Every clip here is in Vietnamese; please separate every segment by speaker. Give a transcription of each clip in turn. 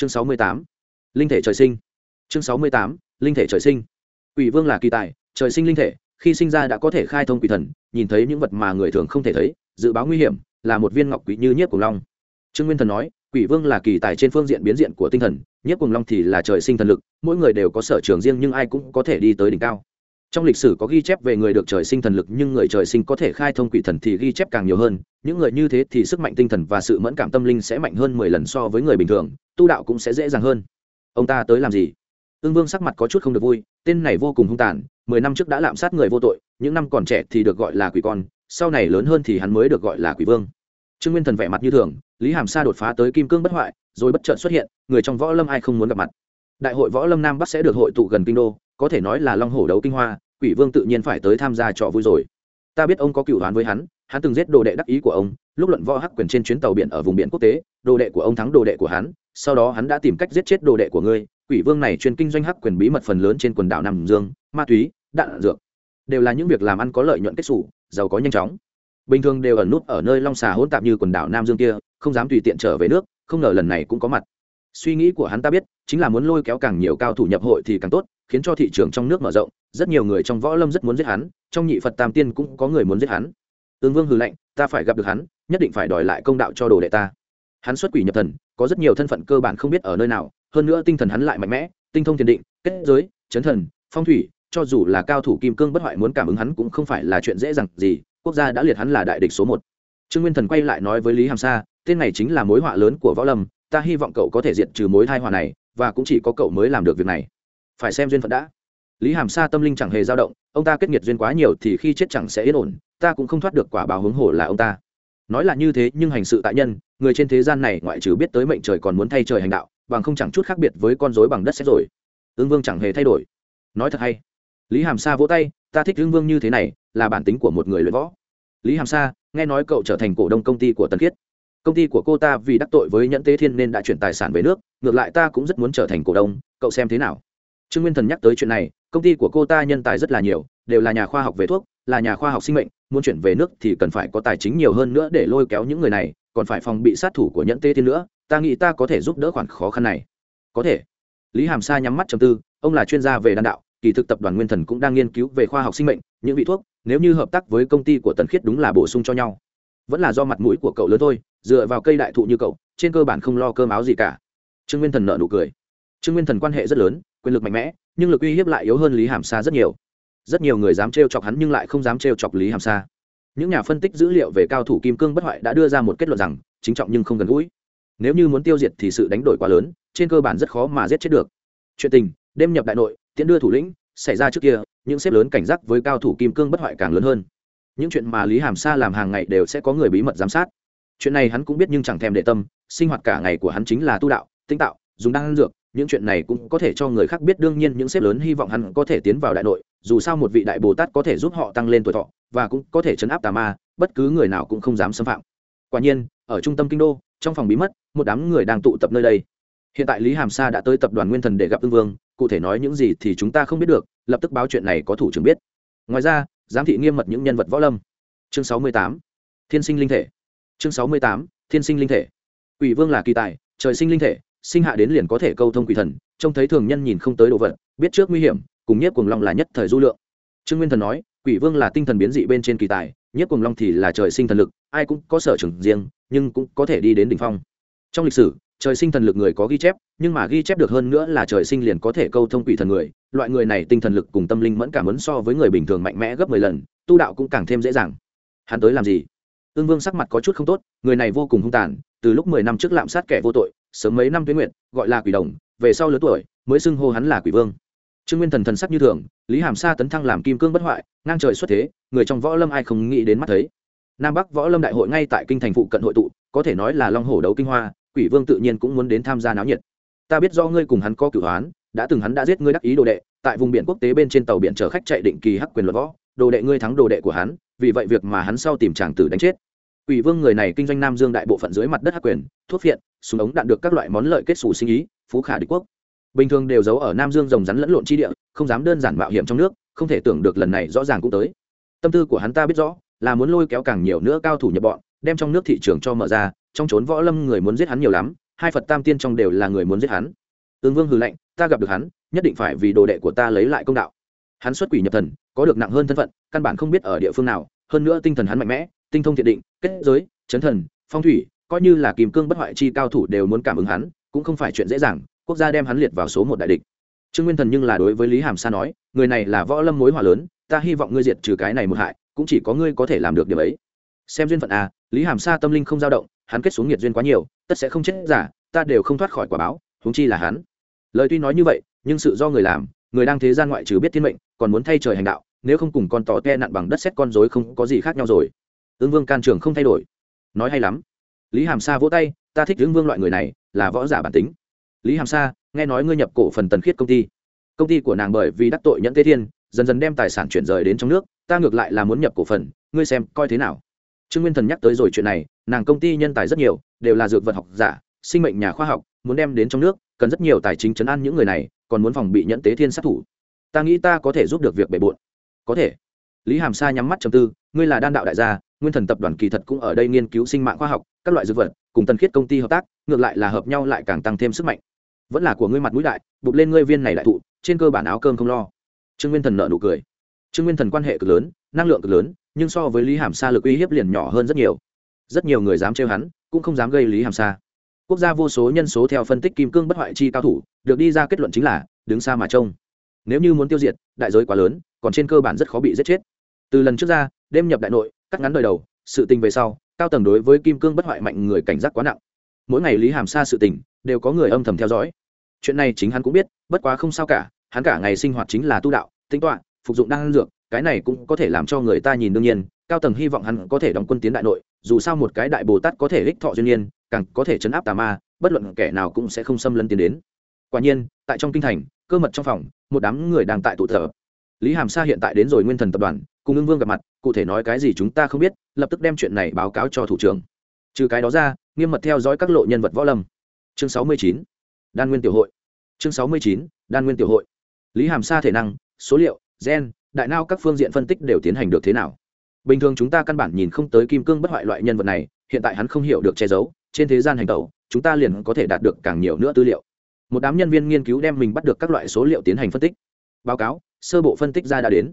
Speaker 1: chương sáu mươi tám. Linh thể trời sinh. Chương sáu mươi tám. Linh thể trời sinh. Quỷ vương là kỳ tài, trời sinh linh thể, khi sinh ra đã có thể khai thông quỷ thần, nhìn thấy những vật mà người thường không thể thấy, dự báo nguy hiểm, là một viên ngọc quỷ như nhiếp cùng long. Trương nguyên thần nói, quỷ vương là kỳ tài trên phương diện biến diện của tinh thần, nhiếp cùng long thì là trời sinh thần lực, mỗi người đều có sở trường riêng nhưng ai cũng có thể đi tới đỉnh cao trong lịch sử có ghi chép về người được trời sinh thần lực, nhưng người trời sinh có thể khai thông quỷ thần thì ghi chép càng nhiều hơn. Những người như thế thì sức mạnh tinh thần và sự mẫn cảm tâm linh sẽ mạnh hơn mười lần so với người bình thường, tu đạo cũng sẽ dễ dàng hơn. Ông ta tới làm gì? Ương vương sắc mặt có chút không được vui, tên này vô cùng hung tàn, mười năm trước đã lạm sát người vô tội, những năm còn trẻ thì được gọi là quỷ con, sau này lớn hơn thì hắn mới được gọi là quỷ vương. Trương nguyên thần vẻ mặt như thường, lý hàm sa đột phá tới kim cương bất hoại, rồi bất chợt xuất hiện, người trong võ lâm ai không muốn gặp mặt. Đại hội võ lâm nam bắc sẽ được hội tụ gần kinh đô có thể nói là long hổ đấu kinh hoa, quỷ vương tự nhiên phải tới tham gia trò vui rồi. Ta biết ông có cựu đoán với hắn hắn từng giết đồ đệ đắc ý của ông, lúc luận võ hắc quyền trên chuyến tàu biển ở vùng biển quốc tế, đồ đệ của ông thắng đồ đệ của hắn, sau đó hắn đã tìm cách giết chết đồ đệ của ngươi. Quỷ vương này chuyên kinh doanh hắc quyền bí mật phần lớn trên quần đảo nam dương, ma túy, đạn, dược. Đều là những việc làm ăn có lợi nhuận kết xù, giàu có nhanh chóng. Bình thường đều ẩn nút ở nơi long xà hỗn tạp như quần đảo nam dương kia, không dám tùy tiện trở về nước, không ngờ lần này cũng có mặt suy nghĩ của hắn ta biết, chính là muốn lôi kéo càng nhiều cao thủ nhập hội thì càng tốt, khiến cho thị trường trong nước mở rộng, rất nhiều người trong võ lâm rất muốn giết hắn, trong nhị phật tam tiên cũng có người muốn giết hắn. Tương vương hừ lạnh, ta phải gặp được hắn, nhất định phải đòi lại công đạo cho đồ đệ ta. Hắn xuất quỷ nhập thần, có rất nhiều thân phận cơ bản không biết ở nơi nào, hơn nữa tinh thần hắn lại mạnh mẽ, tinh thông thiền định, kết giới, chấn thần, phong thủy, cho dù là cao thủ kim cương bất hoại muốn cảm ứng hắn cũng không phải là chuyện dễ dàng gì, quốc gia đã liệt hắn là đại địch số một. Trương nguyên thần quay lại nói với lý hàm sa, tên này chính là mối họa lớn của võ lâm ta hy vọng cậu có thể diệt trừ mối thai họa này, và cũng chỉ có cậu mới làm được việc này. Phải xem duyên phận đã. Lý hàm sa tâm linh chẳng hề dao động, ông ta kết nghiệt duyên quá nhiều thì khi chết chẳng sẽ yên ổn, ta cũng không thoát được quả báo hướng hổ là ông ta. Nói là như thế, nhưng hành sự tại nhân, người trên thế gian này ngoại trừ biết tới mệnh trời còn muốn thay trời hành đạo, bằng không chẳng chút khác biệt với con rối bằng đất xét rồi. Ương vương chẳng hề thay đổi. Nói thật hay. Lý hàm sa vỗ tay, ta thích ương vương như thế này, là bản tính của một người luyện võ. Lý hàm sa nghe nói cậu trở thành cổ đông công ty của tân khiết công ty của cô ta vì đắc tội với nhẫn tế thiên nên đã chuyển tài sản về nước, ngược lại ta cũng rất muốn trở thành cổ đông, cậu xem thế nào? Trương nguyên thần nhắc tới chuyện này, công ty của cô ta nhân tài rất là nhiều, đều là nhà khoa học về thuốc, là nhà khoa học sinh mệnh, muốn chuyển về nước thì cần phải có tài chính nhiều hơn nữa để lôi kéo những người này, còn phải phòng bị sát thủ của nhẫn tế thiên nữa, ta nghĩ ta có thể giúp đỡ khoản khó khăn này. Có thể. Lý hàm sa nhắm mắt trầm tư, ông là chuyên gia về đan đạo, kỳ thực tập đoàn nguyên thần cũng đang nghiên cứu về khoa học sinh mệnh, những vị thuốc, nếu như hợp tác với công ty của tần khiết đúng là bổ sung cho nhau vẫn là do mặt mũi của cậu lớn thôi, dựa vào cây đại thụ như cậu, trên cơ bản không lo cơm áo gì cả. Trương nguyên thần nợ nụ cười. Trương nguyên thần quan hệ rất lớn, quyền lực mạnh mẽ, nhưng lực uy hiếp lại yếu hơn lý hàm sa rất nhiều. Rất nhiều người dám trêu chọc hắn nhưng lại không dám trêu chọc lý hàm sa. Những nhà phân tích dữ liệu về cao thủ kim cương bất hoại đã đưa ra một kết luận rằng, chính trọng nhưng không gần gũi. Nếu như muốn tiêu diệt thì sự đánh đổi quá lớn, trên cơ bản rất khó mà giết chết được. Chuyện tình, đêm nhập đại nội, tiễn đưa thủ lĩnh, xảy ra trước kia, những xếp lớn cảnh giác với cao thủ kim cương bất hoại càng lớn hơn những chuyện mà lý hàm sa làm hàng ngày đều sẽ có người bí mật giám sát. Chuyện này hắn cũng biết nhưng chẳng thèm để tâm, sinh hoạt cả ngày của hắn chính là tu đạo, tinh tạo, dùng đan dược, những chuyện này cũng có thể cho người khác biết, đương nhiên những xếp lớn hy vọng hắn có thể tiến vào đại nội, dù sao một vị đại bồ tát có thể giúp họ tăng lên tuổi thọ, và cũng có thể chấn áp tà ma, bất cứ người nào cũng không dám xâm phạm. Quả nhiên, ở trung tâm kinh đô, trong phòng bí mật, một đám người đang tụ tập nơi đây. Hiện tại lý hàm sa đã tới tập đoàn nguyên thần để gặp ưng vương, cụ thể nói những gì thì chúng ta không biết được, lập tức báo chuyện này có thủ trưởng biết. Ngoài ra giám thị nghiêm mật những nhân vật võ lâm. Chương sáu mươi tám, thiên sinh linh thể. Chương sáu mươi tám, thiên sinh linh thể. Quỷ vương là kỳ tài, trời sinh linh thể, sinh hạ đến liền có thể câu thông quỷ thần, trông thấy thường nhân nhìn không tới đồ vật, biết trước nguy hiểm, cùng nhất cuồng long là nhất thời du lượng. Trương nguyên thần nói, quỷ vương là tinh thần biến dị bên trên kỳ tài nhất cuồng long thì là trời sinh thần lực, ai cũng có sở trường riêng, nhưng cũng có thể đi đến đỉnh phong. Trong lịch sử trời sinh thần lực người có ghi chép, nhưng mà ghi chép được hơn nữa là trời sinh liền có thể câu thông quỷ thần người. Loại người này tinh thần lực cùng tâm linh mẫn cảm ứng so với người bình thường mạnh mẽ gấp mười lần, tu đạo cũng càng thêm dễ dàng. Hắn tới làm gì? Ương vương sắc mặt có chút không tốt, người này vô cùng hung tàn, từ lúc mười năm trước lạm sát kẻ vô tội, sớm mấy năm tuyến nguyện, gọi là quỷ đồng, về sau lớn tuổi, mới xưng hô hắn là quỷ vương. Trương nguyên thần thần sắc như thường, lý hàm sa tấn thăng làm kim cương bất hoại, ngang trời xuất thế, người trong võ lâm ai không nghĩ đến mắt thấy. Nam bắc võ lâm đại hội ngay tại kinh thành phụ cận hội tụ, có thể nói là long hổ đấu kinh hoa quỷ vương tự nhiên cũng muốn đến tham gia náo nhiệt. Ta biết do ngươi cùng hắn có cửu hoán, đã từng hắn đã giết ngươi đắc ý đồ đệ, tại vùng biển quốc tế bên trên tàu biển chở khách chạy định kỳ hắc quyền luật võ, đồ đệ ngươi thắng đồ đệ của hắn, vì vậy việc mà hắn sau tìm chàng tử đánh chết. Quỷ vương người này kinh doanh nam dương đại bộ phận dưới mặt đất hắc quyền, thuốc phiện, súng ống đạn được các loại món lợi kết xù sinh ý, phú khả đế quốc. Bình thường đều giấu ở nam dương rồng rắn lẫn lộn chi địa, không dám đơn giản mạo hiểm trong nước, không thể tưởng được lần này rõ ràng cũng tới. Tâm tư của hắn ta biết rõ, là muốn lôi kéo càng nhiều nữa cao thủ nhập bọn, đem trong nước thị trường cho mở ra trong trốn võ lâm người muốn giết hắn nhiều lắm, hai phật tam tiên trong đều là người muốn giết hắn. Tướng vương hừ lạnh, ta gặp được hắn, nhất định phải vì đồ đệ của ta lấy lại công đạo. Hắn xuất quỷ nhập thần, có được nặng hơn thân phận, căn bản không biết ở địa phương nào, hơn nữa tinh thần hắn mạnh mẽ, tinh thông thiện định, kết giới, chấn thần, phong thủy, coi như là kìm cương bất hoại chi cao thủ đều muốn cảm ứng hắn, cũng không phải chuyện dễ dàng, quốc gia đem hắn liệt vào số một đại địch. Trương nguyên thần nhưng là đối với lý hàm sa nói, người này là võ lâm mối hòa lớn, ta hy vọng ngươi diệt trừ cái này một hại, cũng chỉ có ngươi có thể làm được điều ấy. Xem duyên phận à lý hàm sa tâm linh không dao động hắn kết xuống nghiệt duyên quá nhiều, tất sẽ không chết giả, ta đều không thoát khỏi quả báo, huống chi là hắn. Lời tuy nói như vậy, nhưng sự do người làm, người đang thế gian ngoại trừ biết thiên mệnh, còn muốn thay trời hành đạo, nếu không cùng con tỏ te nặn bằng đất xét con dối không có gì khác nhau rồi. Ương vương can trường không thay đổi. Nói hay lắm. Lý hàm sa vỗ tay, ta thích ương vương loại người này, là võ giả bản tính. Lý hàm sa, nghe nói ngươi nhập cổ phần tần khiết công ty. Công ty của nàng bởi vì đắc tội nhẫn tế thiên, dần dần đem tài sản chuyển rời đến trong nước, ta ngược lại là muốn nhập cổ phần, ngươi xem coi thế nào? Trương nguyên thần nhắc tới rồi chuyện này, nàng công ty nhân tài rất nhiều, đều là dược vật học giả, sinh mệnh nhà khoa học, muốn đem đến trong nước, cần rất nhiều tài chính chấn an những người này, còn muốn phòng bị nhẫn tế thiên sát thủ. Ta nghĩ ta có thể giúp được việc bề bộn. Có thể. Lý hàm sa nhắm mắt trầm tư, ngươi là đan đạo đại gia, nguyên thần tập đoàn kỳ thật cũng ở đây nghiên cứu sinh mạng khoa học, các loại dược vật, cùng tân khiết công ty hợp tác, ngược lại là hợp nhau lại càng tăng thêm sức mạnh. Vẫn là của ngươi mặt mũi đại bụt lên ngươi viên này đại thụ, trên cơ bản áo cơm không lo. Trương nguyên thần nợ nụ cười. Trương nguyên thần quan hệ cực lớn, năng lượng cực lớn nhưng so với lý hàm sa lực uy hiếp liền nhỏ hơn rất nhiều. Rất nhiều người dám trêu hắn, cũng không dám gây lý hàm sa. Quốc gia vô số nhân số theo phân tích kim cương bất hoại chi cao thủ, được đi ra kết luận chính là, đứng xa mà trông. Nếu như muốn tiêu diệt, đại giới quá lớn, còn trên cơ bản rất khó bị giết chết. Từ lần trước ra, đêm nhập đại nội, cắt ngắn đời đầu, sự tình về sau, cao tầng đối với kim cương bất hoại mạnh người cảnh giác quá nặng. Mỗi ngày lý hàm sa sự tình, đều có người âm thầm theo dõi. Chuyện này chính hắn cũng biết, bất quá không sao cả, hắn cả ngày sinh hoạt chính là tu đạo tính toạ phục dụng đan dược cái này cũng có thể làm cho người ta nhìn đương nhiên, cao tầng hy vọng hắn có thể đóng quân tiến đại nội, dù sao một cái đại bồ tát có thể ích thọ duyên nhiên càng có thể chấn áp tà ma, bất luận kẻ nào cũng sẽ không xâm lấn tiến đến. Quả nhiên, tại trong kinh thành, cơ mật trong phòng, một đám người đang tại tụ thờ lý hàm sa hiện tại đến rồi nguyên thần tập đoàn, cùng ưng vương gặp mặt, cụ thể nói cái gì chúng ta không biết, lập tức đem chuyện này báo cáo cho thủ trưởng. Trừ cái đó ra, nghiêm mật theo dõi các lộ nhân vật võ lâm. Chương sáu mươi chín, đan nguyên tiểu hội. Chương sáu mươi chín, đan nguyên tiểu hội. Lý hàm sa thể năng, số liệu, gen đại nao các phương diện phân tích đều tiến hành được thế nào? Bình thường chúng ta căn bản nhìn không tới kim cương bất hoại loại nhân vật này, hiện tại hắn không hiểu được che giấu, trên thế gian hành tẩu, chúng ta liền có thể đạt được càng nhiều nữa tư liệu. Một đám nhân viên nghiên cứu đem mình bắt được các loại số liệu tiến hành phân tích. Báo cáo, sơ bộ phân tích ra đã đến.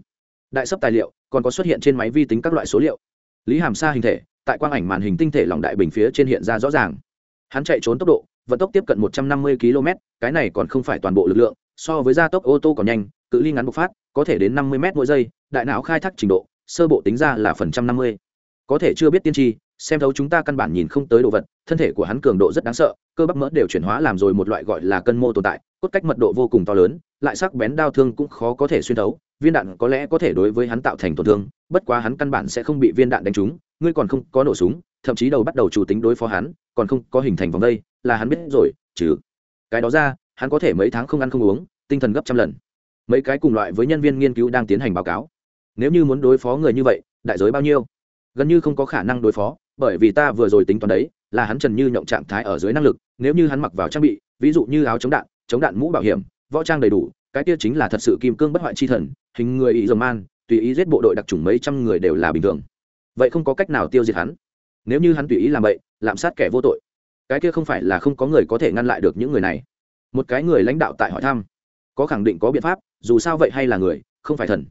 Speaker 1: Đại sấp tài liệu, còn có xuất hiện trên máy vi tính các loại số liệu. Lý hàm sa hình thể, tại quang ảnh màn hình tinh thể lòng đại bình phía trên hiện ra rõ ràng. Hắn chạy trốn tốc độ, vận tốc tiếp cận một trăm năm mươi km cái này còn không phải toàn bộ lực lượng, so với gia tốc ô tô còn nhanh, cự ly ngắn bộc phát có thể đến năm mươi m mỗi giây, đại não khai thác trình độ, sơ bộ tính ra là phần trăm năm mươi. Có thể chưa biết tiên tri, xem thấu chúng ta căn bản nhìn không tới đồ vật, thân thể của hắn cường độ rất đáng sợ, cơ bắp mỡ đều chuyển hóa làm rồi một loại gọi là cân mô tồn tại, cốt cách mật độ vô cùng to lớn, lại sắc bén đau thương cũng khó có thể xuyên thấu, viên đạn có lẽ có thể đối với hắn tạo thành tổn thương, bất quá hắn căn bản sẽ không bị viên đạn đánh trúng, ngươi còn không có nổ súng, thậm chí đầu bắt đầu chủ tính đối phó hắn, còn không có hình thành vòng đây, là hắn biết rồi chứ cái đó ra, hắn có thể mấy tháng không ăn không uống, tinh thần gấp trăm lần mấy cái cùng loại với nhân viên nghiên cứu đang tiến hành báo cáo. Nếu như muốn đối phó người như vậy, đại giới bao nhiêu? Gần như không có khả năng đối phó, bởi vì ta vừa rồi tính toán đấy, là hắn trần như nhộng trạng thái ở dưới năng lực, nếu như hắn mặc vào trang bị, ví dụ như áo chống đạn chống đạn mũ bảo hiểm, võ trang đầy đủ, cái kia chính là thật sự kim cương bất hoại chi thần, hình người ý dầm man, tùy ý giết bộ đội đặc trùng mấy trăm người đều là bình thường. Vậy không có cách nào tiêu diệt hắn. Nếu như hắn tùy ý làm vậy, lạm sát kẻ vô tội. Cái kia không phải là không có người có thể ngăn lại được những người này. Một cái người lãnh đạo tại hỏi thăm. Có khẳng định có biện pháp dù sao vậy hay là người, không phải thần.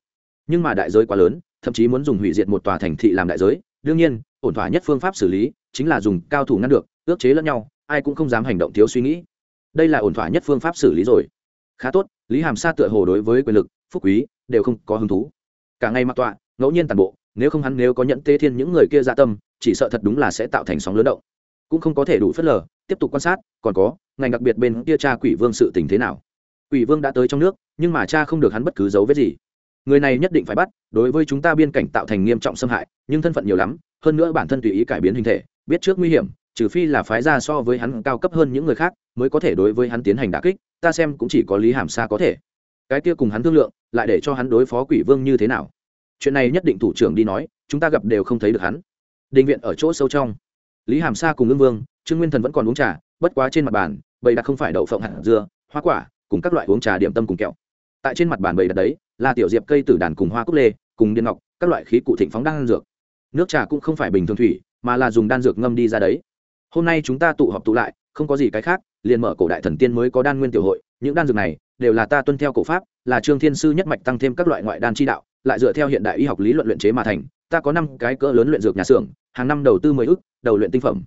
Speaker 1: Nhưng mà đại giới quá lớn, thậm chí muốn dùng hủy diệt một tòa thành thị làm đại giới, đương nhiên, ổn thỏa nhất phương pháp xử lý chính là dùng cao thủ ngăn được, ước chế lẫn nhau, ai cũng không dám hành động thiếu suy nghĩ. Đây là ổn thỏa nhất phương pháp xử lý rồi. Khá tốt, lý hàm sa tựa hồ đối với quyền lực, phúc quý, đều không có hứng thú. Cả ngày mặc tọa, ngẫu nhiên tàn bộ, nếu không hắn nếu có nhận tê thiên những người kia ra tâm, chỉ sợ thật đúng là sẽ tạo thành sóng lớn động. Cũng không có thể đủ phớt lờ, tiếp tục quan sát, còn có, ngành đặc biệt bên kia cha quỷ vương sự tình thế nào? Quỷ vương đã tới trong nước, nhưng mà cha không được hắn bất cứ dấu vết gì. Người này nhất định phải bắt, đối với chúng ta biên cảnh tạo thành nghiêm trọng xâm hại, nhưng thân phận nhiều lắm, hơn nữa bản thân tùy ý cải biến hình thể, biết trước nguy hiểm, trừ phi là phái ra so với hắn cao cấp hơn những người khác, mới có thể đối với hắn tiến hành đà kích, ta xem cũng chỉ có lý hàm sa có thể. Cái kia cùng hắn thương lượng, lại để cho hắn đối phó quỷ vương như thế nào? Chuyện này nhất định thủ trưởng đi nói, chúng ta gặp đều không thấy được hắn. Định viện ở chỗ sâu trong. Lý hàm sa cùng Ngưng vương, trương nguyên thần vẫn còn uống trà, bất quá trên mặt bàn bầy đặt không phải đậu phộng hạt dưa, hoa quả cùng các loại uống trà điểm tâm cùng kẹo. Tại trên mặt bàn bày đặt đấy, là tiểu diệp cây tử đàn cùng hoa cúc lê, cùng điên ngọc, các loại khí cụ thịnh phóng đan dược. Nước trà cũng không phải bình thường thủy, mà là dùng đan dược ngâm đi ra đấy. Hôm nay chúng ta tụ họp tụ lại, không có gì cái khác, liền mở cổ đại thần tiên mới có đan nguyên tiểu hội, những đan dược này đều là ta tuân theo cổ pháp, là trương thiên sư nhất mạch tăng thêm các loại ngoại đan chi đạo, lại dựa theo hiện đại y học lý luận luyện chế mà thành, ta có năm cái cỡ lớn luyện dược nhà xưởng, hàng năm đầu tư mười ức, đầu luyện tinh phẩm.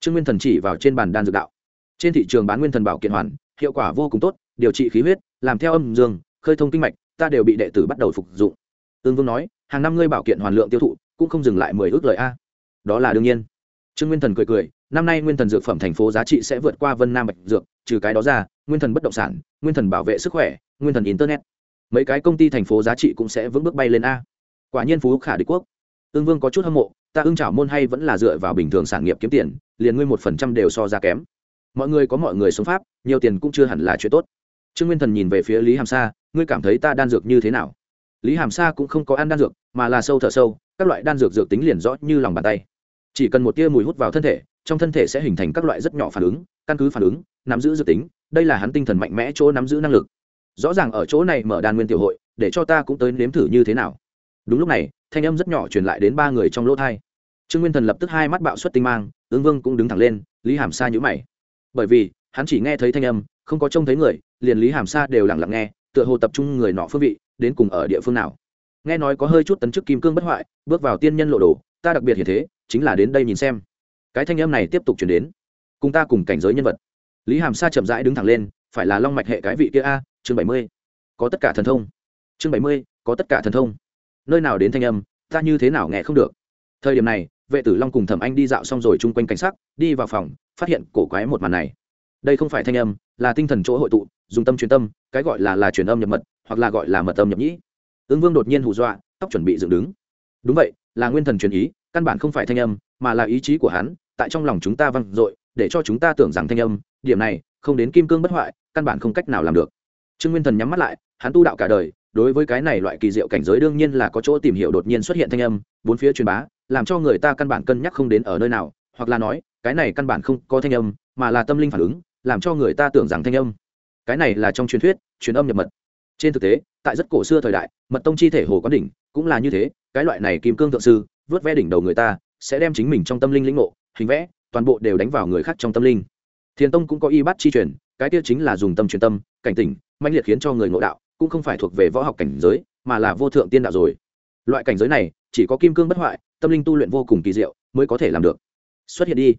Speaker 1: Trương nguyên thần chỉ vào trên bàn đan dược đạo. Trên thị trường bán nguyên thần bảo kiện hoàn, hiệu quả vô cùng tốt điều trị khí huyết, làm theo âm dương, khơi thông kinh mạch, ta đều bị đệ tử bắt đầu phục dụng. Tương vương nói, hàng năm ngươi bảo kiện hoàn lượng tiêu thụ, cũng không dừng lại mười ước lời a. Đó là đương nhiên. Trương nguyên thần cười cười, năm nay nguyên thần dược phẩm thành phố giá trị sẽ vượt qua vân nam bạch dược, trừ cái đó ra, nguyên thần bất động sản, nguyên thần bảo vệ sức khỏe, nguyên thần internet. Mấy cái công ty thành phố giá trị cũng sẽ vững bước bay lên a. Quả nhiên phú khả địch quốc. Tương vương có chút hâm mộ, ta ưng trảo môn hay vẫn là dựa vào bình thường sản nghiệp kiếm tiền, liền ngươi một phần trăm đều so ra kém. Mọi người có mọi người sống pháp, nhiều tiền cũng chưa hẳn là chuyện tốt trương nguyên thần nhìn về phía lý hàm sa, ngươi cảm thấy ta đan dược như thế nào? Lý hàm sa cũng không có ăn đan dược, mà là sâu thở sâu, các loại đan dược dược tính liền rõ như lòng bàn tay. Chỉ cần một tia mùi hút vào thân thể, trong thân thể sẽ hình thành các loại rất nhỏ phản ứng, căn cứ phản ứng, nắm giữ dược tính, đây là hắn tinh thần mạnh mẽ chỗ nắm giữ năng lực. Rõ ràng ở chỗ này mở đan nguyên tiểu hội, để cho ta cũng tới nếm thử như thế nào. Đúng lúc này, thanh âm rất nhỏ truyền lại đến ba người trong lỗ thai. Trương nguyên thần lập tức hai mắt bạo xuất tinh mang, ứng vương cũng đứng thẳng lên, lý hàm sa nhữ mày. Bởi vì, hắn chỉ nghe thấy thanh âm, không có trông thấy người liền lý hàm sa đều lặng lặng nghe, tựa hồ tập trung người nọ phương vị, đến cùng ở địa phương nào. Nghe nói có hơi chút tấn chức kim cương bất hoại, bước vào tiên nhân lộ đồ, ta đặc biệt hiện thế, chính là đến đây nhìn xem. Cái thanh âm này tiếp tục chuyển đến. Cùng ta cùng cảnh giới nhân vật. Lý hàm sa chậm rãi đứng thẳng lên, phải là long mạch hệ cái vị kia a, chương bảy mươi. Có tất cả thần thông. Chương bảy mươi, có tất cả thần thông. Nơi nào đến thanh âm, ta như thế nào nghe không được. Thời điểm này, vệ tử long cùng thẩm anh đi dạo xong rồi chung quanh cảnh sắc, đi vào phòng, phát hiện cổ quái một màn này. Đây không phải thanh âm, là tinh thần chỗ hội tụ dùng tâm truyền tâm, cái gọi là là truyền âm nhập mật, hoặc là gọi là mật âm nhập nhĩ. Ứng vương đột nhiên hù dọa, tóc chuẩn bị dựng đứng. Đúng vậy, là nguyên thần truyền ý, căn bản không phải thanh âm, mà là ý chí của hắn, tại trong lòng chúng ta văng dội, để cho chúng ta tưởng rằng thanh âm, điểm này, không đến kim cương bất hoại, căn bản không cách nào làm được. Trương nguyên thần nhắm mắt lại, hắn tu đạo cả đời, đối với cái này loại kỳ diệu cảnh giới đương nhiên là có chỗ tìm hiểu đột nhiên xuất hiện thanh âm, bốn phía truyền bá, làm cho người ta căn bản cân nhắc không đến ở nơi nào, hoặc là nói, cái này căn bản không có thanh âm, mà là tâm linh phản ứng, làm cho người ta tưởng rằng thanh âm cái này là trong truyền thuyết, truyền âm nhập mật. Trên thực tế, tại rất cổ xưa thời đại, mật tông chi thể hồ quán đỉnh cũng là như thế, cái loại này kim cương thượng sư, vớt vẽ đỉnh đầu người ta, sẽ đem chính mình trong tâm linh lĩnh ngộ, hình vẽ, toàn bộ đều đánh vào người khác trong tâm linh. Thiền tông cũng có y bắt chi truyền, cái tiêu chính là dùng tâm truyền tâm, cảnh tỉnh mạnh liệt khiến cho người ngộ đạo, cũng không phải thuộc về võ học cảnh giới, mà là vô thượng tiên đạo rồi. Loại cảnh giới này, chỉ có kim cương bất hoại, tâm linh tu luyện vô cùng kỳ diệu, mới có thể làm được. Xuất hiện đi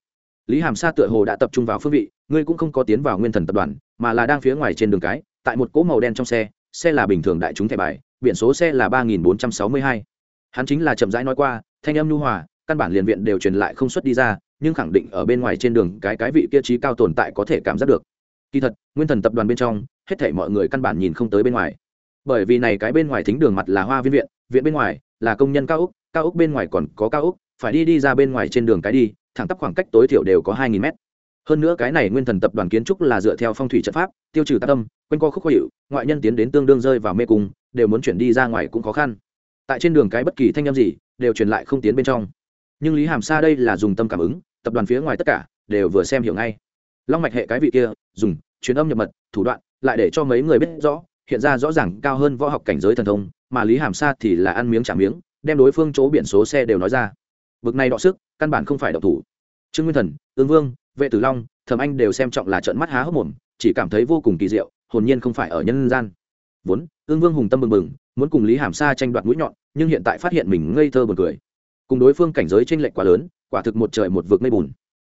Speaker 1: lý hàm sa tựa hồ đã tập trung vào phương vị, ngươi cũng không có tiến vào nguyên thần tập đoàn, mà là đang phía ngoài trên đường cái, tại một cỗ màu đen trong xe xe là bình thường đại chúng thẻ bài, biển số xe là ba nghìn bốn trăm sáu mươi hai. Hắn chính là chậm rãi nói qua, thanh âm nhu hòa, căn bản liền viện đều truyền lại không xuất đi ra, nhưng khẳng định ở bên ngoài trên đường cái cái vị kia trí cao tồn tại có thể cảm giác được. Kỳ thật, nguyên thần tập đoàn bên trong, hết thể mọi người căn bản nhìn không tới bên ngoài. Bởi vì này cái bên ngoài thính đường mặt là hoa viên viện viện bên ngoài là công nhân cao úc cao úc bên ngoài còn có cao úc, phải đi đi ra bên ngoài trên đường cái đi thẳng tắp khoảng cách tối thiểu đều có hai nghìn mét. Hơn nữa cái này nguyên thần tập đoàn kiến trúc là dựa theo phong thủy trận pháp, tiêu trừ tác tâm, quanh co khúc khó hiệu ngoại nhân tiến đến tương đương rơi vào mê cung, đều muốn chuyển đi ra ngoài cũng khó khăn. Tại trên đường cái bất kỳ thanh â m gì, đều truyền lại không tiến bên trong. Nhưng lý hàm sa đây là dùng tâm cảm ứng, tập đoàn phía ngoài tất cả, đều vừa xem hiểu ngay. Long mạch hệ cái vị kia, dùng, truyền âm nhập mật, thủ đoạn, lại để cho mấy người biết rõ, hiện ra rõ ràng cao hơn võ học cảnh giới thần thông, mà lý hàm sa thì là ăn miếng trả miếng, đem đối phương chỗ biển số xe đều nói ra bực này đọ sức, căn bản không phải độc thủ. Trương nguyên thần, ương vương, vệ tử long, thẩm anh đều xem trọng là trận mắt há hốc mồm, chỉ cảm thấy vô cùng kỳ diệu, hồn nhiên không phải ở nhân gian. Vốn, ương vương hùng tâm bừng bừng, muốn cùng lý hàm sa tranh đoạt mũi nhọn, nhưng hiện tại phát hiện mình ngây thơ buồn cười. Cùng đối phương cảnh giới tranh lệch quá lớn, quả thực một trời một vực mây bùn.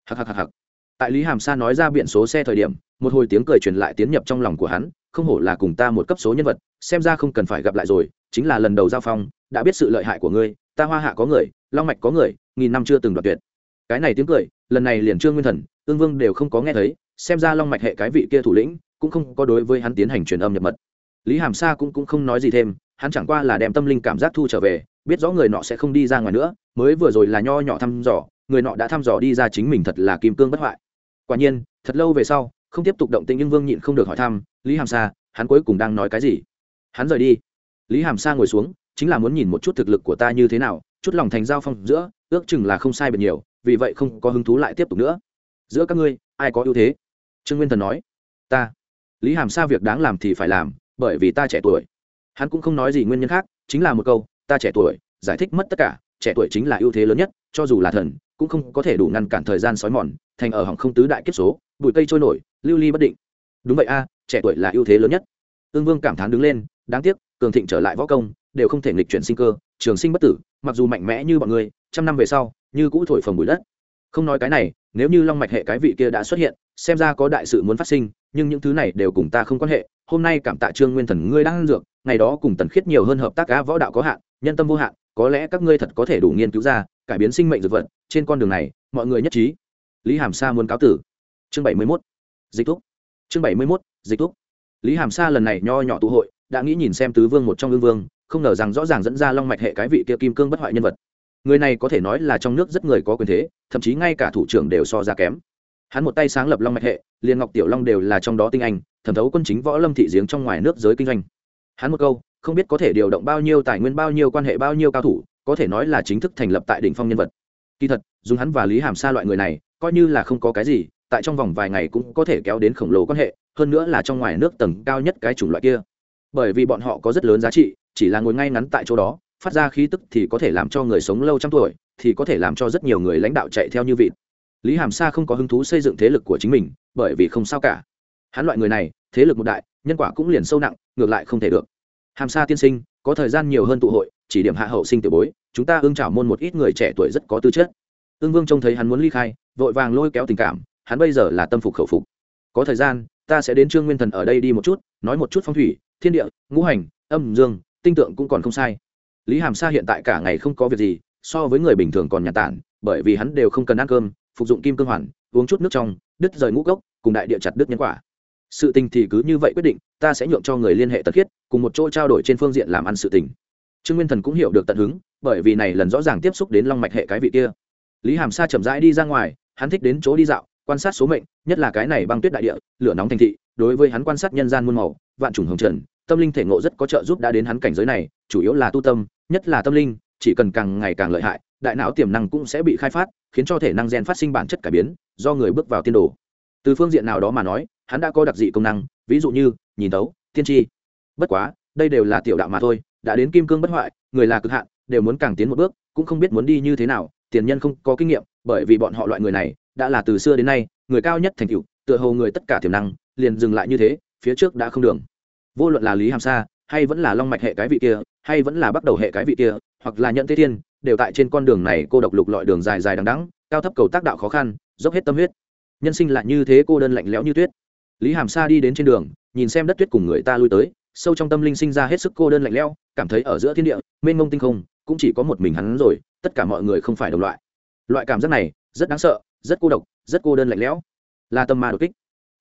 Speaker 1: Hạc hạc hạc hạc tại lý hàm sa nói ra biển số xe thời điểm, một hồi tiếng cười truyền lại tiến nhập trong lòng của hắn không hổ là cùng ta một cấp số nhân vật xem ra không cần phải gặp lại rồi chính là lần đầu giao phong đã biết sự lợi hại của ngươi ta hoa hạ có người long mạch có người nghìn năm chưa từng đoạt tuyệt. Cái này tiếng cười lần này liền trương nguyên thần ương vương đều không có nghe thấy xem ra long mạch hệ cái vị kia thủ lĩnh cũng không có đối với hắn tiến hành truyền âm nhập mật. Lý hàm sa cũng, cũng không nói gì thêm hắn chẳng qua là đem tâm linh cảm giác thu trở về biết rõ người nọ sẽ không đi ra ngoài nữa mới vừa rồi là nho nhỏ thăm dò người nọ đã thăm dò đi ra chính mình thật là kim cương bất hoại. Quả nhiên thật lâu về sau không tiếp tục động tĩnh nhưng vương nhịn không được hỏi thăm, lý hàm sa, hắn cuối cùng đang nói cái gì? Hắn rời đi. Lý hàm sa ngồi xuống, chính là muốn nhìn một chút thực lực của ta như thế nào, chút lòng thành giao phong giữa, ước chừng là không sai biệt nhiều, vì vậy không có hứng thú lại tiếp tục nữa. Giữa các ngươi, ai có ưu thế? Trương nguyên thần nói. Ta. Lý hàm sa việc đáng làm thì phải làm, bởi vì ta trẻ tuổi. Hắn cũng không nói gì nguyên nhân khác, chính là một câu, ta trẻ tuổi, giải thích mất tất cả, trẻ tuổi chính là ưu thế lớn nhất, cho dù là thần, cũng không có thể đủ ngăn cản thời gian sói mòn thành ở hỏng không tứ đại kiếp số, bụi cây trôi nổi, lưu ly bất định. Đúng vậy a, trẻ tuổi là ưu thế lớn nhất. Ương vương cảm thán đứng lên, đáng tiếc, cường thịnh trở lại võ công, đều không thể nghịch chuyển sinh cơ, trường sinh bất tử, mặc dù mạnh mẽ như bọn người, trăm năm về sau, như cũ thổi phồng bụi đất. Không nói cái này, nếu như long mạch hệ cái vị kia đã xuất hiện, xem ra có đại sự muốn phát sinh, nhưng những thứ này đều cùng ta không quan hệ. Hôm nay cảm tạ trương nguyên thần ngươi đang ăn dược, ngày đó cùng tần khiết nhiều hơn hợp tác cá võ đạo có hạn, nhân tâm vô hạn, có lẽ các ngươi thật có thể đủ nghiên cứu ra, cải biến sinh mệnh dược vật, trên con đường này, mọi người nhất trí lý hàm sa muốn cáo tử. Chương bảy mươi mốt. Dịch thúc. Chương bảy mươi mốt, dịch thúc. Lý hàm sa lần này nho nhỏ tụ hội, đã nghĩ nhìn xem tứ vương một trong ương vương, không ngờ rằng rõ ràng dẫn ra long mạch hệ cái vị kia kim cương bất hoại nhân vật. Người này có thể nói là trong nước rất người có quyền thế, thậm chí ngay cả thủ trưởng đều so ra kém. Hắn một tay sáng lập long mạch hệ liên ngọc tiểu long đều là trong đó tinh anh, thẩm thấu quân chính võ lâm thị giếng trong ngoài nước giới kinh doanh. Hắn một câu, không biết có thể điều động bao nhiêu tài nguyên, bao nhiêu quan hệ, bao nhiêu cao thủ, có thể nói là chính thức thành lập tại đỉnh phong nhân vật. Kỳ thật, dùng hắn và lý hàm sa loại người này coi như là không có cái gì, tại trong vòng vài ngày cũng có thể kéo đến khổng lồ quan hệ, hơn nữa là trong ngoài nước tầng cao nhất cái chủng loại kia. Bởi vì bọn họ có rất lớn giá trị, chỉ là ngồi ngay ngắn tại chỗ đó, phát ra khí tức thì có thể làm cho người sống lâu trăm tuổi, thì có thể làm cho rất nhiều người lãnh đạo chạy theo như vịt. Lý hàm sa không có hứng thú xây dựng thế lực của chính mình, bởi vì không sao cả. Hắn loại người này, thế lực một đại, nhân quả cũng liền sâu nặng, ngược lại không thể được. Hàm sa tiên sinh, có thời gian nhiều hơn tụ hội, chỉ điểm hạ hậu sinh tiểu bối, chúng ta ưng trảo môn một ít người trẻ tuổi rất có tư chất. Ưng vương trông thấy hắn muốn ly khai vội vàng lôi kéo tình cảm, hắn bây giờ là tâm phục khẩu phục. Có thời gian, ta sẽ đến trương nguyên thần ở đây đi một chút, nói một chút phong thủy, thiên địa, ngũ hành, âm, dương, tinh tượng cũng còn không sai. Lý hàm sa hiện tại cả ngày không có việc gì, so với người bình thường còn nhà tản, bởi vì hắn đều không cần ăn cơm, phục dụng kim cương hoàn, uống chút nước trong, đứt rời ngũ cốc, cùng đại địa chặt đứt nhân quả. Sự tình thì cứ như vậy quyết định, ta sẽ nhượng cho người liên hệ tật khiết, cùng một chỗ trao đổi trên phương diện làm ăn sự tình. Trương nguyên thần cũng hiểu được tận hứng, bởi vì này lần rõ ràng tiếp xúc đến long mạch hệ cái vị kia. Lý hàm sa chậm rãi đi ra ngoài hắn thích đến chỗ đi dạo, quan sát số mệnh, nhất là cái này băng tuyết đại địa, lửa nóng thành thị, đối với hắn quan sát nhân gian muôn màu, vạn trùng hồng trần, tâm linh thể ngộ rất có trợ giúp đã đến hắn cảnh giới này, chủ yếu là tu tâm, nhất là tâm linh, chỉ cần càng ngày càng lợi hại, đại não tiềm năng cũng sẽ bị khai phát, khiến cho thể năng gen phát sinh bản chất cải biến, do người bước vào tiên đồ. Từ phương diện nào đó mà nói, hắn đã có đặc dị công năng, ví dụ như, nhìn tấu tiên tri. Bất quá, đây đều là tiểu đạo mà thôi, đã đến kim cương bất hoại, người là cực hạn, đều muốn càng tiến một bước, cũng không biết muốn đi như thế nào, tiền nhân không có kinh nghiệm bởi vì bọn họ loại người này đã là từ xưa đến nay người cao nhất thành tựu, tựa hồ người tất cả tiềm năng liền dừng lại như thế, phía trước đã không đường. Vô luận là lý hàm sa hay vẫn là long mạch hệ cái vị kia, hay vẫn là bắt đầu hệ cái vị kia, hoặc là nhận thế thiên, đều tại trên con đường này cô độc lục lọi đường dài dài đằng đắng cao thấp cầu tác đạo khó khăn, dốc hết tâm huyết. Nhân sinh lại như thế cô đơn lạnh lẽo như tuyết. Lý hàm sa đi đến trên đường, nhìn xem đất tuyết cùng người ta lui tới, sâu trong tâm linh sinh ra hết sức cô đơn lạnh lẽo, cảm thấy ở giữa thiên địa, mênh mông tinh không, cũng chỉ có một mình hắn rồi, tất cả mọi người không phải đồng loại loại cảm giác này rất đáng sợ, rất cô độc, rất cô đơn lạnh lẽo. Là tâm ma đột kích.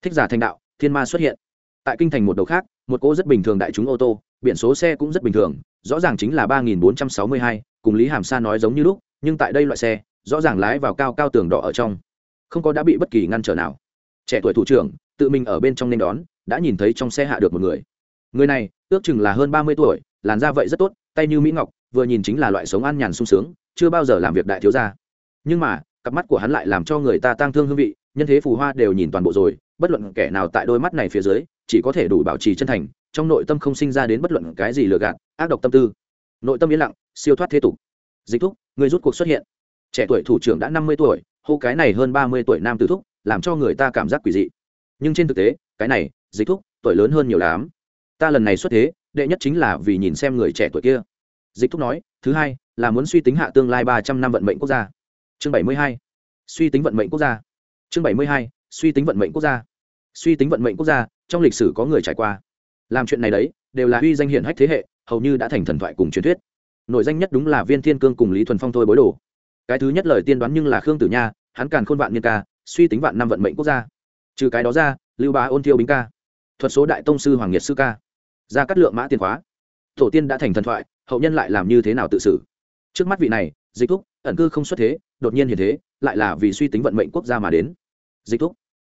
Speaker 1: Thích giả thành đạo, thiên ma xuất hiện. Tại kinh thành một đầu khác, một cô rất bình thường đại chúng ô tô, biển số xe cũng rất bình thường, rõ ràng chính là ba nghìn bốn trăm sáu mươi hai, cùng lý hàm sa nói giống như lúc, nhưng tại đây loại xe, rõ ràng lái vào cao cao tường đỏ ở trong. Không có đã bị bất kỳ ngăn trở nào. Trẻ tuổi thủ trưởng, tự mình ở bên trong nên đón, đã nhìn thấy trong xe hạ được một người. Người này, ước chừng là hơn ba mươi tuổi, làn da vậy rất tốt, tay như mỹ ngọc, vừa nhìn chính là loại sống an nhàn sung sướng, chưa bao giờ làm việc đại thiếu gia nhưng mà, cặp mắt của hắn lại làm cho người ta tang thương hương vị, nhân thế phù hoa đều nhìn toàn bộ rồi, bất luận kẻ nào tại đôi mắt này phía dưới, chỉ có thể đủ bảo trì chân thành, trong nội tâm không sinh ra đến bất luận cái gì lừa gạt, ác độc tâm tư. Nội tâm yên lặng, siêu thoát thế tục. Dịch thúc, người rút cuộc xuất hiện. Trẻ tuổi thủ trưởng đã năm mươi tuổi, hô cái này hơn ba mươi tuổi nam tử thúc, làm cho người ta cảm giác quỷ dị. Nhưng trên thực tế, cái này, dịch thúc, tuổi lớn hơn nhiều lắm. Ta lần này xuất thế, đệ nhất chính là vì nhìn xem người trẻ tuổi kia. Dịch thúc nói, thứ hai, là muốn suy tính hạ tương lai ba trăm năm vận mệnh quốc gia chương bảy mươi hai, suy tính vận mệnh quốc gia. Chương bảy mươi hai, suy tính vận mệnh quốc gia. Suy tính vận mệnh quốc gia, trong lịch sử có người trải qua. Làm chuyện này đấy, đều là uy danh hiển hách thế hệ, hầu như đã thành thần thoại cùng truyền thuyết. Nội danh nhất đúng là viên thiên cương cùng lý thuần phong thôi bối đồ. Cái thứ nhất lời tiên đoán nhưng là khương tử nha, hắn càn khôn vạn niên ca, suy tính vạn năm vận mệnh quốc gia. Trừ cái đó ra, lưu bá ôn thiêu bính ca, thuật số đại tông sư hoàng nhiệt sư ca ra cắt lượng mã tiền khóa. Tổ tiên đã thành thần thoại, hậu nhân lại làm như thế nào tự xử? Trước mắt vị này, dịch thúc, ẩn cư không xuất thế đột nhiên hiện thế, lại là vì suy tính vận mệnh quốc gia mà đến. Dịch thúc,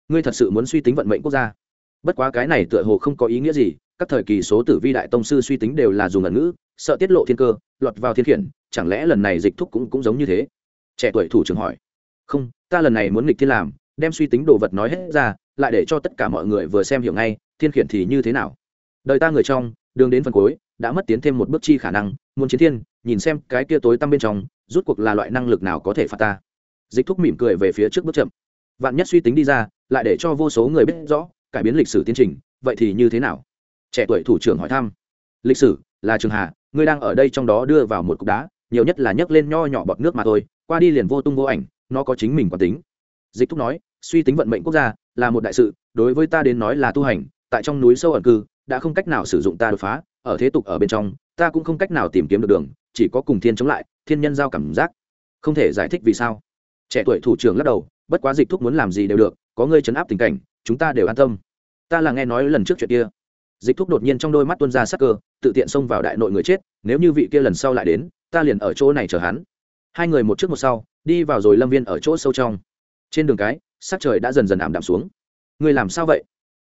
Speaker 1: ngươi thật sự muốn suy tính vận mệnh quốc gia? Bất quá cái này tựa hồ không có ý nghĩa gì, các thời kỳ số tử vi đại tông sư suy tính đều là dùng ngẩn ngữ, sợ tiết lộ thiên cơ, lọt vào thiên khiển, chẳng lẽ lần này dịch thúc cũng cũng giống như thế? Trẻ tuổi thủ trưởng hỏi. Không, ta lần này muốn nghịch thiên làm, đem suy tính đồ vật nói hết ra, lại để cho tất cả mọi người vừa xem hiểu ngay, thiên khiển thì như thế nào? Đời ta người trong, đường đến phần cuối, đã mất tiến thêm một bước chi khả năng, muốn chiến thiên nhìn xem cái kia tối tăm bên trong rút cuộc là loại năng lực nào có thể phạt ta. Dịch thúc mỉm cười về phía trước bước chậm. Vạn nhất suy tính đi ra, lại để cho vô số người biết rõ, cải biến lịch sử tiến trình, vậy thì như thế nào? Trẻ tuổi thủ trưởng hỏi thăm. Lịch sử, là trường hạ ngươi đang ở đây trong đó đưa vào một cục đá, nhiều nhất là nhấc lên nho nhỏ bọt nước mà thôi, qua đi liền vô tung vô ảnh, nó có chính mình quán tính. Dịch thúc nói, suy tính vận mệnh quốc gia, là một đại sự, đối với ta đến nói là tu hành, tại trong núi sâu ẩn cư, đã không cách nào sử dụng ta đột phá, ở thế tục ở bên trong, ta cũng không cách nào tìm kiếm được đường chỉ có cùng thiên chống lại, thiên nhân giao cảm giác. Không thể giải thích vì sao. Trẻ tuổi thủ trưởng lắc đầu, bất quá dịch thúc muốn làm gì đều được, có ngươi chấn áp tình cảnh, chúng ta đều an tâm. Ta là nghe nói lần trước chuyện kia. Dịch thúc đột nhiên trong đôi mắt tuân ra sắc cơ, tự tiện xông vào đại nội người chết, nếu như vị kia lần sau lại đến, ta liền ở chỗ này chờ hắn. Hai người một trước một sau, đi vào rồi lâm viên ở chỗ sâu trong. Trên đường cái, sắc trời đã dần dần ảm đạm xuống. Ngươi làm sao vậy?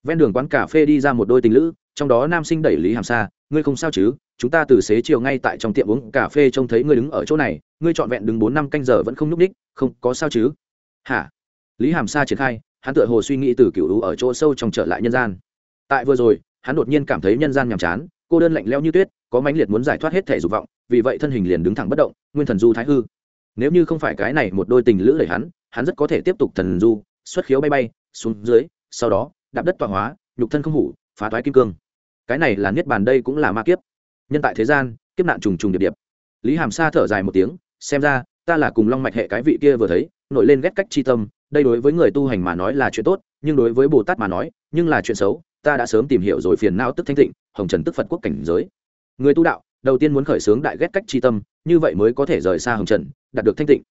Speaker 1: Ven đường quán cà phê đi ra một đôi tình lữ, trong đó nam sinh đẩy lý hàm xa ngươi không sao chứ? Chúng ta từ xế chiều ngay tại trong tiệm uống cà phê trông thấy ngươi đứng ở chỗ này, ngươi trọn vẹn đứng bốn năm canh giờ vẫn không nhúc ních không, có sao chứ? Hả? Lý hàm sa triển khai, hắn tựa hồ suy nghĩ từ cựu ở chỗ sâu trong trở lại nhân gian. Tại vừa rồi, hắn đột nhiên cảm thấy nhân gian nhàm chán, cô đơn lạnh leo như tuyết, có mãnh liệt muốn giải thoát hết thể dục vọng, vì vậy thân hình liền đứng thẳng bất động, nguyên thần du thái hư. Nếu như không phải cái này một đôi tình lữ đẩy hắn hắn rất có thể tiếp tục thần du, xuất khiếu bay bay, xuống dưới, sau đó, đạp đất tọa hóa, nhục thân không hủ, phá toái kim cương. Cái này là niết bàn đây cũng là ma kiếp nhân tại thế gian, kiếp nạn trùng trùng điệp điệp. Lý hàm sa thở dài một tiếng, xem ra, ta là cùng long mạch hệ cái vị kia vừa thấy, nổi lên ghét cách chi tâm, đây đối với người tu hành mà nói là chuyện tốt, nhưng đối với bồ tát mà nói, nhưng là chuyện xấu, ta đã sớm tìm hiểu rồi phiền não tức thanh tịnh, hồng trần tức phật quốc cảnh giới. Người tu đạo, đầu tiên muốn khởi xướng đại ghét cách chi tâm, như vậy mới có thể rời xa hồng trần, đạt được thanh tịnh.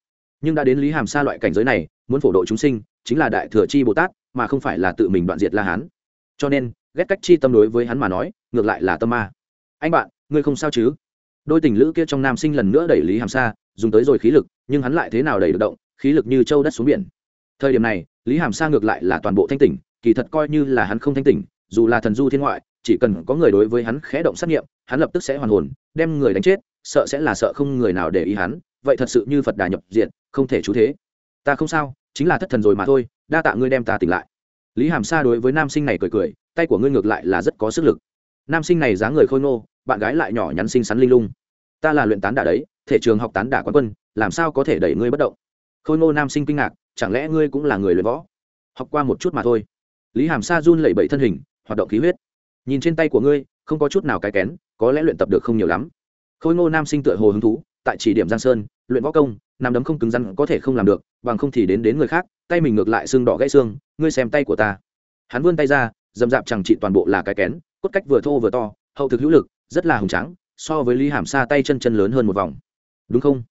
Speaker 1: Nhưng đã đến lý hàm sa loại cảnh giới này, muốn phổ độ chúng sinh, chính là đại thừa chi bồ tát, mà không phải là tự mình đoạn diệt la hán. Cho nên, ghét cách chi tâm đối với hắn mà nói, ngược lại là tâm ma. Anh bạn ngươi không sao chứ? Đôi tình lữ kia trong nam sinh lần nữa đẩy lý hàm sa, dùng tới rồi khí lực, nhưng hắn lại thế nào đẩy được động, khí lực như châu đất xuống biển. Thời điểm này, lý hàm sa ngược lại là toàn bộ thanh tỉnh, kỳ thật coi như là hắn không thanh tỉnh, dù là thần du thiên ngoại, chỉ cần có người đối với hắn khẽ động sát nghiệm, hắn lập tức sẽ hoàn hồn, đem người đánh chết, sợ sẽ là sợ không người nào để ý hắn, vậy thật sự như phật đà nhập diện không thể chú thế. Ta không sao, chính là thất thần rồi mà thôi, đa tạ ngươi đem ta tỉnh lại. Lý hàm sa đối với nam sinh này cười cười, tay của ngươi ngược lại là rất có sức lực. Nam sinh này dáng người khôi ngô bạn gái lại nhỏ nhắn xinh xắn linh lung. Ta là luyện tán đả đấy, thể trường học tán đả quán quân, làm sao có thể đẩy ngươi bất động? Khôi ngô nam sinh kinh ngạc, chẳng lẽ ngươi cũng là người luyện võ? Học qua một chút mà thôi. Lý hàm sa run lẩy bẩy thân hình, hoạt động khí huyết. Nhìn trên tay của ngươi, không có chút nào cái kén, có lẽ luyện tập được không nhiều lắm. Khôi ngô nam sinh tựa hồ hứng thú, tại chỉ điểm giang sơn, luyện võ công, nằm đấm không cứng rắn có thể không làm được, bằng không thì đến đến người khác, tay mình ngược lại xương đỏ gãy xương, ngươi xem tay của ta. Hắn vươn tay ra dầm dạp chẳng trị toàn bộ là cái kén, cốt cách vừa thô vừa to, hậu thực hữu lực rất là hùng trắng so với lý hàm sa tay chân chân lớn hơn một vòng. Đúng không?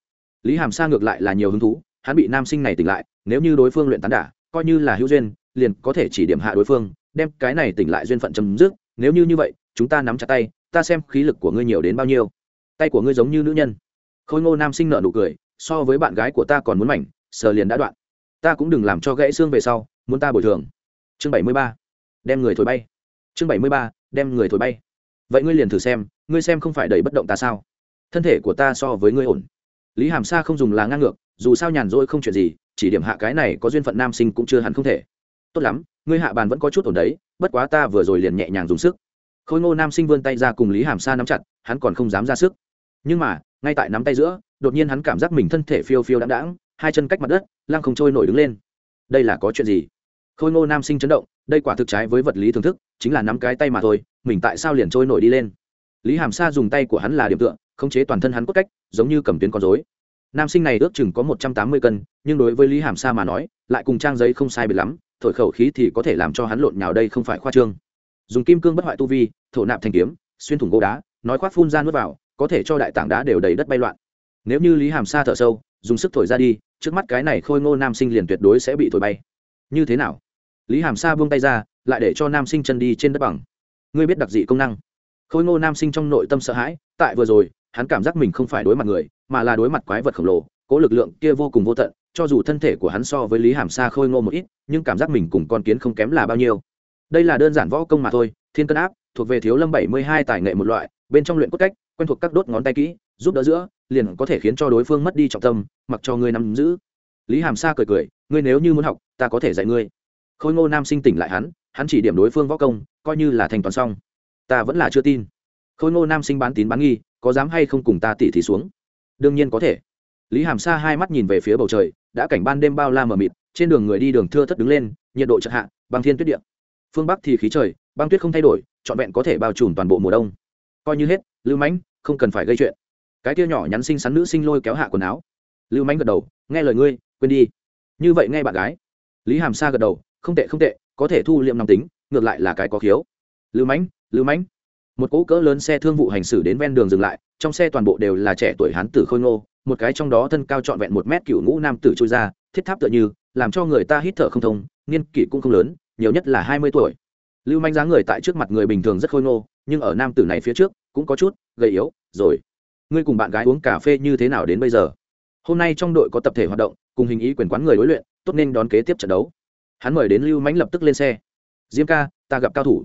Speaker 1: Lý hàm sa ngược lại là nhiều hứng thú, hắn bị nam sinh này tỉnh lại, nếu như đối phương luyện tán đả, coi như là hữu duyên, liền có thể chỉ điểm hạ đối phương, đem cái này tỉnh lại duyên phận chấm dứt. Nếu như như vậy, chúng ta nắm chặt tay, ta xem khí lực của ngươi nhiều đến bao nhiêu. Tay của ngươi giống như nữ nhân. Khôi ngô nam sinh nợ nụ cười, so với bạn gái của ta còn muốn mảnh, sờ liền đã đoạn. Ta cũng đừng làm cho gãy xương về sau, muốn ta bồi thường. Chương bảy mươi ba, đem người thổi bay. Chương bảy mươi ba, đem người thổi bay vậy ngươi liền thử xem, ngươi xem không phải đầy bất động ta sao? Thân thể của ta so với ngươi ổn. Lý hàm sa không dùng là ngang ngược, dù sao nhàn rỗi không chuyện gì, chỉ điểm hạ cái này có duyên phận nam sinh cũng chưa hẳn không thể. Tốt lắm, ngươi hạ bàn vẫn có chút ổn đấy, bất quá ta vừa rồi liền nhẹ nhàng dùng sức. Khôi ngô nam sinh vươn tay ra cùng lý hàm sa nắm chặt, hắn còn không dám ra sức. Nhưng mà, ngay tại nắm tay giữa, đột nhiên hắn cảm giác mình thân thể phiêu phiêu đáng đáng hai chân cách mặt đất, lăng không trôi nổi đứng lên. Đây là có chuyện gì? Khôi ngô nam sinh chấn động đây quả thực trái với vật lý thưởng thức, chính là nắm cái tay mà thôi, mình tại sao liền trôi nổi đi lên? Lý hàm sa dùng tay của hắn là điểm tựa, khống chế toàn thân hắn cốt cách, giống như cầm tuyến con dối nam sinh này ước chừng có một trăm tám mươi cân, nhưng đối với lý hàm sa mà nói, lại cùng trang giấy không sai biệt lắm, thổi khẩu khí thì có thể làm cho hắn lộn nhào đây không phải khoa trương. Dùng kim cương bất hoại tu vi, thổ nạp thanh kiếm, xuyên thủng gỗ đá, nói khoác phun ra nước vào, có thể cho đại tảng đá đều đầy đất bay loạn. Nếu như lý hàm sa thở sâu, dùng sức thổi ra đi, trước mắt cái này khôi ngô nam sinh liền tuyệt đối sẽ bị thổi bay. Như thế nào? Lý hàm sa buông tay ra, lại để cho nam sinh chân đi trên đất bằng. Ngươi biết đặc dị công năng. Khôi ngô nam sinh trong nội tâm sợ hãi, tại vừa rồi, hắn cảm giác mình không phải đối mặt người, mà là đối mặt quái vật khổng lồ, cố lực lượng kia vô cùng vô tận, cho dù thân thể của hắn so với lý hàm sa khôi ngô một ít, nhưng cảm giác mình cùng con kiến không kém là bao nhiêu. Đây là đơn giản võ công mà thôi, thiên cân áp, thuộc về thiếu lâm bảy mươi hai tài nghệ một loại, bên trong luyện cốt cách, quen thuộc các đốt ngón tay kỹ, giúp đỡ giữa, liền có thể khiến cho đối phương mất đi trọng tâm, mặc cho ngươi nắm giữ. Lý hàm sa cười cười, ngươi nếu như muốn học, ta có thể dạy ngươi khôi ngô nam sinh tỉnh lại hắn hắn chỉ điểm đối phương võ công, coi như là thành toàn xong. Ta vẫn là chưa tin. Khôi ngô nam sinh bán tín bán nghi, có dám hay không cùng ta tỉ thì xuống? Đương nhiên có thể. Lý hàm sa hai mắt nhìn về phía bầu trời, đã cảnh ban đêm bao la mờ mịt, trên đường người đi đường thưa thất đứng lên, nhiệt độ chợt hạ, băng thiên tuyết địa. Phương bắc thì khí trời, băng tuyết không thay đổi, trọn vẹn có thể bao trùm toàn bộ mùa đông. Coi như hết, lưu mãnh, không cần phải gây chuyện. Cái kia nhỏ nhắn xinh xắn nữ sinh lôi kéo hạ quần áo. Lưu mãnh gật đầu, nghe lời ngươi, quên đi. Như vậy nghe bạn gái. Lý hàm sa gật đầu không tệ không tệ, có thể thu liệm nòng tính, ngược lại là cái có khiếu. Lưu mãnh lưu mãnh. Một cỗ cỡ lớn xe thương vụ hành xử đến ven đường dừng lại, trong xe toàn bộ đều là trẻ tuổi hán tử khôi ngô, một cái trong đó thân cao trọn vẹn một mét cựu ngũ nam tử trôi ra, thiết tháp tựa như, làm cho người ta hít thở không thông, niên kỷ cũng không lớn, nhiều nhất là hai mươi tuổi. Lưu manh giá người tại trước mặt người bình thường rất khôi ngô, nhưng ở nam tử này phía trước, cũng có chút gầy yếu, rồi. Ngươi cùng bạn gái uống cà phê như thế nào đến bây giờ? Hôm nay trong đội có tập thể hoạt động, cùng hình ý quyền quán người đối luyện, tốt nên đón kế tiếp trận đấu hắn mời đến lưu mãnh lập tức lên xe. Diêm ca ta gặp cao thủ.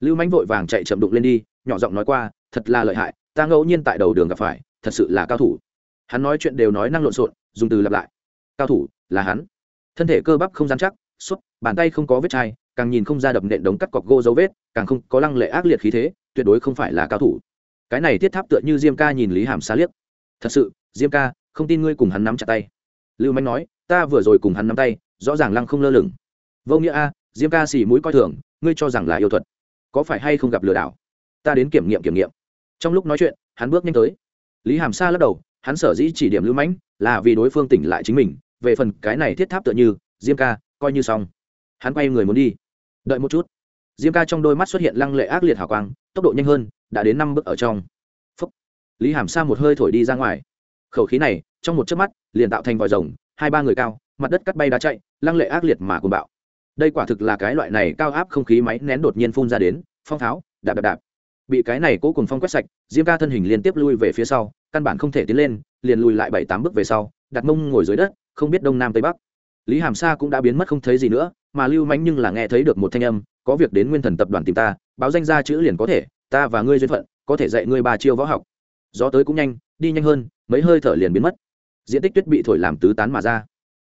Speaker 1: Lưu mãnh vội vàng chạy chậm đụng lên đi nhỏ giọng nói qua thật là lợi hại ta ngẫu nhiên tại đầu đường gặp phải thật sự là cao thủ. Hắn nói chuyện đều nói năng lộn xộn dùng từ lặp lại. Cao thủ là hắn. Thân thể cơ bắp không dán chắc xuất, bàn tay không có vết chai càng nhìn không ra đập nện đống cắt cọc gỗ dấu vết càng không có lăng lệ ác liệt khí thế tuyệt đối không phải là cao thủ. Cái này thiết tháp tựa như diêm ca nhìn lý hàm xa liếc. Thật sự diêm ca không tin ngươi cùng hắn nắm chặt tay. Lưu manh nói ta vừa rồi cùng hắn nắm tay rõ ràng lăng không lơ lửng vô nghĩa a, diêm ca xì mũi coi thường, ngươi cho rằng là yêu thuật. Có phải hay không gặp lừa đảo? Ta đến kiểm nghiệm kiểm nghiệm. Trong lúc nói chuyện, hắn bước nhanh tới. Lý hàm sa lắc đầu, hắn sở dĩ chỉ điểm lưu mãnh là vì đối phương tỉnh lại chính mình, về phần cái này thiết tháp tựa như, diêm ca, coi như xong. Hắn quay người muốn đi. Đợi một chút. Diêm ca trong đôi mắt xuất hiện lăng lệ ác liệt hào quang, tốc độ nhanh hơn, đã đến năm bước ở trong. Phúc. lý hàm sa một hơi thổi đi ra ngoài. Khẩu khí này, trong một chớp mắt, liền tạo thành vòi rồng, hai ba người cao, mặt đất cắt bay đá chạy, lăng lệ ác liệt mà cùng bạo đây quả thực là cái loại này cao áp không khí máy nén đột nhiên phun ra đến, phong tháo đạp đạp đạp. Bị cái này cố cùng phong quét sạch, diêm ca thân hình liên tiếp lui về phía sau, căn bản không thể tiến lên, liền lùi lại bảy tám bước về sau, đặt mông ngồi dưới đất, không biết đông nam tây bắc. Lý hàm sa cũng đã biến mất không thấy gì nữa, mà lưu mánh nhưng là nghe thấy được một thanh âm, có việc đến nguyên thần tập đoàn tìm ta, báo danh ra chữ liền có thể, ta và ngươi duyên phận, có thể dạy ngươi ba chiêu võ học. Gió tới cũng nhanh, đi nhanh hơn, mấy hơi thở liền biến mất. Diện tích tuyết bị thổi làm tứ tán mà ra.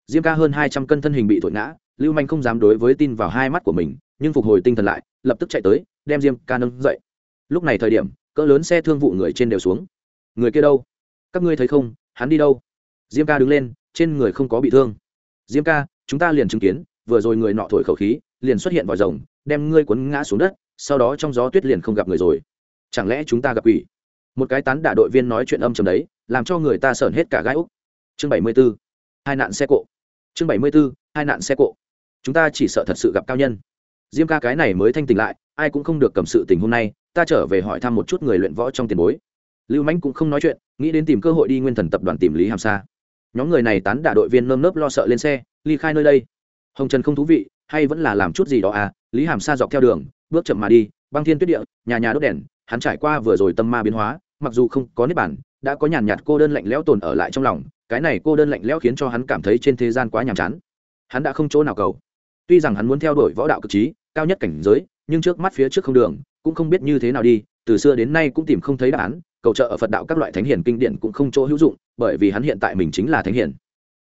Speaker 1: Diêm ca hơn hai trăm cân thân hình bị thổi ngã lưu manh không dám đối với tin vào hai mắt của mình, nhưng phục hồi tinh thần lại, lập tức chạy tới, đem diêm ca nâng dậy. Lúc này thời điểm, cỡ lớn xe thương vụ người trên đều xuống. Người kia đâu? Các ngươi thấy không? Hắn đi đâu? Diêm ca đứng lên, trên người không có bị thương. Diêm ca, chúng ta liền chứng kiến, vừa rồi người nọ thổi khẩu khí, liền xuất hiện vòi rồng, đem ngươi cuốn ngã xuống đất, sau đó trong gió tuyết liền không gặp người rồi. Chẳng lẽ chúng ta gặp quỷ? Một cái tán đả đội viên nói chuyện âm chầm đấy, làm cho người ta sởn hết cả gai úc. Chương bảy mươi b ố hai nạn xe cộ. Chương bảy mươi b ố hai nạn xe cộ chúng ta chỉ sợ thật sự gặp cao nhân. Diêm ca cái này mới thanh tỉnh lại, ai cũng không được cầm sự tình hôm nay, ta trở về hỏi thăm một chút người luyện võ trong tiền bối. Lưu mãnh cũng không nói chuyện, nghĩ đến tìm cơ hội đi nguyên thần tập đoàn tìm lý hàm sa. Nhóm người này tán đả đội viên nơm nớp lo sợ lên xe, ly khai nơi đây. Hồng trần không thú vị, hay vẫn là làm chút gì đó à lý hàm sa dọc theo đường, bước chậm mà đi, băng thiên tuyết địa, nhà nhà đốt đèn, hắn trải qua vừa rồi tâm ma biến hóa, mặc dù không có nếp bản đã có nhàn nhạt cô đơn lạnh lẽo tồn ở lại trong lòng, cái này cô đơn lạnh lẽo khiến cho hắn cảm thấy trên thế gian quá nhàm chán. Hắn đã không chỗ nào cầu tuy rằng hắn muốn theo đuổi võ đạo cực trí, cao nhất cảnh giới, nhưng trước mắt phía trước không đường, cũng không biết như thế nào đi, từ xưa đến nay cũng tìm không thấy đáp án, cầu trợ ở phật đạo các loại thánh hiền kinh điển cũng không chỗ hữu dụng, bởi vì hắn hiện tại mình chính là thánh hiền.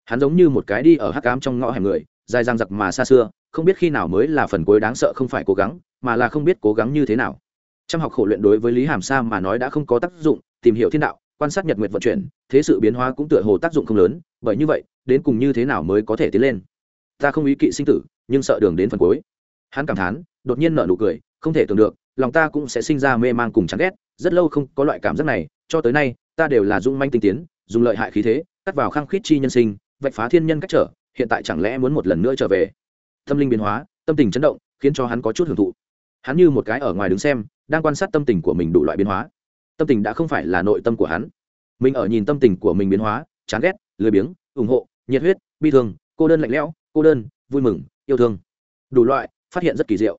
Speaker 1: Hắn giống như một cái đi ở hắc cám trong ngõ hẻm người, dài dang giặc mà xa xưa, không biết khi nào mới là phần cuối đáng sợ không phải cố gắng, mà là không biết cố gắng như thế nào. Trăm học khổ luyện đối với lý hàm sa mà nói đã không có tác dụng, tìm hiểu thiên đạo, quan sát nhật nguyệt vận chuyển, thế sự biến hóa cũng tựa hồ tác dụng không lớn, bởi như vậy, đến cùng như thế nào mới có thể tiến lên? Ta không ý kỵ sinh tử nhưng sợ đường đến phần cuối. Hắn cảm thán, đột nhiên nở nụ cười, không thể tưởng được, lòng ta cũng sẽ sinh ra mê man cùng chán ghét, rất lâu không có loại cảm giác này, cho tới nay, ta đều là dung manh tinh tiến, dùng lợi hại khí thế, cắt vào khăng khít chi nhân sinh, vạch phá thiên nhân cách trở, hiện tại chẳng lẽ muốn một lần nữa trở về? Tâm linh biến hóa, tâm tình chấn động, khiến cho hắn có chút hưởng thụ. Hắn như một cái ở ngoài đứng xem, đang quan sát tâm tình của mình đủ loại biến hóa. Tâm tình đã không phải là nội tâm của hắn. Mình ở nhìn tâm tình của mình biến hóa, chán ghét, lười biếng, ủng hộ, nhiệt huyết, bi thương, cô đơn lạnh lẽo, cô đơn, vui mừng yêu thương. Đủ loại phát hiện rất kỳ diệu.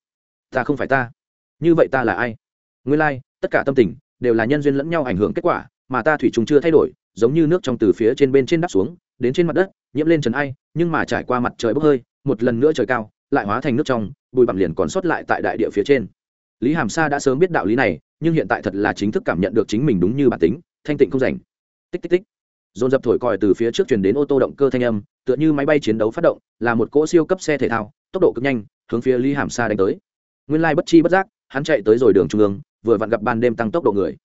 Speaker 1: Ta không phải ta. Như vậy ta là ai? Nguyên lai、like, tất cả tâm tình đều là nhân duyên lẫn nhau ảnh hưởng kết quả mà ta thủy chung chưa thay đổi giống như nước trong từ phía trên bên trên đắp xuống đến trên mặt đất nhiễm lên trần ai nhưng mà trải qua mặt trời bốc hơi một lần nữa trời cao lại hóa thành nước trong bụi bặm liền còn sót lại tại đại địa phía trên. Lý hàm sa đã sớm biết đạo lý này nhưng hiện tại thật là chính thức cảm nhận được chính mình đúng như bản tính thanh tịnh không rảnh. Tích tích tích dồn dập thổi còi từ phía trước truyền đến ô tô động cơ thanh âm, tựa như máy bay chiến đấu phát động, là một cỗ siêu cấp xe thể thao, tốc độ cực nhanh, hướng phía lý hàm sa đánh tới. Nguyên lai bất chi bất giác, hắn chạy tới rồi đường trung ương, vừa vặn gặp ban đêm tăng tốc độ người.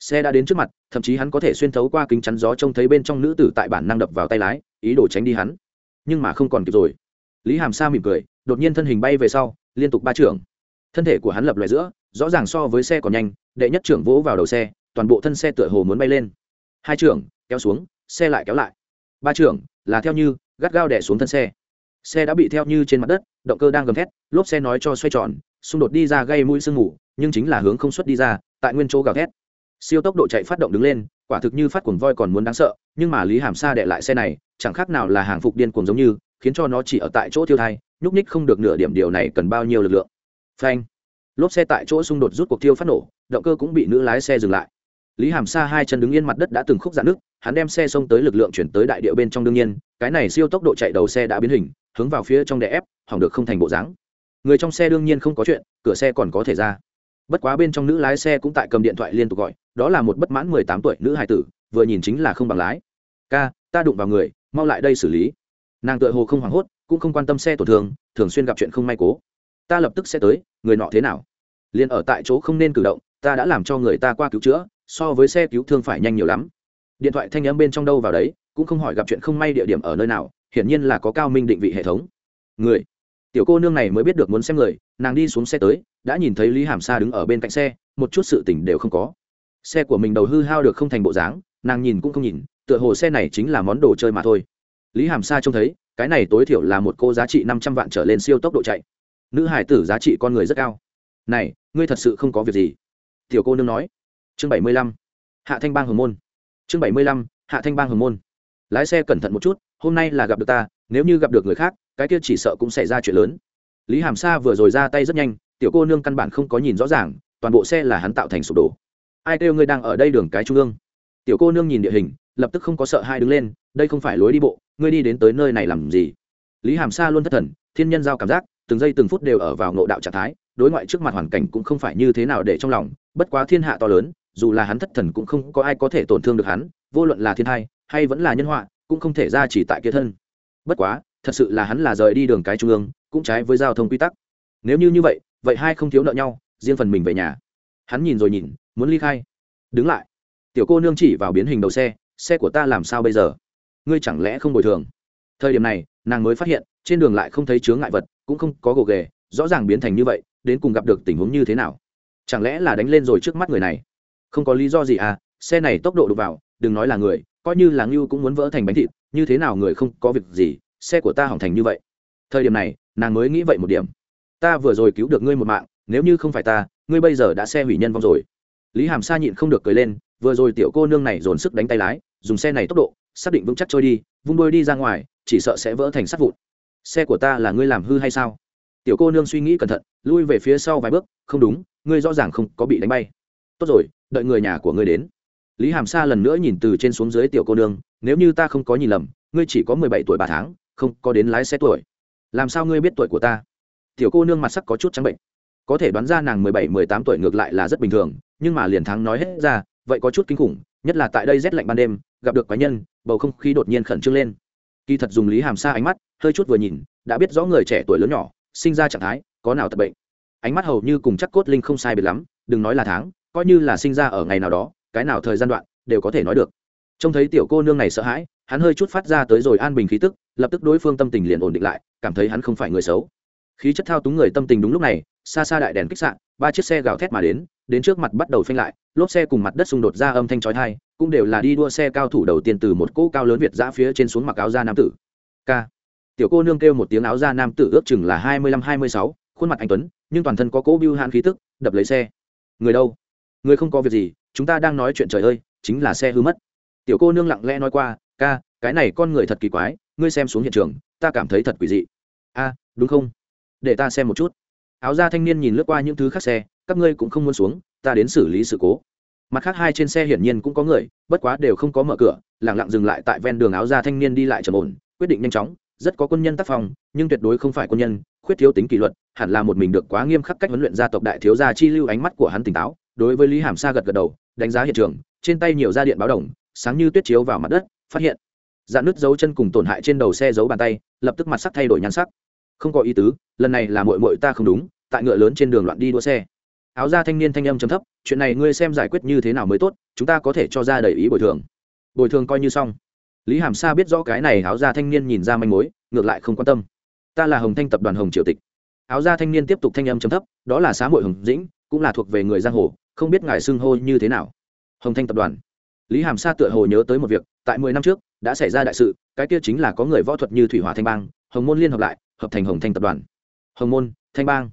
Speaker 1: Xe đã đến trước mặt, thậm chí hắn có thể xuyên thấu qua kính chắn gió trông thấy bên trong nữ tử tại bản năng đập vào tay lái, ý đồ tránh đi hắn. Nhưng mà không còn kịp rồi. Lý hàm sa mỉm cười, đột nhiên thân hình bay về sau, liên tục ba trưởng. Thân thể của hắn lập loại giữa, rõ ràng so với xe còn nhanh, đệ nhất trưởng vỗ vào đầu xe, toàn bộ thân xe tựa hồ muốn bay lên. Hai trưởng, kéo xuống xe lại kéo lại. Ba trưởng, là theo như, gắt gao đẻ xuống thân xe. Xe đã bị theo như trên mặt đất, động cơ đang gầm thét, lốp xe nói cho xoay tròn, xung đột đi ra gây mũi sương mù, nhưng chính là hướng không xuất đi ra, tại nguyên chỗ gào thét. Siêu tốc độ chạy phát động đứng lên, quả thực như phát cuồng voi còn muốn đáng sợ, nhưng mà lý hàm sa đệ lại xe này, chẳng khác nào là hàng phục điên cuồng giống như, khiến cho nó chỉ ở tại chỗ thiêu thai, nhúc ních không được nửa điểm điều này cần bao nhiêu lực lượng. Phanh. Lốp xe tại chỗ xung đột rút cuộc thiêu phát nổ, động cơ cũng bị nữ lái xe dừng lại lý hàm sa hai chân đứng yên mặt đất đã từng khúc dạn nước, hắn đem xe xông tới lực lượng chuyển tới đại địa bên trong đương nhiên, cái này siêu tốc độ chạy đầu xe đã biến hình, hướng vào phía trong đè ép, hỏng được không thành bộ dáng. Người trong xe đương nhiên không có chuyện, cửa xe còn có thể ra. Bất quá bên trong nữ lái xe cũng tại cầm điện thoại liên tục gọi, đó là một bất mãn mười tám tuổi nữ hai tử, vừa nhìn chính là không bằng lái. Ca, ta đụng vào người, mau lại đây xử lý. Nàng tựa hồ không hoảng hốt, cũng không quan tâm xe tổn thương, thường xuyên gặp chuyện không may cố. Ta lập tức sẽ tới, người nọ thế nào? Liền ở tại chỗ không nên cử động, ta đã làm cho người ta qua cứu chữa so với xe cứu thương phải nhanh nhiều lắm. Điện thoại thanh âm bên trong đâu vào đấy, cũng không hỏi gặp chuyện không may địa điểm ở nơi nào, hiển nhiên là có cao minh định vị hệ thống. Người. Tiểu cô nương này mới biết được muốn xem người, nàng đi xuống xe tới, đã nhìn thấy lý hàm sa đứng ở bên cạnh xe, một chút sự tỉnh đều không có. Xe của mình đầu hư hao được không thành bộ dáng, nàng nhìn cũng không nhìn, tựa hồ xe này chính là món đồ chơi mà thôi. Lý hàm sa trông thấy, cái này tối thiểu là một cô giá trị năm trăm vạn trở lên siêu tốc độ chạy. Nữ hải tử giá trị con người rất cao. Này, ngươi thật sự không có việc gì. Tiểu cô nương nói chương bảy mươi lăm. Hạ thanh bang hồng môn. Chương bảy mươi lăm, hạ thanh bang hồng môn. Lái xe cẩn thận một chút, hôm nay là gặp được ta, nếu như gặp được người khác, cái kia chỉ sợ cũng xảy ra chuyện lớn. Lý hàm sa vừa rồi ra tay rất nhanh, tiểu cô nương căn bản không có nhìn rõ ràng, toàn bộ xe là hắn tạo thành sụp đổ. Ai kêu ngươi đang ở đây đường cái trung ương? Tiểu cô nương nhìn địa hình, lập tức không có sợ hai đứng lên, đây không phải lối đi bộ, ngươi đi đến tới nơi này làm gì? Lý hàm sa luôn thất thần, thiên nhân giao cảm giác, từng giây từng phút đều ở vào ngộ đạo trạng thái, đối ngoại trước mặt hoàn cảnh cũng không phải như thế nào để trong lòng, bất quá thiên hạ to lớn dù là hắn thất thần cũng không có ai có thể tổn thương được hắn, vô luận là thiên hai hay vẫn là nhân họa, cũng không thể ra chỉ tại kia thân. Bất quá, thật sự là hắn là rời đi đường cái trung ương, cũng trái với giao thông quy tắc. Nếu như như vậy vậy hai không thiếu nợ nhau, riêng phần mình về nhà. Hắn nhìn rồi nhìn, muốn ly khai. Đứng lại. Tiểu cô nương chỉ vào biến hình đầu xe xe của ta làm sao bây giờ? Ngươi chẳng lẽ không bồi thường? Thời điểm này, nàng mới phát hiện, trên đường lại không thấy chướng ngại vật, cũng không có gồ ghề, rõ ràng biến thành như vậy, đến cùng gặp được tình huống như thế nào? Chẳng lẽ là đánh lên rồi trước mắt người này? Không có lý do gì à xe này tốc độ đụng vào, đừng nói là người, coi như là ngưu cũng muốn vỡ thành bánh thịt, như thế nào người không có việc gì, xe của ta hỏng thành như vậy. Thời điểm này, nàng mới nghĩ vậy một điểm. Ta vừa rồi cứu được ngươi một mạng, nếu như không phải ta, ngươi bây giờ đã xe hủy nhân vong rồi. Lý hàm sa nhịn không được cười lên, vừa rồi tiểu cô nương này dồn sức đánh tay lái, dùng xe này tốc độ, xác định vững chắc trôi đi, vung đôi đi ra ngoài, chỉ sợ sẽ vỡ thành sắt vụn. Xe của ta là ngươi làm hư hay sao? Tiểu cô nương suy nghĩ cẩn thận, lui về phía sau vài bước, không đúng, ngươi rõ ràng không có bị đánh bay tốt rồi, đợi người nhà của ngươi đến. Lý hàm sa lần nữa nhìn từ trên xuống dưới tiểu cô nương, nếu như ta không có nhìn lầm, ngươi chỉ có mười bảy tuổi ba tháng, không có đến lái xe tuổi. Làm sao ngươi biết tuổi của ta? Tiểu cô nương mặt sắc có chút trắng bệnh. Có thể đoán ra nàng mười bảy, mười tám tuổi ngược lại là rất bình thường, nhưng mà liền thắng nói hết ra, vậy có chút kinh khủng, nhất là tại đây rét lạnh ban đêm, gặp được quái nhân, bầu không khí đột nhiên khẩn trương lên. Kỳ thật dùng lý hàm xa ánh mắt, hơi chút vừa nhìn, đã biết rõ người trẻ tuổi lớn nhỏ, sinh ra trạng thái, có nào tật bệnh. Ánh mắt hầu như cùng chắc cốt linh không sai biệt lắm, đừng nói là tháng coi như là sinh ra ở ngày nào đó, cái nào thời gian đoạn, đều có thể nói được. Trông thấy tiểu cô nương này sợ hãi, hắn hơi chút phát ra tới rồi an bình khí tức, lập tức đối phương tâm tình liền ổn định lại, cảm thấy hắn không phải người xấu. Khí chất thao túng người tâm tình đúng lúc này, xa xa đại đèn kích sạn ba chiếc xe gào thét mà đến đến trước mặt bắt đầu phanh lại, lốp xe cùng mặt đất xung đột ra âm thanh chói tai, cũng đều là đi đua xe cao thủ đầu tiên từ một cỗ cao lớn việt giã phía trên xuống mặc áo da nam tử. K. Tiểu cô nương kêu một tiếng áo da nam tử ước chừng là hai mươi lăm hai mươi sáu, khuôn mặt anh tuấn, nhưng toàn thân có cỗ biêu hạn khí tức, đập lấy xe. Người đâu? Người không có việc gì, chúng ta đang nói chuyện trời ơi, chính là xe hư mất. Tiểu cô nương lặng lẽ nói qua, ca, cái này con người thật kỳ quái, ngươi xem xuống hiện trường, ta cảm thấy thật quỷ dị. A, đúng không? Để ta xem một chút. Áo da thanh niên nhìn lướt qua những thứ khác xe, các ngươi cũng không muốn xuống, ta đến xử lý sự cố. Mặt khác hai trên xe hiển nhiên cũng có người, bất quá đều không có mở cửa lẳng lặng dừng lại tại ven đường áo da thanh niên đi lại trầm ổn, quyết định nhanh chóng, rất có quân nhân tác phong, nhưng tuyệt đối không phải quân nhân, khuyết thiếu tính kỷ luật, hẳn là một mình được quá nghiêm khắc cách huấn luyện gia tộc đại thiếu gia chi lưu ánh mắt của hắn tỉnh táo đối với lý hàm sa gật gật đầu, đánh giá hiện trường, trên tay nhiều da điện báo đồng, sáng như tuyết chiếu vào mặt đất, phát hiện. Dạn nứt dấu chân cùng tổn hại trên đầu xe giấu bàn tay, lập tức mặt sắc thay đổi nhan sắc. Không có ý tứ, lần này là mội mội ta không đúng, tại ngựa lớn trên đường loạn đi đua xe. Áo da thanh niên thanh âm chấm thấp, chuyện này ngươi xem giải quyết như thế nào mới tốt, chúng ta có thể cho ra đầy ý bồi thường. Bồi thường coi như xong. Lý hàm sa biết rõ cái này áo da thanh niên nhìn ra manh mối, ngược lại không quan tâm. Ta là hồng thanh tập đoàn hồng triều tịch. Áo da thanh niên tiếp tục thanh âm chấm thấp, đó là xã hội hồng dĩnh, cũng là thuộc về người giang hồ không biết ngài xưng hô như thế nào. Hồng thanh tập đoàn. Lý hàm sa tựa hồ nhớ tới một việc, tại mười năm trước, đã xảy ra đại sự, cái kia chính là có người võ thuật như thủy hỏa thanh bang, hồng môn liên hợp lại, hợp thành hồng thanh tập đoàn. Hồng môn, thanh bang.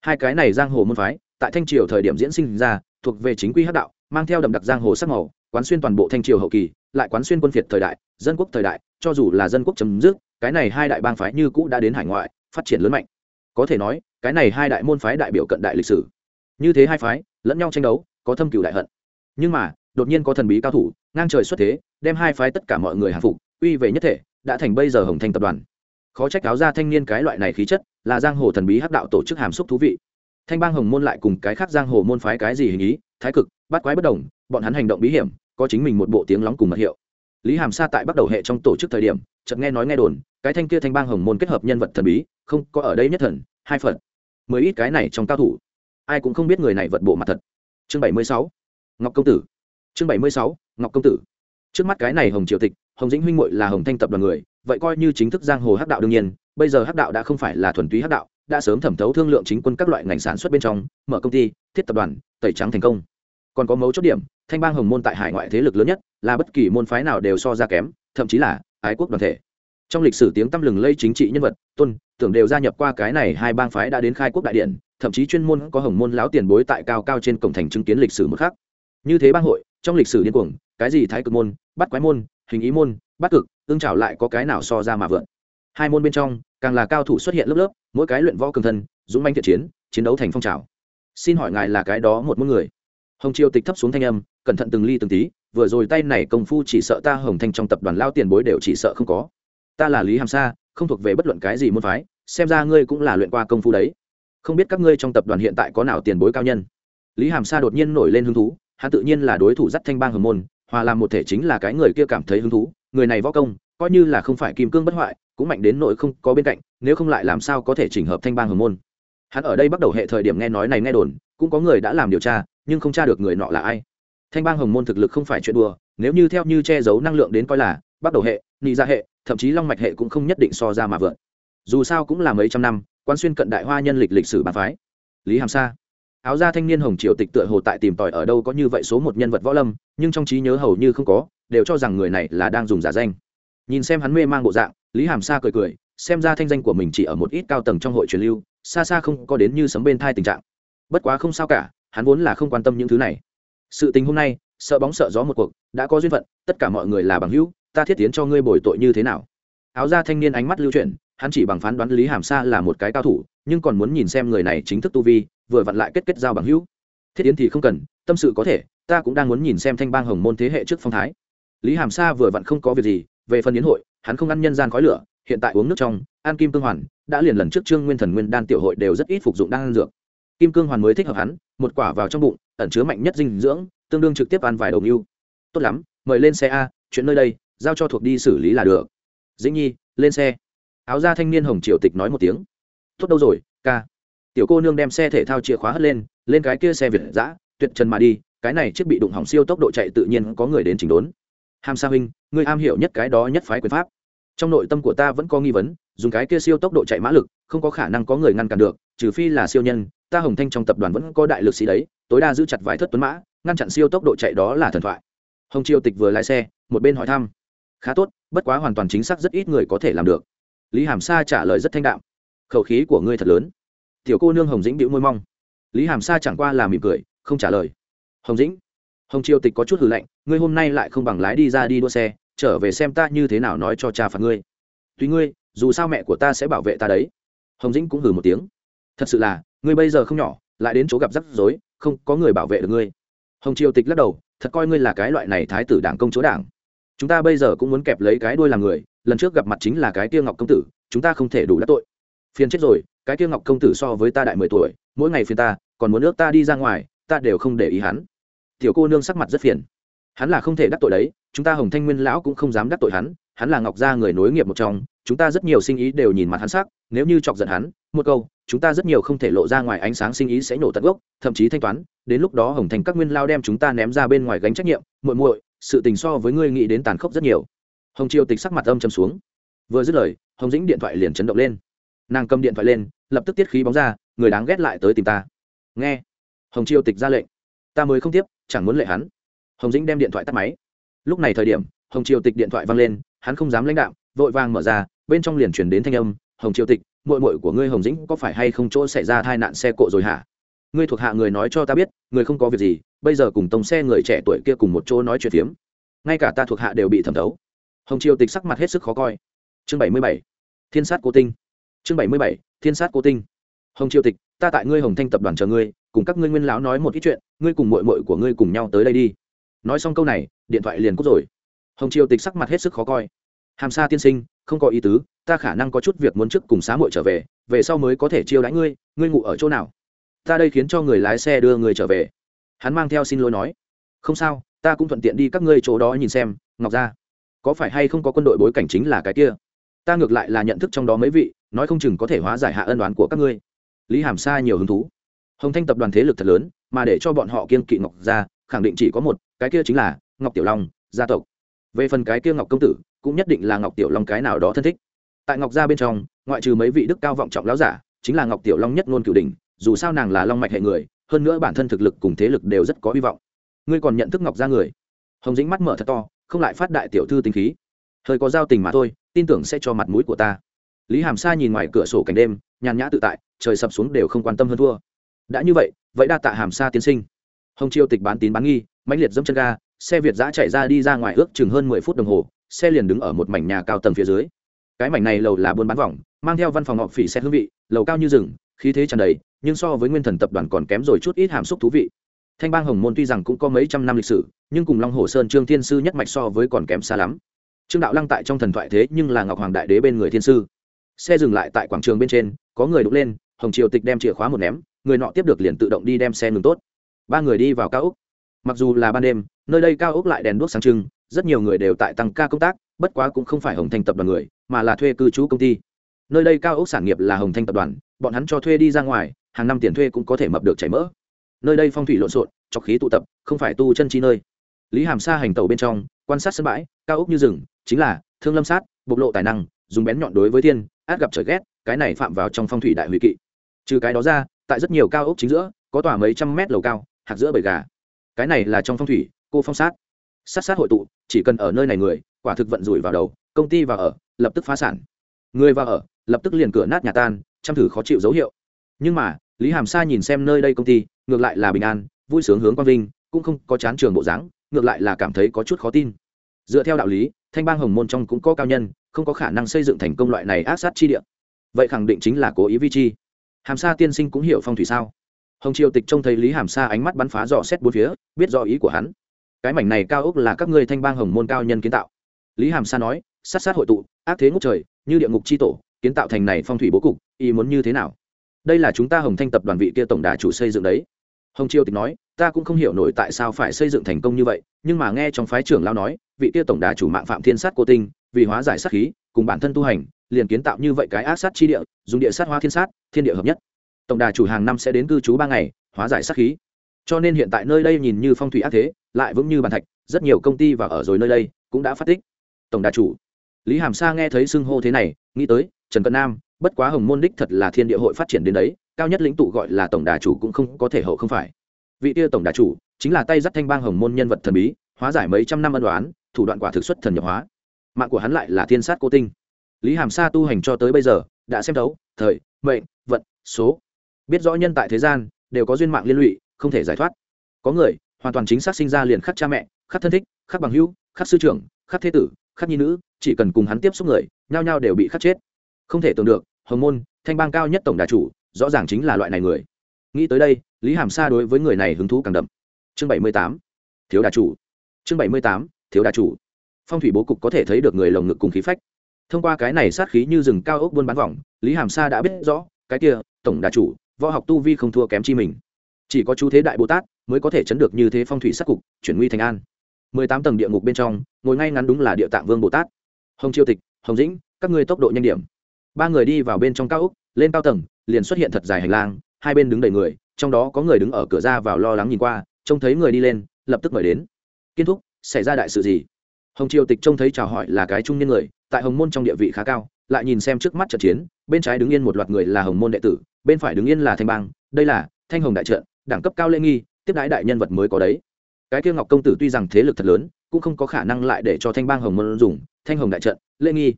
Speaker 1: Hai cái này giang hồ môn phái, tại thanh triều thời điểm diễn sinh ra, thuộc về chính quy hắc đạo, mang theo đậm đặc giang hồ sắc màu, quán xuyên toàn bộ thanh triều hậu kỳ, lại quán xuyên quân phiệt thời đại, dân quốc thời đại, cho dù là dân quốc chấm dứt, cái này hai đại bang phái như cũ đã đến hải ngoại, phát triển lớn mạnh. Có thể nói, cái này hai đại môn phái đại biểu cận đại lịch sử. Như thế hai phái lẫn nhau tranh đấu, có thâm cựu đại hận. Nhưng mà, đột nhiên có thần bí cao thủ, ngang trời xuất thế, đem hai phái tất cả mọi người hạ phục, uy về nhất thể, đã thành bây giờ hồng thanh tập đoàn. Khó trách áo ra thanh niên cái loại này khí chất, là giang hồ thần bí hắc đạo tổ chức hàm xúc thú vị. Thanh bang hồng môn lại cùng cái khác giang hồ môn phái cái gì hình ý, thái cực bắt quái bất đồng, bọn hắn hành động bí hiểm, có chính mình một bộ tiếng lóng cùng mật hiệu. Lý hàm sa tại bắt đầu hệ trong tổ chức thời điểm, chợt nghe nói nghe đồn, cái thanh kia thanh bang hồng môn kết hợp nhân vật thần bí, không có ở đây nhất thần, hai phần mới ít cái này trong cao thủ ai cũng không biết người này vật bộ mặt thật. Chương bảy mươi sáu, ngọc công tử. Chương bảy mươi sáu, ngọc công tử. Trước mắt cái này hồng triều tịch, hồng dĩnh huynh muội là hồng thanh tập đoàn người, vậy coi như chính thức giang hồ hắc đạo đương nhiên, bây giờ hắc đạo đã không phải là thuần túy hắc đạo, đã sớm thẩm thấu thương lượng chính quân các loại ngành sản xuất bên trong, mở công ty, thiết tập đoàn, tẩy trắng thành công. Còn có mấu chốt điểm, thanh bang hồng môn tại hải ngoại thế lực lớn nhất, là bất kỳ môn phái nào đều so ra kém, thậm chí là ái quốc đoàn thể. Trong lịch sử tiếng tăm lừng lây chính trị nhân vật, tôn tưởng đều gia nhập qua cái này hai bang phái đã đến khai quốc đại điện, thậm chí chuyên môn có hồng môn lão tiền bối tại cao cao trên cổng thành chứng kiến lịch sử một khác như thế bang hội, trong lịch sử điên cuồng, cái gì thái cực môn, bắt quái môn, hình ý môn, bắt cực, tương trào lại có cái nào so ra mà vượn. Hai môn bên trong, càng là cao thủ xuất hiện lớp lớp, mỗi cái luyện võ cường thân, dũng manh thiện chiến chiến đấu thành phong trào. Xin hỏi ngài là cái đó một môn người? Hồng triều tịch thấp xuống thanh âm, cẩn thận từng ly từng tí, vừa rồi tay này công phu chỉ sợ ta hồng thanh trong tập đoàn lao tiền bối đều chỉ sợ không có. Ta là lý hàm sa không thuộc về bất luận cái gì môn phái, xem ra ngươi cũng là luyện qua công phu đấy. Không biết các ngươi trong tập đoàn hiện tại có nào tiền bối cao nhân? Lý hàm sa đột nhiên nổi lên hứng thú, hắn tự nhiên là đối thủ dắt thanh bang hồng môn, hòa làm một thể chính là cái người kia cảm thấy hứng thú, người này võ công, coi như là không phải kim cương bất hoại, cũng mạnh đến nỗi không có bên cạnh, nếu không lại làm sao có thể chỉnh hợp thanh bang hồng môn? Hắn ở đây bắt đầu hệ thời điểm nghe nói này nghe đồn, cũng có người đã làm điều tra, nhưng không tra được người nọ là ai. Thanh bang hồng môn thực lực không phải chuyện đùa, nếu như theo như che giấu năng lượng đến coi là, bắt đầu hệ, nị ra hệ thậm chí long mạch hệ cũng không nhất định so ra mà vượt dù sao cũng là mấy trăm năm, quan xuyên cận đại hoa nhân lịch lịch sử bàn phái. Lý hàm sa. Áo da thanh niên hồng triều tịch tựa hồ tại tìm tòi ở đâu có như vậy số một nhân vật võ lâm, nhưng trong trí nhớ hầu như không có, đều cho rằng người này là đang dùng giả danh. Nhìn xem hắn mê mang bộ dạng, lý hàm sa cười cười, xem ra thanh danh của mình chỉ ở một ít cao tầng trong hội truyền lưu, xa xa không có đến như sấm bên thai tình trạng. Bất quá không sao cả, hắn vốn là không quan tâm những thứ này. Sự tình hôm nay, sợ bóng sợ gió một cuộc, đã có duyên phận, tất cả mọi người là bằng hữu ta thiết tiến cho ngươi bồi tội như thế nào? Áo da thanh niên ánh mắt lưu chuyển, hắn chỉ bằng phán đoán lý hàm sa là một cái cao thủ, nhưng còn muốn nhìn xem người này chính thức tu vi, vừa vặn lại kết kết giao bằng hữu. Thiết tiến thì không cần, tâm sự có thể, ta cũng đang muốn nhìn xem thanh bang hồng môn thế hệ trước phong thái. Lý hàm sa vừa vặn không có việc gì, về phần yến hội, hắn không ăn nhân gian khói lửa, hiện tại uống nước trong, ăn kim cương hoàn, đã liền lần trước trương nguyên thần nguyên đan tiểu hội đều rất ít phục dụng đan dược. Kim cương hoàn mới thích hợp hắn, một quả vào trong bụng, ẩn chứa mạnh nhất dinh dưỡng, tương đương trực tiếp ăn vài đầu mưu tốt lắm, mời lên xe a, chuyện nơi đây giao cho thuộc đi xử lý là được. Dĩnh nhi, lên xe. Áo da thanh niên hồng triều tịch nói một tiếng. Tốt đâu rồi, ca. Tiểu cô nương đem xe thể thao chìa khóa hất lên lên cái kia xe việt giã tuyệt trần mà đi, cái này chiếc bị đụng hỏng siêu tốc độ chạy tự nhiên có người đến chỉnh đốn. Ham sa huynh, ngươi am hiểu nhất cái đó nhất phái quyền pháp. Trong nội tâm của ta vẫn có nghi vấn, dùng cái kia siêu tốc độ chạy mã lực, không có khả năng có người ngăn cản được, trừ phi là siêu nhân, ta hồng thanh trong tập đoàn vẫn có đại lực sĩ đấy, tối đa giữ chặt vài thất tuấn mã, ngăn chặn siêu tốc độ chạy đó là thần thoại. Hồng triều tịch vừa lái xe, một bên hỏi thăm khá tốt, bất quá hoàn toàn chính xác rất ít người có thể làm được. Lý hàm sa trả lời rất thanh đạm. Khẩu khí của ngươi thật lớn. Tiểu cô nương hồng dĩnh bĩu môi mong. Lý hàm sa chẳng qua là mỉm cười, không trả lời. Hồng dĩnh, hồng triều tịch có chút hư lạnh, ngươi hôm nay lại không bằng lái đi ra đi đua xe, trở về xem ta như thế nào nói cho cha phạt ngươi. Tùy ngươi, dù sao mẹ của ta sẽ bảo vệ ta đấy. Hồng dĩnh cũng hử một tiếng. Thật sự là, ngươi bây giờ không nhỏ, lại đến chỗ gặp rắc rối, không có người bảo vệ được ngươi. Hồng triều tịch lắc đầu, thật coi ngươi là cái loại này thái tử đảng công chúa đảng chúng ta bây giờ cũng muốn kẹp lấy cái đuôi làm người, lần trước gặp mặt chính là cái tiêu ngọc công tử, chúng ta không thể đủ đắc tội. Phiền chết rồi, cái tiêu ngọc công tử so với ta đại mười tuổi, mỗi ngày phiền ta, còn muốn nước ta đi ra ngoài, ta đều không để ý hắn. Tiểu cô nương sắc mặt rất phiền. Hắn là không thể đắc tội đấy, chúng ta hồng thanh nguyên lão cũng không dám đắc tội hắn hắn là ngọc gia người nối nghiệp một trong, chúng ta rất nhiều sinh ý đều nhìn mặt hắn sắc, nếu như chọc giận hắn, một câu, chúng ta rất nhiều không thể lộ ra ngoài ánh sáng sinh ý sẽ nổ tận gốc, thậm chí thanh toán, đến lúc đó hồng thành các nguyên lao đem chúng ta ném ra bên ngoài gánh trách nhiệm, muội muội sự tình so với ngươi nghĩ đến tàn khốc rất nhiều. Hồng triều tịch sắc mặt âm trầm xuống. Vừa dứt lời, hồng dĩnh điện thoại liền chấn động lên. Nàng cầm điện thoại lên, lập tức tiết khí bóng ra, người đáng ghét lại tới tìm ta. Nghe. Hồng triều tịch ra lệnh. Ta mới không tiếp, chẳng muốn lệ hắn. Hồng dĩnh đem điện thoại tắt máy. Lúc này thời điểm, hồng triều tịch điện thoại văng lên, hắn không dám lãnh đạo vội vàng mở ra, bên trong liền chuyển đến thanh âm, hồng triều tịch mội mội của ngươi hồng dĩnh có phải hay không chỗ xảy ra tai nạn xe cộ rồi hả? Ngươi thuộc hạ người nói cho ta biết, người không có việc gì bây giờ cùng tông xe người trẻ tuổi kia cùng một chỗ nói chuyện phiếm. Ngay cả ta thuộc hạ đều bị thẩm thấu. Hồng triều tịch sắc mặt hết sức khó coi. Chương bảy mươi bảy, thiên sát cố tinh. Chương bảy mươi bảy, thiên sát cố tinh. Hồng triều tịch, ta tại ngươi hồng thanh tập đoàn chờ ngươi, cùng các ngươi nguyên lão nói một ít chuyện, ngươi cùng mội mội của ngươi cùng nhau tới đây đi. Nói xong câu này, điện thoại liền cút rồi. Hồng triều tịch sắc mặt hết sức khó coi. Hàm sa tiên sinh, không có ý tứ, ta khả năng có chút việc muốn trước cùng xá mội trở về về sau mới có thể chiêu đãi ngươi ngươi ngủ ở chỗ nào? Ta đây khiến cho người lái xe đưa người trở về hắn mang theo xin lỗi nói, không sao, ta cũng thuận tiện đi các ngươi chỗ đó nhìn xem, ngọc gia, có phải hay không có quân đội bối cảnh chính là cái kia? Ta ngược lại là nhận thức trong đó mấy vị, nói không chừng có thể hóa giải hạ ân đoán của các ngươi. Lý hàm sa nhiều hứng thú. Hồng thanh tập đoàn thế lực thật lớn, mà để cho bọn họ kiên kỵ ngọc gia, khẳng định chỉ có một, cái kia chính là ngọc tiểu long, gia tộc. Về phần cái kia ngọc công tử, cũng nhất định là ngọc tiểu long cái nào đó thân thích. Tại ngọc gia bên trong, ngoại trừ mấy vị đức cao vọng trọng lão giả, chính là ngọc tiểu long nhất ngôn cửu đình dù sao nàng là long mạch hệ người hơn nữa bản thân thực lực cùng thế lực đều rất có hy vọng. Ngươi còn nhận thức ngọc gia người? Hồng dính mắt mở thật to, không lại phát đại tiểu thư tính khí. Hơi có giao tình mà thôi, tin tưởng sẽ cho mặt mũi của ta. Lý hàm sa nhìn ngoài cửa sổ cảnh đêm, nhàn nhã tự tại, trời sập xuống đều không quan tâm hơn thua. Đã như vậy vậy đa tạ hàm sa tiến sinh. Hồng chiêu tịch bán tín bán nghi, mãnh liệt dẫm chân ga, xe việt giã chạy ra đi ra ngoài ước chừng hơn mười phút đồng hồ, xe liền đứng ở một mảnh nhà cao tầng phía dưới. Cái mảnh này lầu là buôn bán vòng, mang theo văn phòng ngọc phỉ xe hương vị, lầu cao như rừng, khí thế tràn đầy nhưng so với nguyên thần tập đoàn còn kém rồi chút ít hàm xúc thú vị. Thanh bang hồng môn tuy rằng cũng có mấy trăm năm lịch sử, nhưng cùng long hồ sơn trương thiên sư nhất mạch so với còn kém xa lắm. Trương đạo lăng tại trong thần thoại thế nhưng là ngọc hoàng đại đế bên người thiên sư. Xe dừng lại tại quảng trường bên trên, có người đụng lên, hồng triều tịch đem chìa khóa một ném, người nọ tiếp được liền tự động đi đem xe ngừng tốt. Ba người đi vào cao úc mặc dù là ban đêm, nơi đây cao úc lại đèn đuốc sáng trưng, rất nhiều người đều tại tăng ca công tác, bất quá cũng không phải hồng thanh tập đoàn người, mà là thuê cư trú công ty nơi đây cao úc sản nghiệp là hồng thanh tập đoàn, bọn hắn cho thuê đi ra ngoài, hàng năm tiền thuê cũng có thể mập được chảy mỡ. Nơi đây phong thủy lộn xộn chọc khí tụ tập, không phải tu chân chi nơi. Lý hàm sa hành tàu bên trong, quan sát sân bãi, cao úc như rừng, chính là thương lâm sát, bộc lộ tài năng, dùng bén nhọn đối với thiên, át gặp trời ghét, cái này phạm vào trong phong thủy đại hủy kỵ. Trừ cái đó ra, tại rất nhiều cao ốc chính giữa, có tòa mấy trăm mét lầu cao hạt giữa bầy gà. Cái này là trong phong thủy, cô phong sát. Sát sát hội tụ, chỉ cần ở nơi này người, quả thực vận rủi vào đầu, công ty vào ở, lập tức phá sản. Người vào ở lập tức liền cửa nát nhà tan, chăm thử khó chịu dấu hiệu. Nhưng mà, lý hàm sa nhìn xem nơi đây công ty, ngược lại là bình an, vui sướng hướng quang vinh, cũng không có chán trường bộ dáng, ngược lại là cảm thấy có chút khó tin. Dựa theo đạo lý, thanh bang hồng môn trong cũng có cao nhân, không có khả năng xây dựng thành công loại này ác sát chi địa. Vậy khẳng định chính là cố ý vi chi. Hàm sa tiên sinh cũng hiểu phong thủy sao? Hồng triều tịch trông thấy lý hàm sa ánh mắt bắn phá dò xét bốn phía, biết do ý của hắn. Cái mảnh này cao ốc là các ngươi thanh bang hồng môn cao nhân kiến tạo. Lý hàm sa nói, sát sát hội tụ, ác thế ngốc trời, như địa ngục c h i tổ kiến tạo thành này phong thủy bố cục, ý muốn như thế nào? Đây là chúng ta hồng thanh tập đoàn vị kia tổng đà chủ xây dựng đấy. Hồng triều tịch nói, ta cũng không hiểu nổi tại sao phải xây dựng thành công như vậy, nhưng mà nghe trong phái trưởng lao nói, vị kia tổng đà chủ mạng phạm thiên sát cô tinh, vì hóa giải sát khí, cùng bản thân tu hành, liền kiến tạo như vậy cái ác sát chi địa, dùng địa sát hóa thiên sát, thiên địa hợp nhất. Tổng đà chủ hàng năm sẽ đến cư trú ba ngày, hóa giải sát khí. Cho nên hiện tại nơi đây nhìn như phong thủy ác thế, lại vững như bàn thạch, rất nhiều công ty và ở rồi nơi đây cũng đã phát tích. Tổng đà chủ, lý hàm sa nghe thấy xưng hô thế này, nghĩ tới trần cận nam, bất quá hồng môn đích thật là thiên địa hội phát triển đến đấy, cao nhất lĩnh tụ gọi là tổng đà chủ cũng không có thể hậu không phải. Vị tia tổng đà chủ chính là tay dắt thanh bang hồng môn nhân vật thần bí, hóa giải mấy trăm năm ân đoán thủ đoạn quả thực xuất thần nhập hóa. Mạng của hắn lại là thiên sát cô tinh. Lý hàm sa tu hành cho tới bây giờ, đã xem thấu, thời, mệnh, vận, số. Biết rõ nhân tại thế gian, đều có duyên mạng liên lụy, không thể giải thoát. Có người, hoàn toàn chính xác sinh ra liền khắc cha mẹ, khắc thân thích, khắc bằng hữu, khắc sư trưởng, khắc thế tử, khắc nhi nữ, chỉ cần cùng hắn tiếp xúc người, nhao nhao đều bị khắc chết không thể tưởng được, hồng môn, thanh bang cao nhất tổng đà chủ, rõ ràng chính là loại này người. Nghĩ tới đây, lý hàm sa đối với người này hứng thú càng đậm. Chương bảy mươi tám, thiếu đà chủ. Chương bảy mươi tám, thiếu đà chủ. Phong thủy bố cục có thể thấy được người lồng ngực cùng khí phách. Thông qua cái này sát khí như rừng cao ốc buôn bán vòng lý hàm sa đã biết rõ, cái kia, tổng đà chủ, võ học tu vi không thua kém chi mình. Chỉ có chú thế đại bồ tát mới có thể chấn được như thế phong thủy sắc cục, chuyển nguy thành an. mười tám tầng địa ngục bên trong, ngồi ngay ngắn đúng là địa tạng vương bồ tát. Hồng chiêu tịch, hồng dĩnh, các ngươi tốc độ nhanh điểm ba người đi vào bên trong cao úc lên cao tầng, liền xuất hiện thật dài hành lang, hai bên đứng đầy người, trong đó có người đứng ở cửa ra vào lo lắng nhìn qua, trông thấy người đi lên, lập tức mời đến. Kiên thúc, xảy ra đại sự gì? Hồng triều tịch trông thấy chào hỏi là cái trung niên người, tại hồng môn trong địa vị khá cao, lại nhìn xem trước mắt trận chiến, bên trái đứng yên một loạt người là hồng môn đệ tử, bên phải đứng yên là thanh bang, đây là thanh hồng đại trận, đẳng cấp cao lễ nghi, tiếp đái đại nhân vật mới có đấy. Cái kia ngọc công tử tuy rằng thế lực thật lớn, cũng không có khả năng lại để cho thanh bang hồng môn dùng thanh hồng đại trận lễ nghi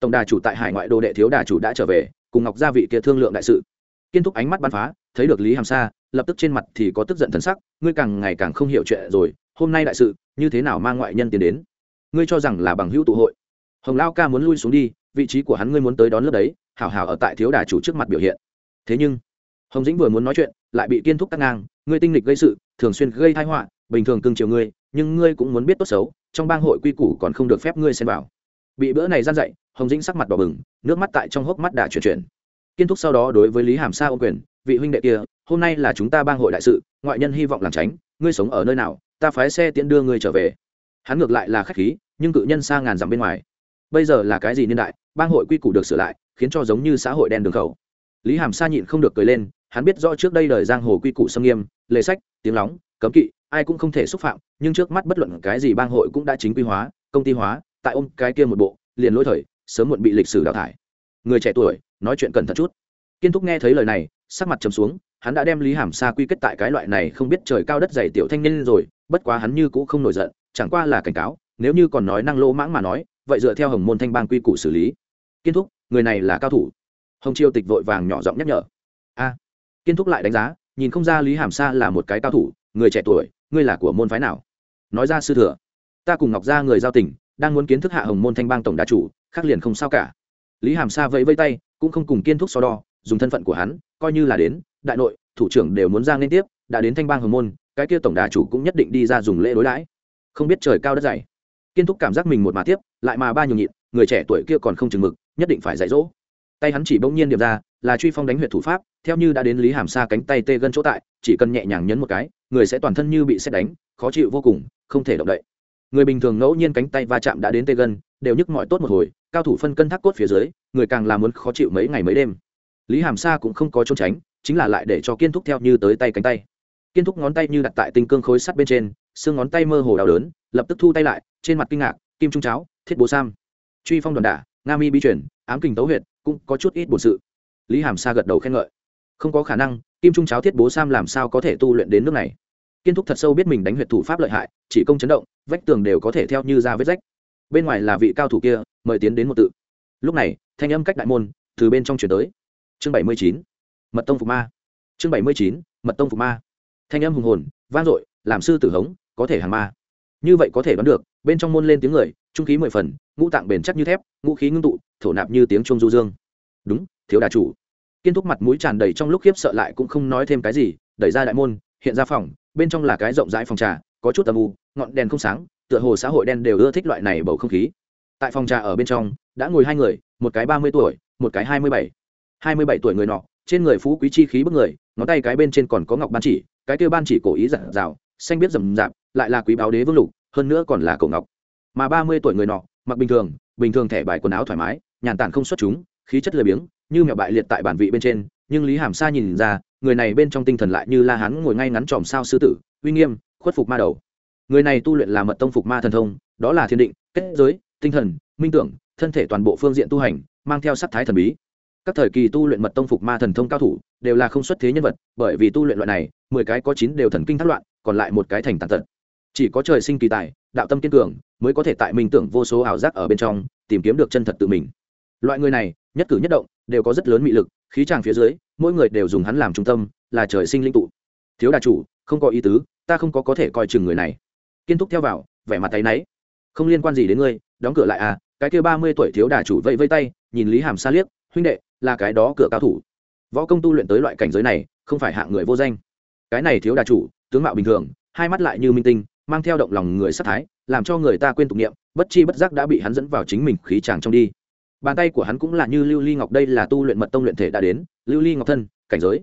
Speaker 1: tổng đà chủ tại hải ngoại đô đệ thiếu đà chủ đã trở về, cùng ngọc gia vị kia thương lượng đại sự. Kiên thúc ánh mắt bắn phá, thấy được lý hàm sa, lập tức trên mặt thì có tức giận thần sắc, ngươi càng ngày càng không hiểu chuyện rồi, hôm nay đại sự, như thế nào mang ngoại nhân tiến đến? Ngươi cho rằng là bằng hữu tụ hội. Hồng lao ca muốn lui xuống đi, vị trí của hắn ngươi muốn tới đón lớp đấy, hảo hảo ở tại thiếu đà chủ trước mặt biểu hiện. Thế nhưng, hồng dĩnh vừa muốn nói chuyện, lại bị kiên thúc cắt ngang, ngươi tinh lịch gây sự, thường xuyên gây thai họa, bình thường cưng chiều ngươi, nhưng ngươi cũng muốn biết tốt xấu, trong bang hội quy củ còn không được phép ngươi xem vào. Bị bữa này gian dậy hồng dĩnh sắc mặt đỏ bừng, nước mắt tại trong hốc mắt đã chuyển chuyển. Kiên thúc sau đó đối với lý hàm sa ô quyền, vị huynh đệ kia, hôm nay là chúng ta bang hội đại sự, ngoại nhân hy vọng làm tránh, ngươi sống ở nơi nào, ta phái xe tiễn đưa ngươi trở về. Hắn ngược lại là khách khí, nhưng cự nhân xa ngàn dặm bên ngoài. Bây giờ là cái gì niên đại, bang hội quy củ được sửa lại, khiến cho giống như xã hội đen đường khẩu. Lý hàm sa nhịn không được cười lên, hắn biết rõ trước đây đời giang hồ quy củ xâm nghiêm, lề sách, tiếng lóng, cấm kỵ, ai cũng không thể xúc phạm, nhưng trước mắt bất luận cái gì bang hội cũng đã chính quy hóa, công ty hóa, tại ôm cái kia một bộ, liền lỗi thời sớm muộn bị lịch sử đào thải. Người trẻ tuổi, nói chuyện cẩn thận chút. Kiên thúc nghe thấy lời này, sắc mặt trầm xuống, hắn đã đem lý hàm sa quy kết tại cái loại này không biết trời cao đất dày tiểu thanh niên rồi, bất quá hắn như cũng không nổi giận, chẳng qua là cảnh cáo, nếu như còn nói năng lỗ mãng mà nói, vậy dựa theo hồng môn thanh bang quy củ xử lý. Kiên thúc, người này là cao thủ. Hồng chiêu tịch vội vàng nhỏ giọng nhắc nhở. A. Kiên thúc lại đánh giá, nhìn không ra lý hàm sa là một cái cao thủ, người trẻ tuổi, ngươi là của môn phái nào? Nói ra sư thừa. Ta cùng ngọc gia người giao tình, đang muốn kiến thức hạ hồng môn thanh bang tổng đà chủ khác liền không sao cả. Lý hàm sa vẫy vây tay, cũng không cùng kiên thúc so đo, dùng thân phận của hắn, coi như là đến, đại nội, thủ trưởng đều muốn ra liên tiếp, đã đến thanh bang hồng môn, cái kia tổng đà chủ cũng nhất định đi ra dùng lễ đối đãi. Không biết trời cao đất dày. Kiên thúc cảm giác mình một mà tiếp, lại mà ba nhường nhịn, người trẻ tuổi kia còn không chừng mực, nhất định phải dạy dỗ. Tay hắn chỉ bỗng nhiên điểm ra, là truy phong đánh huyện thủ pháp, theo như đã đến lý hàm xa cánh tay tê gân chỗ tại, chỉ cần nhẹ nhàng nhấn một cái, người sẽ toàn thân như bị xét đánh, khó chịu vô cùng, không thể động đậy. Người bình thường ngẫu nhiên cánh tay va chạm đã đến tê gân, đều nhức mọi tốt một hồi cao thủ phân cân thác cốt phía dưới, người càng làm muốn khó chịu mấy ngày mấy đêm. Lý hàm sa cũng không có trốn tránh, chính là lại để cho kiên thúc theo như tới tay cánh tay. Kiên thúc ngón tay như đặt tại tinh cương khối sắt bên trên, xương ngón tay mơ hồ đau đớn, lập tức thu tay lại, trên mặt kinh ngạc, kim trung cháo, thiết bố sam. Truy phong đoàn đả, nga mi bi chuyển ám kình tấu huyện cũng có chút ít bổn sự. Lý hàm sa gật đầu khen ngợi. Không có khả năng, kim trung cháo thiết bố sam làm sao có thể tu luyện đến nước này? Kiên thúc thật sâu biết mình đánh huyệt thủ pháp lợi hại, chỉ công chấn động, vách tường đều có thể theo như ra vết rách bên ngoài là vị cao thủ kia, mời tiến đến một tự. Lúc này, thanh âm cách đại môn, từ bên trong chuyển tới. Chương bảy mươi chín, mật tông phục ma. Chương bảy mươi chín, mật tông phục ma. Thanh âm hùng hồn, vang dội, làm sư tử hống, có thể hàng ma. Như vậy có thể đoán được, bên trong môn lên tiếng người, trung khí mười phần, ngũ tạng bền chắc như thép, ngũ khí ngưng tụ, thổ nạp như tiếng trung du dương. Đúng, thiếu đà chủ. Kiên thúc mặt mũi tràn đầy trong lúc khiếp sợ lại cũng không nói thêm cái gì, đẩy ra đại môn, hiện ra phòng, bên trong là cái rộng rãi phòng trà, có chút tầm u, ngọn đèn không sáng tựa hồ xã hội đen đều ưa thích loại này bầu không khí. Tại phòng trà ở bên trong, đã ngồi hai người, một cái ba mươi tuổi, một cái hai mươi bảy. Hai mươi bảy tuổi người nọ, trên người phú quý chi khí bức người, ngón tay cái bên trên còn có ngọc ban chỉ, cái kia ban chỉ cổ ý dặn dào, xanh biết rầm rạp, lại là quý báo đế vương lục, hơn nữa còn là cổ ngọc. Mà ba mươi tuổi người nọ, mặc bình thường bình thường thẻ bài quần áo thoải mái, nhàn tản không xuất chúng, khí chất lười biếng, như mẹo bại liệt tại bản vị bên trên, nhưng lý hàm sa nhìn ra, người này bên trong tinh thần lại như la hán ngồi ngay ngắn tròm sao sư tử, uy nghiêm, khuất phục ma đầu người này tu luyện là mật tông phục ma thần thông đó là thiên định kết giới tinh thần minh tưởng thân thể toàn bộ phương diện tu hành mang theo sắc thái thần bí. Các thời kỳ tu luyện mật tông phục ma thần thông cao thủ đều là không xuất thế nhân vật bởi vì tu luyện loại này mười cái có chín đều thần kinh thất loạn còn lại một cái thành tàn tật. Chỉ có trời sinh kỳ tài đạo tâm kiên cường mới có thể tại minh tưởng vô số ảo giác ở bên trong tìm kiếm được chân thật tự mình. Loại người này nhất cử nhất động đều có rất lớn mị lực khí tràng phía dưới mỗi người đều dùng hắn làm trung tâm là trời sinh linh tụ. Thiếu đà chủ không có ý tứ ta không có có thể coi chừng người này kiên thúc theo vào, vẻ mặt tay náy. Không liên quan gì đến ngươi, đóng cửa lại à cái kia ba mươi tuổi thiếu đà chủ vẫy vây tay, nhìn lý hàm xa liếc, huynh đệ, là cái đó cửa cao thủ. Võ công tu luyện tới loại cảnh giới này, không phải hạng người vô danh. Cái này thiếu đà chủ, tướng mạo bình thường, hai mắt lại như minh tinh, mang theo động lòng người sát thái, làm cho người ta quên tục niệm, bất chi bất giác đã bị hắn dẫn vào chính mình khí tràng trong đi. Bàn tay của hắn cũng là như lưu ly ngọc đây là tu luyện mật tông luyện thể đã đến, lưu ly ngọc thân, cảnh giới.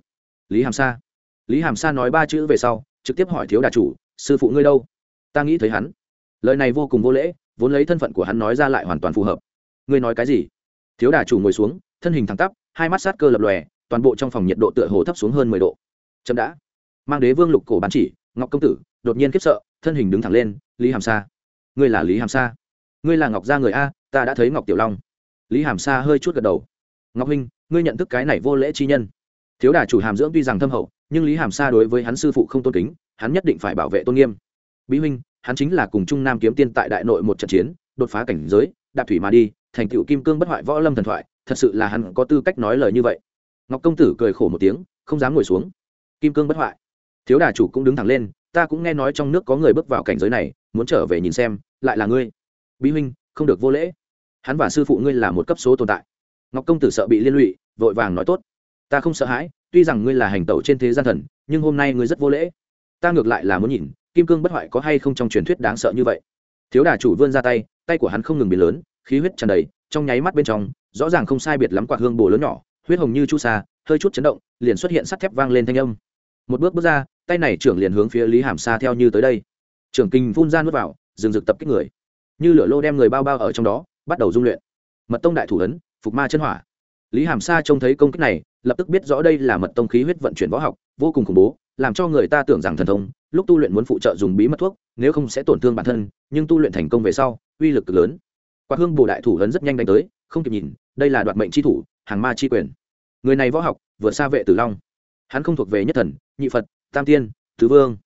Speaker 1: Lý hàm sa. Lý hàm sa nói ba chữ về sau, trực tiếp hỏi thiếu đà chủ, sư phụ ngươi đâu? Ta nghĩ thấy hắn. Lời này vô cùng vô lễ, vốn lấy thân phận của hắn nói ra lại hoàn toàn phù hợp. Ngươi nói cái gì? Thiếu đà chủ ngồi xuống, thân hình thẳng tắp, hai mắt sát cơ lập lòe, toàn bộ trong phòng nhiệt độ tựa hồ thấp xuống hơn mười độ. Chậm đã. Mang đế vương lục cổ bán chỉ, ngọc công tử, đột nhiên khiếp sợ, thân hình đứng thẳng lên, lý hàm sa. Ngươi là lý hàm sa? Ngươi là ngọc gia người a, ta đã thấy ngọc tiểu long. Lý hàm sa hơi chút gật đầu. Ngọc huynh, ngươi nhận thức cái này vô lễ chi nhân. Thiếu đà chủ hàm dưỡng tuy rằng thâm hậu, nhưng lý hàm sa đối với hắn sư phụ không tôn kính, hắn nhất định phải bảo vệ tôn nghiêm. Bí huynh hắn chính là cùng trung nam kiếm tiên tại đại nội một trận chiến, đột phá cảnh giới, đạp thủy mà đi, thành tựu kim cương bất hoại võ lâm thần thoại, thật sự là hắn có tư cách nói lời như vậy. Ngọc công tử cười khổ một tiếng, không dám ngồi xuống. Kim cương bất hoại. Thiếu đà chủ cũng đứng thẳng lên, ta cũng nghe nói trong nước có người bước vào cảnh giới này, muốn trở về nhìn xem, lại là ngươi. Bí huynh, không được vô lễ. Hắn và sư phụ ngươi là một cấp số tồn tại. Ngọc công tử sợ bị liên lụy, vội vàng nói tốt. Ta không sợ hãi, tuy rằng ngươi là hành tẩu trên thế gian thần, nhưng hôm nay ngươi rất vô lễ. Ta ngược lại là muốn nhìn kim cương bất hoại có hay không trong truyền thuyết đáng sợ như vậy? Thiếu đà chủ vươn ra tay tay của hắn không ngừng biến lớn, khí huyết tràn đầy, trong nháy mắt bên trong, rõ ràng không sai biệt lắm quạt hương bồ lớn nhỏ, huyết hồng như chu sa, hơi chút chấn động, liền xuất hiện sắt thép vang lên thanh âm. Một bước bước ra, tay này trưởng liền hướng phía lý hàm sa theo như tới đây. Trưởng kinh phun ra nuốt vào dừng rực tập kích người. Như lửa lô đem người bao bao ở trong đó, bắt đầu dung luyện. Mật tông đại thủ ấn, phục ma chân hỏa. Lý hàm sa trông thấy công kích này, lập tức biết rõ đây là mật tông khí huyết vận chuyển võ học, vô cùng khủng bố, làm cho người ta tưởng rằng thần thông lúc tu luyện muốn phụ trợ dùng bí mật thuốc, nếu không sẽ tổn thương bản thân, nhưng tu luyện thành công về sau, uy lực cực lớn. Quạt hương bồ đại thủ lớn rất nhanh đánh tới, không kịp nhìn, đây là đoạt mệnh chi thủ, hàng ma chi quyền. Người này võ học vượt xa vệ tử long. Hắn không thuộc về nhất thần, nhị phật, tam tiên thứ vương.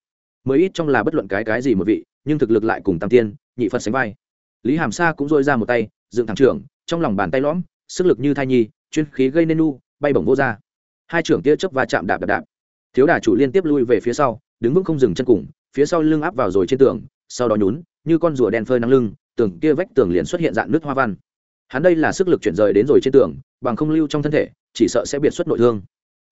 Speaker 1: Mới ít trong là bất luận cái cái gì một vị, nhưng thực lực lại cùng tam tiên, nhị phật sánh vai. Lý hàm sa cũng dôi ra một tay, dựng thẳng trưởng, trong lòng bàn tay lõm, sức lực như thai nhi, chuyên khí gây nên nu, bay bổng vô ra. Hai trưởng tia chớp và chạm đạp đạp đạp. Thiếu đà chủ liên tiếp lui về phía sau đứng vững không dừng chân cùng, phía sau lưng áp vào rồi trên tường, sau đó nhún, như con rùa đen phơi nắng lưng, tường kia vách tường liền xuất hiện dạng nước hoa văn. Hắn đây là sức lực chuyển rời đến rồi trên tường, bằng không lưu trong thân thể, chỉ sợ sẽ biệt xuất nội thương.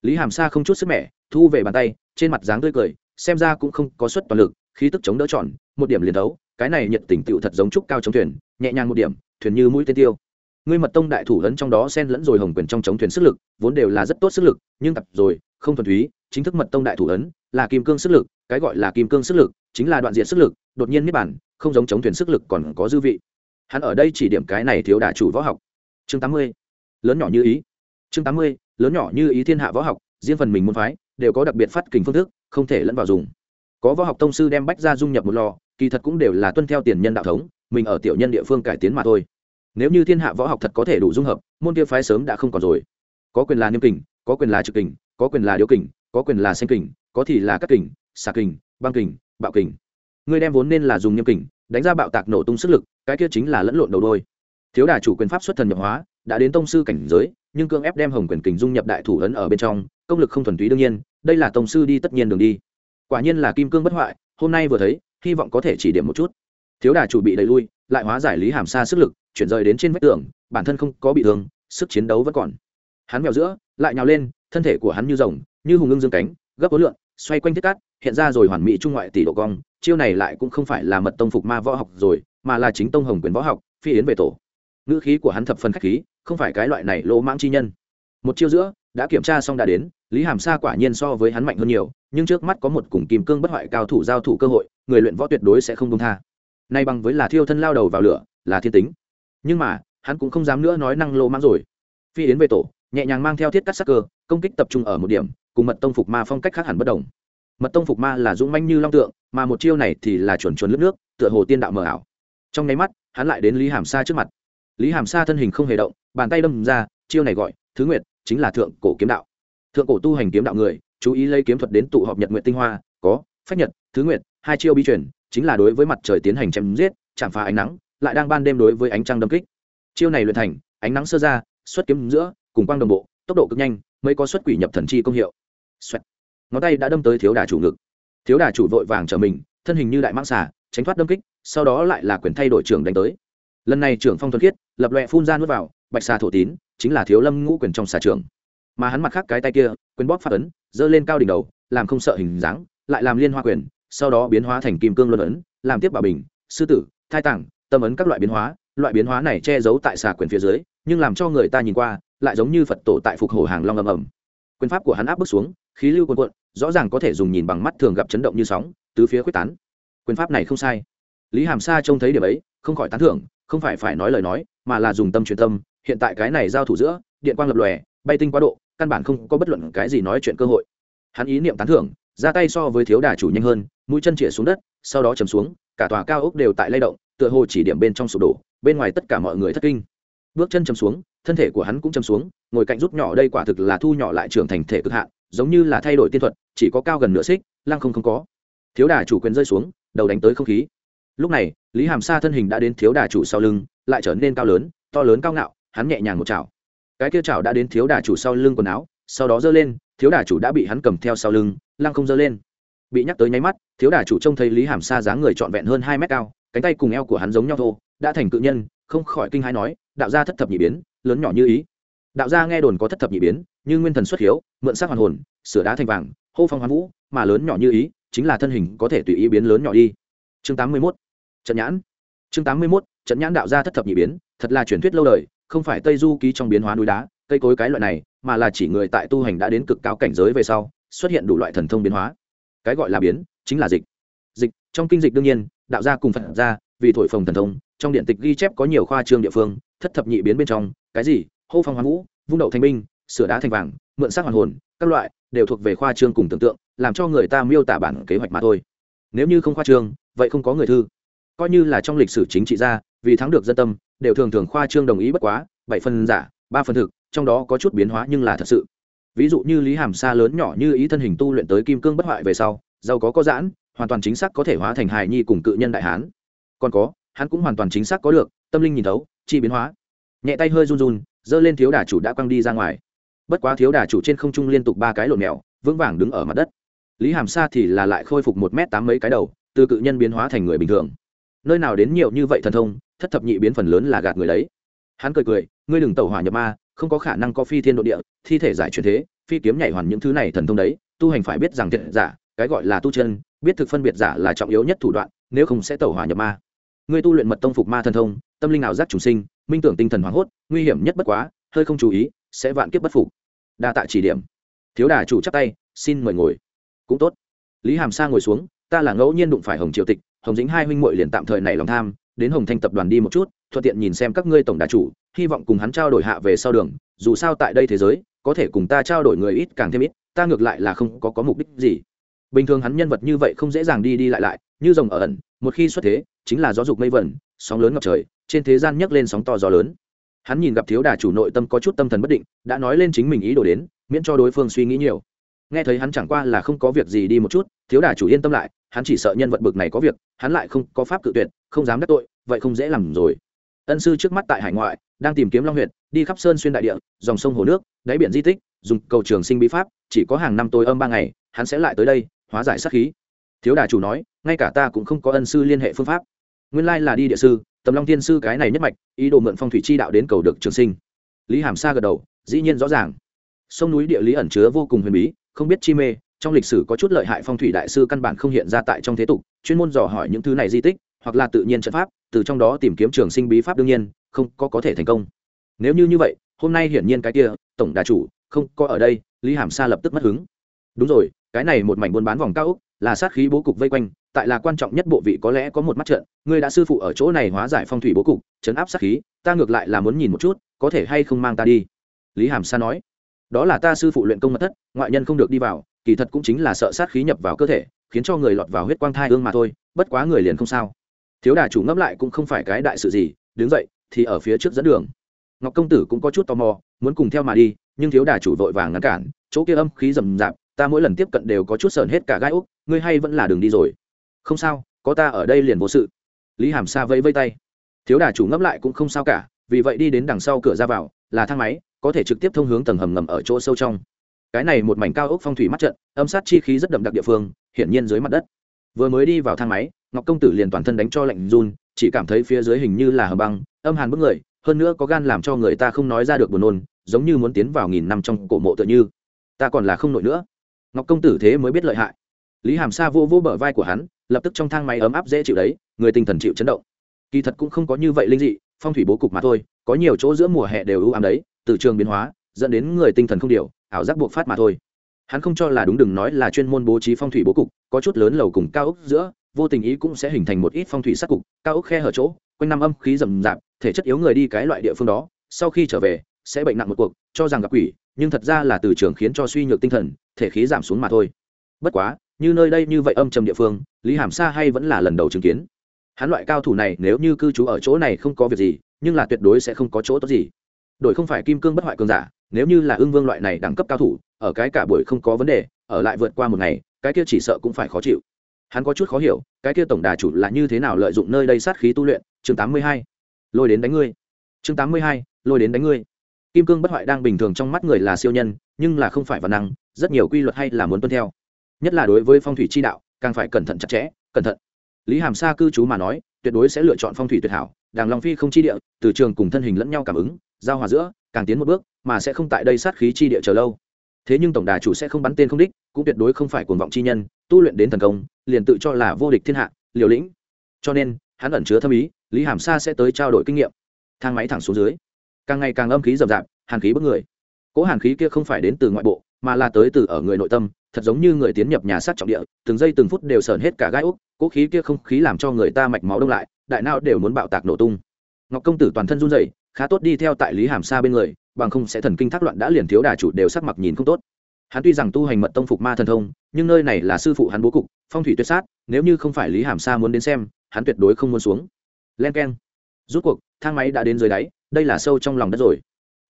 Speaker 1: Lý hàm sa không chút sức mẻ, thu về bàn tay, trên mặt dáng tươi cười, xem ra cũng không có suất toàn lực, khí tức chống đỡ tròn, một điểm liền thấu cái này nhiệt tình tựu thật giống trúc cao chống thuyền, nhẹ nhàng một điểm, thuyền như mũi tên tiêu. Ngươi mật tông đại thủ ấn trong đó xen lẫn rồi hồng quyền trong chống thuyền sức lực, vốn đều là rất tốt sức lực, nhưng tập rồi không thuần túy, chính thức mật tông đại thủ ấn, là kim cương sức lực, cái gọi là kim cương sức lực, chính là đoạn diện sức lực, đột nhiên niết bản không giống chống thuyền sức lực còn có dư vị. Hắn ở đây chỉ điểm cái này thiếu đà chủ võ học. Chương tám mươi, lớn nhỏ như ý. Chương tám mươi, lớn nhỏ như ý thiên hạ võ học, riêng phần mình môn phái, đều có đặc biệt phát kình phương thức, không thể lẫn vào dùng. Có võ học tông sư đem bách ra dung nhập một lò, kỳ thật cũng đều là tuân theo tiền nhân đạo thống, mình ở tiểu nhân địa phương cải tiến mà thôi. Nếu như thiên hạ võ học thật có thể đủ dung hợp, môn kia phái sớm đã không còn rồi. Có quyền là niêm kình, có quyền là trực kình có quyền là điều kình, có quyền là xanh kình, có thì là cắt kình, xà kình, băng kình, bạo kình. Người đem vốn nên là dùng niêm kình, đánh ra bạo tạc nổ tung sức lực, cái kia chính là lẫn lộn đầu đôi. Thiếu đà chủ quyền pháp xuất thần nhập hóa, đã đến tông sư cảnh giới, nhưng cương ép đem hồng quyền kình dung nhập đại thủ ấn ở bên trong, công lực không thuần túy đương nhiên, đây là tông sư đi tất nhiên đường đi. Quả nhiên là kim cương bất hoại, hôm nay vừa thấy, hy vọng có thể chỉ điểm một chút. Thiếu đà chủ bị đẩy lui, lại hóa giải lý hàm xa sức lực, chuyển rời đến trên vách tường, bản thân không có bị thương, sức chiến đấu vẫn còn hắn mèo giữa, lại nhào lên, thân thể của hắn như rồng, như hùng ngưng dương cánh, gấp ối lượng xoay quanh thiết cát, hiện ra rồi hoàn mỹ trung ngoại tỷ độ cong, chiêu này lại cũng không phải là mật tông phục ma võ học rồi, mà là chính tông hồng quyền võ học, phi yến về tổ. Ngữ khí của hắn thập phần khách khí, không phải cái loại này lỗ mãng chi nhân. Một chiêu giữa, đã kiểm tra xong đã đến, lý hàm sa quả nhiên so với hắn mạnh hơn nhiều, nhưng trước mắt có một cùng kim cương bất hoại cao thủ giao thủ cơ hội, người luyện võ tuyệt đối sẽ không công tha. Nay bằng với là thiêu thân lao đầu vào lửa, là thiên tính. Nhưng mà, hắn cũng không dám nữa nói năng lô mãng rồi. Phi yến về tổ nhẹ nhàng mang theo thiết cắt sắc cơ, công kích tập trung ở một điểm, cùng mật tông phục ma phong cách khác hẳn bất đồng. Mật tông phục ma là dũng manh như long tượng, mà một chiêu này thì là chuẩn chuẩn lướt nước, tựa hồ tiên đạo mờ ảo. Trong nháy mắt, hắn lại đến lý hàm sa trước mặt. Lý hàm sa thân hình không hề động, bàn tay đâm ra, chiêu này gọi, thứ nguyệt, chính là thượng cổ kiếm đạo. Thượng cổ tu hành kiếm đạo người, chú ý lấy kiếm thuật đến tụ họp nhật nguyện tinh hoa, có, phách nhật, thứ nguyệt, hai chiêu bi truyền, chính là đối với mặt trời tiến hành chém giết, chạm phá ánh nắng, lại đang ban đêm đối với ánh trăng đâm kích. Chiêu này luyện thành, ánh nắng sơ ra, xuất kiếm giữa cùng quang đồng bộ, tốc độ cực nhanh, mới có xuất quỷ nhập thần chi công hiệu. Xoẹt. ngón tay đã đâm tới thiếu đà chủ ngực. Thiếu đà chủ vội vàng trở mình, thân hình như đại mang xà, tránh thoát đâm kích, sau đó lại là quyền thay đổi trưởng đánh tới. Lần này trưởng phong thuần khiết, lập loẹ phun ra nuốt vào, bạch xà thổ tín, chính là thiếu lâm ngũ quyền trong xà trưởng. Mà hắn mặt khác cái tay kia, quyền bóp phát ấn, giơ lên cao đỉnh đầu, làm không sợ hình dáng, lại làm liên hoa quyền, sau đó biến hóa thành kim cương luân ấn, làm tiếp bảo bình, sư tử, thai tảng, tâm ấn các loại biến hóa, loại biến hóa này che giấu tại xà quyền phía dưới, nhưng làm cho người ta nhìn qua lại giống như phật tổ tại phục hổ hàng long ầm ầm. Quyền pháp của hắn áp bước xuống, khí lưu cuồn cuộn, rõ ràng có thể dùng nhìn bằng mắt thường gặp chấn động như sóng, tứ phía quyết tán. Quyền pháp này không sai. Lý hàm sa trông thấy điểm ấy, không khỏi tán thưởng, không phải phải nói lời nói, mà là dùng tâm truyền tâm, hiện tại cái này giao thủ giữa, điện quang lập lòe, bay tinh quá độ, căn bản không có bất luận cái gì nói chuyện cơ hội. Hắn ý niệm tán thưởng, ra tay so với thiếu đà chủ nhanh hơn, mũi chân chĩa xuống đất, sau đó chầm xuống, cả tòa cao ốc đều tại lay động, tựa hồ chỉ điểm bên trong sụp đổ, bên ngoài tất cả mọi người thất kinh. Bước chân chầm xuống thân thể của hắn cũng chầm xuống, ngồi cạnh rút nhỏ đây quả thực là thu nhỏ lại trưởng thành thể cực hạn, giống như là thay đổi tiên thuật, chỉ có cao gần nửa xích, lăng không không có. Thiếu đà chủ quyền rơi xuống, đầu đánh tới không khí. Lúc này, lý hàm sa thân hình đã đến thiếu đà chủ sau lưng, lại trở nên cao lớn, to lớn cao ngạo, hắn nhẹ nhàng một chảo. Cái kia chảo đã đến thiếu đà chủ sau lưng quần áo, sau đó giơ lên, thiếu đà chủ đã bị hắn cầm theo sau lưng, lăng không giơ lên. Bị nhắc tới nháy mắt, thiếu đà chủ trông thấy lý hàm sa dáng người trọn vẹn hơn hai mét cao, cánh tay cùng eo của hắn giống nhau thô, đã thành cự nhân, không khỏi kinh hãi nói, đạo ra thất thập nhị biến lớn nhỏ như ý. Đạo gia nghe đồn có thất thập nhị biến như nguyên thần xuất hiếu mượn sắc hoàn hồn sửa đá thành vàng hô phong hoán vũ mà lớn nhỏ như ý chính là thân hình có thể tùy ý biến lớn nhỏ đi. Chương tám mươi 81. trận nhãn. Chương tám mươi 81, trận nhãn đạo gia thất thập nhị biến thật là truyền thuyết lâu đời không phải tây du ký trong biến hóa núi đá cây cối cái loại này mà là chỉ người tại tu hành đã đến cực cao cảnh giới về sau xuất hiện đủ loại thần thông biến hóa. Cái gọi là biến chính là dịch. Dịch trong kinh dịch đương nhiên đạo gia cùng phật gia vì thổi phồng thần thông trong điện tịch ghi chép có nhiều khoa trương địa phương thất thập nhị biến bên trong cái gì? Hô phong hoán vũ, vung đậu thanh binh, sửa đá thành vàng, mượn sắc hoàn hồn, các loại đều thuộc về khoa trương cùng tưởng tượng, làm cho người ta miêu tả bản kế hoạch mà thôi. Nếu như không khoa trương, vậy không có người thư. Coi như là trong lịch sử chính trị gia, vì thắng được dân tâm, đều thường thường khoa trương đồng ý bất quá, bảy phần giả, ba phần thực, trong đó có chút biến hóa nhưng là thật sự. Ví dụ như lý hàm sa lớn nhỏ như ý thân hình tu luyện tới kim cương bất hoại về sau, giàu có có giãn, hoàn toàn chính xác có thể hóa thành hài nhi cùng cự nhân đại hán. Còn có, hắn cũng hoàn toàn chính xác có được, tâm linh nhìn thấu, chi biến hóa nhẹ tay hơi run run, giơ lên thiếu đà chủ đã quăng đi ra ngoài. Bất quá thiếu đà chủ trên không trung liên tục ba cái lộn mèo, vững vàng đứng ở mặt đất. Lý hàm sa thì là lại khôi phục một m tám mấy cái đầu, từ cự nhân biến hóa thành người bình thường. Nơi nào đến nhiều như vậy thần thông, thất thập nhị biến phần lớn là gạt người đấy. Hắn cười cười, ngươi đừng tẩu hỏa nhập ma, không có khả năng có phi thiên độ địa, thi thể giải truyền thế, phi kiếm nhảy hoàn những thứ này thần thông đấy, tu hành phải biết rằng thiện giả, cái gọi là tu chân, biết thực phân biệt giả là trọng yếu nhất thủ đoạn, nếu không sẽ tẩu hỏa nhập ma. Ngươi tu luyện mật tông phục ma thần thông, tâm linh ảo giác trùng sinh minh tưởng tinh thần hoảng hốt, nguy hiểm nhất bất quá, hơi không chú ý, sẽ vạn kiếp bất phục. Đa tạ chỉ điểm. Thiếu đà chủ chắp tay, xin mời ngồi. Cũng tốt. Lý hàm sa ngồi xuống, ta là ngẫu nhiên đụng phải hồng triều tịch, hồng dính hai huynh muội liền tạm thời nảy lòng tham, đến hồng thanh tập đoàn đi một chút, thuận tiện nhìn xem các ngươi tổng đà chủ, hy vọng cùng hắn trao đổi hạ về sau đường, dù sao tại đây thế giới, có thể cùng ta trao đổi người ít càng thêm ít, ta ngược lại là không có có mục đích gì. Bình thường hắn nhân vật như vậy không dễ dàng đi đi lại lại, như rồng ở ẩn, một khi xuất thế, chính là gió dục mây vẩn, sóng lớn ngập trời trên thế gian nhấc lên sóng to gió lớn. Hắn nhìn gặp thiếu đà chủ nội tâm có chút tâm thần bất định, đã nói lên chính mình ý đồ đến, miễn cho đối phương suy nghĩ nhiều. Nghe thấy hắn chẳng qua là không có việc gì đi một chút, thiếu đà chủ yên tâm lại, hắn chỉ sợ nhân vật bực này có việc, hắn lại không có pháp cự tuyệt, không dám đắc tội, vậy không dễ làm rồi. Ân sư trước mắt tại hải ngoại, đang tìm kiếm long huyện đi khắp sơn xuyên đại địa, dòng sông hồ nước, đáy biển di tích, dùng cầu trường sinh bí pháp, chỉ có hàng năm tôi âm ba ngày, hắn sẽ lại tới đây, hóa giải sát khí. Thiếu đà chủ nói, ngay cả ta cũng không có ân sư liên hệ phương pháp. Nguyên lai là đi địa sư tầm long thiên sư cái này nhất mạch, ý đồ mượn phong thủy chi đạo đến cầu được trường sinh. Lý hàm sa gật đầu, dĩ nhiên rõ ràng. Sông núi địa lý ẩn chứa vô cùng huyền bí, không biết chi mê, trong lịch sử có chút lợi hại phong thủy đại sư căn bản không hiện ra tại trong thế tục, chuyên môn dò hỏi những thứ này di tích, hoặc là tự nhiên trận pháp, từ trong đó tìm kiếm trường sinh bí pháp đương nhiên, không có có thể thành công. Nếu như như vậy, hôm nay hiển nhiên cái kia, tổng đà chủ, không có ở đây, lý hàm sa lập tức mất hứng. Đúng rồi, cái này một mảnh buôn bán vòng cao úc là sát khí bố cục vây quanh tại là quan trọng nhất bộ vị có lẽ có một mắt trận ngươi đã sư phụ ở chỗ này hóa giải phong thủy bố cục, chấn áp sát khí, ta ngược lại là muốn nhìn một chút, có thể hay không mang ta đi. Lý hàm sa nói. Đó là ta sư phụ luyện công mật thất, ngoại nhân không được đi vào, kỳ thật cũng chính là sợ sát khí nhập vào cơ thể, khiến cho người lọt vào huyết quang thai ương mà thôi, bất quá người liền không sao. Thiếu đà chủ ngẫm lại cũng không phải cái đại sự gì, đứng dậy, thì ở phía trước dẫn đường. Ngọc công tử cũng có chút tò mò, muốn cùng theo mà đi, nhưng thiếu đà chủ vội vàng ngăn cản, chỗ kia âm khí rầm rạp, ta mỗi lần tiếp cận đều có chút sờn hết cả gai úc, ngươi hay vẫn là đường đi rồi không sao, có ta ở đây liền vô sự. Lý hàm sa vẫy vây tay. Thiếu đà chủ ngẫm lại cũng không sao cả, vì vậy đi đến đằng sau cửa ra vào, là thang máy, có thể trực tiếp thông hướng tầng hầm ngầm ở chỗ sâu trong. Cái này một mảnh cao ốc phong thủy mắt trận, âm sát chi khí rất đậm đặc địa phương, hiển nhiên dưới mặt đất. Vừa mới đi vào thang máy, ngọc công tử liền toàn thân đánh cho lạnh run, chỉ cảm thấy phía dưới hình như là hầm băng, âm hàn bức người, hơn nữa có gan làm cho người ta không nói ra được buồn nôn, giống như muốn tiến vào nghìn năm trong cổ mộ tựa như. Ta còn là không nổi nữa. Ngọc công tử thế mới biết lợi hại. Lý hàm sa vô vô bờ vai của hắn lập tức trong thang máy ấm áp dễ chịu đấy, người tinh thần chịu chấn động. Kỳ thật cũng không có như vậy linh dị, phong thủy bố cục mà thôi, có nhiều chỗ giữa mùa hè đều ưu ám đấy, từ trường biến hóa, dẫn đến người tinh thần không điều, ảo giác buộc phát mà thôi. Hắn không cho là đúng đừng nói là chuyên môn bố trí phong thủy bố cục, có chút lớn lầu cùng cao ốc giữa, vô tình ý cũng sẽ hình thành một ít phong thủy sắc cục, cao ốc khe hở chỗ, quanh năm âm khí rầm rạp, thể chất yếu người đi cái loại địa phương đó, sau khi trở về, sẽ bệnh nặng một cuộc, cho rằng gặp quỷ, nhưng thật ra là từ trường khiến cho suy nhược tinh thần, thể khí giảm xuống mà thôi. Bất quá, như nơi đây như vậy âm trầm địa phương lý hàm sa hay vẫn là lần đầu chứng kiến. Hắn loại cao thủ này nếu như cư trú ở chỗ này không có việc gì, nhưng là tuyệt đối sẽ không có chỗ tốt gì. Đội không phải kim cương bất hoại cường giả, nếu như là ưng vương loại này đẳng cấp cao thủ, ở cái cả buổi không có vấn đề, ở lại vượt qua một ngày, cái kia chỉ sợ cũng phải khó chịu. Hắn có chút khó hiểu, cái kia tổng đà chủ là như thế nào lợi dụng nơi đây sát khí tu luyện? Chương tám mươi hai. Lôi đến đánh ngươi. Chương tám mươi hai. Lôi đến đánh ngươi. Kim cương bất hoại đang bình thường trong mắt người là siêu nhân, nhưng là không phải văn năng, rất nhiều quy luật hay là muốn tuân theo. Nhất là đối với phong thủy chi đạo càng phải cẩn thận chặt chẽ, cẩn thận. Lý hàm sa cư trú mà nói, tuyệt đối sẽ lựa chọn phong thủy tuyệt hảo, đàng long phi không chi địa, từ trường cùng thân hình lẫn nhau cảm ứng, giao hòa giữa, càng tiến một bước, mà sẽ không tại đây sát khí chi địa chờ lâu. Thế nhưng tổng đà chủ sẽ không bắn tên không đích, cũng tuyệt đối không phải cuồng vọng chi nhân, tu luyện đến thần công, liền tự cho là vô địch thiên hạ, liều lĩnh. Cho nên, hắn ẩn chứa thâm ý, lý hàm sa sẽ tới trao đổi kinh nghiệm. Thang máy thẳng xuống dưới, càng ngày càng âm khí rậm rạp, hàn khí bức người. Cỗ hàn khí kia không phải đến từ ngoại bộ, mà là tới từ ở người nội tâm thật giống như người tiến nhập nhà sát trọng địa, từng giây từng phút đều sờn hết cả gai úc cỗ khí kia không khí làm cho người ta mạch máu đông lại, đại não đều muốn bạo tạc nổ tung. Ngọc công tử toàn thân run rẩy, khá tốt đi theo tại lý hàm sa bên người, bằng không sẽ thần kinh thác loạn đã liền thiếu đà chủ đều sắc mặt nhìn không tốt. Hắn tuy rằng tu hành mật tông phục ma thần thông, nhưng nơi này là sư phụ hắn bố cục, phong thủy tuyệt sát, nếu như không phải lý hàm sa muốn đến xem, hắn tuyệt đối không muốn xuống. Len k e n rút cuộc, thang máy đã đến dưới đáy, đây là sâu trong lòng đất rồi.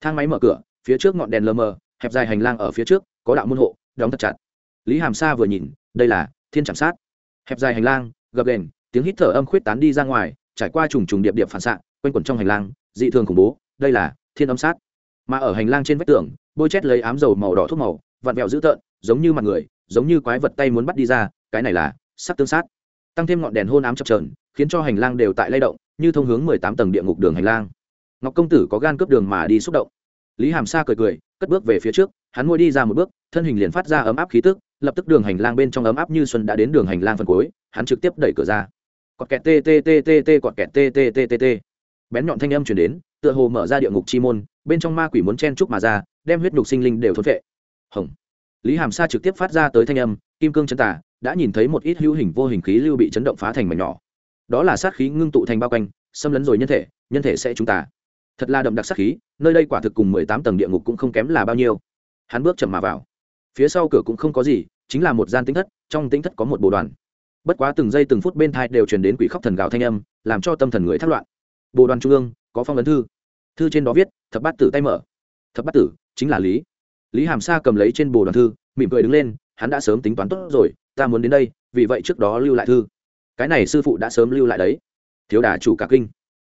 Speaker 1: Thang máy mở cửa, phía trước ngọn đèn lờ mờ, hẹp dài hành lang ở phía trước, có đạo môn hộ, đóng thật chặt lý hàm sa vừa nhìn, đây là thiên chạm sát. Hẹp dài hành lang, gập đèn tiếng hít thở âm khuyết tán đi ra ngoài, trải qua trùng trùng điệp điệp phản xạ, quanh quẩn trong hành lang, dị thường khủng bố, đây là thiên âm sát. Mà ở hành lang trên vách tường, bôi chét lấy ám dầu màu đỏ thuốc màu, vặn vẹo dữ tợn, giống như mặt người, giống như quái vật tay muốn bắt đi ra, cái này là sắc tương sát. Tăng thêm ngọn đèn hôn ám chập trờn khiến cho hành lang đều tại lay động, như thông hướng mười tám tầng địa ngục đường hành lang. Ngọc công tử có gan cướp đường mà đi xúc động. Lý hàm sa cười cười, cất bước về phía trước, hắn ngồi đi ra một bước, thân hình liền phát ra ấm áp khí tức lập tức đường hành lang bên trong ấm áp như xuân đã đến đường hành lang phần cuối, hắn trực tiếp đẩy cửa ra. Cọt kẹt tê tê tê tê tê, cọt kẹt tê tê tê tê tê. Bén nhọn thanh âm chuyển đến, tựa hồ mở ra địa ngục chi môn, bên trong ma quỷ muốn chen trúc mà ra, đem huyết nhục sinh linh đều thốn vệ hồng. Lý hàm sa trực tiếp phát ra tới thanh âm, kim cương chân tả đã nhìn thấy một ít hữu hình vô hình khí lưu bị chấn động phá thành mảnh nhỏ. Đó là sát khí ngưng tụ thành bao quanh, xâm lấn rồi nhân thể nhân thể sẽ chúng ta. Thật là đậm đặc sát khí, nơi đây quả thực cùng mười tám tầng địa ngục cũng không kém là bao nhiêu. Hắn bước chậm mà vào phía sau cửa cũng không có gì, chính là một gian tính thất, trong tính thất có một bộ đoàn. Bất quá từng giây từng phút bên thai đều truyền đến quỷ khóc thần gào thanh âm, làm cho tâm thần người thất loạn. Bộ đoàn trung ương, có phong ấn thư. Thư trên đó viết, thập bát tử tay mở. Thập bát tử, chính là lý. Lý hàm sa cầm lấy trên bồ đoàn thư, mỉm cười đứng lên, hắn đã sớm tính toán tốt rồi, ta muốn đến đây, vì vậy trước đó lưu lại thư. Cái này sư phụ đã sớm lưu lại đấy. Thiếu đà chủ cả kinh.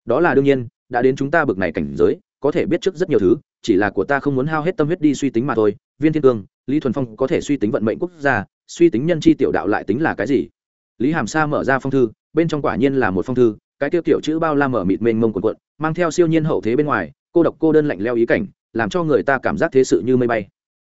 Speaker 1: Đó là đương nhiên, đã đến chúng ta bực này cảnh giới, có thể biết trước rất nhiều thứ, chỉ là của ta không muốn hao hết tâm huyết đi suy tính mà thôi viên thiên cương, lý thuần phong có thể suy tính vận mệnh quốc gia, suy tính nhân chi tiểu đạo lại tính là cái gì? Lý hàm sa mở ra phong thư, bên trong quả nhiên là một phong thư, cái tiêu kiểu chữ bao la mở mịt mênh mông quần quận mang theo siêu nhiên hậu thế bên ngoài, cô độc cô đơn lạnh leo ý cảnh, làm cho người ta cảm giác thế sự như mây bay.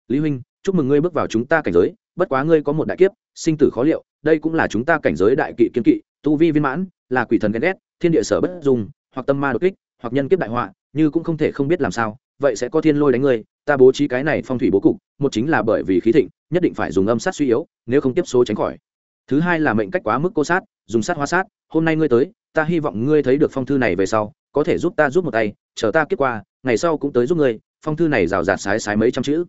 Speaker 1: Lý huynh, chúc mừng ngươi bước vào chúng ta cảnh giới, bất quá ngươi có một đại kiếp, sinh tử khó liệu, đây cũng là chúng ta cảnh giới đại kỵ kiên kỵ, tu vi viên mãn, là quỷ thần ghen ghét, thiên địa sở bất dùng hoặc tâm ma đột kích, hoặc nhân kiếp đại họa, như cũng không thể không biết làm sao vậy sẽ có thiên lôi đánh ngươi, ta bố trí cái này phong thủy bố cục, một chính là bởi vì khí thịnh, nhất định phải dùng âm sát suy yếu, nếu không tiếp số tránh khỏi. Thứ hai là mệnh cách quá mức cô sát, dùng sát hóa sát, hôm nay ngươi tới, ta hy vọng ngươi thấy được phong thư này về sau, có thể giúp ta giúp một tay, chờ ta kết qua, ngày sau cũng tới giúp ngươi, phong thư này rào rạt sái sái mấy trăm chữ.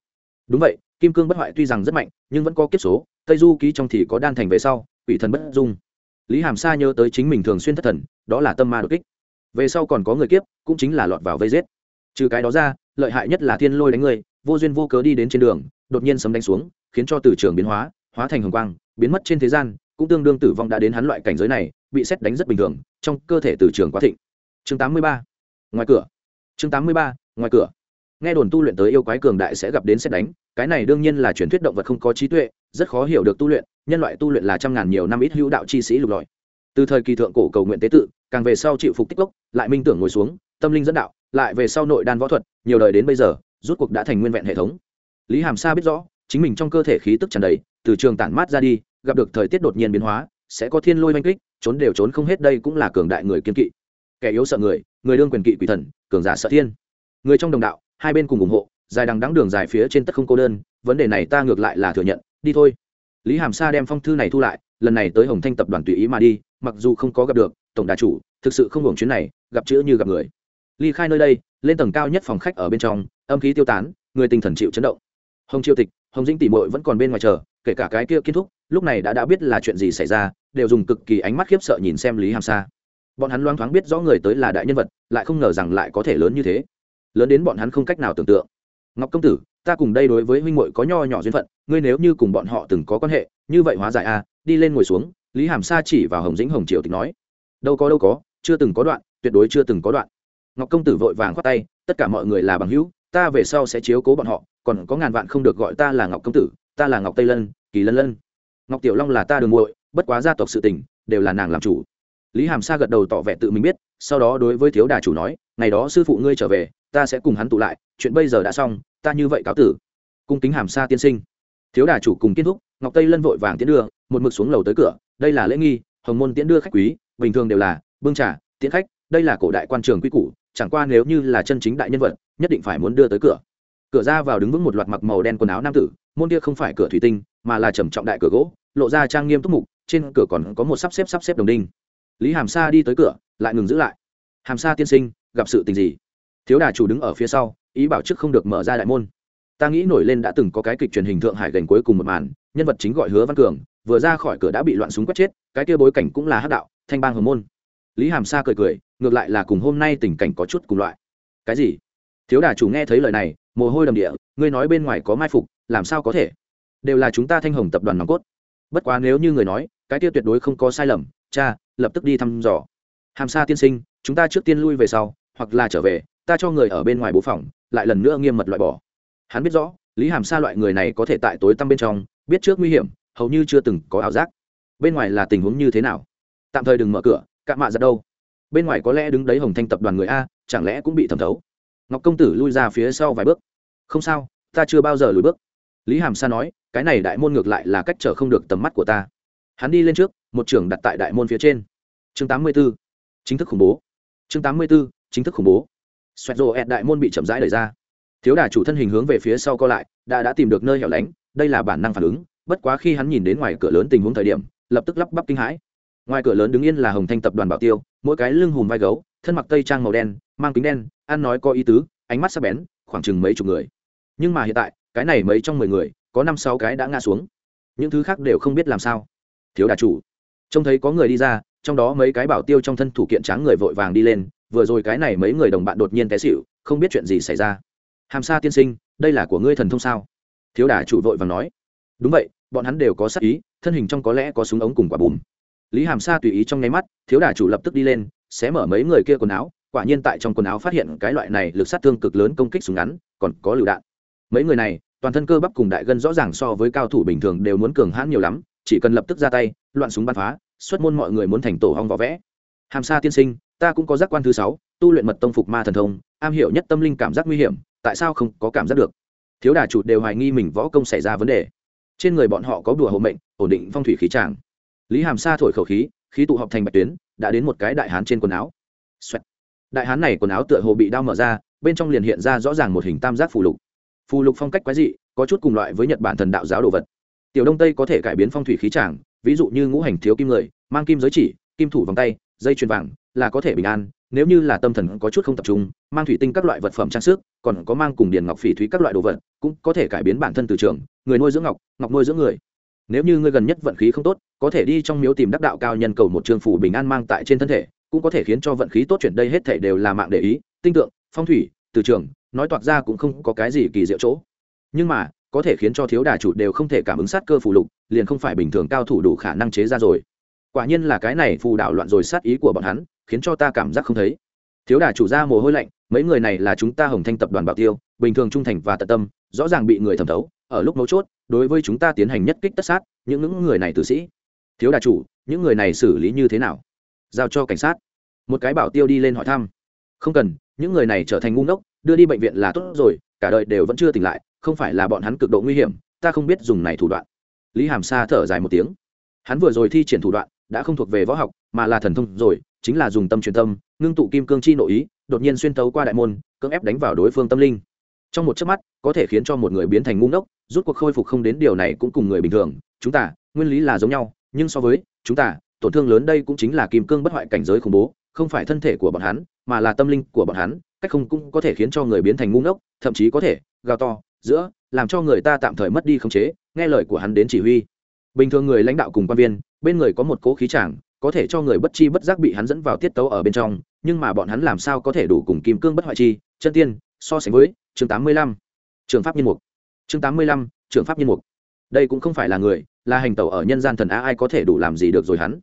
Speaker 1: Đúng vậy, kim cương bất hoại tuy rằng rất mạnh, nhưng vẫn có kiếp số, tây du ký trong thì có đan thành về sau, quỷ thần bất dung. Lý hàm sa nhớ tới chính mình thường xuyên thất thần, đó là tâm ma đột kích. Về sau còn có người kiếp, cũng chính là lọt vào vây giết trừ cái đó ra, lợi hại nhất là thiên lôi đánh người, vô duyên vô cớ đi đến trên đường, đột nhiên sấm đánh xuống, khiến cho từ trường biến hóa hóa thành hồng quang, biến mất trên thế gian, cũng tương đương tử vong đã đến hắn loại cảnh giới này, bị xét đánh rất bình thường, trong cơ thể từ trường quá thịnh chương 83. ngoài cửa chương 83. ngoài cửa nghe đồn tu luyện tới yêu quái cường đại sẽ gặp đến xét đánh, cái này đương nhiên là truyền thuyết động vật không có trí tuệ, rất khó hiểu được tu luyện, nhân loại tu luyện là trăm ngàn nhiều năm ít hữu đạo chi sĩ lục lọi từ thời kỳ thượng cổ cầu nguyện tế tự, càng về sau chịu phục tích lốc lại minh tưởng ngồi xuống, tâm linh dẫn đạo lại về sau nội đan võ thuật, nhiều đời đến bây giờ, rút cuộc đã thành nguyên vẹn hệ thống. Lý hàm sa biết rõ, chính mình trong cơ thể khí tức tràn đầy, từ trường tản mát ra đi, gặp được thời tiết đột nhiên biến hóa, sẽ có thiên lôi oanh kích, trốn đều trốn không hết đây cũng là cường đại người kiên kỵ. Kẻ yếu sợ người người đương quyền kỵ quỷ thần, cường giả sợ thiên. Người trong đồng đạo, hai bên cùng ủng hộ, dài đằng đắng đường dài phía trên tất không cô đơn, vấn đề này ta ngược lại là thừa nhận, đi thôi. Lý hàm sa đem phong thư này thu lại, lần này tới hồng thanh tập đoàn tùy ý mà đi, mặc dù không có gặp được, tổng đà chủ, thực sự không hưởng chuyến này, gặp chữ như gặp người ly khai nơi đây, lên tầng cao nhất phòng khách ở bên trong, âm khí tiêu tán, người tinh thần chịu chấn động. Hồng chiêu tịch, hồng dĩnh tỉ mội vẫn còn bên ngoài chờ, kể cả cái kia kiến thúc, lúc này đã đã biết là chuyện gì xảy ra, đều dùng cực kỳ ánh mắt khiếp sợ nhìn xem lý hàm sa. Bọn hắn loang thoáng biết rõ người tới là đại nhân vật, lại không ngờ rằng lại có thể lớn như thế. Lớn đến bọn hắn không cách nào tưởng tượng. Ngọc công tử, ta cùng đây đối với huynh muội có nho nhỏ duyên phận, ngươi nếu như cùng bọn họ từng có quan hệ, như vậy hóa giải a đi lên ngồi xuống, lý hàm sa chỉ vào hồng dĩnh hồng triều tịch nói. Đâu có đâu có, chưa từng có đoạn, tuyệt đối chưa từng có đoạn ngọc công tử vội vàng khoát tay, tất cả mọi người là bằng hữu, ta về sau sẽ chiếu cố bọn họ, còn có ngàn vạn không được gọi ta là ngọc công tử, ta là ngọc tây lân, kỳ lân lân. Ngọc tiểu long là ta đường muội, bất quá gia tộc sự tình, đều là nàng làm chủ. Lý hàm sa gật đầu tỏ vẻ tự mình biết, sau đó đối với thiếu đà chủ nói, ngày đó sư phụ ngươi trở về, ta sẽ cùng hắn tụ lại, chuyện bây giờ đã xong, ta như vậy cáo tử. Cung kính hàm sa tiên sinh. Thiếu đà chủ cùng kiến thúc, ngọc tây lân vội vàng tiến đưa, một mực xuống lầu tới cửa, đây là lễ nghi, hồng môn tiễn đưa khách quý, bình thường đều là, bưng trà, tiễn khách, đây là cổ đại quan trường quy củ chẳng qua nếu như là chân chính đại nhân vật, nhất định phải muốn đưa tới cửa. Cửa ra vào đứng vững một loạt mặc màu đen quần áo nam tử, môn kia không phải cửa thủy tinh, mà là trầm trọng đại cửa gỗ, lộ ra trang nghiêm túc mục, trên cửa còn có một sắp xếp sắp xếp đồng đinh. Lý hàm sa đi tới cửa, lại ngừng giữ lại. Hàm sa tiên sinh, gặp sự tình gì? Thiếu đà chủ đứng ở phía sau, ý bảo trước không được mở ra đại môn. Ta nghĩ nổi lên đã từng có cái kịch truyền hình thượng hải gần cuối cùng một màn, nhân vật chính gọi hứa văn cường, vừa ra khỏi cửa đã bị loạn súng quét chết, cái kia bối cảnh cũng là hắc đạo, thanh bang hồng môn lý hàm sa cười cười, ngược lại là cùng hôm nay tình cảnh có chút cùng loại. Cái gì? Thiếu đà chủ nghe thấy lời này, mồ hôi đầm địa, ngươi nói bên ngoài có mai phục, làm sao có thể? Đều là chúng ta thanh hồng tập đoàn nòng cốt. Bất quá nếu như người nói, cái kia tuyệt đối không có sai lầm, cha, lập tức đi thăm dò. Hàm sa tiên sinh, chúng ta trước tiên lui về sau, hoặc là trở về, ta cho người ở bên ngoài bố phòng, lại lần nữa nghiêm mật loại bỏ. Hắn biết rõ, lý hàm sa loại người này có thể tại tối tăm bên trong, biết trước nguy hiểm, hầu như chưa từng có ảo giác. Bên ngoài là tình huống như thế nào? Tạm thời đừng mở cửa cạ mạ ra đâu? Bên ngoài có lẽ đứng đấy hồng thanh tập đoàn người a, chẳng lẽ cũng bị thẩm thấu? Ngọc công tử lui ra phía sau vài bước. Không sao, ta chưa bao giờ lùi bước. Lý hàm sa nói, cái này đại môn ngược lại là cách trở không được tầm mắt của ta. Hắn đi lên trước, một trưởng đặt tại đại môn phía trên. Chương 84. chính thức khủng bố. Chương 84. chính thức khủng bố. Xoẹt rồ ẹt đại môn bị chậm rãi đẩy ra. Thiếu đà chủ thân hình hướng về phía sau co lại, đã đã tìm được nơi hẻo lánh, đây là bản năng phản ứng, bất quá khi hắn nhìn đến ngoài cửa lớn tình huống thời điểm, lập tức lắp bắp kinh hãi ngoài cửa lớn đứng yên là hồng thanh tập đoàn bảo tiêu, mỗi cái lưng hùm vai gấu, thân mặc tây trang màu đen, mang kính đen, ăn nói có ý tứ, ánh mắt sắc bén, khoảng chừng mấy chục người. Nhưng mà hiện tại, cái này mấy trong mười người, có năm sáu cái đã ngã xuống. Những thứ khác đều không biết làm sao. Thiếu đà chủ. Trông thấy có người đi ra, trong đó mấy cái bảo tiêu trong thân thủ kiện tráng người vội vàng đi lên, vừa rồi cái này mấy người đồng bạn đột nhiên té xịu không biết chuyện gì xảy ra. Hàm sa tiên sinh, đây là của ngươi thần thông sao? Thiếu đà chủ vội vàng nói. Đúng vậy, bọn hắn đều có sắc ý, thân hình trong có lẽ có súng ống cùng quả bùm lý hàm sa tùy ý trong nháy mắt, thiếu đà chủ lập tức đi lên, xé mở mấy người kia quần áo, quả nhiên tại trong quần áo phát hiện cái loại này lực sát thương cực lớn công kích súng ngắn, còn có lựu đạn. Mấy người này, toàn thân cơ bắp cùng đại gân rõ ràng so với cao thủ bình thường đều muốn cường hãn nhiều lắm, chỉ cần lập tức ra tay, loạn súng bắn phá, xuất môn mọi người muốn thành tổ hong võ vẽ. Hàm sa tiên sinh, ta cũng có giác quan thứ sáu, tu luyện mật tông phục ma thần thông, am hiểu nhất tâm linh cảm giác nguy hiểm, tại sao không có cảm giác được? Thiếu đà chủ đều hoài nghi mình võ công xảy ra vấn đề. Trên người bọn họ có đùa hộ mệnh, ổn định phong thủy khí tràng lý hàm sa thổi khẩu khí khí tụ họp thành bạch tuyến, đã đến một cái đại hán trên quần áo、Xoẹt. đại hán này quần áo tựa hồ bị đao mở ra, bên trong liền hiện ra rõ ràng một hình tam giác phù lục. Phù lục phong cách quái dị, có chút cùng loại với nhật bản thần đạo giáo đồ vật. Tiểu đông tây có thể cải biến phong thủy khí tràng ví dụ như ngũ hành thiếu kim người, mang kim giới chỉ, kim thủ vòng tay, dây chuyền vàng, là có thể bình an, nếu như là tâm thần có chút không tập trung, mang thủy tinh các loại vật phẩm trang sức, còn có mang cùng điền ngọc phỉ thúy các loại đồ vật, cũng có thể cải biến bản thân từ trường, người nuôi dưỡng ngọc ngọc nuôi dưỡng người nếu như ngươi gần nhất vận khí không tốt, có thể đi trong miếu tìm đắc đạo cao nhân cầu một trường phủ bình an mang tại trên thân thể, cũng có thể khiến cho vận khí tốt chuyển đây hết thể đều là mạng để ý. Tinh tượng, phong thủy, từ trường, nói toạc ra cũng không có cái gì kỳ diệu chỗ. Nhưng mà, có thể khiến cho thiếu đà chủ đều không thể cảm ứng sát cơ phù lục, liền không phải bình thường cao thủ đủ khả năng chế ra rồi. Quả nhiên là cái này phù đạo loạn rồi sát ý của bọn hắn, khiến cho ta cảm giác không thấy. Thiếu đà chủ ra mồ hôi lạnh, mấy người này là chúng ta hồng thanh tập đoàn bảo tiêu, bình thường trung thành và tận tâm, rõ ràng bị người thẩm thấu ở lúc mấu chốt, đối với chúng ta tiến hành nhất kích tất sát, những những người này tử sĩ. Thiếu đà chủ, những người này xử lý như thế nào? Giao cho cảnh sát. Một cái bảo tiêu đi lên hỏi thăm. Không cần, những người này trở thành ngu ngốc, đưa đi bệnh viện là tốt rồi, cả đời đều vẫn chưa tỉnh lại, không phải là bọn hắn cực độ nguy hiểm, ta không biết dùng này thủ đoạn. Lý hàm sa thở dài một tiếng. Hắn vừa rồi thi triển thủ đoạn, đã không thuộc về võ học, mà là thần thông rồi, chính là dùng tâm truyền tâm, ngưng tụ kim cương chi nội ý, đột nhiên xuyên tấu qua đại môn, cưỡng ép đánh vào đối phương tâm linh trong một chớp mắt, có thể khiến cho một người biến thành ngu ngốc, rút cuộc khôi phục không đến điều này cũng cùng người bình thường. Chúng ta, nguyên lý là giống nhau, nhưng so với chúng ta, tổn thương lớn đây cũng chính là kim cương bất hoại cảnh giới khủng bố, không phải thân thể của bọn hắn, mà là tâm linh của bọn hắn, cách không cũng có thể khiến cho người biến thành ngu ngốc, thậm chí có thể gào to, giữa, làm cho người ta tạm thời mất đi khống chế, nghe lời của hắn đến chỉ huy. Bình thường người lãnh đạo cùng quan viên, bên người có một cố khí tràng có thể cho người bất chi bất giác bị hắn dẫn vào tiết tấu ở bên trong, nhưng mà bọn hắn làm sao có thể đủ cùng kim cương bất hoại chi, chân tiên so sánh với chương tám mươi lăm, trường pháp nhân mục. chương tám mươi lăm, trường pháp nhân mục. Đây cũng không phải là người, là hành tẩu ở nhân gian thần á, ai có thể đủ làm gì được rồi hắn?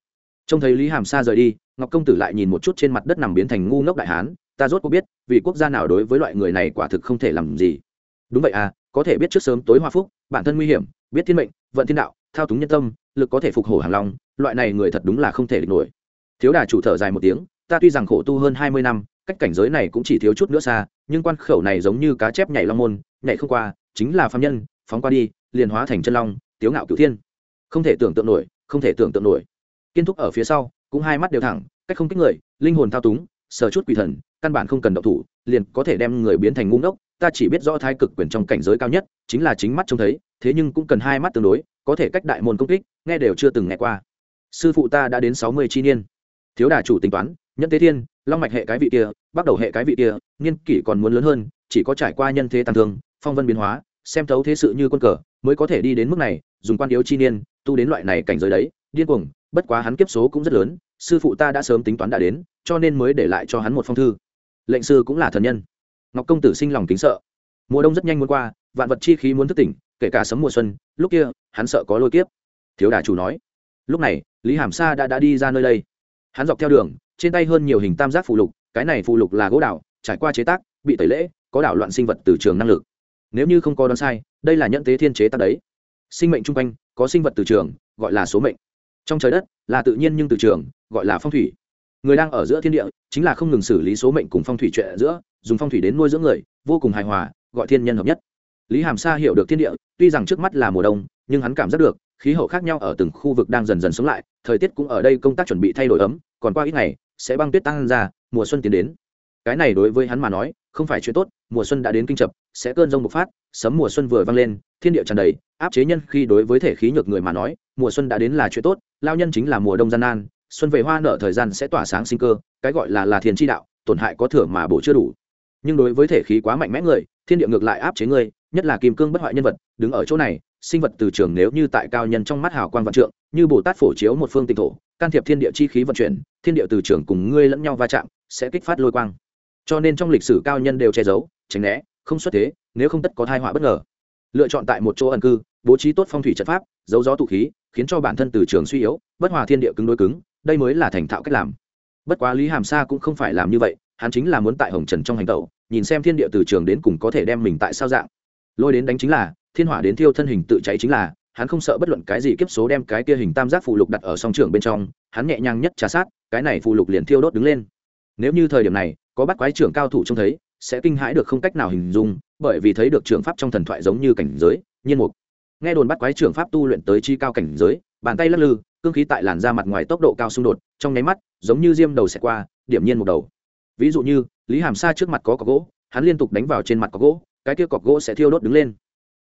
Speaker 1: Trông thấy lý hàm sa rời đi, ngọc công tử lại nhìn một chút trên mặt đất nằm biến thành ngu ngốc đại hán, ta rốt cuộc biết, vì quốc gia nào đối với loại người này quả thực không thể làm gì. Đúng vậy à có thể biết trước sớm tối hoa phúc, bản thân nguy hiểm, biết thiên mệnh, vận thiên đạo, thao túng nhân tâm, lực có thể phục hổ hàng long, loại này người thật đúng là không thể địch nổi. Thiếu đà chủ thở dài một tiếng, ta tuy rằng khổ tu hơn hai mươi năm, cách cảnh giới này cũng chỉ thiếu chút nữa xa nhưng quan khẩu này giống như cá chép nhảy long môn, nhảy không qua, chính là phạm nhân, phóng qua đi, liền hóa thành chân long, tiếu ngạo cửu thiên. Không thể tưởng tượng nổi, không thể tưởng tượng nổi. Kiên thúc ở phía sau, cũng hai mắt đều thẳng, cách không kích người, linh hồn thao túng, sờ chút quỷ thần, căn bản không cần động thủ, liền có thể đem người biến thành ngu ngốc, ta chỉ biết rõ thái cực quyền trong cảnh giới cao nhất, chính là chính mắt trông thấy, thế nhưng cũng cần hai mắt tương đối, có thể cách đại môn công kích, nghe đều chưa từng nghe qua. Sư phụ ta đã đến sáu mươi chi niên. Thiếu đà chủ tính toán nhân tế thiên long mạch hệ cái vị kia bắt đầu hệ cái vị kia niên kỷ còn muốn lớn hơn, chỉ có trải qua nhân thế tàn thương, phong vân biến hóa, xem thấu thế sự như quân cờ, mới có thể đi đến mức này, dùng quan yếu chi niên, tu đến loại này cảnh giới đấy, điên cuồng, bất quá hắn kiếp số cũng rất lớn, sư phụ ta đã sớm tính toán đã đến, cho nên mới để lại cho hắn một phong thư. Lệnh sư cũng là thần nhân. Ngọc công tử sinh lòng kính sợ. Mùa đông rất nhanh muốn qua, vạn vật chi khí muốn thức tỉnh, kể cả sấm mùa xuân, lúc kia, hắn sợ có lôi kiếp. Thiếu đà chủ nói. Lúc này, lý hàm sa đã đã đi ra nơi đây. Hắn dọc theo đường trên tay hơn nhiều hình tam giác phụ lục, cái này phụ lục là gỗ đảo, trải qua chế tác, bị tẩy lễ, có đảo loạn sinh vật từ trường năng lực. Nếu như không có đoán sai, đây là nhận tế thiên chế tác đấy. Sinh mệnh chung quanh, có sinh vật từ trường, gọi là số mệnh. Trong trời đất, là tự nhiên nhưng từ trường, gọi là phong thủy. Người đang ở giữa thiên địa, chính là không ngừng xử lý số mệnh cùng phong thủy chuyện giữa, dùng phong thủy đến nuôi dưỡng người, vô cùng hài hòa, gọi thiên nhân hợp nhất. Lý hàm sa hiểu được thiên địa, tuy rằng trước mắt là mùa đông, nhưng hắn cảm giác được khí hậu khác nhau ở từng khu vực đang dần dần sống lại thời tiết cũng ở đây công tác chuẩn bị thay đổi ấm còn qua ít ngày sẽ băng tuyết tăng ra mùa xuân tiến đến. Cái này đối với hắn mà nói không phải chuyện tốt mùa xuân đã đến kinh chập sẽ cơn rông bộc phát sấm mùa xuân vừa vang lên thiên địa tràn đầy áp chế nhân khi đối với thể khí nhược người mà nói mùa xuân đã đến là chuyện tốt lao nhân chính là mùa đông gian nan xuân về hoa nở thời gian sẽ tỏa sáng sinh cơ cái gọi là là thiền chi đạo tổn hại có thừa mà bổ chưa đủ. Nhưng đối với thể khí quá mạnh mẽ người thiên địa ngược lại áp chế người, nhất là kim cương bất hoại nhân vật đứng ở chỗ này sinh vật từ trường nếu như tại cao nhân trong mắt hào quang vạn trượng, như bồ tát phổ chiếu một phương tinh thổ, can thiệp thiên địa chi khí vận chuyển, thiên địa từ trường cùng ngươi lẫn nhau va chạm, sẽ kích phát lôi quang. Cho nên trong lịch sử cao nhân đều che giấu, tránh né, không xuất thế, nếu không tất có thai họa bất ngờ. Lựa chọn tại một chỗ ẩn cư, bố trí tốt phong thủy trận pháp, giấu gió tụ khí, khiến cho bản thân từ trường suy yếu, bất hòa thiên địa cứng đối cứng, đây mới là thành thạo cách làm. Bất quá lý hàm sa cũng không phải làm như vậy, hắn chính là muốn tại hồng trần trong hành tẩu, nhìn xem thiên địa từ trường đến cùng có thể đem mình tại sao dạng. Lôi đến đánh chính là thiên hỏa đến thiêu thân hình tự cháy chính là, hắn không sợ bất luận cái gì kiếp số đem cái kia hình tam giác phù lục đặt ở song trường bên trong, hắn nhẹ nhàng nhất trà sát, cái này phù lục liền thiêu đốt đứng lên. Nếu như thời điểm này, có bắt quái trưởng cao thủ trông thấy, sẽ kinh hãi được không cách nào hình dung, bởi vì thấy được trường pháp trong thần thoại giống như cảnh giới, nhiên mục. Nghe đồn bắt quái trưởng pháp tu luyện tới chi cao cảnh giới, bàn tay lắc lư, cương khí tại làn da mặt ngoài tốc độ cao xung đột, trong nháy mắt, giống như diêm đầu xẹt qua, điểm nhiên một đầu. Ví dụ như, lý hàm sa trước mặt có cọc gỗ, hắn liên tục đánh vào trên mặt cọc gỗ, cái kia cọc gỗ sẽ thiêu đốt đứng lên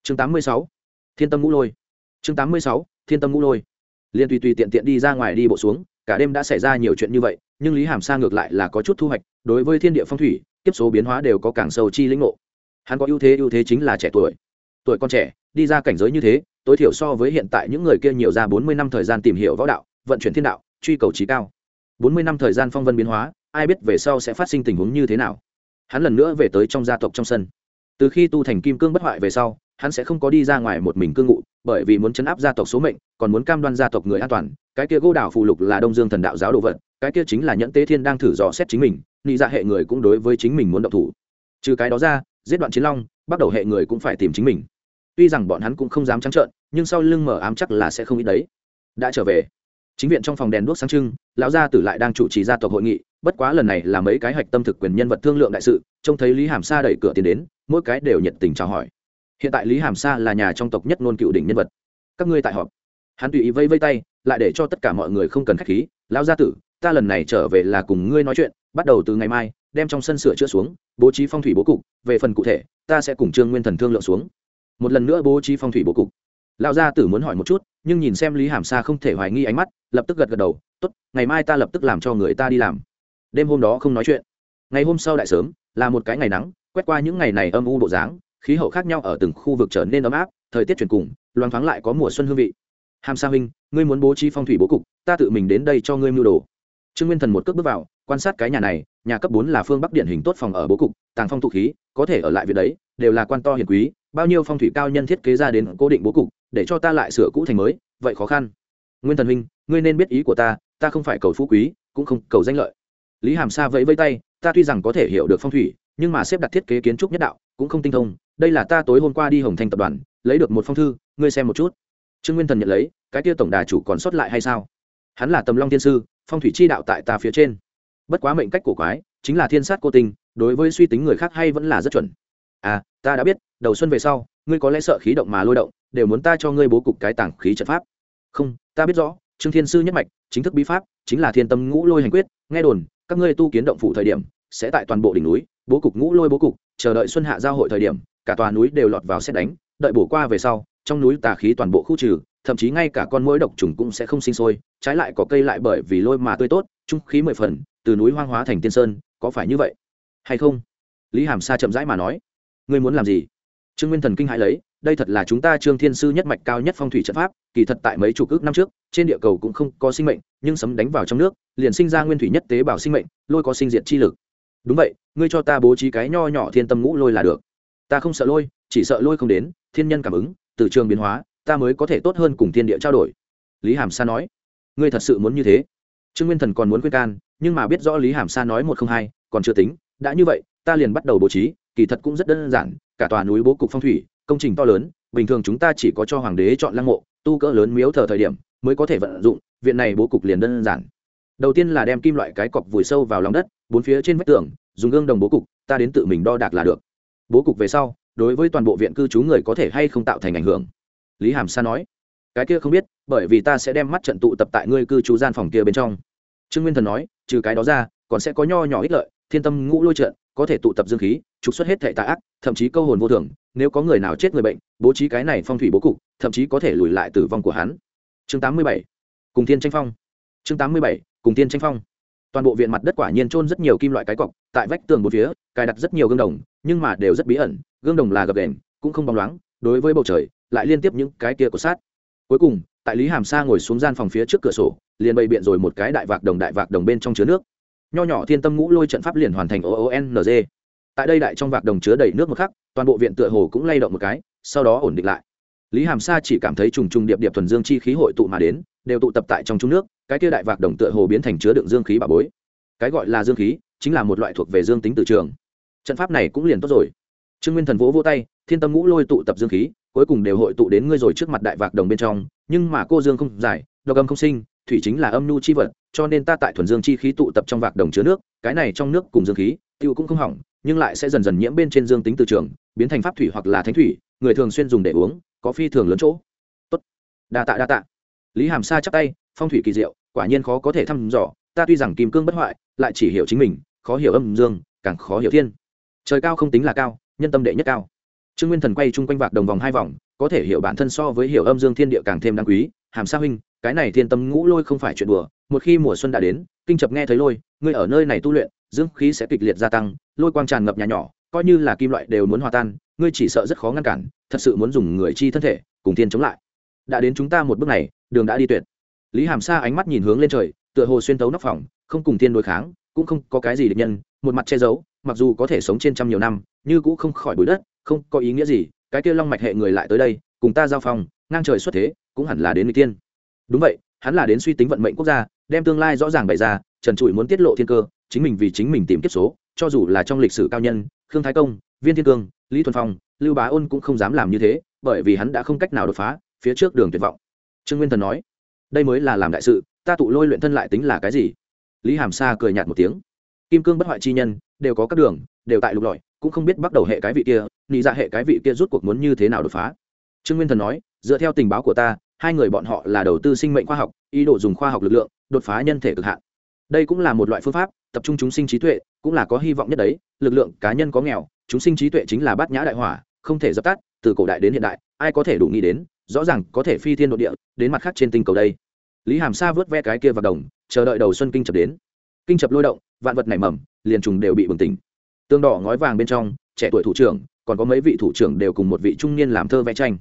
Speaker 1: chương 86. thiên tâm ngũ lôi. Chương 86. thiên tâm ngũ lôi. Liên tùy tùy tiện tiện đi ra ngoài đi bộ xuống, cả đêm đã xảy ra nhiều chuyện như vậy, nhưng lý hàm sa ngược lại là có chút thu hoạch, đối với thiên địa phong thủy tiếp số biến hóa đều có càng sâu chi lĩnh ngộ. Hắn có ưu thế ưu thế chính là trẻ tuổi. Tuổi con trẻ, đi ra cảnh giới như thế, tối thiểu so với hiện tại những người kia nhiều ra bốn mươi năm thời gian tìm hiểu võ đạo, vận chuyển thiên đạo, truy cầu trí cao. Bốn mươi năm thời gian phong vân biến hóa, ai biết về sau sẽ phát sinh tình huống như thế nào. Hắn lần nữa về tới trong gia tộc trong sân. Từ khi tu thành kim cương bất hoại về sau hắn sẽ không có đi ra ngoài một mình cương ngụ, bởi vì muốn chấn áp gia tộc số mệnh, còn muốn cam đoan gia tộc người an toàn. Cái kia gô đảo phù lục là đông dương thần đạo giáo đồ vật, cái kia chính là nhẫn tế thiên đang thử dò xét chính mình, nị dạ hệ người cũng đối với chính mình muốn động thủ. Trừ cái đó ra, giết đoạn chiến long, bắt đầu hệ người cũng phải tìm chính mình. Tuy rằng bọn hắn cũng không dám trắng trợn, nhưng sau lưng mở ám chắc là sẽ không ít đấy. Đã trở về, chính viện trong phòng đèn đuốc sáng trưng, lão gia tử lại đang chủ trì gia tộc hội nghị, bất quá lần này là mấy cái hạch tâm thực quyền nhân vật thương lượng đại sự, trông thấy lý hàm sa đẩy cửa tiến đến, mỗi cái đều nhiệt tình chào hỏi hiện tại lý hàm sa là nhà trong tộc nhất ngôn cựu đỉnh nhân vật. Các ngươi tại họp. Hắn tùy ý vây vây tay, lại để cho tất cả mọi người không cần khách khí, lão gia tử, ta lần này trở về là cùng ngươi nói chuyện, bắt đầu từ ngày mai, đem trong sân sửa chữa xuống, bố trí phong thủy bố cục, về phần cụ thể, ta sẽ cùng trương nguyên thần thương lượng xuống. Một lần nữa bố trí phong thủy bố cục. Lão gia tử muốn hỏi một chút, nhưng nhìn xem lý hàm sa không thể hoài nghi ánh mắt, lập tức gật gật đầu, tốt, ngày mai ta lập tức làm cho người ta đi làm. Đêm hôm đó không nói chuyện. Ngày hôm sau đại sớm, là một cái ngày nắng, quét qua những ngày này âm u bộ dáng khí hậu khác nhau ở từng khu vực trở nên ấm áp, thời tiết chuyển cùng, loang thoáng lại có mùa xuân hương vị. Hàm sa huynh, ngươi muốn bố trí phong thủy bố cục, ta tự mình đến đây cho ngươi mưu đồ. Trương nguyên thần một cước bước vào, quan sát cái nhà này, nhà cấp bốn là phương bắc điển hình tốt phòng ở bố cục, tàng phong thụ khí, có thể ở lại việc đấy, đều là quan to hiền quý, bao nhiêu phong thủy cao nhân thiết kế ra đến cố định bố cục, để cho ta lại sửa cũ thành mới, vậy khó khăn. Nguyên thần huynh, ngươi nên biết ý của ta ta không phải cầu phú quý, cũng không cầu danh lợi. Lý hàm sa vẫy vẫy tay, ta tuy rằng có thể hiểu được phong thủy, nhưng mà xếp đặt thiết kế kiến trúc nhất đạo, cũng không tinh thông đây là ta tối hôm qua đi hồng thanh tập đoàn, lấy được một phong thư, ngươi xem một chút. Trương nguyên thần nhận lấy, cái kia tổng đà chủ còn sót lại hay sao? Hắn là tầm long thiên sư, phong thủy chi đạo tại ta phía trên. Bất quá mệnh cách của quái, chính là thiên sát cô tình đối với suy tính người khác hay vẫn là rất chuẩn. À ta đã biết, đầu xuân về sau, ngươi có lẽ sợ khí động mà lôi động, đều muốn ta cho ngươi bố cục cái tảng khí trận pháp. Không, ta biết rõ, trương thiên sư nhất mạch, chính thức bí pháp, chính là thiên tâm ngũ lôi hành quyết, nghe đồn, các ngươi tu kiến động phủ thời điểm, sẽ tại toàn bộ đỉnh núi, bố cục ngũ lôi bố cục, chờ đợi xuân hạ giao hội thời điểm cả tòa núi đều lọt vào xét đánh, đợi bổ qua về sau, trong núi tà khí toàn bộ khu trừ, thậm chí ngay cả con mũi độc trùng cũng sẽ không sinh sôi, trái lại có cây lại bởi vì lôi mà tươi tốt, trung khí mười phần, từ núi hoang hóa thành tiên sơn, có phải như vậy? Hay không? Lý hàm sa chậm rãi mà nói. Ngươi muốn làm gì? Trương nguyên thần kinh hãi lấy, đây thật là chúng ta trương thiên sư nhất mạch cao nhất phong thủy trận pháp, kỳ thật tại mấy chục ước năm trước, trên địa cầu cũng không có sinh mệnh, nhưng sấm đánh vào trong nước, liền sinh ra nguyên thủy nhất tế bào sinh mệnh, lôi có sinh diệt chi lực. Đúng vậy, ngươi cho ta bố trí cái nho nhỏ thiên tâm ngũ lôi là được ta không sợ lôi, chỉ sợ lôi không đến, thiên nhân cảm ứng, từ trường biến hóa, ta mới có thể tốt hơn cùng thiên địa trao đổi. Lý hàm sa nói. Ngươi thật sự muốn như thế? Trương nguyên thần còn muốn khuyên can, nhưng mà biết rõ lý hàm sa nói một không hai, còn chưa tính, đã như vậy, ta liền bắt đầu bố trí, kỳ thật cũng rất đơn giản, cả tòa núi bố cục phong thủy, công trình to lớn, bình thường chúng ta chỉ có cho hoàng đế chọn lăng mộ, tu cỡ lớn miếu thờ thời điểm mới có thể vận dụng, viện này bố cục liền đơn giản. Đầu tiên là đem kim loại cái cọc vùi sâu vào lòng đất, bốn phía trên vách tường, dùng gương đồng bố cục, ta đến tự mình đo đạc là được bố cục về sau, đối với toàn bộ viện cư trú người có thể hay không tạo thành ảnh hưởng lý hàm sa nói, cái kia không biết, bởi vì ta sẽ đem mắt trận tụ tập tại ngươi cư trú gian phòng kia bên trong trương nguyên thần nói, trừ cái đó ra, còn sẽ có nho nhỏ ích lợi, thiên tâm ngũ lôi trận, có thể tụ tập dương khí, trục xuất hết thệ tạ ác, thậm chí câu hồn vô thường, nếu có người nào chết người bệnh, bố trí cái này phong thủy bố cục, thậm chí có thể lùi lại tử vong của hắn chương 87. cùng thiên tranh phong chương 87. cùng thiên tranh phong toàn bộ viện mặt đất quả nhiên trôn rất nhiều kim loại cái cọc, tại vách tường một phía, cài đặt rất nhiều gương đồng, nhưng mà đều rất bí ẩn, gương đồng là gập đèn cũng không bóng loáng, đối với bầu trời, lại liên tiếp những cái kia của sát cuối cùng, tại lý hàm sa ngồi xuống gian phòng phía trước cửa sổ, liền bày biện rồi một cái đại vạc đồng đại vạc đồng bên trong chứa nước. Nho nhỏ thiên tâm ngũ lôi trận pháp liền hoàn thành oong tại đây đại trong vạc đồng chứa đầy nước một khắc, toàn bộ viện tựa hồ cũng lay động một cái, sau đó ổn định lại lý hàm sa chỉ cảm thấy trùng trùng điệp điệp thuần dương chi khí hội tụ mà đến, đều tụ tập tại trong trung nước, cái kia đại vạc đồng tựa hồ biến thành chứa đựng dương khí bà bối. Cái gọi là dương khí, chính là một loại thuộc về dương tính từ trường. Trận pháp này cũng liền tốt rồi. Trương nguyên thần vỗ vỗ tay, thiên tâm ngũ lôi tụ tập dương khí, cuối cùng đều hội tụ đến ngươi rồi trước mặt đại vạc đồng bên trong, nhưng mà cô dương không giải, độc âm không sinh, thủy chính là âm nhu chi vật, cho nên ta tại thuần dương chi khí tụ tập trong vạc đồng chứa nước, cái này trong nước cùng dương khí, tiêu cũng không hỏng, nhưng lại sẽ dần dần nhiễm bên trên dương tính từ trường, biến thành pháp thủy hoặc là thánh thủy, người thường xuyên dùng để uống có phi thường lớn chỗ. Tốt. Đa tạ đa tạ. Lý hàm sa chắp tay, phong thủy kỳ diệu, quả nhiên khó có thể thăm dò. Ta tuy rằng kim cương bất hoại, lại chỉ hiểu chính mình, khó hiểu âm dương, càng khó hiểu thiên. Trời cao không tính là cao, nhân tâm đệ nhất cao. Trương nguyên thần quay chung quanh vạc đồng vòng hai vòng, có thể hiểu bản thân so với hiểu âm dương thiên địa càng thêm đáng quý. Hàm sa huynh, cái này thiên tâm ngũ lôi không phải chuyện đùa. Một khi mùa xuân đã đến, kinh chập nghe thấy lôi, ngươi ở nơi này tu luyện, dưỡng khí sẽ kịch liệt gia tăng, lôi quang tràn ngập nhà nhỏ, coi như là kim loại đều muốn hòa tan ngươi chỉ sợ rất khó ngăn cản, thật sự muốn dùng người chi thân thể cùng thiên chống lại. Đã đến chúng ta một bước này, đường đã đi tuyệt. Lý hàm sa ánh mắt nhìn hướng lên trời, tựa hồ xuyên tấu nóc phòng, không cùng thiên đối kháng, cũng không có cái gì địch nhân, một mặt che giấu, mặc dù có thể sống trên trăm nhiều năm, như cũng không khỏi bụi đất, không có ý nghĩa gì, cái kia long mạch hệ người lại tới đây, cùng ta giao phòng ngang trời xuất thế, cũng hẳn là đến người tiên. Đúng vậy, hắn là đến suy tính vận mệnh quốc gia, đem tương lai rõ ràng bày ra, trần trụi muốn tiết lộ thiên cơ, chính mình vì chính mình tìm kiếp số cho dù là trong lịch sử cao nhân, khương thái công, viên thiên cương, lý thuần phong, lưu bá ôn cũng không dám làm như thế, bởi vì hắn đã không cách nào đột phá phía trước đường tuyệt vọng. Trương nguyên thần nói, đây mới là làm đại sự, ta tụ lôi luyện thân lại tính là cái gì? Lý hàm sa cười nhạt một tiếng, kim cương bất hoại chi nhân, đều có các đường, đều tại lục lọi, cũng không biết bắt đầu hệ cái vị kia nghĩ ra dạ hệ cái vị kia rút cuộc muốn như thế nào đột phá. Trương nguyên thần nói, dựa theo tình báo của ta, hai người bọn họ là đầu tư sinh mệnh khoa học, ý đồ dùng khoa học lực lượng đột phá nhân thể cực hạn. Đây cũng là một loại phương pháp, tập trung chúng sinh trí tuệ cũng là có hy vọng nhất đấy, lực lượng cá nhân có nghèo, chúng sinh trí tuệ chính là bát nhã đại hỏa, không thể dập tắt, từ cổ đại đến hiện đại, ai có thể đủ nghĩ đến, rõ ràng có thể phi thiên nội địa, đến mặt khác trên tinh cầu đây. Lý hàm sa vớt ve cái kia vào đồng, chờ đợi đầu xuân kinh chập đến. Kinh chập lôi động, vạn vật nảy mầm, liền trùng đều bị bừng tỉnh. Tương đỏ ngói vàng bên trong, trẻ tuổi thủ trưởng, còn có mấy vị thủ trưởng đều cùng một vị trung niên làm thơ vẽ tranh.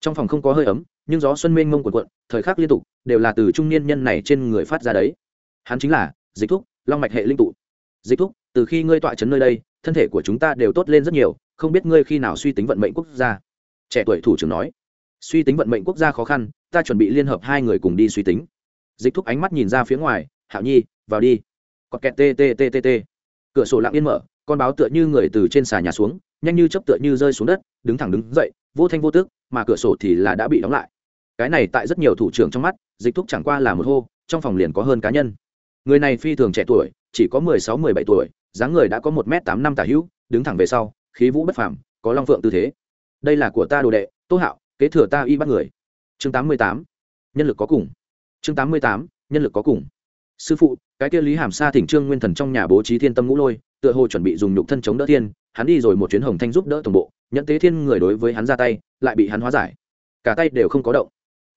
Speaker 1: Trong phòng không có hơi ấm, nhưng gió xuân mênh mông quần quận thời khắc liên tục, đều là từ trung niên nhân này trên người phát ra đấy. Hắn chính là dịch thúc, long mạch hệ linh tụ. Dịch thúc từ khi ngươi tọa trấn nơi đây, thân thể của chúng ta đều tốt lên rất nhiều, không biết ngươi khi nào suy tính vận mệnh quốc gia. Trẻ tuổi thủ trưởng nói. Suy tính vận mệnh quốc gia khó khăn, ta chuẩn bị liên hợp hai người cùng đi suy tính. Dịch thúc ánh mắt nhìn ra phía ngoài, hạo nhi, vào đi. Cọt kẹt tttt cửa sổ lặng yên mở, con báo tựa như người từ trên xà nhà xuống, nhanh như chấp tựa như rơi xuống đất, đứng thẳng đứng dậy, vô thanh vô tức, mà cửa sổ thì là đã bị đóng lại. Cái này tại rất nhiều thủ trưởng trong mắt, dịch thúc chẳng qua là một hô, trong phòng liền có hơn cá nhân. Người này phi thường trẻ tuổi, chỉ có mười sáu, mười bảy tuổi dáng người đã có một m tám năm tả hữu đứng thẳng về sau khí vũ bất phàm có long phượng tư thế. Đây là của ta đồ đệ tô hạo kế thừa ta y bắt người. Chương tám mươi tám nhân lực có cùng. Chương tám mươi tám nhân lực có cùng. Sư phụ cái kia lý hàm sa thỉnh trương nguyên thần trong nhà bố trí thiên tâm ngũ lôi tựa hồ chuẩn bị dùng nhục thân chống đỡ thiên hắn đi rồi một chuyến hồng thanh giúp đỡ tổng bộ nhận tế thiên người đối với hắn ra tay lại bị hắn hóa giải. Cả tay đều không có động.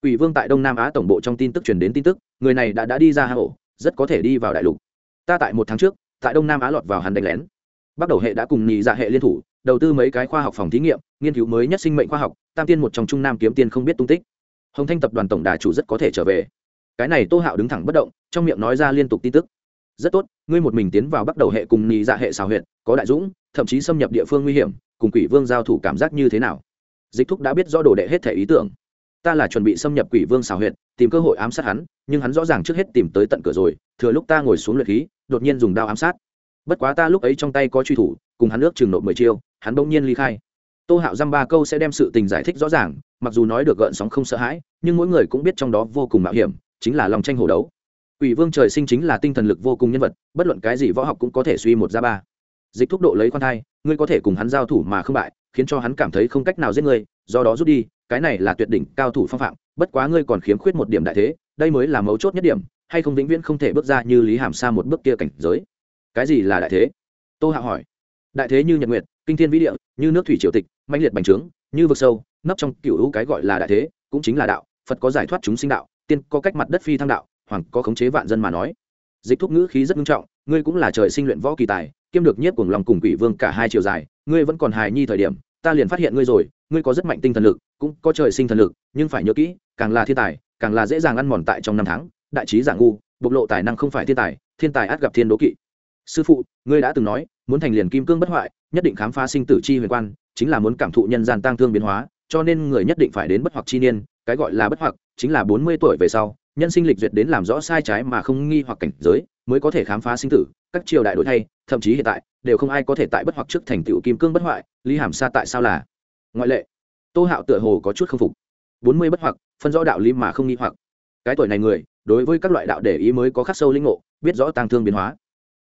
Speaker 1: Quỷ Vương tại Đông Nam Á tổng bộ trong tin tức truyền đến tin tức, người này đã đã đi ra hà ổ, rất có thể đi vào đại lục. Ta tại một tháng trước, tại Đông Nam Á lọt vào hắn đánh lén. Bắt đầu hệ đã cùng nhị dạ hệ liên thủ, đầu tư mấy cái khoa học phòng thí nghiệm, nghiên cứu mới nhất sinh mệnh khoa học, tam tiên một trong trung nam kiếm tiên không biết tung tích. Hồng Thanh tập đoàn tổng đà chủ rất có thể trở về. Cái này Tô Hạo đứng thẳng bất động, trong miệng nói ra liên tục tin tức. Rất tốt, ngươi một mình tiến vào bắt đầu hệ cùng nhị dạ hệ xào huyện, có đại dũng, thậm chí xâm nhập địa phương nguy hiểm, cùng Quỷ Vương giao thủ cảm giác như thế nào? Dịch Thúc đã biết rõ đồ đệ hết thể ý tưởng ta là chuẩn bị xâm nhập quỷ vương xào huyện tìm cơ hội ám sát hắn, nhưng hắn rõ ràng trước hết tìm tới tận cửa rồi, thừa lúc ta ngồi xuống luyện khí, đột nhiên dùng đao ám sát. Bất quá ta lúc ấy trong tay có truy thủ, cùng hắn ước chừng nộp mười chiêu, hắn bỗng nhiên ly khai. Tô hạo dăm ba câu sẽ đem sự tình giải thích rõ ràng, mặc dù nói được gợn sóng không sợ hãi, nhưng mỗi người cũng biết trong đó vô cùng mạo hiểm, chính là lòng tranh hổ đấu. Quỷ vương trời sinh chính là tinh thần lực vô cùng nhân vật, bất luận cái gì võ học cũng có thể suy một ra ba. Dịch thúc độ lấy khoan thai, ngươi có thể cùng hắn giao thủ mà không bại, khiến cho hắn cảm thấy không cách nào giết ngươi, do đó rút đi cái này là tuyệt đỉnh cao thủ phong phạm, bất quá ngươi còn khiếm khuyết một điểm đại thế, đây mới là mấu chốt nhất điểm, hay không vĩnh viễn không thể bước ra như lý hàm xa một bước kia cảnh giới. Cái gì là đại thế? Tô hạ hỏi. Đại thế như nhật nguyệt, kinh thiên vĩ địa, như nước thủy triều tịch mạnh liệt bành trướng, như vực sâu, nấp trong cựu hữu cái gọi là đại thế, cũng chính là đạo, phật có giải thoát chúng sinh đạo, tiên có cách mặt đất phi thăng đạo, hoàng có khống chế vạn dân mà nói. Dịch thúc ngữ khí rất nghiêm trọng, ngươi cũng là trời sinh luyện võ kỳ tài, kiêm được nhiếp cùng lòng cùng quỷ vương cả hai chiều dài, ngươi vẫn còn hài nhi thời điểm, ta liền phát hiện ngươi rồi ngươi có rất mạnh tinh thần lực, cũng có trời sinh thần lực, nhưng phải nhớ kỹ, càng là thiên tài, càng là dễ dàng ăn mòn tại trong năm tháng. Đại trí giả ngu, bộc lộ tài năng không phải thiên tài thiên tài át gặp thiên đố kỵ. Sư phụ, ngươi đã từng nói, muốn thành liền kim cương bất hoại, nhất định khám phá sinh tử chi huyền quan, chính là muốn cảm thụ nhân gian tang thương biến hóa, cho nên người nhất định phải đến bất hoặc chi niên, cái gọi là bất hoặc, chính là bốn mươi tuổi về sau, nhân sinh lịch duyệt đến làm rõ sai trái mà không nghi hoặc cảnh giới, mới có thể khám phá sinh tử. Các triều đại đổi thay, thậm chí hiện tại, đều không ai có thể tại bất hoặc trước thành tựu kim cương bất hoại, lý hàm sa tại sao là? Ngoại lệ. Tô hạo tựa hồ có chút k phục. Bốn mươi bất hoặc, phân rõ đạo lý mà không nghi hoặc. Cái tuổi này người, đối với các loại đạo để ý mới có khắc sâu linh ngộ, biết rõ tăng thương biến hóa.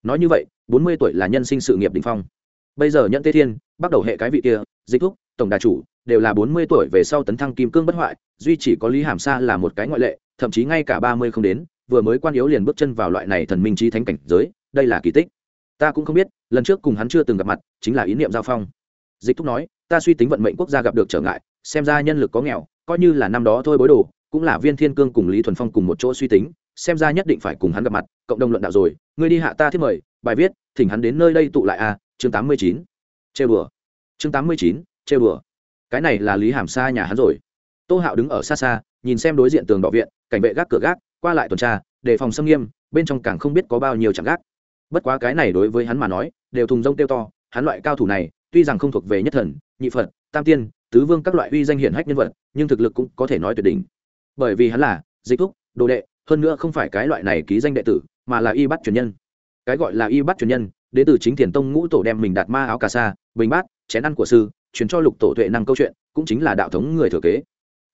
Speaker 1: Nói như vậy, bốn mươi tuổi là nhân sinh sự nghiệp đình phong. Bây giờ nhận tê thiên, bắt đầu hệ cái vị kia, dịch thúc, tổng đà chủ, đều là bốn mươi tuổi về sau tấn thăng kim cương bất hoại, duy chỉ có lý hàm sa là một cái ngoại lệ, thậm chí ngay cả ba mươi không đến, vừa mới quan yếu liền bước chân vào loại này thần minh trí thánh cảnh giới, đây là kỳ tích. Ta cũng không biết, lần trước cùng hắn chưa từng gặp mặt, chính là ý niệm giao phong. Dịch thúc nói ta suy tính vận mệnh quốc gia gặp được trở ngại, xem ra nhân lực có nghèo, coi như là năm đó thôi bối đồ, cũng là viên thiên cương cùng lý thuần phong cùng một chỗ suy tính, xem ra nhất định phải cùng hắn gặp mặt, cộng đồng luận đạo rồi, ngươi đi hạ ta thiết mời, bài viết, thỉnh hắn đến nơi đây tụ lại a chương tám mươi chín. Chê bừa chương tám mươi chín chê bừa cái này là lý hàm xa nhà hắn rồi. Tô hạo đứng ở xa xa, nhìn xem đối diện tường đỏ viện, cảnh vệ gác cửa gác, qua lại tuần tra, đề phòng xâm nghiêm, bên trong càng không biết có bao nhiêu chẳng gác. Bất quá cái này đối với hắn mà nói, đều thùng rông tiêu to, hắn loại cao thủ này tuy rằng không thuộc về nhất thần, nhị phật, tam tiên, tứ vương các loại uy danh hiển hách nhân vật, nhưng thực lực cũng có thể nói tuyệt đỉnh. Bởi vì hắn là dịch thúc, đồ đệ, hơn nữa không phải cái loại này ký danh đệ tử, mà là y bắt truyền nhân. Cái gọi là y bắt truyền nhân, đến từ chính thiền tông ngũ tổ đem mình đạt ma áo cà sa, bình bát, chén ăn của sư, truyền cho lục tổ tuệ năng câu chuyện, cũng chính là đạo thống người thừa kế.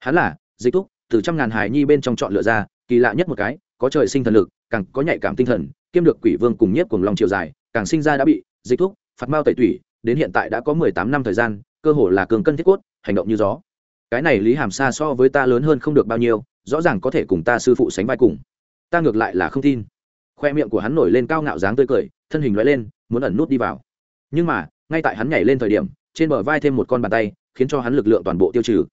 Speaker 1: Hắn là dịch thúc, từ trăm ngàn hài nhi bên trong chọn lựa ra, kỳ lạ nhất một cái, có trời sinh thần lực, càng có nhạy cảm tinh thần, kiêm được quỷ vương cùng Nhất cùng lòng chiều dài, càng sinh ra đã bị dịch thúc phạt mao tẩy tủy đến hiện tại đã có mười tám năm thời gian, cơ hồ là cường cân thiết cốt, hành động như gió. Cái này lý hàm xa so với ta lớn hơn không được bao nhiêu, rõ ràng có thể cùng ta sư phụ sánh vai cùng. Ta ngược lại là không tin. Khoe miệng của hắn nổi lên cao ngạo dáng tươi cười, thân hình loại lên, muốn ẩn nút đi vào. Nhưng mà, ngay tại hắn nhảy lên thời điểm, trên bờ vai thêm một con bàn tay, khiến cho hắn lực lượng toàn bộ tiêu trừ.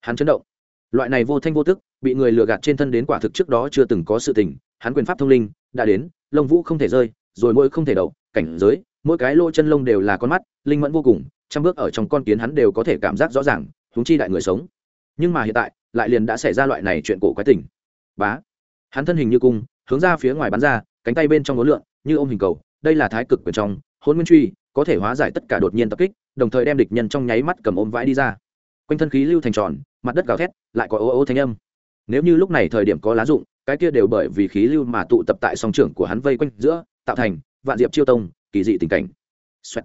Speaker 1: Hắn chấn động. Loại này vô thanh vô tức, bị người lừa gạt trên thân đến quả thực trước đó chưa từng có sự tình, hắn quyền pháp thông linh, đã đến, lông vũ không thể rơi, rồi mỗi không thể đậu, cảnh giới mỗi cái lỗ chân lông đều là con mắt, linh mẫn vô cùng, trăm bước ở trong con kiến hắn đều có thể cảm giác rõ ràng húng chi đại người sống. Nhưng mà hiện tại, lại liền đã xảy ra loại này chuyện cổ quái tình. Bá. Hắn thân hình như cung, hướng ra phía ngoài bắn ra, cánh tay bên trong ngón lượn như ôm hình cầu, đây là thái cực quyền trong, hôn nguyên truy, có thể hóa giải tất cả đột nhiên tập kích, đồng thời đem địch nhân trong nháy mắt cầm ôm vãi đi ra. Quanh thân khí lưu thành tròn, mặt đất gào thét, lại có ô ô thanh âm. Nếu như lúc này thời điểm có lá dụng, cái kia đều bởi vì khí lưu mà tụ tập tại song trưởng của hắn vây quanh giữa, tạo thành vạn diệp chiêu tông kỳ dị tình cảnh. Xoẹt.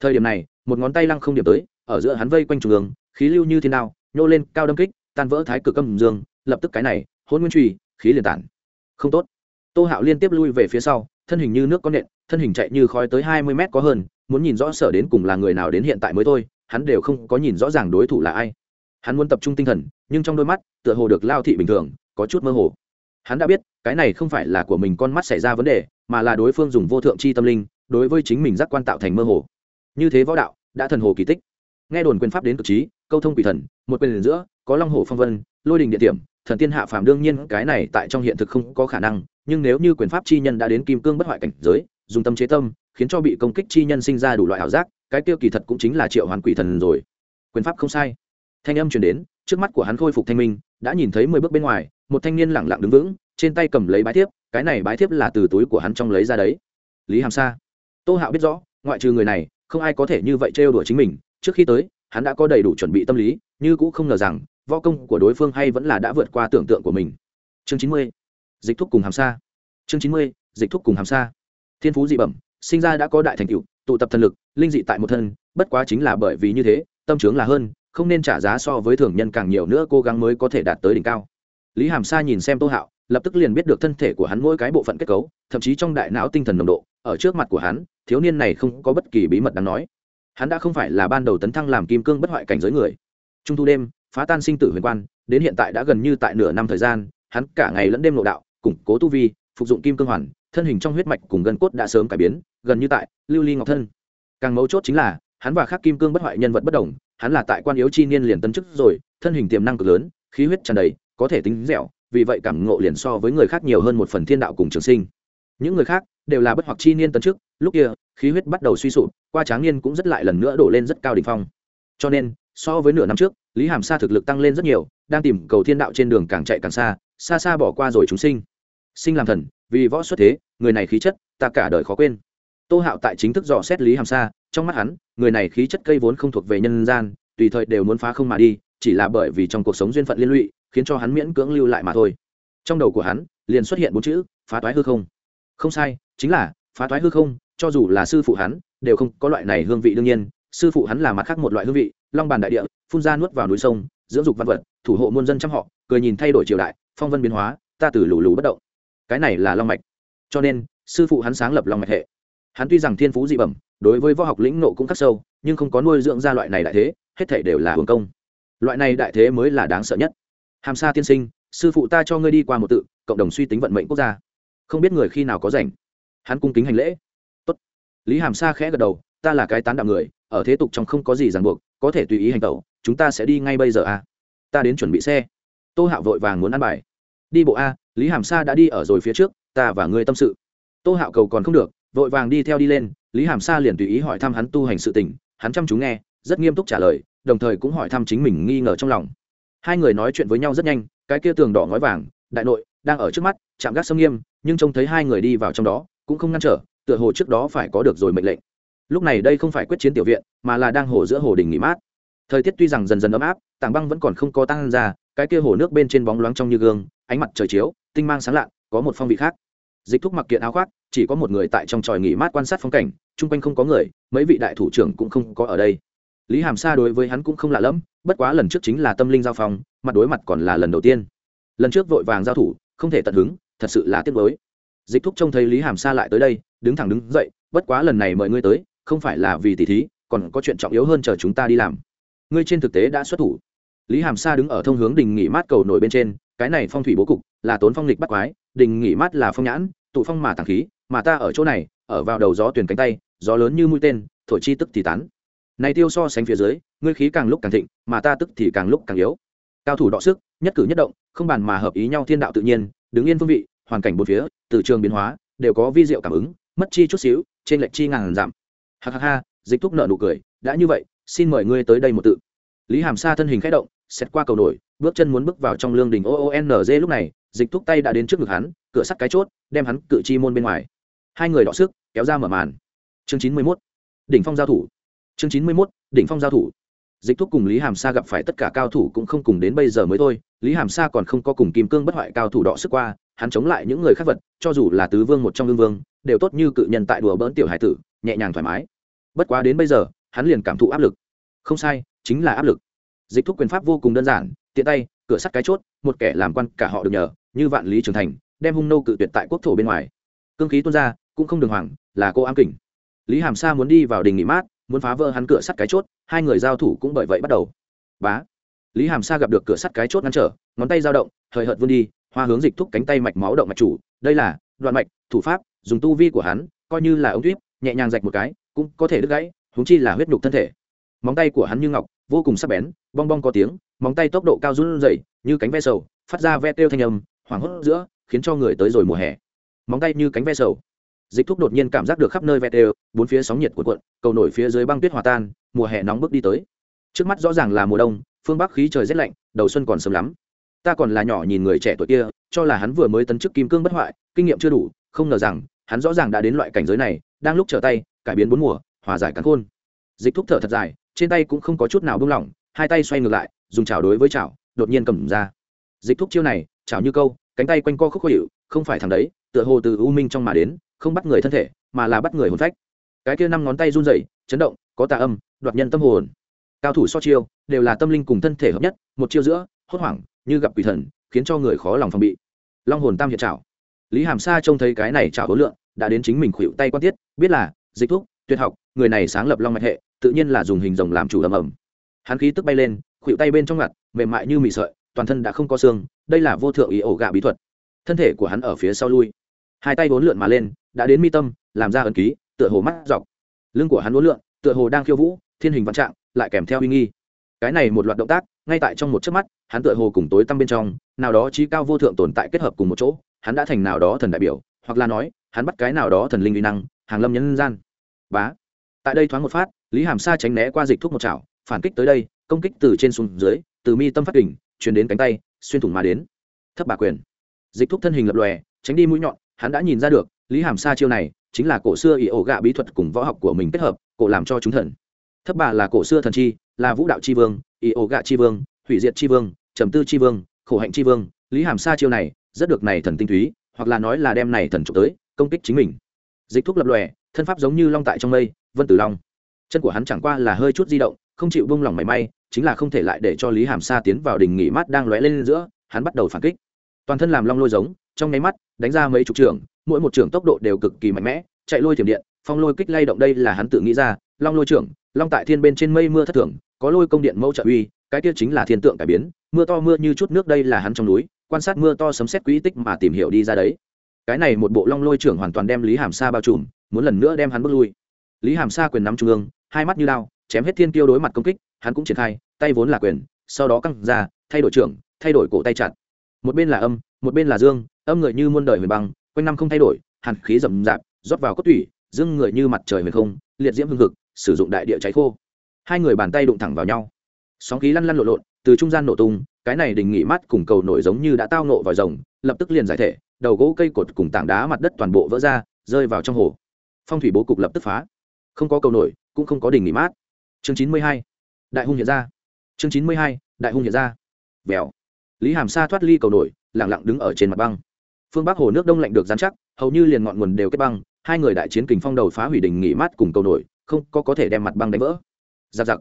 Speaker 1: thời điểm này, một ngón tay lăng không điểm tới, ở giữa hắn vây quanh trung ương, khí lưu như thế nào nhô lên, cao đâm kích, tan vỡ thái cực âm dương, lập tức cái này, hôn nguyên truy khí liền tản. Không tốt. Tô hạo liên tiếp lui về phía sau, thân hình như nước có nện, thân hình chạy như khói tới hai mươi mét có hơn, muốn nhìn rõ sở đến cùng là người nào đến hiện tại mới thôi, hắn đều không có nhìn rõ ràng đối thủ là ai. Hắn muốn tập trung tinh thần, nhưng trong đôi mắt, tựa hồ được lao thị bình thường, có chút mơ hồ. Hắn đã biết, cái này không phải là của mình con mắt xảy ra vấn đề, mà là đối phương dùng vô thượng c h i tâm linh đối với chính mình giác quan tạo thành mơ hồ. Như thế võ đạo, đã thần hồ kỳ tích. Nghe đồn quyền pháp đến cực trí, câu thông quỷ thần, một quyền giữa, có long hồ phong vân, lôi đình địa điểm thần tiên hạ phàm, đương nhiên cái này tại trong hiện thực không có khả năng, nhưng nếu như quyền pháp chi nhân đã đến kim cương bất hoại cảnh giới, dùng tâm chế tâm, khiến cho bị công kích chi nhân sinh ra đủ loại ảo giác, cái tiêu kỳ thật cũng chính là triệu hoàn quỷ thần rồi. Quyền pháp không sai. Thanh âm truyền đến, trước mắt của hắn khôi phục thanh minh, đã nhìn thấy mười bước bên ngoài, một thanh niên lẳng lặng đứng vững, trên tay cầm lấy bái thiếp, cái này bái thiếp là từ túi của hắn trong lấy ra đấy. Lý hàm sa tô hạo biết rõ, ngoại trừ người này, không ai có thể như vậy trêu đùa chính mình. Trước khi tới, hắn đã có đầy đủ chuẩn bị tâm lý, như cũng không ngờ rằng, võ công của đối phương hay vẫn là đã vượt qua tưởng tượng của mình. Chương chín mươi, dịch thuốc cùng hàm sa. Chương chín mươi, dịch thuốc cùng hàm sa. Thiên phú dị bẩm, sinh ra đã có đại thành tựu, tụ tập thần lực, linh dị tại một thân, bất quá chính là bởi vì như thế, tâm trướng là hơn, không nên trả giá so với thường nhân càng nhiều nữa, cố gắng mới có thể đạt tới đỉnh cao. Lý hàm sa nhìn xem tô hạo lập tức liền biết được thân thể của hắn mỗi cái bộ phận kết cấu, thậm chí trong đại não tinh thần nồng độ, ở trước mặt của hắn, thiếu niên này không có bất kỳ bí mật đáng nói. Hắn đã không phải là ban đầu tấn thăng làm kim cương bất hoại cảnh giới người. Trung thu đêm, phá tan sinh tử huyền quan, đến hiện tại đã gần như tại nửa năm thời gian, hắn cả ngày lẫn đêm nội đạo, củng cố tu vi, phục dụng kim cương hoàn, thân hình trong huyết mạch cùng gân cốt đã sớm cải biến, gần như tại lưu ly ngọc thân. Càng mấu chốt chính là, hắn và khác kim cương bất hoại nhân vật bất đồng, hắn là tại quan yếu chi niên liền tân chức rồi, thân hình tiềm năng cực lớn, khí huyết tràn đầy, có thể tính dẻo vì vậy cảm ngộ liền so với người khác nhiều hơn một phần thiên đạo cùng trường sinh. Những người khác đều là bất hoặc chi niên tấn trước, lúc kia, khí huyết bắt đầu suy sụp, qua tráng niên cũng rất lại lần nữa đổ lên rất cao đỉnh phong. Cho nên, so với nửa năm trước, lý hàm sa thực lực tăng lên rất nhiều, đang tìm cầu thiên đạo trên đường càng chạy càng xa xa xa bỏ qua rồi chúng sinh. Sinh làm thần, vì võ xuất thế, người này khí chất, ta cả đời khó quên. Tô hạo tại chính thức dò xét lý hàm sa, trong mắt hắn, người này khí chất cây vốn không thuộc về nhân gian, tùy thời đều muốn phá không mà đi, chỉ là bởi vì trong cuộc sống duyên phận liên lụy khiến cho hắn miễn cưỡng lưu lại mà thôi. Trong đầu của hắn, liền xuất hiện bốn chữ, phá toái hư không. Không sai, chính là, phá toái hư không, cho dù là sư phụ hắn, đều không có loại này hương vị đương nhiên. Sư phụ hắn là mặt khác một loại hương vị, long bàn đại địa, phun ra nuốt vào núi sông, dưỡng dục văn vật, thủ hộ muôn dân trăm họ, cười nhìn thay đổi triều đại, phong vân biến hóa, ta từ lù lù bất động. Cái này là long mạch. Cho nên, sư phụ hắn sáng lập long mạch hệ. Hắn tuy rằng thiên phú dị bẩm, đối với võ học lĩnh nộ cũng khắc sâu, nhưng không có nuôi dưỡng ra loại này đại thế, hết thể đều là hưởng công. Loại này đại thế mới là đáng sợ nhất hàm sa tiên sinh, sư phụ ta cho ngươi đi qua một tự, cộng đồng suy tính vận mệnh quốc gia. Không biết người khi nào có rảnh. Hắn cung kính hành lễ. Tốt. lý hàm sa khẽ gật đầu, ta là cái tán đạo người, ở thế tục trong không có gì ràng buộc, có thể tùy ý hành tẩu, chúng ta sẽ đi ngay bây giờ à. Ta đến chuẩn bị xe. Tô hạo vội vàng muốn ăn bài. Đi bộ a, lý hàm sa đã đi ở rồi phía trước, ta và ngươi tâm sự. Tô hạo cầu còn không được, vội vàng đi theo đi lên, lý hàm sa liền tùy ý hỏi thăm hắn tu hành sự tình, hắn chăm chú nghe, rất nghiêm túc trả lời, đồng thời cũng hỏi thăm chính mình nghi ngờ trong lòng hai người nói chuyện với nhau rất nhanh, cái kia tường đỏ ngói vàng, đại nội, đang ở trước mắt, chạm gác sâm nghiêm, nhưng trông thấy hai người đi vào trong đó, cũng không ngăn trở, tựa hồ trước đó phải có được rồi mệnh lệnh. Lúc này đây không phải quyết chiến tiểu viện, mà là đang hồ giữa hồ đình nghỉ mát. Thời tiết tuy rằng dần dần ấm áp, tảng băng vẫn còn không có tăng ra, cái kia hồ nước bên trên bóng loáng trong như gương, ánh mặt trời chiếu, tinh mang sáng lạ có một phong vị khác. Dịch thúc mặc kiện áo khoác, chỉ có một người tại trong tròi nghỉ mát quan sát phong cảnh, chung quanh không có người, mấy vị đại thủ trưởng cũng không có ở đây lý hàm sa đối với hắn cũng không lạ lẫm, bất quá lần trước chính là tâm linh giao phong, mặt đối mặt còn là lần đầu tiên. Lần trước vội vàng giao thủ, không thể tận hứng, thật sự là tiếc lối dịch thúc trông thấy lý hàm sa lại tới đây, đứng thẳng đứng dậy, bất quá lần này mời ngươi tới, không phải là vì tỷ thí, còn có chuyện trọng yếu hơn chờ chúng ta đi làm. Ngươi trên thực tế đã xuất thủ. Lý hàm sa đứng ở thông hướng đình nghỉ mát cầu nổi bên trên, cái này phong thủy bố cục, là tốn phong lịch bắt quái, đình nghỉ mát là phong nhãn, tụ phong mà tàng khí, mà ta ở chỗ này, ở vào đầu gió tuyển cánh tay, gió lớn như mũi tên, thổi chi tức thì tán này tiêu so sánh phía dưới, ngươi khí càng lúc càng thịnh, mà ta tức thì càng lúc càng yếu. Cao thủ đọ sức, nhất cử nhất động, không bàn mà hợp ý nhau thiên đạo tự nhiên, đứng yên phương vị, hoàn cảnh bốn phía, từ trường biến hóa, đều có vi diệu cảm ứng, mất chi chút xíu, trên lệch chi ngàn giảm. Ha ha ha, dịch thúc nợ nụ cười, đã như vậy, xin mời ngươi tới đây một tự. Lý hàm sa thân hình khẽ động xét qua cầu nổi, bước chân muốn bước vào trong lương đình oonz lúc này, dịch thúc tay đã đến trước ngực hắn, cửa sắt cái chốt, đem hắn cự chi môn bên ngoài. Hai người đọ sức, kéo ra mở màn. Chương chín mươi mốt, đỉnh phong giao thủ chương chín mươi mốt, đỉnh phong giao thủ. Dịch thúc cùng lý hàm sa gặp phải tất cả cao thủ cũng không cùng đến bây giờ mới thôi. Lý hàm sa còn không có cùng kim cương bất hoại cao thủ đọ sức qua, hắn chống lại những người khác vật, cho dù là tứ vương một trong lương vương, đều tốt như cự nhân tại đùa bỡn tiểu hải tử, nhẹ nhàng thoải mái. Bất quá đến bây giờ, hắn liền cảm thụ áp lực. Không sai, chính là áp lực. Dịch thúc quyền pháp vô cùng đơn giản, tiện tay, cửa sắt cái chốt, một kẻ làm quan cả họ được nhờ, như vạn lý trường thành, đem hung nô cự tuyệt tại quốc thổ bên ngoài. Cương khí tuôn ra, cũng không đường hoàng, là cô ám kỉnh lý hàm sa muốn đi vào đình nghỉ mát muốn phá vỡ hắn cửa sắt cái chốt, hai người giao thủ cũng bởi vậy bắt đầu. Bá. Lý hàm sa gặp được cửa sắt cái chốt ngăn trở, ngón tay dao động, hời hợt vươn đi, hoa hướng dịch thúc cánh tay mạch máu động mạch chủ, đây là đoạn mạch, thủ pháp, dùng tu vi của hắn, coi như là ống tuyếp, nhẹ nhàng rạch một cái, cũng có thể đứt gãy húng chi là huyết nhục thân thể. Móng tay của hắn như ngọc, vô cùng sắc bén, bong bong có tiếng, móng tay tốc độ cao run rẩy, như cánh ve sầu, phát ra ve têu thanh âm, hoảng hốt giữa, khiến cho người tới rồi mùa hè. Móng tay như cánh ve sầu dịch thúc đột nhiên cảm giác được khắp nơi vẹt đều, bốn phía sóng nhiệt của cuộn cầu nổi phía dưới băng tuyết hòa tan mùa hè nóng bước đi tới. Trước mắt rõ ràng là mùa đông phương bắc khí trời rét lạnh đầu xuân còn sớm lắm. Ta còn là nhỏ nhìn người trẻ tuổi kia cho là hắn vừa mới tấn chức kim cương bất hoại kinh nghiệm chưa đủ không ngờ rằng hắn rõ ràng đã đến loại cảnh giới này đang lúc trở tay cải biến bốn mùa hòa giải cắn khôn. Dịch thúc thở thật dài trên tay cũng không có chút nào buông lỏng hai tay xoay ngược lại dùng chảo đối với chảo đột nhiên cầm ra. Dịch thúc chiêu này chảo như câu cánh tay quanh co khúc khó hiệu không phải thằng đấy tựa hồ từ u minh trong mà đến không bắt người thân thể mà là bắt người hồn phách. Cái kia năm ngón tay run rẩy chấn động có tà âm đoạt nhân tâm hồn. Cao thủ so chiêu đều là tâm linh cùng thân thể hợp nhất một chiêu giữa hốt hoảng như gặp quỷ thần khiến cho người khó lòng phòng bị. Long hồn tam hiện trảo. Lý hàm sa trông thấy cái này trảo hối lượng đã đến chính mình khuỵu tay quan tiết biết là dịch thuốc, tuyệt học người này sáng lập long mạch hệ tự nhiên là dùng hình rồng làm chủ ầm ầm. Hắn khí tức bay lên khuỵu tay bên trong ngặt mềm mại như mì sợi toàn thân đã không có xương đây là vô thượng ý ổ gạ bí thuật. Thân thể của hắn ở phía sau lui hai tay vốn lượn mà lên, đã đến mi tâm, làm ra ẩn ký, tựa hồ mắt dọc. Lưng của hắn vốn lượn, tựa hồ đang khiêu vũ, thiên hình vạn trạng, lại kèm theo uy nghi. Cái này một loạt động tác, ngay tại trong một chớp mắt, hắn tựa hồ cùng tối tăm bên trong, nào đó trí cao vô thượng tồn tại kết hợp cùng một chỗ, hắn đã thành nào đó thần đại biểu, hoặc là nói, hắn bắt cái nào đó thần linh uy năng, hàng lâm nhân gian. Bá. Tại đây thoáng một phát, lý hàm sa tránh né qua dịch thuốc một chảo, phản kích tới đây, công kích từ trên xuống dưới, từ mi tâm phát đỉnh truyền đến cánh tay, xuyên thủng mà đến. Thấp bà quyền. Dịch thuốc thân hình lập lòe, tránh đi mũi nhọn hắn đã nhìn ra được, lý hàm sa chiêu này chính là cổ xưa ỷ ổ gạ bí thuật cùng võ học của mình kết hợp, cổ làm cho chúng thần. Thấp bà là cổ xưa thần chi, là vũ đạo chi vương ỷ ổ gạ chi vương, hủy diệt chi vương, trầm tư chi vương, khổ hạnh chi vương. Lý hàm sa chiêu này rất được này thần tinh túy, hoặc là nói là đem này thần trục tới, công kích chính mình. Dịch thuốc lập lòe, thân pháp giống như long tại trong mây, vân tử long. Chân của hắn chẳng qua là hơi chút di động, không chịu bông lỏng mảy may, chính là không thể lại để cho lý hàm sa tiến vào đình nghỉ mát đang lóe lên giữa, hắn bắt đầu phản kích. Toàn thân làm long lôi giống trong nháy mắt, đánh ra mấy chục trường, mỗi một trường tốc độ đều cực kỳ mạnh mẽ, chạy lôi thiểm điện, phong lôi kích lay động đây là hắn tự nghĩ ra, long lôi trưởng, long tại thiên bên trên mây mưa thất thường, có lôi công điện mẫu trợ uy, cái kia chính là thiên tượng cải biến, mưa to mưa như chút nước đây là hắn trong núi, quan sát mưa to sấm xét quỹ tích mà tìm hiểu đi ra đấy. Cái này một bộ long lôi trưởng hoàn toàn đem lý hàm sa bao trùm, muốn lần nữa đem hắn bước lui. Lý hàm sa quyền nắm trung ương, hai mắt như lao chém hết thiên tiêu đối mặt công kích, hắn cũng triển khai, tay vốn là quyền, sau đó căng ra, thay đổi trưởng, thay đổi cổ tay chặt. Một bên là âm, một bên là dương âm người như muôn đời huyền băng, quanh năm không thay đổi, hàn khí rậm rạp, rót vào cốt tủy dương người như mặt trời huyền không, liệt diễm hương thực sử dụng đại địa cháy khô. Hai người bàn tay đụng thẳng vào nhau. Sóng khí lăn lăn lộn lộn, từ trung gian nổ tung, cái này đình nghỉ mát cùng cầu nổi giống như đã tao nộ vào rồng, lập tức liền giải thể, đầu gỗ cây cột cùng tảng đá mặt đất toàn bộ vỡ ra, rơi vào trong hồ. Phong thủy bố cục lập tức phá. Không có cầu nổi, cũng không có đình nghỉ mát. Chương chín mươi hai, đại hung hiện ra. Chương chín mươi hai, đại hung hiện ra. Vèo. Lý hàm sa thoát ly cầu nổi lẳng lặng đứng ở trên mặt băng phương bắc hồ nước đông lạnh được dán chắc, hầu như liền ngọn nguồn đều kết băng, hai người đại chiến kình phong đầu phá hủy đình nghỉ mát cùng cầu nổi, không có có thể đem mặt băng đánh vỡ. Giặc giặc.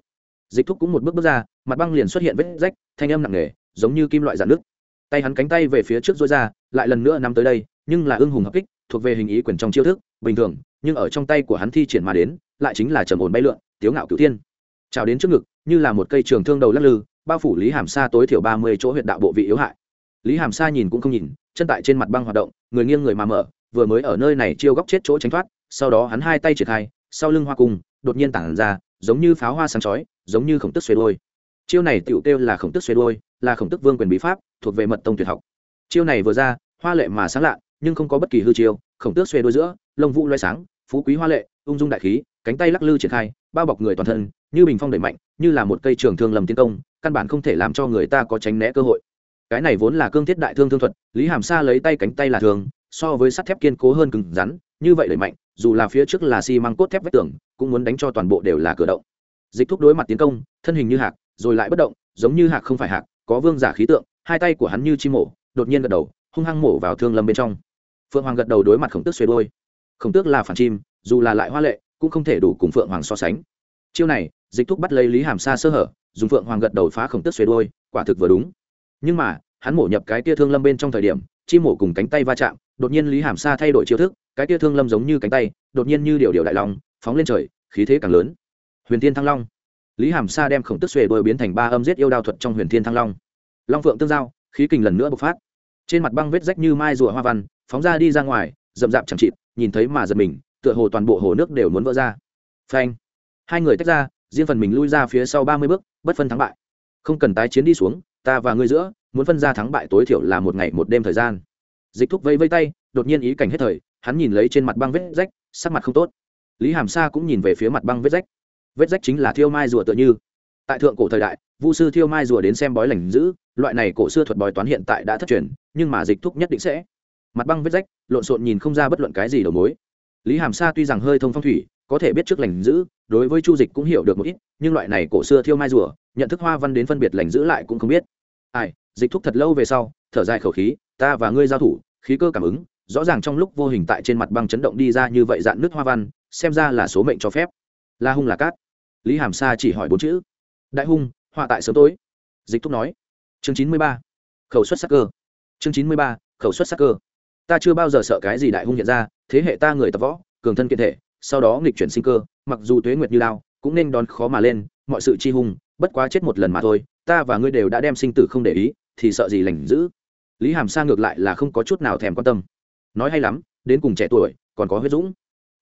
Speaker 1: Dịch thúc cũng một bước bước ra, mặt băng liền xuất hiện vết rách, thanh âm nặng nề, giống như kim loại dạn nước tay hắn cánh tay về phía trước dối ra, lại lần nữa nắm tới đây, nhưng là ưng hùng hợp kích, thuộc về hình ý quyền trong chiêu thức, bình thường, nhưng ở trong tay của hắn thi triển mà đến, lại chính là trầm ổn bay lượn, tiếu ngạo cửu tiên trào đến trước ngực, như là một cây trường thương đầu lắc lư, bao phủ lý hàm xa tối thiểu ba mươi chỗ huyện đạo bộ vị yếu hại lý hàm sa nhìn cũng không nhìn, chân tại trên mặt băng hoạt động, người nghiêng người mà mở, vừa mới ở nơi này chiêu góc chết chỗ tránh thoát, sau đó hắn hai tay triển khai, sau lưng hoa cung đột nhiên tản ra, giống như pháo hoa sáng chói, giống như khổng tức xuê đôi chiêu này tựu kêu là khổng tức xuê đôi là khổng tức vương quyền bí pháp, thuộc về mật tông tuyệt học. Chiêu này vừa ra, hoa lệ mà sáng lạ, nhưng không có bất kỳ hư chiêu, khổng tước xuê đôi giữa, lông vũ loay sáng, phú quý hoa lệ, ung dung đại khí, cánh tay lắc lư triển khai, bao bọc người toàn thân, như bình phong đẩy mạnh, như là một cây trường thương lầm tiến công, căn bản không thể làm cho người ta có tránh né cơ hội cái này vốn là cương thiết đại thương thương thuật, lý hàm sa lấy tay cánh tay là thường, so với sắt thép kiên cố hơn cứng rắn, như vậy đẩy mạnh, dù là phía trước là xi măng cốt thép vách tường, cũng muốn đánh cho toàn bộ đều là cửa động. Dịch thúc đối mặt tiến công, thân hình như hạc, rồi lại bất động, giống như hạc không phải hạc, có vương giả khí tượng, hai tay của hắn như chi mổ, đột nhiên gật đầu, hung hăng mổ vào thương lâm bên trong. Phượng hoàng gật đầu đối mặt khổng tước xuê đôi. Khổng tước là phản chim, dù là lại hoa lệ, cũng không thể đủ cùng phượng hoàng so sánh. Chiêu này, dịch thúc bắt lấy lý hàm sa sơ hở, dùng phượng hoàng gật đầu phá khổng tước xuê đôi, quả thực vừa đúng nhưng mà, hắn mổ nhập cái tia thương lâm bên trong thời điểm, chi mổ cùng cánh tay va chạm, đột nhiên lý hàm sa thay đổi chiêu thức, cái tia thương lâm giống như cánh tay, đột nhiên như điều điều đại long, phóng lên trời, khí thế càng lớn. Huyền thiên thăng long. Lý hàm sa đem khổng tức xuề đôi biến thành ba âm giết yêu đao thuật trong huyền thiên thăng long. Long phượng tương giao, khí kình lần nữa bộc phát. Trên mặt băng vết rách như mai rùa hoa văn, phóng ra đi ra ngoài, rậm rạp chẳng chịt, nhìn thấy mà giật mình, tựa hồ toàn bộ hồ nước đều muốn vỡ ra. Phanh. Hai người tách ra, riêng phần mình lui ra phía sau ba mươi bước, bất phân thắng bại. Không cần tái chiến đi xuống ta và ngươi giữa, muốn phân ra thắng bại tối thiểu là một ngày một đêm thời gian. Dịch thúc vây vây tay, đột nhiên ý cảnh hết thời, hắn nhìn lấy trên mặt băng vết rách, sắc mặt không tốt. Lý hàm sa cũng nhìn về phía mặt băng vết rách. Vết rách chính là thiêu mai rùa tựa như. Tại thượng cổ thời đại, vu sư thiêu mai rùa đến xem bói lành giữ loại này cổ xưa thuật bói toán hiện tại đã thất truyền, nhưng mà dịch thúc nhất định sẽ. Mặt băng vết rách, lộn xộn nhìn không ra bất luận cái gì đầu mối. Lý hàm sa tuy rằng hơi thông phong thủy, có thể biết trước lành giữ đối với chu dịch cũng hiểu được một ít, nhưng loại này cổ xưa thiêu mai rùa, nhận thức hoa văn đến phân biệt lành giữ lại cũng không biết. Ai, dịch thúc thật lâu về sau, thở dài khẩu khí, ta và ngươi giao thủ, khí cơ cảm ứng, rõ ràng trong lúc vô hình tại trên mặt băng chấn động đi ra như vậy dạn nước hoa văn, xem ra là số mệnh cho phép. La hung là cát. Lý hàm sa chỉ hỏi bốn chữ. Đại hung, họa tại sớm tối. Dịch thúc nói. Chương chín mươi ba. Khẩu xuất sắc cơ. Chương chín mươi ba, khẩu xuất sắc cơ. Ta chưa bao giờ sợ cái gì đại hung hiện ra, thế hệ ta người tập võ, cường thân kiện thể sau đó nghịch chuyển sinh cơ, mặc dù tuế nguyệt như lao, cũng nên đón khó mà lên, mọi sự chi hung, bất quá chết một lần mà thôi, ta và ngươi đều đã đem sinh tử không để ý, thì sợ gì lành giữ lý hàm sa ngược lại là không có chút nào thèm quan tâm. Nói hay lắm, đến cùng trẻ tuổi, còn có huyết dũng.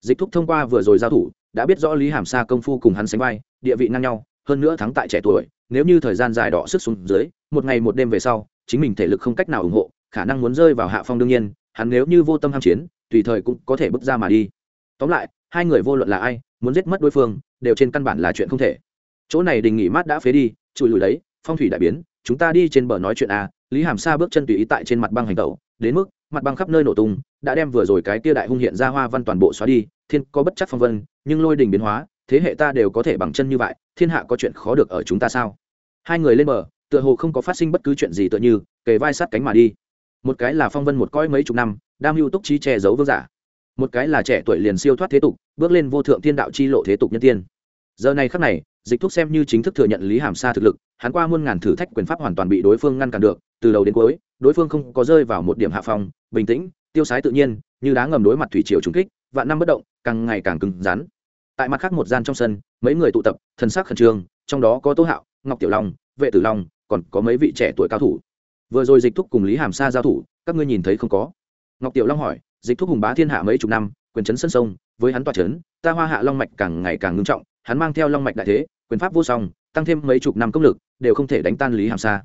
Speaker 1: Dịch thúc thông qua vừa rồi giao thủ, đã biết rõ lý hàm sa công phu cùng hắn sánh vai, địa vị ngang nhau, hơn nữa thắng tại trẻ tuổi, nếu như thời gian dài đỏ sức xuống dưới, một ngày một đêm về sau, chính mình thể lực không cách nào ủng hộ, khả năng muốn rơi vào hạ phong đương nhiên, hắn nếu như vô tâm ham chiến, tùy thời cũng có thể bước ra mà đi. Tóm lại hai người vô luận là ai, muốn giết mất đối phương, đều trên căn bản là chuyện không thể. Chỗ này đình nghỉ mát đã phế đi trụi lùi đấy, phong thủy đại biến, chúng ta đi trên bờ nói chuyện à lý hàm sa bước chân tùy ý tại trên mặt băng hành tẩu, đến mức mặt băng khắp nơi nổ tung, đã đem vừa rồi cái tia đại hung hiện ra hoa văn toàn bộ xóa đi, thiên có bất chắc phong vân, nhưng lôi đình biến hóa, thế hệ ta đều có thể bằng chân như vậy, thiên hạ có chuyện khó được ở chúng ta sao? Hai người lên bờ, tựa hồ không có phát sinh bất cứ chuyện gì tựa như, kề vai sát cánh mà đi. Một cái là phong vân một coi mấy chục năm, đam hưu túc trí che giấu vương giả một cái là trẻ tuổi liền siêu thoát thế tục, bước lên vô thượng thiên đạo chi lộ thế tục nhân tiên. Giờ này khắc này, dịch thuốc xem như chính thức thừa nhận lý hàm sa thực lực, hắn qua muôn ngàn thử thách quyền pháp hoàn toàn bị đối phương ngăn cản được, từ đầu đến cuối, đối phương không có rơi vào một điểm hạ phong, bình tĩnh, tiêu sái tự nhiên, như đá ngầm đối mặt thủy triều trùng kích, vạn năm bất động, càng ngày càng cứng rắn. Tại mặt khác một gian trong sân, mấy người tụ tập, thần sắc khẩn trương, trong đó có tô hạo, ngọc tiểu long, vệ tử long, còn có mấy vị trẻ tuổi cao thủ. Vừa rồi dịch thúc cùng lý hàm sa giao thủ, các ngươi nhìn thấy không có? Ngọc tiểu long hỏi dịch thúc hùng bá thiên hạ mấy chục năm, quyền chấn sân sông, với hắn tòa trấn, ta hoa hạ long mạch càng ngày càng ngưng trọng, hắn mang theo long mạch đại thế, quyền pháp vô song, tăng thêm mấy chục năm công lực, đều không thể đánh tan lý hàm sa.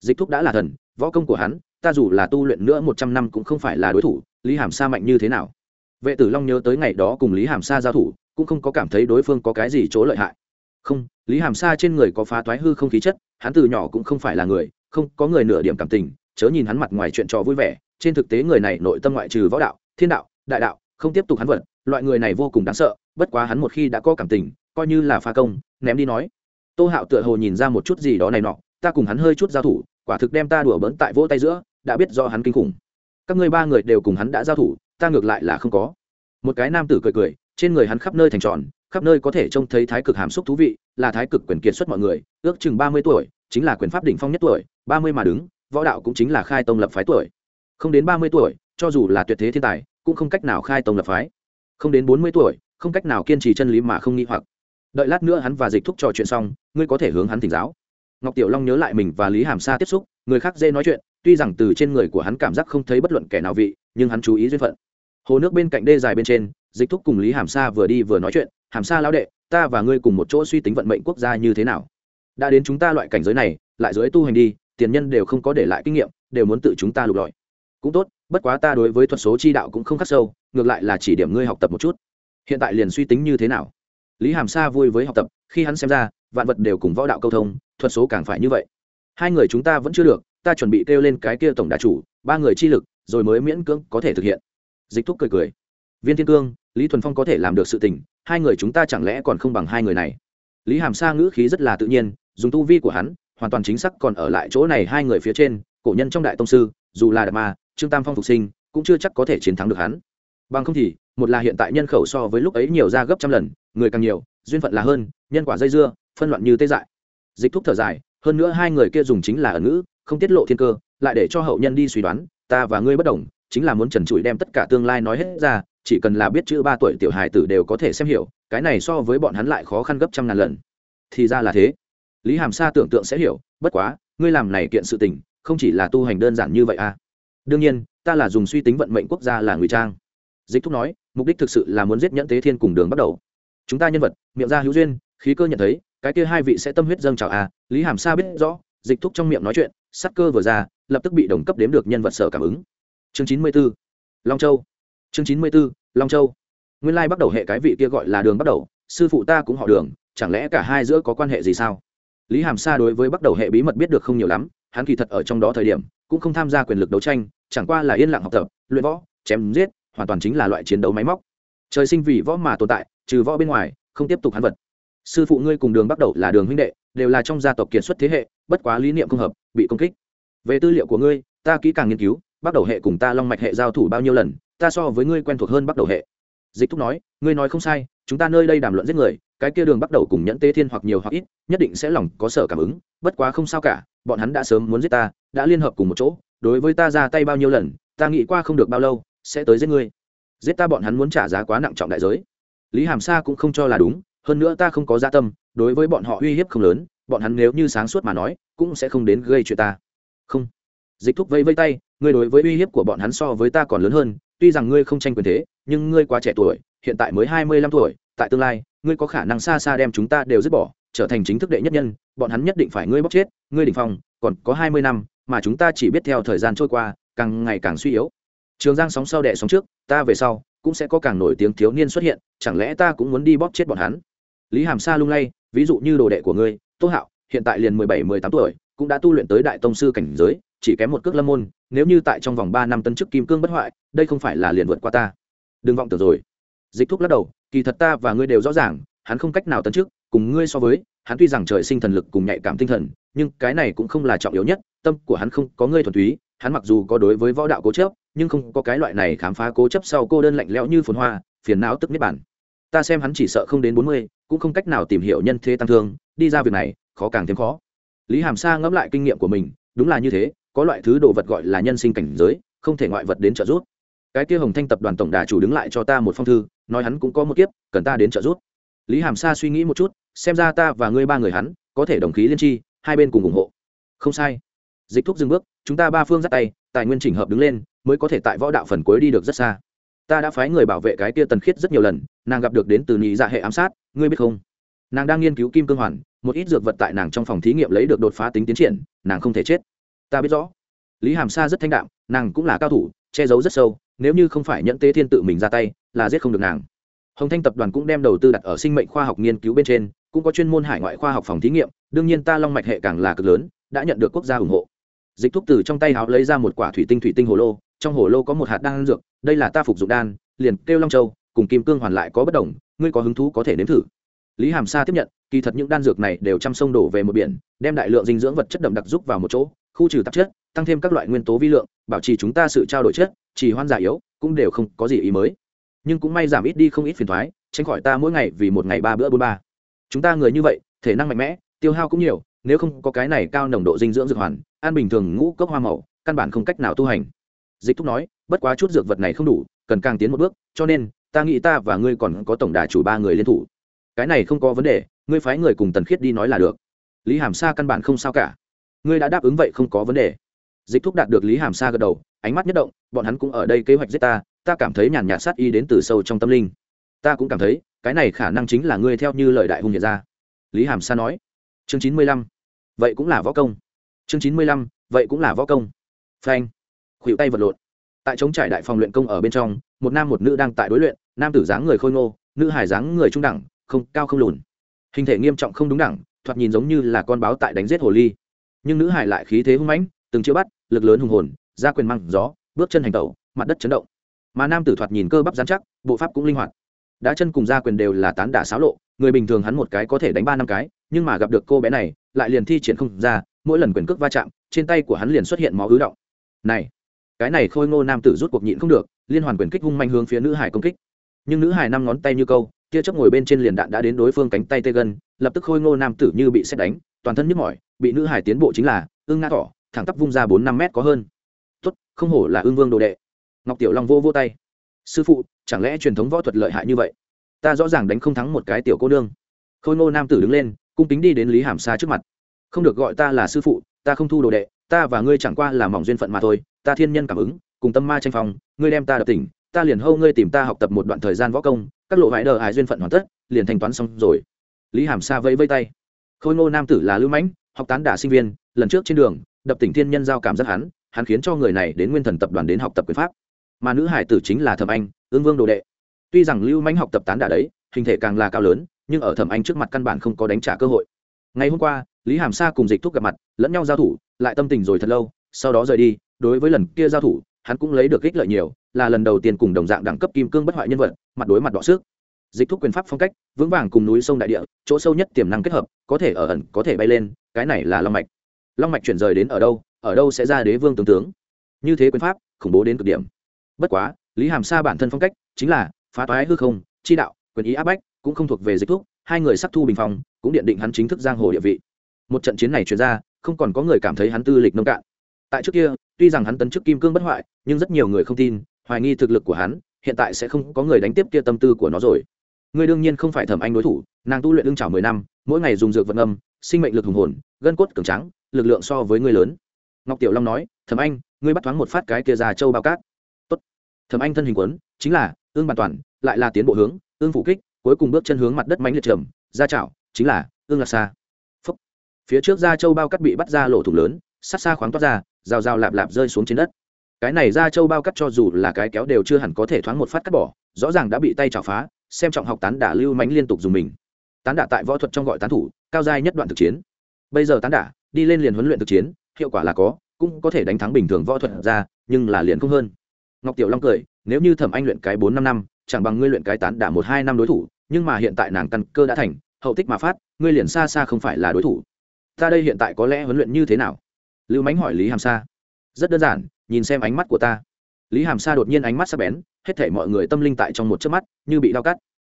Speaker 1: Dịch thúc đã là thần, võ công của hắn, ta dù là tu luyện nữa một trăm năm cũng không phải là đối thủ, lý hàm sa mạnh như thế nào? Vệ tử long nhớ tới ngày đó cùng lý hàm sa giao thủ, cũng không có cảm thấy đối phương có cái gì chỗ lợi hại. Không, lý hàm sa trên người có phá toái hư không khí chất, hắn từ nhỏ cũng không phải là người, không có người nửa điểm cảm tình, chớ nhìn hắn mặt ngoài chuyện trò vui vẻ, trên thực tế người này nội tâm ngoại trừ võ đạo thiên đạo, đại đạo, không tiếp tục hắn vật, loại người này vô cùng đáng sợ, bất quá hắn một khi đã có cảm tình, coi như là pha công, ném đi nói. Tô hạo tựa hồ nhìn ra một chút gì đó này nọ, ta cùng hắn hơi chút giao thủ, quả thực đem ta đùa bỡn tại vỗ tay giữa, đã biết do hắn kinh khủng. Các ngươi ba người đều cùng hắn đã giao thủ, ta ngược lại là không có. Một cái nam tử cười cười, trên người hắn khắp nơi thành tròn, khắp nơi có thể trông thấy thái cực hàm xúc thú vị, là thái cực quyền kiệt xuất mọi người, ước chừng ba mươi tuổi, chính là quyền pháp đỉnh phong nhất tuổi, ba mươi mà đứng, võ đạo cũng chính là khai tông lập phái tuổi. Không đến ba mươi tuổi cho dù là tuyệt thế thiên tài, cũng không cách nào khai tông lập phái. Không đến bốn mươi tuổi, không cách nào kiên trì chân lý mà không nghi hoặc. Đợi lát nữa hắn và dịch thúc trò chuyện xong, ngươi có thể hướng hắn thỉnh giáo. Ngọc tiểu long nhớ lại mình và lý hàm sa tiếp xúc, người khác dê nói chuyện, tuy rằng từ trên người của hắn cảm giác không thấy bất luận kẻ nào vị, nhưng hắn chú ý duyên phận. Hồ nước bên cạnh đê dài bên trên, dịch thúc cùng lý hàm sa vừa đi vừa nói chuyện, hàm sa lão đệ, ta và ngươi cùng một chỗ suy tính vận mệnh quốc gia như thế nào? Đã đến chúng ta loại cảnh giới này, lại dưới tu hành đi, tiền nhân đều không có để lại kinh nghiệm, đều muốn tự chúng ta lục lọi. Cũng tốt bất quá ta đối với thuật số chi đạo cũng không khắc sâu, ngược lại là chỉ điểm ngươi học tập một chút. Hiện tại liền suy tính như thế nào? Lý hàm sa vui với học tập, khi hắn xem ra, vạn vật đều cùng võ đạo câu thông, thuật số càng phải như vậy. Hai người chúng ta vẫn chưa được, ta chuẩn bị kêu lên cái kia tổng đà chủ, ba người chi lực, rồi mới miễn cưỡng có thể thực hiện. Dịch thúc cười cười. Viên thiên cương, lý thuần phong có thể làm được sự tình, hai người chúng ta chẳng lẽ còn không bằng hai người này? Lý hàm sa ngữ khí rất là tự nhiên, dùng tu vi của hắn, hoàn toàn chính xác còn ở lại chỗ này hai người phía trên, cổ nhân trong đại tông sư, dù là đạt ma trương tam phong phục sinh, cũng chưa chắc có thể chiến thắng được hắn. Bằng không thì, một là hiện tại nhân khẩu so với lúc ấy nhiều ra gấp trăm lần, người càng nhiều, duyên phận là hơn, nhân quả dây dưa, phân loạn như tê dại. Dịch thúc thở dài, hơn nữa hai người kia dùng chính là ẩn ngữ, không tiết lộ thiên cơ, lại để cho hậu nhân đi suy đoán, ta và ngươi bất đồng, chính là muốn trần trụi đem tất cả tương lai nói hết ra, chỉ cần là biết chữ ba tuổi tiểu hài tử đều có thể xem hiểu, cái này so với bọn hắn lại khó khăn gấp trăm ngàn lần. Thì ra là thế. Lý hàm sa tưởng tượng sẽ hiểu, bất quá, ngươi làm này kiện sự tình, không chỉ là tu hành đơn giản như vậy à đương nhiên, ta là dùng suy tính vận mệnh quốc gia là ngụy trang. Dịch thúc nói, mục đích thực sự là muốn giết nhẫn tế thiên cùng đường bắt đầu. Chúng ta nhân vật, miệng ra hữu duyên, khí cơ nhận thấy, cái kia hai vị sẽ tâm huyết dâng chào à lý hàm sa biết rõ, dịch thúc trong miệng nói chuyện, sắc cơ vừa ra, lập tức bị đồng cấp đếm được nhân vật sở cảm ứng. Chương chín mươi b ố long châu. Chương chín mươi b ố long châu. Nguyên lai bắt đầu hệ cái vị kia gọi là đường bắt đầu, sư phụ ta cũng họ đường, chẳng lẽ cả hai giữa có quan hệ gì sao? Lý hàm sa đối với bắt đầu hệ bí mật biết được không nhiều lắm, hắn kỳ thật ở trong đó thời điểm cũng không tham gia quyền lực đấu tranh, chẳng qua là yên lặng học tập, luyện võ, chém giết, hoàn toàn chính là loại chiến đấu máy móc. Trời sinh vì võ mà tồn tại, trừ võ bên ngoài, không tiếp tục hắn vật. Sư phụ ngươi cùng đường bắt đầu là đường huynh đệ, đều là trong gia tộc kiệt xuất thế hệ, bất quá lý niệm không hợp, bị công kích. Về tư liệu của ngươi, ta kỹ càng nghiên cứu bắt đầu hệ cùng ta long mạch hệ giao thủ bao nhiêu lần, ta so với ngươi quen thuộc hơn bắt đầu hệ. Dịch thúc nói, ngươi nói không sai, chúng ta nơi đây đàm luận giết người cái kia đường bắt đầu cùng nhẫn tế thiên hoặc nhiều hoặc ít, nhất định sẽ lòng có sở cảm ứng, bất quá không sao cả, bọn hắn đã sớm muốn giết ta, đã liên hợp cùng một chỗ, đối với ta ra tay bao nhiêu lần, ta nghĩ qua không được bao lâu, sẽ tới giết ngươi. Giết ta bọn hắn muốn trả giá quá nặng trọng đại giới. Lý hàm sa cũng không cho là đúng, hơn nữa ta không có gia tâm, đối với bọn họ uy hiếp không lớn, bọn hắn nếu như sáng suốt mà nói, cũng sẽ không đến gây chuyện ta. Không. Dịch thúc vây vây tay, ngươi đối với uy hiếp của bọn hắn so với ta còn lớn hơn, tuy rằng ngươi không tranh quyền thế, nhưng ngươi quá trẻ tuổi, hiện tại mới hai mươi lăm tuổi, tại tương lai ngươi có khả năng xa xa đem chúng ta đều dứt bỏ, trở thành chính thức đệ nhất nhân, bọn hắn nhất định phải ngươi bóc chết, ngươi đỉnh phong, còn có hai mươi năm, mà chúng ta chỉ biết theo thời gian trôi qua, càng ngày càng suy yếu. Trường giang sóng sau đệ sóng trước, ta về sau, cũng sẽ có càng nổi tiếng thiếu niên xuất hiện, chẳng lẽ ta cũng muốn đi bóp chết bọn hắn? Lý hàm sa lung lay, ví dụ như đồ đệ của ngươi, tô hạo, hiện tại liền mười bảy, mười tám tuổi, cũng đã tu luyện tới đại tông sư cảnh giới, chỉ kém một cước lâm môn, nếu như tại trong vòng ba năm tân chức kim cương bất hoại, đây không phải là liền vượt qua ta. Đừng vọng tưởng rồi. Dịch thúc lắc đầu kỳ thật ta và ngươi đều rõ ràng hắn không cách nào tấn trước, cùng ngươi so với hắn tuy rằng trời sinh thần lực cùng nhạy cảm tinh thần nhưng cái này cũng không là trọng yếu nhất tâm của hắn không có ngươi thuần túy hắn mặc dù có đối với võ đạo cố chấp nhưng không có cái loại này khám phá cố chấp sau cô đơn lạnh lẽo như phồn hoa phiền não tức niết bản ta xem hắn chỉ sợ không đến bốn mươi cũng không cách nào tìm hiểu nhân thế tăng thương đi ra việc này khó càng thêm khó. Lý hàm sa ngẫm lại kinh nghiệm của mình đúng là như thế có loại thứ đồ vật gọi là nhân sinh cảnh giới không thể ngoại vật đến trợ giúp cái kia hồng thanh tập đoàn tổng đà chủ đứng lại cho ta một phong thư, nói hắn cũng có một kiếp, cần ta đến trợ giúp. Lý hàm sa suy nghĩ một chút, xem ra ta và ngươi ba người hắn, có thể đồng khí liên tri hai bên cùng ủng hộ. Không sai. Dịch thúc dừng bước, chúng ta ba phương dắt tay, tài nguyên chỉnh hợp đứng lên, mới có thể tại võ đạo phần cuối đi được rất xa. Ta đã phái người bảo vệ cái kia tần khiết rất nhiều lần, nàng gặp được đến từ nhị dạ hệ ám sát, ngươi biết không? Nàng đang nghiên cứu kim cương hoàn, một ít dược vật tại nàng trong phòng thí nghiệm lấy được đột phá tính tiến triển, nàng không thể chết. Ta biết rõ. Lý hàm sa rất thanh đạm, nàng cũng là cao thủ, che giấu rất sâu nếu như không phải nhẫn tế thiên tự mình ra tay, là giết không được nàng. Hồng thanh tập đoàn cũng đem đầu tư đặt ở sinh mệnh khoa học nghiên cứu bên trên, cũng có chuyên môn hải ngoại khoa học phòng thí nghiệm, đương nhiên ta long mạch hệ càng là cực lớn, đã nhận được quốc gia ủng hộ. Dịch thuốc từ trong tay háo lấy ra một quả thủy tinh thủy tinh hồ lô, trong hồ lô có một hạt đan dược, đây là ta phục dụng đan, liền kêu long châu, cùng kim cương hoàn lại có bất đồng, ngươi có hứng thú có thể nếm thử. Lý hàm sa tiếp nhận, kỳ thật những đan dược này đều chăm sông đổ về một biển, đem đại lượng dinh dưỡng vật chất đậm đặc giúp vào một chỗ khu trừ tạp chất, tăng thêm các loại nguyên tố vi lượng, bảo trì chúng ta sự trao đổi chất chỉ hoan giả yếu, cũng đều không có gì ý mới. Nhưng cũng may giảm ít đi không ít phiền thoái tránh khỏi ta mỗi ngày vì một ngày ba bữa bốn ba. Chúng ta người như vậy, thể năng mạnh mẽ, tiêu hao cũng nhiều, nếu không có cái này cao nồng độ dinh dưỡng dược hoàn, ăn bình thường ngũ cốc hoa màu, căn bản không cách nào tu hành. Dịch thúc nói, bất quá chút dược vật này không đủ, cần càng tiến một bước, cho nên, ta nghĩ ta và ngươi còn có tổng đà chủ ba người liên thủ. Cái này không có vấn đề, ngươi phái người cùng tần khiết đi nói là được. Lý hàm sa căn bản không sao cả ngươi đã đáp ứng vậy không có vấn đề. Dịch thúc đạt được lý hàm sa gật đầu, ánh mắt nhất động, bọn hắn cũng ở đây kế hoạch giết ta ta cảm thấy nhàn nhạt sát y đến từ sâu trong tâm linh. Ta cũng cảm thấy, cái này khả năng chính là ngươi theo như lời đại hùng hiện ra. Lý hàm sa nói. Chương chín mươi lăm. Vậy cũng là võ công. Chương chín mươi lăm, vậy cũng là võ công. Phanh. Khuỵu tay vật lộn. Tại chống trải đại phòng luyện công ở bên trong, một nam một nữ đang tại đối luyện, nam tử dáng người khôi ngô, nữ hải dáng người trung đẳng, không, cao không lùn. Hình thể nghiêm trọng không đúng đẳng, thoạt nhìn giống như là con báo tại đánh giết hồ ly nhưng nữ hải lại khí thế hung mãnh, từng chiêu bắt, lực lớn hùng hồn, ra quyền măng gió, bước chân hành tẩu, mặt đất chấn động. Mà nam tử thoạt nhìn cơ bắp dán chắc, bộ pháp cũng linh hoạt. Đã chân cùng ra quyền đều là tán đả xáo lộ, người bình thường hắn một cái có thể đánh ba năm cái, nhưng mà gặp được cô bé này, lại liền thi triển không ra, mỗi lần quyền cước va chạm, trên tay của hắn liền xuất hiện máu ứ động. Này, cái này khôi ngô nam tử rút cuộc nhịn không được, liên hoàn quyền kích hung manh hướng phía nữ hải công kích. Nhưng nữ hải năm ngón tay như câu kia chấp ngồi bên trên liền đạn đã đến đối phương cánh tay tê gân, lập tức khôi ngô nam tử như bị xét đánh toàn thân nhức mỏi, bị nữ hải tiến bộ chính là ương ngã thỏ, thẳng tắp vung ra bốn năm mét có hơn. Tốt, không hổ là ương vương đồ đệ. Ngọc tiểu long vô vô tay. Sư phụ, chẳng lẽ truyền thống võ thuật lợi hại như vậy? Ta rõ ràng đánh không thắng một cái tiểu cô nương. Khôi ngô nam tử đứng lên, cung kính đi đến lý hàm sa trước mặt. Không được gọi ta là sư phụ, ta không thu đồ đệ, ta và ngươi chẳng qua là mỏng duyên phận mà thôi, ta thiên nhân cảm ứng, cùng tâm ma tranh phòng ngươi đem ta đập tỉnh, ta liền hâu ngươi tìm ta học tập một đoạn thời gian võ công, các lộ vải đờ hải duyên phận hoàn tất, liền thanh toán xong rồi. Lý hàm sa vẫy vây tay khôi ngô nam tử là lưu mãnh, học tán đả sinh viên, lần trước trên đường, đập tỉnh thiên nhân giao cảm giác hắn hắn khiến cho người này đến nguyên thần tập đoàn đến học tập quyền pháp. Mà nữ hải tử chính là thẩm anh, ương vương đồ đệ. Tuy rằng lưu mãnh học tập tán đả đấy, hình thể càng là cao lớn, nhưng ở thẩm anh trước mặt căn bản không có đánh trả cơ hội. Ngày hôm qua, lý hàm sa cùng dịch thúc gặp mặt, lẫn nhau giao thủ, lại tâm tình rồi thật lâu, sau đó rời đi, đối với lần kia giao thủ, hắn cũng lấy được ích lợi nhiều, là lần đầu tiên cùng đồng dạng đẳng cấp kim cương bất hoại nhân vật, mặt đối mặt đọ sức dịch thúc quyền pháp phong cách, vững vàng cùng núi sông đại địa, chỗ sâu nhất tiềm năng kết hợp, có thể ở ẩn, có thể bay lên, cái này là long mạch. Long mạch chuyển rời đến ở đâu ở đâu sẽ ra đế vương tướng tướng. Như thế quyền pháp, khủng bố đến cực điểm. Bất quá, lý hàm sa bản thân phong cách chính là phá toái hư không, chi đạo, quyền ý áp bách, cũng không thuộc về dịch thúc, hai người sắc thu bình phong, cũng điện định hắn chính thức giang hồ địa vị. Một trận chiến này chuyển ra, không còn có người cảm thấy hắn tư lịch nông cạn. Tại trước kia, tuy rằng hắn tấn chức kim cương bất hoại, nhưng rất nhiều người không tin, hoài nghi thực lực của hắn, hiện tại sẽ không có người đánh tiếp kia tâm tư của nó rồi ngươi đương nhiên không phải thẩm anh đối thủ, nàng tu luyện ưng trào mười năm, mỗi ngày dùng dược vận âm sinh mệnh lực hùng hồn, gân cốt cường trắng lực lượng so với ngươi lớn. Ngọc tiểu long nói, thẩm anh, ngươi bắt thoáng một phát cái kia già châu bao cát. Tốt. Thẩm anh thân hình quấn, chính là, ương bàn toàn, lại là tiến bộ hướng, ương phủ kích, cuối cùng bước chân hướng mặt đất mánh liệt trầm, ra chảo, chính là, ương lạc xa Phúc. phía trước da châu bao cắt bị bắt ra lỗ thủng lớn, sát xa khoáng toát ra, rào rào lạp lạp rơi xuống trên đất. Cái này da châu bao cắt cho dù là cái kéo đều chưa hẳn có thể thoáng một phát cắt bỏ, rõ ràng đã bị tay chảo phá xem trọng học tán đả lưu mánh liên tục dùng mình. Tán đả tại võ thuật trong gọi tán thủ, cao giai nhất đoạn thực chiến. Bây giờ tán đả, đi lên liền huấn luyện thực chiến, hiệu quả là có, cũng có thể đánh thắng bình thường võ thuật ra, nhưng là liền không hơn. Ngọc tiểu long cười, nếu như thẩm anh luyện cái bốn năm năm, chẳng bằng ngươi luyện cái tán đả một hai năm đối thủ, nhưng mà hiện tại nàng căn cơ đã thành, hậu tích mà phát, ngươi liền xa xa không phải là đối thủ. Ta đây hiện tại có lẽ huấn luyện như thế nào? Lưu mánh hỏi lý hàm sa. Rất đơn giản, nhìn xem ánh mắt của ta. Lý hàm sa đột nhiên ánh mắt sắp bén hết thể mọi người tâm linh tại trong một chớp mắt, như bị đau cắt.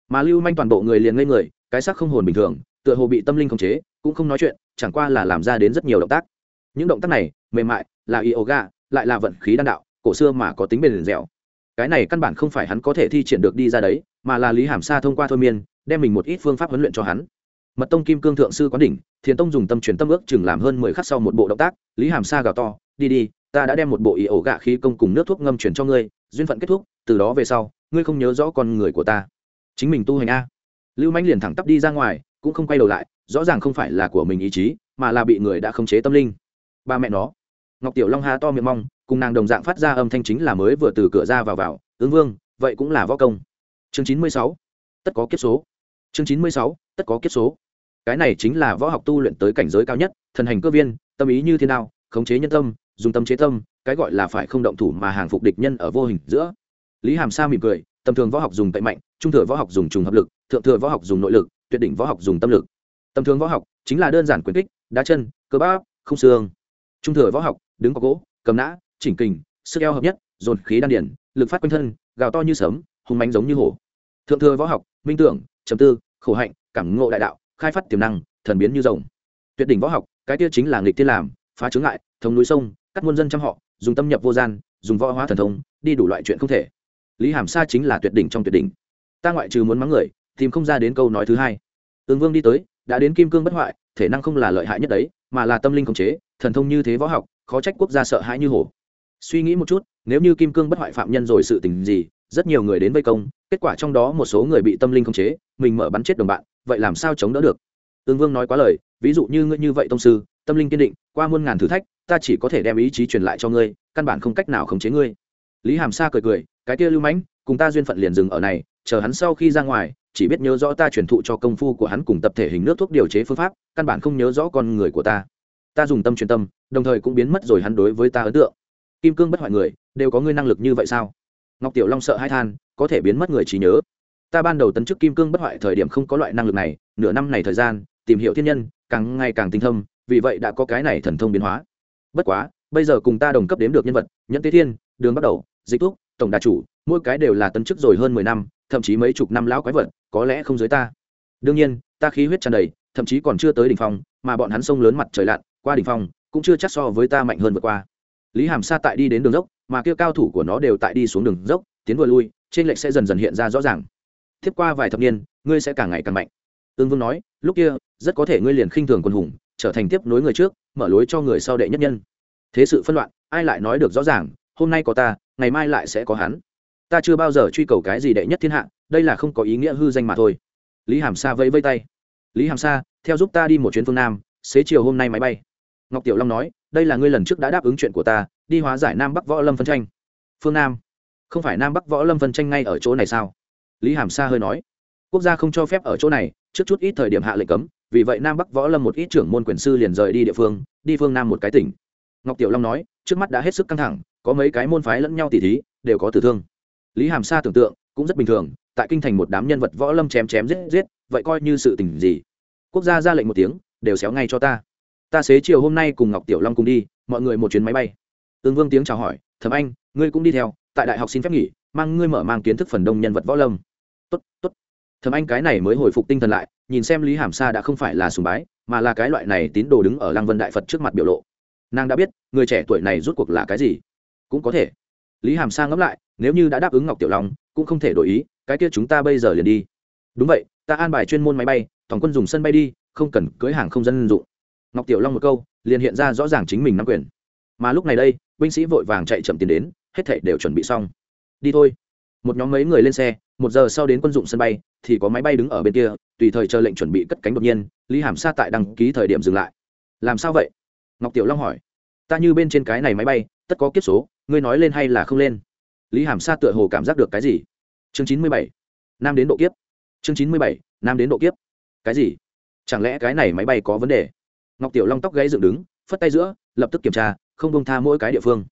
Speaker 1: Mà lưu manh toàn bộ người liền ngây người, cái sắc không hồn bình thường, tựa hồ bị tâm linh khống chế, cũng không nói chuyện, chẳng qua là làm ra đến rất nhiều động tác. Những động tác này, mềm mại, là yoga lại là vận khí đan đạo, cổ xưa mà có tính bền dẻo. Cái này căn bản không phải hắn có thể thi triển được đi ra đấy, mà là lý hàm sa thông qua thôi miên, đem mình một ít phương pháp huấn luyện cho hắn. Mật tông kim cương thượng sư quán đỉnh, thiền tông dùng tâm truyền tâm ước chừng làm hơn mười khắc sau một bộ động tác, lý hàm sa gào to, đi đi, ta đã đem một bộ ý ổ gạ khí công cùng nước thuốc ngâm chuyển cho ngươi duyên phận kết thúc, từ đó về sau, ngươi không nhớ rõ con người của ta. Chính mình tu hành a. Lưu mãnh liền thẳng tắp đi ra ngoài, cũng không quay đầu lại, rõ ràng không phải là của mình ý chí, mà là bị người đã khống chế tâm linh. Ba mẹ nó. Ngọc tiểu long ha to miệng mong, cùng nàng đồng dạng phát ra âm thanh chính là mới vừa từ cửa ra vào vào ứng vương, vậy cũng là võ công. Chương chín mươi sáu. Tất có kiếp số. Chương chín mươi sáu, tất có kiếp số. Cái này chính là võ học tu luyện tới cảnh giới cao nhất, thần hành cơ viên, tâm ý như thế nào khống chế nhân tâm dùng tâm chế tâm, cái gọi là phải không động thủ mà hàng phục địch nhân ở vô hình giữa. Lý hàm sa mỉm cười, tầm thường võ học dùng tệ mạnh, trung thừa võ học dùng trùng hợp lực, thượng thừa võ học dùng nội lực, tuyệt đỉnh võ học dùng tâm lực. Tầm thường võ học chính là đơn giản quyền kích, đá chân, cơ bắp, không xương. Trung thừa võ học, đứng có gỗ, cầm nã, chỉnh kình, sức eo hợp nhất, dồn khí đan điển, lực phát quanh thân, gào to như sấm hùng mánh giống như hổ. Thượng thừa võ học, minh tưởng trầm tư, khổ hạnh, cảm ngộ đại đạo, khai phát tiềm năng, thần biến như rồng. Tuyệt đỉnh võ học, cái tiêu chính là nghịch tiên làm, phá chướng ngại, thống núi sông cắt muôn dân trăm họ, dùng tâm nhập vô gian, dùng võ hóa thần thông, đi đủ loại chuyện không thể. Lý hàm sa chính là tuyệt đỉnh trong tuyệt đỉnh. Ta ngoại trừ muốn mắng người, tìm không ra đến câu nói thứ hai. Tướng vương đi tới, đã đến kim cương bất hoại, thể năng không là lợi hại nhất đấy, mà là tâm linh khống chế, thần thông như thế võ học, khó trách quốc gia sợ hãi như hổ. Suy nghĩ một chút, nếu như kim cương bất hoại phạm nhân rồi sự tình gì, rất nhiều người đến vây công, kết quả trong đó một số người bị tâm linh khống chế, mình mở bắn chết đồng bạn, vậy làm sao chống đỡ được? Tướng vương nói quá lời, ví dụ như ngươi như vậy tông sư, tâm linh kiên định, qua muôn ngàn thử thách ta chỉ có thể đem ý chí truyền lại cho ngươi, căn bản không cách nào khống chế ngươi. Lý hàm sa cười cười, cái kia lưu mãnh, cùng ta duyên phận liền dừng ở này, chờ hắn sau khi ra ngoài, chỉ biết nhớ rõ ta truyền thụ cho công phu của hắn cùng tập thể hình nước thuốc điều chế phương pháp, căn bản không nhớ rõ con người của ta. Ta dùng tâm truyền tâm, đồng thời cũng biến mất rồi hắn đối với ta ấn tượng. Kim cương bất hoại người, đều có ngươi năng lực như vậy sao? Ngọc tiểu long sợ hai than, có thể biến mất người trí nhớ. Ta ban đầu tấn chức kim cương bất hoại thời điểm không có loại năng lực này, nửa năm này thời gian, tìm hiểu thiên nhân, càng ngày càng tinh thâm vì vậy đã có cái này thần thông biến hóa bất quá, bây giờ cùng ta đồng cấp đếm được nhân vật, nhẫn tế thiên, đường bắt đầu, dịch thuốc tổng đà chủ, mỗi cái đều là tấn chức rồi hơn mười năm, thậm chí mấy chục năm lão quái vật, có lẽ không dưới ta. Đương nhiên, ta khí huyết tràn đầy, thậm chí còn chưa tới đỉnh phong, mà bọn hắn sông lớn mặt trời lặn, qua đỉnh phong, cũng chưa chắc so với ta mạnh hơn vượt qua. Lý hàm sa tại đi đến đường dốc, mà kia cao thủ của nó đều tại đi xuống đường dốc, tiến vừa lui, trên lệch sẽ dần dần hiện ra rõ ràng. Tiếp qua vài thập niên, ngươi sẽ càng ngày càng mạnh. Ương vương nói, lúc kia, rất có thể ngươi liền khinh thường quân hùng, trở thành tiếp nối người trước mở lối cho người sau đệ nhất nhân. Thế sự phân loạn, ai lại nói được rõ ràng, hôm nay có ta, ngày mai lại sẽ có hắn. Ta chưa bao giờ truy cầu cái gì đệ nhất thiên hạ, đây là không có ý nghĩa hư danh mà thôi. Lý hàm sa vẫy vây tay. Lý hàm sa, theo giúp ta đi một chuyến phương nam, xế chiều hôm nay máy bay. Ngọc tiểu long nói, đây là ngươi lần trước đã đáp ứng chuyện của ta, đi hóa giải nam bắc võ lâm phân tranh. Phương nam? Không phải nam bắc võ lâm phân tranh ngay ở chỗ này sao? Lý hàm sa hơi nói. Quốc gia không cho phép ở chỗ này, trước chút ít thời điểm hạ lệnh cấm vì vậy nam bắc võ lâm một ít trưởng môn quyền sư liền rời đi địa phương, đi phương nam một cái tỉnh. Ngọc tiểu long nói, trước mắt đã hết sức căng thẳng, có mấy cái môn phái lẫn nhau tỉ thí, đều có tử thương. Lý hàm sa tưởng tượng, cũng rất bình thường, tại kinh thành một đám nhân vật võ lâm chém chém giết giết, vậy coi như sự tình gì? Quốc gia ra lệnh một tiếng, đều xéo ngay cho ta. Ta xế chiều hôm nay cùng ngọc tiểu long cùng đi, mọi người một chuyến máy bay. Tương vương tiếng chào hỏi thầm anh, ngươi cũng đi theo, tại đại học xin phép nghỉ, mang ngươi mở mang kiến thức phần đông nhân vật võ lâm. Tốt tốt. Thầm anh cái này mới hồi phục tinh thần lại nhìn xem lý hàm sa đã không phải là sùng bái, mà là cái loại này tín đồ đứng ở lăng vân đại phật trước mặt biểu lộ. Nàng đã biết, người trẻ tuổi này rút cuộc là cái gì. Cũng có thể. Lý hàm sa ngẫm lại, nếu như đã đáp ứng ngọc tiểu long, cũng không thể đổi ý, cái kia chúng ta bây giờ liền đi. Đúng vậy, ta an bài chuyên môn máy bay, toàn quân dùng sân bay đi, không cần cưới hàng không dân dụng. Ngọc tiểu long một câu, liền hiện ra rõ ràng chính mình nắm quyền. Mà lúc này đây, binh sĩ vội vàng chạy chậm tiến đến, hết thảy đều chuẩn bị xong. Đi thôi. Một nhóm mấy người lên xe một giờ sau đến quân dụng sân bay, thì có máy bay đứng ở bên kia, tùy thời chờ lệnh chuẩn bị cất cánh đột nhiên, lý hàm sa tại đăng ký thời điểm dừng lại. Làm sao vậy? Ngọc tiểu long hỏi. Ta như bên trên cái này máy bay, tất có kiếp số, ngươi nói lên hay là không lên? Lý hàm sa tựa hồ cảm giác được cái gì? Chương chín mươi bảy, nam đến độ kiếp. Chương chín mươi bảy, nam đến độ kiếp. Cái gì? Chẳng lẽ cái này máy bay có vấn đề? Ngọc tiểu long tóc gáy dựng đứng, phất tay giữa, lập tức kiểm tra, không bông tha mỗi cái địa phương.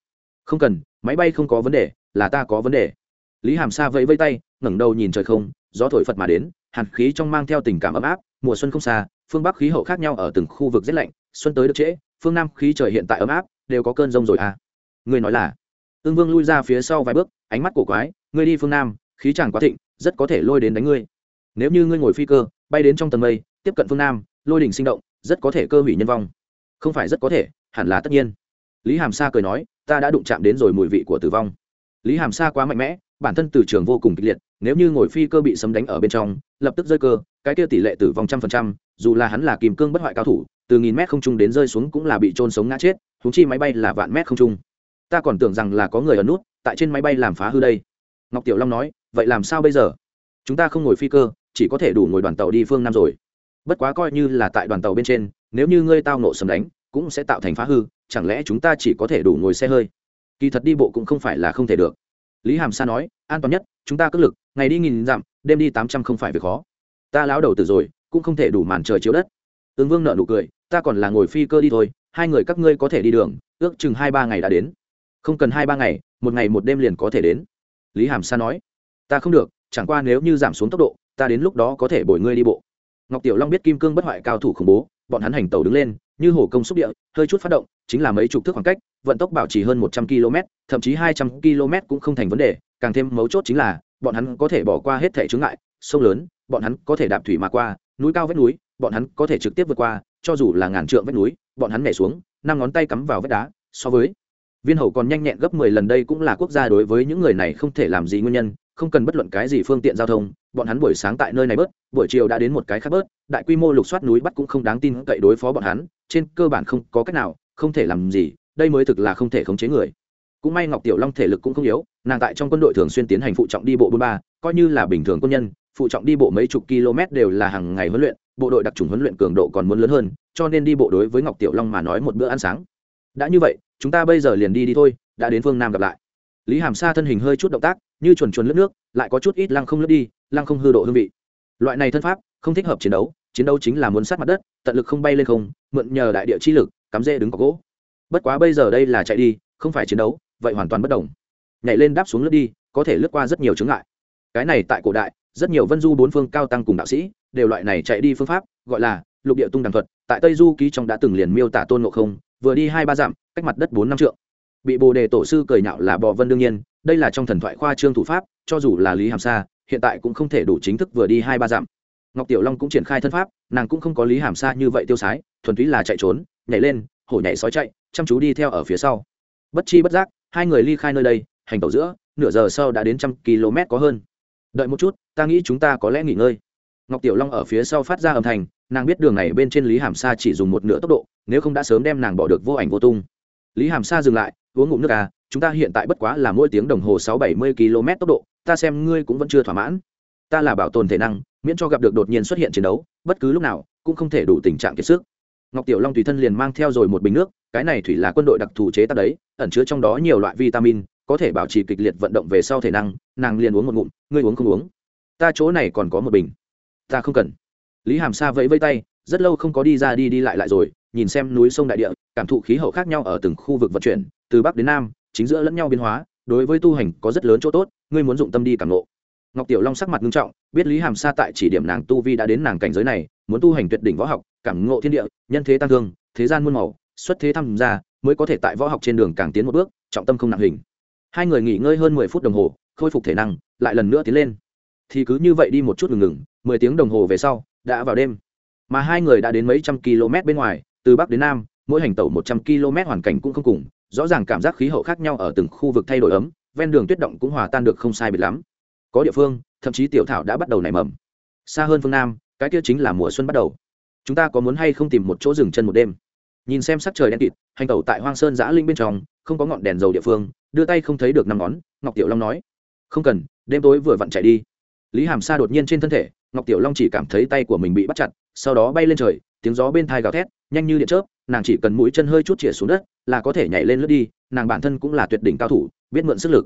Speaker 1: Không cần, máy bay không có vấn đề, là ta có vấn đề lý hàm sa vẫy vây tay, ngẩng đầu nhìn trời không, gió thổi phật mà đến, hàn khí trong mang theo tình cảm ấm áp, mùa xuân không xa, phương bắc khí hậu khác nhau ở từng khu vực rét lạnh, xuân tới được trễ, phương nam khí trời hiện tại ấm áp, đều có cơn rông rồi à. Ngươi nói là ương vương lui ra phía sau vài bước, ánh mắt cổ quái ngươi đi phương nam, khí chẳng quá thịnh, rất có thể lôi đến đánh ngươi. Nếu như ngươi ngồi phi cơ, bay đến trong tầng mây, tiếp cận phương nam, lôi đỉnh sinh động, rất có thể cơ hủy nhân vong. Không phải rất có thể, hẳn là tất nhiên. Lý hàm sa cười nói, ta đã đụng chạm đến rồi mùi vị của tử vong. Lý hàm sa quá mạnh mẽ bản thân từ trường vô cùng kịch liệt, nếu như ngồi phi cơ bị sấm đánh ở bên trong, lập tức rơi cơ, cái kia tỷ lệ tử vong trăm phần trăm, dù là hắn là kìm cương bất hoại cao thủ, từ nghìn mét không trung đến rơi xuống cũng là bị trôn sống ngã chết húng chi máy bay là vạn mét không trung. Ta còn tưởng rằng là có người ở nút, tại trên máy bay làm phá hư đây. Ngọc tiểu long nói, vậy làm sao bây giờ? Chúng ta không ngồi phi cơ, chỉ có thể đủ ngồi đoàn tàu đi phương nam rồi. Bất quá coi như là tại đoàn tàu bên trên, nếu như ngươi tao nộ sầm đánh, cũng sẽ tạo thành phá hư, chẳng lẽ chúng ta chỉ có thể đủ ngồi xe hơi? Kỳ thật đi bộ cũng không phải là không thể được lý hàm sa nói, an toàn nhất, chúng ta cất lực, ngày đi nghìn dặm, đêm đi tám trăm không phải việc khó. Ta lão đầu từ rồi, cũng không thể đủ màn trời chiếu đất. Tướng vương nợ nụ cười, ta còn là ngồi phi cơ đi thôi, hai người các ngươi có thể đi đường, ước chừng hai ba ngày đã đến. Không cần hai ba ngày, một ngày một đêm liền có thể đến. Lý hàm sa nói, ta không được, chẳng qua nếu như giảm xuống tốc độ, ta đến lúc đó có thể bồi ngươi đi bộ. Ngọc tiểu long biết kim cương bất hoại cao thủ khủng bố, bọn hắn hành tàu đứng lên, như hổ công xúc địa, hơi chút phát động, chính là mấy chục thước khoảng cách vận tốc bảo trì hơn một trăm km, thậm chí hai trăm km cũng không thành vấn đề, càng thêm mấu chốt chính là, bọn hắn có thể bỏ qua hết thẻ chướng ngại, sông lớn, bọn hắn có thể đạp thủy mà qua, núi cao vách núi, bọn hắn có thể trực tiếp vượt qua, cho dù là ngàn trượng vách núi, bọn hắn nhảy xuống, năm ngón tay cắm vào vách đá, so với viên hầu còn nhanh nhẹn gấp mười lần đây cũng là quốc gia đối với những người này không thể làm gì nguyên nhân, không cần bất luận cái gì phương tiện giao thông, bọn hắn buổi sáng tại nơi này bớt, buổi chiều đã đến một cái khác bớt, đại quy mô lục soát núi bắt cũng không đáng tin cậy đối phó bọn hắn, trên cơ bản không có cách nào, không thể làm gì đây mới thực là không thể khống chế người. Cũng may ngọc tiểu long thể lực cũng không yếu, nàng tại trong quân đội thường xuyên tiến hành phụ trọng đi bộ bốn ba, coi như là bình thường quân nhân, phụ trọng đi bộ mấy chục km đều là hàng ngày huấn luyện, bộ đội đặc trùng huấn luyện cường độ còn muốn lớn hơn, cho nên đi bộ đối với ngọc tiểu long mà nói một bữa ăn sáng. Đã như vậy, chúng ta bây giờ liền đi đi thôi, đã đến phương nam gặp lại. Lý hàm sa thân hình hơi chút động tác, như chuồn chuồn lướt nước, lại có chút ít lăng không lướt đi, lăng không hư độ hương vị. Loại này thân pháp, không thích hợp chiến đấu chiến đấu chính là muốn sát mặt đất, tận lực không bay lên không, mượn nhờ đại địa chi lực, cắm rễ đứng có gỗ bất quá bây giờ đây là chạy đi, không phải chiến đấu, vậy hoàn toàn bất đồng. Nhảy lên đáp xuống lướt đi, có thể lướt qua rất nhiều chướng ngại. Cái này tại cổ đại, rất nhiều vân du bốn phương cao tăng cùng đạo sĩ, đều loại này chạy đi phương pháp, gọi là lục địa tung đằng thuật, tại tây du ký trong đã từng liền miêu tả tôn ngộ không, vừa đi hai ba dặm, cách mặt đất bốn năm trượng. Bị bồ đề tổ sư cười nhạo là bò vân đương nhiên, đây là trong thần thoại khoa trương thủ pháp, cho dù là lý hàm sa, hiện tại cũng không thể đủ chính thức vừa đi hai ba dặm. Ngọc tiểu long cũng triển khai thân pháp, nàng cũng không có lý hàm sa như vậy tiêu sái, thuần túy là chạy trốn, nhảy lên hổ nhảy sói chạy, chăm chú đi theo ở phía sau. Bất chi bất giác, hai người ly khai nơi đây, hành tẩu giữa, nửa giờ sau đã đến trăm km có hơn. Đợi một chút, ta nghĩ chúng ta có lẽ nghỉ ngơi. Ngọc tiểu long ở phía sau phát ra âm thanh, nàng biết đường này bên trên lý hàm sa chỉ dùng một nửa tốc độ, nếu không đã sớm đem nàng bỏ được vô ảnh vô tung. Lý hàm sa dừng lại, uống ngụm nước à chúng ta hiện tại bất quá là mỗi tiếng đồng hồ sáu bảy mươi km tốc độ, ta xem ngươi cũng vẫn chưa thỏa mãn. Ta là bảo tồn thể năng, miễn cho gặp được đột nhiên xuất hiện chiến đấu, bất cứ lúc nào cũng không thể đủ tình trạng kiệt sức ngọc tiểu long tùy thân liền mang theo rồi một bình nước, cái này thủy là quân đội đặc thù chế tác đấy, ẩn chứa trong đó nhiều loại vitamin, có thể bảo trì kịch liệt vận động về sau thể năng, nàng liền uống một ngụm, ngươi uống không uống. Ta chỗ này còn có một bình. Ta không cần. Lý hàm sa vẫy vây tay, rất lâu không có đi ra đi đi lại lại rồi, nhìn xem núi sông đại địa, cảm thụ khí hậu khác nhau ở từng khu vực vận chuyển, từ bắc đến nam, chính giữa lẫn nhau biến hóa, đối với tu hành có rất lớn chỗ tốt, ngươi muốn dụng tâm đi cảm ngộ ngọc tiểu long sắc mặt nghiêm trọng, biết lý hàm sa tại chỉ điểm nàng tu vi đã đến nàng cảnh giới này, muốn tu hành tuyệt đỉnh võ học, cảm ngộ thiên địa, nhân thế tăng thương, thế gian muôn màu, xuất thế tham gia, mới có thể tại võ học trên đường càng tiến một bước, trọng tâm không nặng hình. Hai người nghỉ ngơi hơn mười phút đồng hồ, khôi phục thể năng, lại lần nữa tiến lên. Thì cứ như vậy đi một chút ngừng ngừng, mười tiếng đồng hồ về sau, đã vào đêm. Mà hai người đã đến mấy trăm km bên ngoài, từ bắc đến nam, mỗi hành tẩu một trăm km hoàn cảnh cũng không cùng, rõ ràng cảm giác khí hậu khác nhau ở từng khu vực thay đổi ấm, ven đường tuyết động cũng hòa tan được không sai biệt lắm có địa phương, thậm chí tiểu thảo đã bắt đầu nảy mầm. Xa hơn phương nam, cái kia chính là mùa xuân bắt đầu. Chúng ta có muốn hay không tìm một chỗ dừng chân một đêm? Nhìn xem sắc trời đen kịt, hành tẩu tại hoang sơn giã linh bên trong, không có ngọn đèn dầu địa phương, đưa tay không thấy được năm ngón, ngọc tiểu long nói. Không cần, đêm tối vừa vặn chạy đi. Lý hàm sa đột nhiên trên thân thể, ngọc tiểu long chỉ cảm thấy tay của mình bị bắt chặt, sau đó bay lên trời, tiếng gió bên thai gào thét, nhanh như điện chớp, nàng chỉ cần mũi chân hơi chút chĩa xuống đất, là có thể nhảy lên lướt đi, nàng bản thân cũng là tuyệt đỉnh cao thủ, biết mượn sức lực.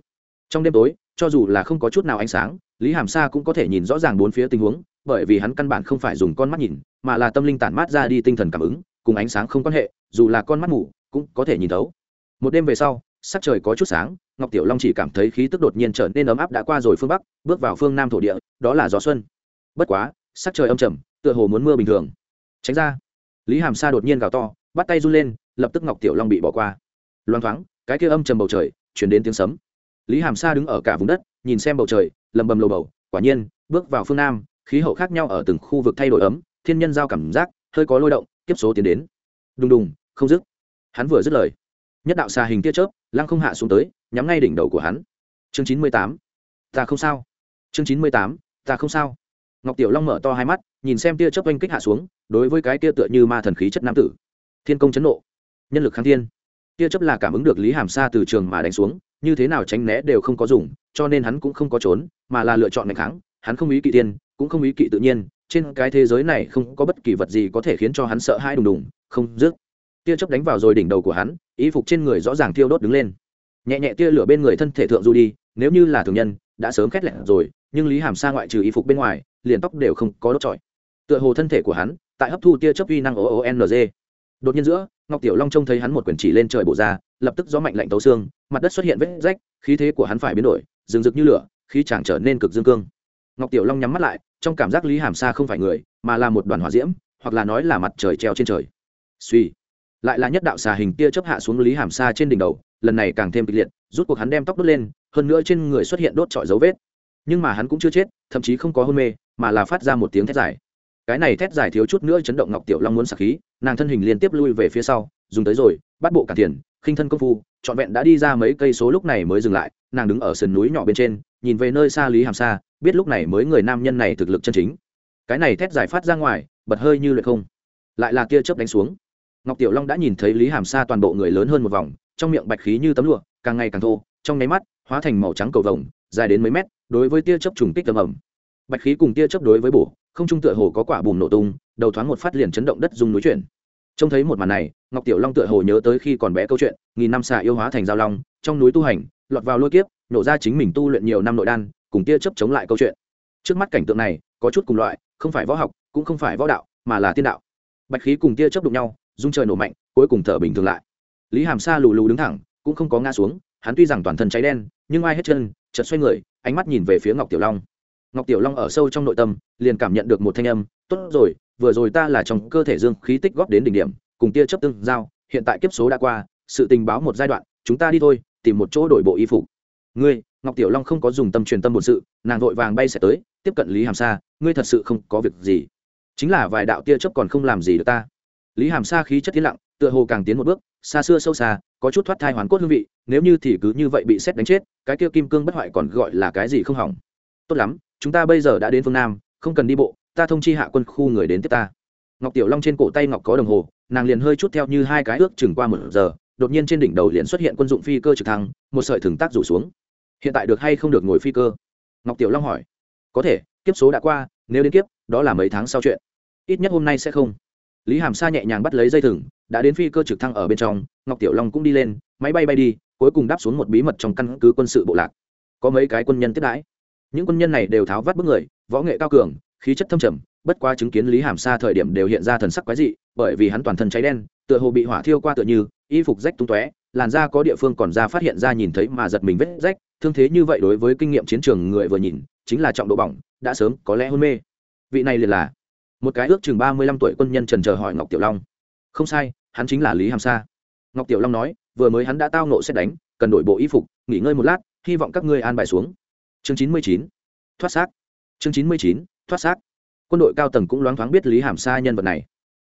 Speaker 1: Trong đêm tối cho dù là không có chút nào ánh sáng, lý hàm sa cũng có thể nhìn rõ ràng bốn phía tình huống, bởi vì hắn căn bản không phải dùng con mắt nhìn, mà là tâm linh tản mát ra đi tinh thần cảm ứng, cùng ánh sáng không quan hệ, dù là con mắt mù, cũng có thể nhìn thấu. Một đêm về sau, sắc trời có chút sáng, ngọc tiểu long chỉ cảm thấy khí tức đột nhiên trở nên ấm áp đã qua rồi phương bắc, bước vào phương nam thổ địa, đó là gió xuân. Bất quá, sắc trời âm trầm, tựa hồ muốn mưa bình thường. Tránh ra, lý hàm sa đột nhiên gào to, bắt tay run lên, lập tức ngọc tiểu long bị bỏ qua. Loang thoáng, cái kia âm trầm bầu trời, chuyển đến tiếng sấm lý hàm sa đứng ở cả vùng đất, nhìn xem bầu trời, lầm bầm lầu bầu, quả nhiên, bước vào phương nam, khí hậu khác nhau ở từng khu vực thay đổi ấm, thiên nhân giao cảm giác, hơi có lôi động, kiếp số tiến đến. Đùng đùng, không dứt. Hắn vừa dứt lời, nhất đạo xà hình tia chớp, lăng không hạ xuống tới, nhắm ngay đỉnh đầu của hắn. Chương chín mươi tám. Ta không sao. Chương chín mươi tám. Ta không sao. Ngọc tiểu long mở to hai mắt, nhìn xem tia chớp oanh kích hạ xuống, đối với cái tia tựa như ma thần khí chất nam tử. Thiên công chấn nộ. Nhân lực kháng thiên. Tia chớp là cảm ứng được lý hàm sa từ trường mà đánh xuống như thế nào tránh né đều không có dùng, cho nên hắn cũng không có trốn, mà là lựa chọn ngày kháng. Hắn không ý kỵ tiên, cũng không ý kỵ tự nhiên, trên cái thế giới này không có bất kỳ vật gì có thể khiến cho hắn sợ hãi đùng đùng, không dứt. Tia chớp đánh vào rồi đỉnh đầu của hắn ý phục trên người rõ ràng thiêu đốt đứng lên. Nhẹ nhẹ tia lửa bên người thân thể thượng du đi, nếu như là thường nhân, đã sớm khét lẹn rồi, nhưng lý hàm sa ngoại trừ y phục bên ngoài, liền tóc đều không có đốt trọi. Tựa hồ thân thể của hắn, tại hấp thu tia chớp uy năng oong đột nhiên giữa, ngọc tiểu long trông thấy hắn một quyển chỉ lên trời bổ ra, lập tức gió mạnh lạnh tấu xương, mặt đất xuất hiện vết rách, khí thế của hắn phải biến đổi, rừng rực như lửa, khí chàng trở nên cực dương cương. Ngọc tiểu long nhắm mắt lại, trong cảm giác lý hàm sa không phải người, mà là một đoàn hỏa diễm, hoặc là nói là mặt trời treo trên trời. Suy, lại là nhất đạo xà hình tia chớp hạ xuống lý hàm sa trên đỉnh đầu, lần này càng thêm kịch liệt, rút cuộc hắn đem tóc đốt lên, hơn nữa trên người xuất hiện đốt trọi dấu vết. Nhưng mà hắn cũng chưa chết, thậm chí không có hôn mê, mà là phát ra một tiếng thét dài cái này thét dài thiếu chút nữa chấn động ngọc tiểu long muốn sạc khí, nàng thân hình liên tiếp lui về phía sau, dùng tới rồi, bắt bộ cả tiền khinh thân công phu, trọn vẹn đã đi ra mấy cây số lúc này mới dừng lại, nàng đứng ở sườn núi nhỏ bên trên, nhìn về nơi xa lý hàm sa, biết lúc này mới người nam nhân này thực lực chân chính. Cái này thét giải phát ra ngoài, bật hơi như luyện không. Lại là tia chớp đánh xuống. Ngọc tiểu long đã nhìn thấy lý hàm sa toàn bộ người lớn hơn một vòng, trong miệng bạch khí như tấm lụa, càng ngày càng thô, trong nháy mắt, hóa thành màu trắng cầu vồng, dài đến mấy mét, đối với tia chớp trùng kích tầm ẩm. Bạch khí cùng tia chớp đối với bổ không trung tựa hồ có quả bùm nổ tung, đầu thoáng một phát liền chấn động đất dùng núi chuyển. Trông thấy một màn này, ngọc tiểu long tựa hồ nhớ tới khi còn bé câu chuyện, nghìn năm xà yêu hóa thành giao long, trong núi tu hành, lọt vào lôi kiếp, nổ ra chính mình tu luyện nhiều năm nội đan, cùng tia chớp chống lại câu chuyện. Trước mắt cảnh tượng này, có chút cùng loại, không phải võ học, cũng không phải võ đạo, mà là tiên đạo. Bạch khí cùng tia chớp đụng nhau dung trời nổ mạnh, cuối cùng thở bình thường lại. Lý hàm sa lù lù đứng thẳng, cũng không có ngã xuống, hắn tuy rằng toàn thân cháy đen, nhưng ai hết chân, chợt xoay người, ánh mắt nhìn về phía ngọc tiểu long ngọc tiểu long ở sâu trong nội tâm, liền cảm nhận được một thanh âm, tốt rồi, vừa rồi ta là trong cơ thể dương khí tích góp đến đỉnh điểm, cùng tia chấp tương giao, hiện tại kiếp số đã qua, sự tình báo một giai đoạn, chúng ta đi thôi, tìm một chỗ đổi bộ y phục. Ngươi, ngọc tiểu long không có dùng tâm truyền tâm bổn sự, nàng vội vàng bay sẽ tới, tiếp cận lý hàm sa, ngươi thật sự không có việc gì. Chính là vài đạo tia chấp còn không làm gì được ta. Lý hàm sa khí chất tiến lặng, tựa hồ càng tiến một bước, xa xưa sâu xa, có chút thoát thai hoàn cốt hương vị, nếu như thì cứ như vậy bị xét đánh chết, cái kia kim cương bất hoại còn gọi là cái gì không hỏng. Tốt lắm chúng ta bây giờ đã đến phương nam, không cần đi bộ, ta thông chi hạ quân khu người đến tiếp ta. Ngọc tiểu long trên cổ tay ngọc có đồng hồ, nàng liền hơi chút theo như hai cái ước chừng qua một giờ, đột nhiên trên đỉnh đầu liền xuất hiện quân dụng phi cơ trực thăng, một sợi thừng tác rủ xuống. Hiện tại được hay không được ngồi phi cơ? Ngọc tiểu long hỏi. Có thể, kiếp số đã qua, nếu đến kiếp, đó là mấy tháng sau chuyện. Ít nhất hôm nay sẽ không. Lý hàm sa nhẹ nhàng bắt lấy dây thừng, đã đến phi cơ trực thăng ở bên trong, ngọc tiểu long cũng đi lên, máy bay bay đi, cuối cùng đáp xuống một bí mật trong căn cứ quân sự bộ lạc. Có mấy cái quân nhân tiếp đãi những quân nhân này đều tháo vắt bức người, võ nghệ cao cường, khí chất thâm trầm, bất qua chứng kiến lý hàm sa thời điểm đều hiện ra thần sắc quái dị, bởi vì hắn toàn thân cháy đen, tựa hồ bị hỏa thiêu qua tựa như, y phục rách tung tóe, làn da có địa phương còn ra phát hiện ra nhìn thấy mà giật mình vết rách, thương thế như vậy đối với kinh nghiệm chiến trường người vừa nhìn, chính là trọng độ bỏng, đã sớm có lẽ hôn mê. Vị này liền là một cái ước chừng ba mươi lăm tuổi quân nhân trần chờ hỏi ngọc tiểu long. Không sai, hắn chính là lý hàm sa. Ngọc tiểu long nói, vừa mới hắn đã tao nộ xét đánh, cần đổi bộ y phục, nghỉ ngơi một lát, hy vọng các ngươi an bài xuống chương chín mươi chín, thoát xác. Chương chín mươi chín, thoát xác. Quân đội cao tầng cũng loáng thoáng biết lý hàm sa nhân vật này.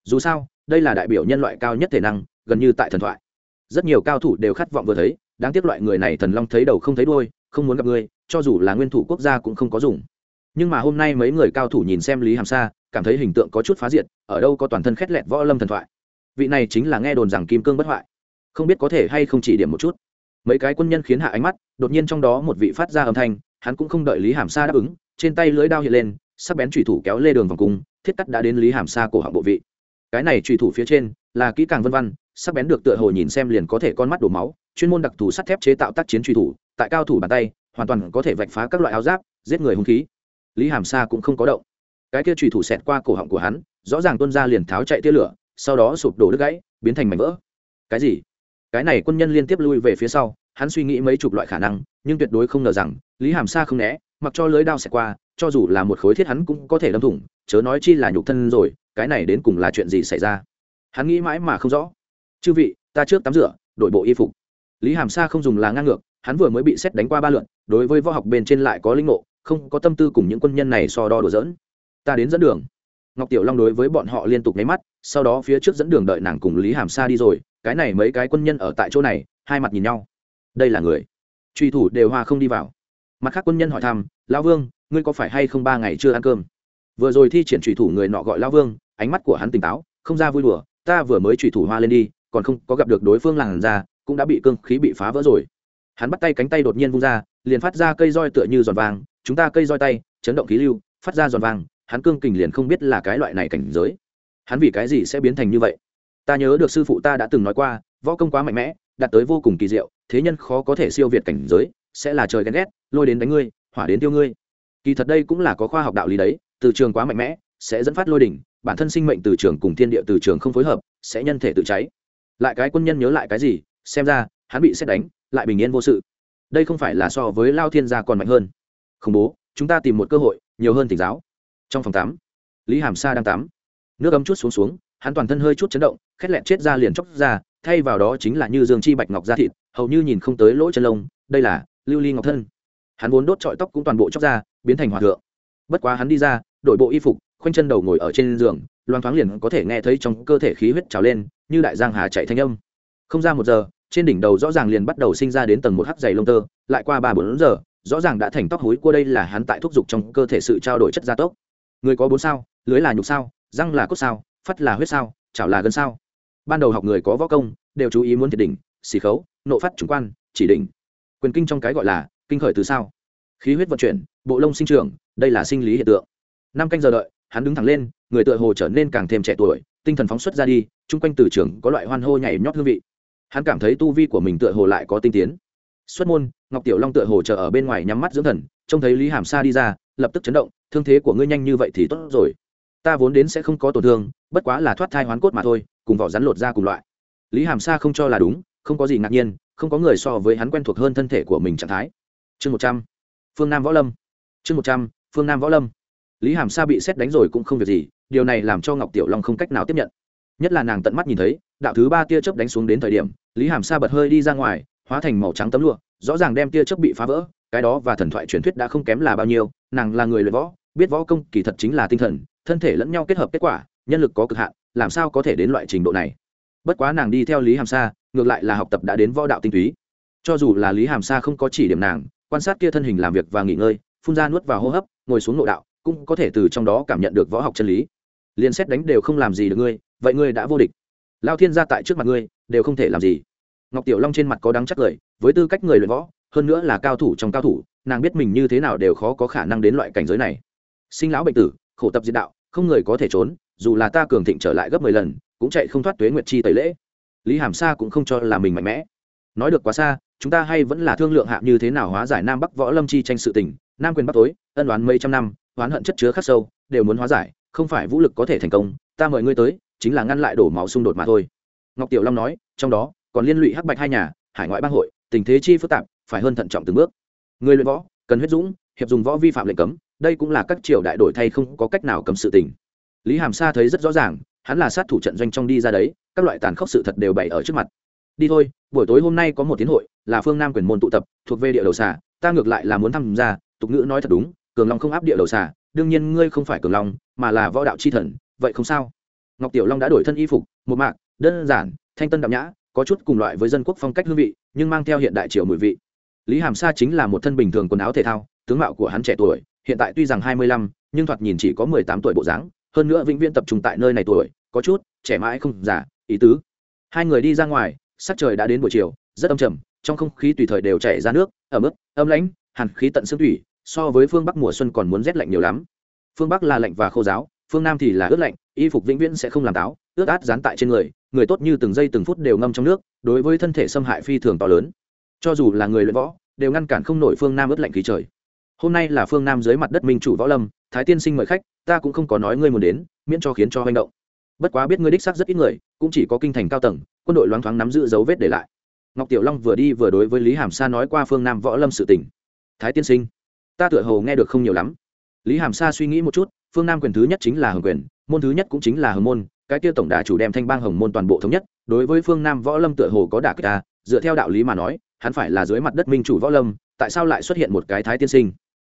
Speaker 1: Dù sao, đây là đại biểu nhân loại cao nhất thể năng, gần như tại thần thoại. Rất nhiều cao thủ đều khát vọng vừa thấy, đáng tiếc loại người này thần long thấy đầu không thấy đôi không muốn gặp ngươi cho dù là nguyên thủ quốc gia cũng không có dùng. Nhưng mà hôm nay mấy người cao thủ nhìn xem lý hàm sa, cảm thấy hình tượng có chút phá diệt, ở đâu có toàn thân khét lẹt võ lâm thần thoại. Vị này chính là nghe đồn rằng kim cương bất hoại. Không biết có thể hay không chỉ điểm một chút. Mấy cái quân nhân khiến hạ ánh mắt, đột nhiên trong đó một vị phát ra âm thanh hắn cũng không đợi lý hàm sa đáp ứng, trên tay lưỡi đao hiện lên, sắc bén trùy thủ kéo lê đường vòng cung, thiết cắt đã đến lý hàm sa cổ họng bộ vị. Cái này trùy thủ phía trên là kỹ càng vân văn sắc bén được tựa hồ nhìn xem liền có thể con mắt đổ máu, chuyên môn đặc thù sắt thép chế tạo tác chiến trùy thủ, tại cao thủ bàn tay, hoàn toàn có thể vạch phá các loại áo giáp, giết người hung khí. Lý hàm sa cũng không có động. Cái kia trùy thủ xẹt qua cổ họng của hắn, rõ ràng tuân ra liền tháo chạy tia lửa, sau đó sụp đổ đứt gãy, biến thành mảnh vỡ. Cái gì? Cái này quân nhân liên tiếp lui về phía sau hắn suy nghĩ mấy chục loại khả năng, nhưng tuyệt đối không ngờ rằng, lý hàm sa không né, mặc cho lưới đao xẹt qua, cho dù là một khối thiết hắn cũng có thể đâm thủng, chớ nói chi là nhục thân rồi, cái này đến cùng là chuyện gì xảy ra? Hắn nghĩ mãi mà không rõ. Chư vị, ta trước tắm rửa, đổi bộ y phục. Lý hàm sa không dùng là ngang ngược, hắn vừa mới bị xét đánh qua ba lượn, đối với võ học bên trên lại có linh ngộ, không có tâm tư cùng những quân nhân này so đo đùa dỡn ta đến dẫn đường. Ngọc tiểu long đối với bọn họ liên tục nháy mắt, sau đó phía trước dẫn đường đợi nàng cùng lý hàm sa đi rồi, cái này mấy cái quân nhân ở tại chỗ này, hai mặt nhìn nhau đây là người truy thủ đều hoa không đi vào mặt khác quân nhân hỏi thăm lão vương ngươi có phải hay không ba ngày chưa ăn cơm vừa rồi thi triển truy thủ người nọ gọi lão vương ánh mắt của hắn tỉnh táo không ra vui đùa ta vừa mới truy thủ hoa lên đi còn không có gặp được đối phương làn ra cũng đã bị cương khí bị phá vỡ rồi hắn bắt tay cánh tay đột nhiên vung ra liền phát ra cây roi tựa như giòn vàng chúng ta cây roi tay chấn động khí lưu phát ra giòn vàng hắn cương kình liền không biết là cái loại này cảnh giới hắn vì cái gì sẽ biến thành như vậy ta nhớ được sư phụ ta đã từng nói qua võ công quá mạnh mẽ đạt tới vô cùng kỳ diệu, thế nhân khó có thể siêu việt cảnh giới, sẽ là trời ghen ghét, lôi đến đánh ngươi, hỏa đến tiêu ngươi. Kỳ thật đây cũng là có khoa học đạo lý đấy, từ trường quá mạnh mẽ, sẽ dẫn phát lôi đỉnh, bản thân sinh mệnh từ trường cùng thiên địa từ trường không phối hợp, sẽ nhân thể tự cháy. Lại cái quân nhân nhớ lại cái gì, xem ra, hắn bị xét đánh, lại bình yên vô sự. Đây không phải là so với lao thiên gia còn mạnh hơn. Khủng bố, chúng ta tìm một cơ hội, nhiều hơn tỉnh giáo. Trong phòng tắm lý hàm sa đang tắm. Nước ấm chút xuống xuống, hắn toàn thân hơi chút chấn động, khét lẹn chết ra liền chóc ra thay vào đó chính là như dương chi bạch ngọc da thịt, hầu như nhìn không tới lỗ chân lông, đây là lưu ly ngọc thân. Hắn vốn đốt trọi tóc cũng toàn bộ chóc ra, biến thành hòa thượng. Bất quá hắn đi ra đội bộ y phục, khoanh chân đầu ngồi ở trên giường loan thoáng liền có thể nghe thấy trong cơ thể khí huyết trào lên, như đại giang hà chạy thanh âm. Không ra một giờ, trên đỉnh đầu rõ ràng liền bắt đầu sinh ra đến tầng một hắc dày lông tơ, lại qua ba bốn giờ, rõ ràng đã thành tóc hối cua đây là hắn tại thúc giục trong cơ thể sự trao đổi chất gia tốc. Người có bốn sao, lưới là nhục sao, răng là cốt sao, phắt là huyết sao, chảo là gân sao ban đầu học người có võ công, đều chú ý muốn thiệt đỉnh xì khấu, nộ phát trùng quan, chỉ đỉnh. Quyền kinh trong cái gọi là kinh khởi từ sao. Khí huyết vận chuyển, bộ lông sinh trưởng, đây là sinh lý hiện tượng. Năm canh giờ đợi, hắn đứng thẳng lên, người tựa hồ trở nên càng thêm trẻ tuổi, tinh thần phóng xuất ra đi, chung quanh từ trường có loại hoan hô nhảy nhót hương vị. Hắn cảm thấy tu vi của mình tựa hồ lại có tinh tiến. Xuất môn, ngọc tiểu long tựa hồ chờ ở bên ngoài nhắm mắt dưỡng thần, trông thấy lý hàm sa đi ra, lập tức chấn động, thương thế của ngươi nhanh như vậy thì tốt rồi. Ta vốn đến sẽ không có tổn thương, bất quá là thoát thai hoán cốt mà thôi cùng vỏ rắn lột ra cùng loại. Lý hàm sa không cho là đúng, không có gì ngạc nhiên, không có người so với hắn quen thuộc hơn thân thể của mình trạng thái. Chương một trăm. Phương nam võ lâm. Chương một trăm, phương nam võ lâm. Lý hàm sa bị xét đánh rồi cũng không việc gì, điều này làm cho ngọc tiểu long không cách nào tiếp nhận. Nhất là nàng tận mắt nhìn thấy, đạo thứ ba tia chớp đánh xuống đến thời điểm, lý hàm sa bật hơi đi ra ngoài, hóa thành màu trắng tấm lụa, rõ ràng đem tia chớp bị phá vỡ, cái đó và thần thoại truyền thuyết đã không kém là bao nhiêu, nàng là người luyện võ, biết võ công kỳ thật chính là tinh thần, thân thể lẫn nhau kết hợp kết quả, nhân lực có cực hạn làm sao có thể đến loại trình độ này? Bất quá nàng đi theo lý hàm sa, ngược lại là học tập đã đến võ đạo tinh túy. Cho dù là lý hàm sa không có chỉ điểm nàng, quan sát kia thân hình làm việc và nghỉ ngơi, phun ra nuốt vào hô hấp, ngồi xuống nội đạo, cũng có thể từ trong đó cảm nhận được võ học chân lý. Liền xét đánh đều không làm gì được ngươi, vậy ngươi đã vô địch. Lao thiên gia tại trước mặt ngươi, đều không thể làm gì. Ngọc tiểu long trên mặt có đắng chắc cười với tư cách người luyện võ, hơn nữa là cao thủ trong cao thủ, nàng biết mình như thế nào đều khó có khả năng đến loại cảnh giới này. Sinh lão bệnh tử, khổ tập diệt đạo, không người có thể trốn dù là ta cường thịnh trở lại gấp mười lần, cũng chạy không thoát tuế nguyệt chi tẩy lễ. Lý hàm sa cũng không cho là mình mạnh mẽ. Nói được quá xa, chúng ta hay vẫn là thương lượng hạ như thế nào hóa giải nam bắc võ lâm chi tranh sự tình. Nam quyền bắc tối, ân đoán mấy trăm năm, oán hận chất chứa khắc sâu, đều muốn hóa giải, không phải vũ lực có thể thành công, ta mời ngươi tới, chính là ngăn lại đổ máu xung đột mà thôi. Ngọc tiểu long nói, trong đó, còn liên lụy hắc bạch hai nhà, hải ngoại bang hội, tình thế chi phức tạp, phải hơn thận trọng từng bước. Người luyện võ, cần huyết dũng, hiệp dùng võ vi phạm lệnh cấm, đây cũng là các triều đại đổi thay không có cách nào cấm sự tình lý hàm sa thấy rất rõ ràng, hắn là sát thủ trận doanh trong đi ra đấy, các loại tàn khốc sự thật đều bày ở trước mặt. Đi thôi, buổi tối hôm nay có một tiến hội, là phương nam quyền môn tụ tập, thuộc về địa đầu xà, ta ngược lại là muốn tham gia, tục ngữ nói thật đúng, cường long không áp địa đầu xà, đương nhiên ngươi không phải cường long, mà là võ đạo c h i thần, vậy không sao. Ngọc tiểu long đã đổi thân y phục, một mạc, đơn giản, thanh tân đạm nhã, có chút cùng loại với dân quốc phong cách hương vị, nhưng mang theo hiện đại triều mùi vị. Lý hàm sa chính là một thân bình thường quần áo thể thao, tướng mạo của hắn trẻ tuổi, hiện tại tuy rằng hai mươi lăm, nhưng thoạt nhìn chỉ có mười tám tuổi bộ dáng hơn nữa vĩnh viễn tập trung tại nơi này tuổi, có chút, trẻ mãi không già, ý tứ. Hai người đi ra ngoài, sắc trời đã đến buổi chiều, rất âm trầm, trong không khí tùy thời đều chảy ra nước, ẩm ướt, âm lãnh, hàn khí tận xương thủy so với phương bắc mùa xuân còn muốn rét lạnh nhiều lắm. Phương bắc là lạnh và khô giáo, phương nam thì là ướt lạnh, y phục vĩnh viễn sẽ không làm táo, ướt át dán tại trên người người tốt như từng giây từng phút đều ngâm trong nước, đối với thân thể xâm hại phi thường to lớn. Cho dù là người luyện võ, đều ngăn cản không nổi phương nam ướt lạnh khí trời. Hôm nay là phương nam dưới mặt đất minh chủ võ lâm, thái tiên sinh mời khách ta cũng không có nói ngươi muốn đến, miễn cho khiến cho hành động. Bất quá biết ngươi đích xác rất ít người, cũng chỉ có kinh thành cao tầng, quân đội loáng thoáng nắm giữ dấu vết để lại. Ngọc tiểu long vừa đi vừa đối với lý hàm sa nói qua phương nam võ lâm sự tỉnh thái tiên sinh, ta tựa hồ nghe được không nhiều lắm. Lý hàm sa suy nghĩ một chút, phương nam quyền thứ nhất chính là hồng quyền, môn thứ nhất cũng chính là hồng môn, cái kia tổng đà chủ đem thanh bang hồng môn toàn bộ thống nhất, đối với phương nam võ lâm tựa hồ có đả kích ta, dựa theo đạo lý mà nói, hắn phải là dưới mặt đất minh chủ võ lâm, tại sao lại xuất hiện một cái thái tiên sinh?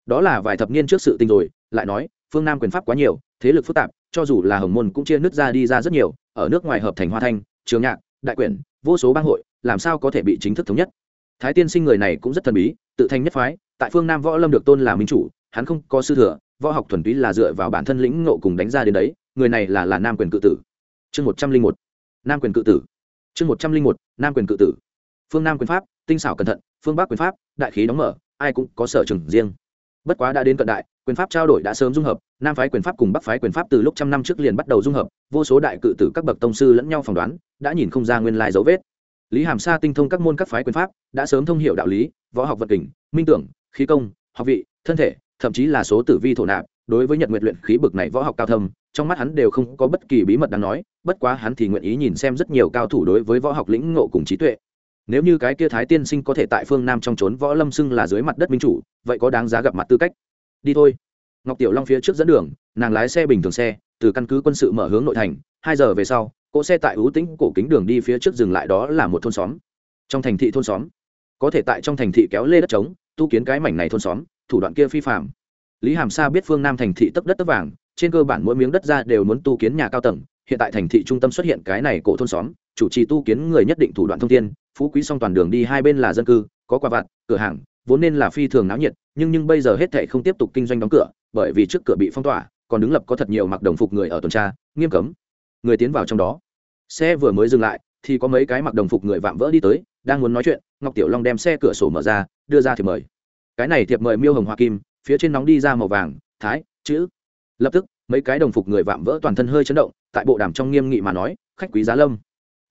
Speaker 1: Đó là vài thập niên trước sự tình rồi, lại nói phương nam quyền pháp quá nhiều, thế lực phức tạp, cho dù là hồng môn cũng chia nước ra đi ra rất nhiều, ở nước ngoài hợp thành hoa thanh, trường nhạc, đại quyển, vô số bang hội, làm sao có thể bị chính thức thống nhất? Thái tiên sinh người này cũng rất thần bí, tự thành nhất phái, tại phương nam võ lâm được tôn là minh chủ, hắn không có sư thừa, võ học thuần túy là dựa vào bản thân lĩnh ngộ cùng đánh ra đến đấy, người này là là nam quyền cự tử. Chương một trăm linh một. Nam quyền cự tử. Chương một trăm linh một, nam quyền cự tử. Phương nam quyền pháp, tinh xảo cẩn thận, phương bắc quyền pháp, đại khí đóng mở, ai cũng có sở trường riêng bất quá đã đến cận đại, quyền pháp trao đổi đã sớm dung hợp, nam phái quyền pháp cùng bắc phái quyền pháp từ lúc trăm năm trước liền bắt đầu dung hợp, vô số đại cự tử các bậc tông sư lẫn nhau phỏng đoán, đã nhìn không ra nguyên lai dấu vết. Lý hàm sa tinh thông các môn các phái quyền pháp, đã sớm thông h i ể u đạo lý, võ học vật kình, minh tưởng, khí công, học vị, thân thể, thậm chí là số tử vi thổ nạp, đối với nhật nguyện luyện khí bực này võ học cao thâm, trong mắt hắn đều không có bất kỳ bí mật đáng nói, bất quá hắn thì nguyện ý nhìn xem rất nhiều cao thủ đối với võ học lĩnh ngộ cùng trí tuệ nếu như cái kia thái tiên sinh có thể tại phương nam trong trốn võ lâm xưng là dưới mặt đất minh chủ, vậy có đáng giá gặp mặt tư cách. Đi thôi. Ngọc tiểu long phía trước dẫn đường, nàng lái xe bình thường xe, từ căn cứ quân sự mở hướng nội thành, hai giờ về sau, cỗ xe tại ưu tĩnh cổ kính đường đi phía trước dừng lại đó là một thôn xóm. Trong thành thị thôn xóm. Có thể tại trong thành thị kéo lê đất trống, tu kiến cái mảnh này thôn xóm, thủ đoạn kia phi phạm lý hàm sa biết phương nam thành thị tấp đất tấp vàng, trên cơ bản mỗi miếng đất ra đều muốn tu kiến nhà cao tầng, hiện tại thành thị trung tâm xuất hiện cái này cổ thôn xóm chủ trì tu kiến người nhất định thủ đoạn thông thiên, phú quý song toàn đường đi hai bên là dân cư có quà vặt cửa hàng vốn nên là phi thường náo nhiệt nhưng nhưng bây giờ hết thệ không tiếp tục kinh doanh đóng cửa bởi vì trước cửa bị phong tỏa còn đứng lập có thật nhiều mặc đồng phục người ở tuần tra nghiêm cấm. Người tiến vào trong đó. Xe vừa mới dừng lại thì có mấy cái mặc đồng phục người vạm vỡ đi tới đang muốn nói chuyện ngọc tiểu long đem xe cửa sổ mở ra đưa ra thiệp mời. Cái này thiệp mời miêu hồng hoa kim phía trên nóng đi ra màu vàng thái chữ. Lập tức mấy cái đồng phục người vạm vỡ toàn thân hơi chấn động tại bộ đàm trong nghiêm nghị mà nói khách quý giá lâm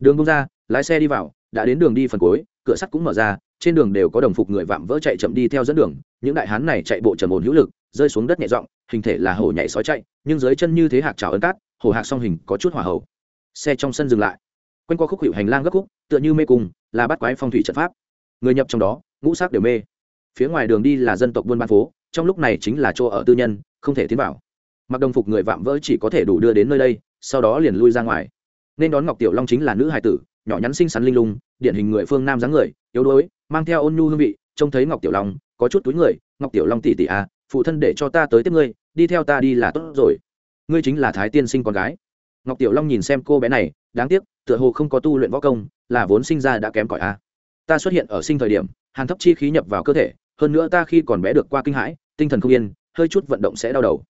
Speaker 1: đường bông ra, lái xe đi vào, đã đến đường đi phần cuối, cửa sắt cũng mở ra, trên đường đều có đồng phục người vạm vỡ chạy chậm đi theo dẫn đường. Những đại hán này chạy bộ trầm ổn hữu lực, rơi xuống đất nhẹ giọng, hình thể là hổ nhảy sói chạy, nhưng dưới chân như thế hạc trào ấn cát, hổ hạc song hình có chút hỏa hầu. xe trong sân dừng lại. Quanh qua khúc hiệu hành lang gấp khúc, tựa như mê cung, là bắt quái phong thủy trận pháp. Người nhập trong đó, ngũ sắc đều mê. Phía ngoài đường đi là dân tộc buôn bán phố, trong lúc này chính là chỗ ở tư nhân, không thể tiến vào. Mặc đồng phục người vạm vỡ chỉ có thể đủ đưa đến nơi đây, sau đó liền lui ra ngoài nên đón ngọc tiểu long chính là nữ hài tử, nhỏ nhắn xinh xắn linh lung, điển hình người phương nam dáng người, yếu đuối, mang theo ôn nhu hương vị, trông thấy ngọc tiểu long, có chút túi người, ngọc tiểu long tỉ tỉ à phụ thân để cho ta tới tiếp ngươi, đi theo ta đi là tốt rồi. Ngươi chính là thái tiên sinh con gái. Ngọc tiểu long nhìn xem cô bé này, đáng tiếc, tựa hồ không có tu luyện võ công, là vốn sinh ra đã kém cỏi a ta xuất hiện ở sinh thời điểm, hàn thấp chi khí nhập vào cơ thể, hơn nữa ta khi còn bé được qua kinh hãi, tinh thần không yên, hơi chút vận động sẽ đau đầu.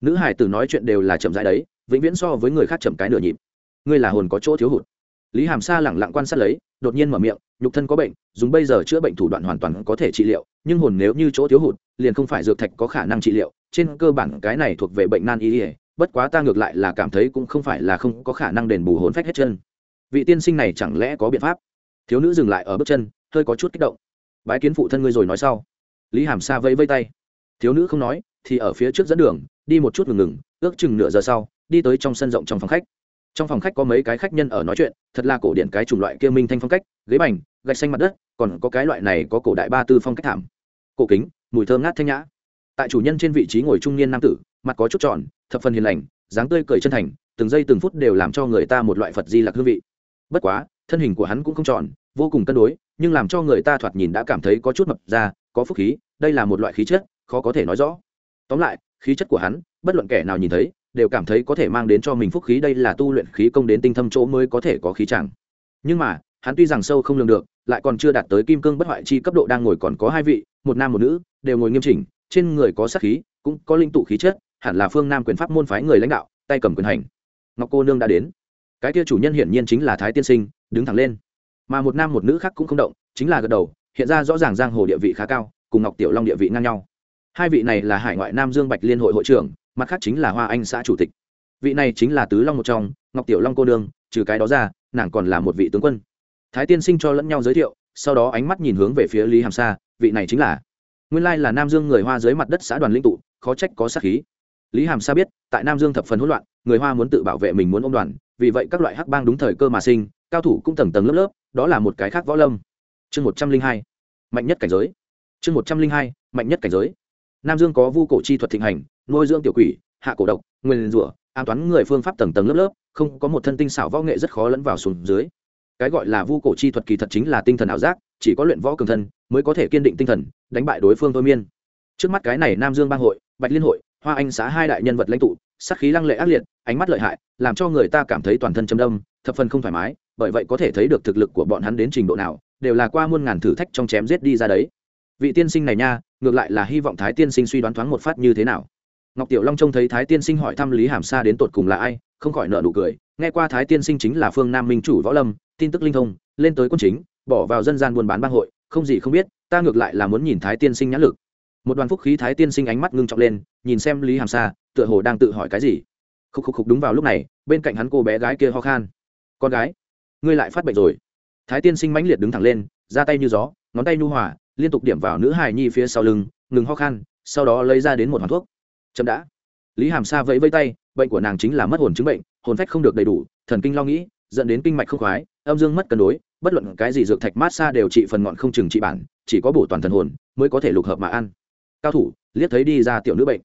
Speaker 1: Nữ hải tử nói chuyện đều là chậm rãi đấy, vĩnh viễn so với người khác chậm cái nửa nhịp ngươi là hồn có chỗ thiếu hụt. Lý hàm sa lẳng lặng quan sát lấy, đột nhiên mở miệng, nhục thân có bệnh, dùng bây giờ chữa bệnh thủ đoạn hoàn toàn có thể trị liệu, nhưng hồn nếu như chỗ thiếu hụt, liền không phải dược thạch có khả năng trị liệu, trên cơ bản cái này thuộc về bệnh nan y ỉa bất quá ta ngược lại là cảm thấy cũng không phải là không có khả năng đền bù hồn phách hết chân. Vị tiên sinh này chẳng lẽ có biện pháp? Thiếu nữ dừng lại ở bước chân, hơi có chút kích động. Bái kiến phụ thân ngươi rồi nói sau. Lý hàm sa vẫy vây tay. Thiếu nữ không nói, thì ở phía trước dẫn đường, đi một chút ngừng ngừng, ước chừng nửa giờ sau, đi tới trong sân rộng trong phòng khách trong phòng khách có mấy cái khách nhân ở nói chuyện, thật là cổ điển cái chủng loại kia minh thanh phong cách, ghế bành, gạch xanh mặt đất, còn có cái loại này có cổ đại ba tư phong cách thảm. Cổ kính, mùi thơm ngát thanh nhã. Tại chủ nhân trên vị trí ngồi trung niên nam tử, mặt có chút tròn, thập phần hiền lành, dáng tươi cười chân thành, từng giây từng phút đều làm cho người ta một loại phật di lặc hương vị. Bất quá, thân hình của hắn cũng không tròn, vô cùng cân đối, nhưng làm cho người ta thoạt nhìn đã cảm thấy có chút mập ra, có phúc khí, đây là một loại khí chất, khó có thể nói rõ. Tóm lại, khí chất của hắn, bất luận kẻ nào nhìn thấy đều cảm thấy có thể mang đến cho mình phúc khí, đây là tu luyện khí công đến tinh thâm chỗ mới có thể có khí chẳng. Nhưng mà, hắn tuy rằng sâu không lường được, lại còn chưa đạt tới kim cương bất hoại chi cấp độ, đang ngồi còn có hai vị, một nam một nữ, đều ngồi nghiêm chỉnh, trên người có sát khí, cũng có linh tụ khí chất, hẳn là phương nam quyền pháp môn phái người lãnh đạo, tay cầm quyền hành. Ngọc cô nương đã đến. Cái kia chủ nhân hiển nhiên chính là thái tiên sinh, đứng thẳng lên. Mà một nam một nữ khác cũng không động, chính là gật đầu, hiện ra rõ ràng giang hồ địa vị khá cao, cùng ngọc tiểu long địa vị ngang nhau. Hai vị này là hải ngoại nam dương bạch liên hội hội trưởng mặt khác chính là hoa anh xã chủ tịch vị này chính là tứ long một trong ngọc tiểu long cô đương trừ cái đó ra nàng còn là một vị tướng quân thái tiên sinh cho lẫn nhau giới thiệu sau đó ánh mắt nhìn hướng về phía lý hàm sa vị này chính là nguyên lai là nam dương người hoa dưới mặt đất xã đoàn linh tụ khó trách có sát khí lý hàm sa biết tại nam dương thập phần hỗn loạn người hoa muốn tự bảo vệ mình muốn ôm đoàn vì vậy các loại hắc bang đúng thời cơ mà sinh cao thủ cũng tầng tầng lớp lớp đó là một cái khác võ lâm chương một trăm linh hai mạnh nhất cảnh giới chương một trăm linh hai mạnh nhất cảnh giới nam dương có vu cổ chi thuật thịnh hành, nuôi dưỡng tiểu quỷ, hạ cổ độc, nguyên rủa, an toán người phương pháp tầng tầng lớp lớp, không có một thân tinh xảo võ nghệ rất khó lẫn vào xuống dưới. Cái gọi là vu cổ chi thuật kỳ thật chính là tinh thần ảo giác, chỉ có luyện võ cường thân mới có thể kiên định tinh thần, đánh bại đối phương thôi miên. Trước mắt cái này nam dương bang hội, bạch liên hội, hoa anh xã hai đại nhân vật lãnh tụ sắc khí lăng lệ ác liệt, ánh mắt lợi hại, làm cho người ta cảm thấy toàn thân châm đâm, thập phần không thoải mái, bởi vậy có thể thấy được thực lực của bọn hắn đến trình độ nào, đều là qua muôn ngàn thử thách trong chém giết đi ra đấy. Vị tiên sinh này nha ngược lại là hy vọng thái tiên sinh suy đoán thoáng một phát như thế nào. Ngọc tiểu long trông thấy thái tiên sinh hỏi thăm lý hàm sa đến tột cùng là ai, không khỏi nợ nụ cười. Nghe qua thái tiên sinh chính là phương nam minh chủ võ lâm, tin tức linh thông, lên tới quân chính, bỏ vào dân gian buôn bán bang hội, không gì không biết, ta ngược lại là muốn nhìn thái tiên sinh nhãn lực. Một đoàn phúc khí thái tiên sinh ánh mắt ngưng trọng lên, nhìn xem lý hàm sa, tựa hồ đang tự hỏi cái gì. Khúc khúc khúc đúng vào lúc này, bên cạnh hắn cô bé gái kia ho khan. Con gái, ngươi lại phát bệnh rồi. Thái tiên sinh mãnh liệt đứng thẳng lên, ra tay như gió, ngón tay nhu hòa liên tục điểm vào nữ hài nhi phía sau lưng, ngừng ho khan, sau đó lấy ra đến một hoàn thuốc. Chậm đã. Lý hàm sa vẫy vây tay, bệnh của nàng chính là mất hồn chứng bệnh, hồn phách không được đầy đủ, thần kinh lo nghĩ, dẫn đến kinh mạch không khoái, âm dương mất cân đối, bất luận cái gì dược thạch mát xa đều trị phần ngọn không chừng trị bản, chỉ có bổ toàn thần hồn mới có thể lục hợp mà ăn. Cao thủ, liếc thấy đi ra tiểu nữ bệnh.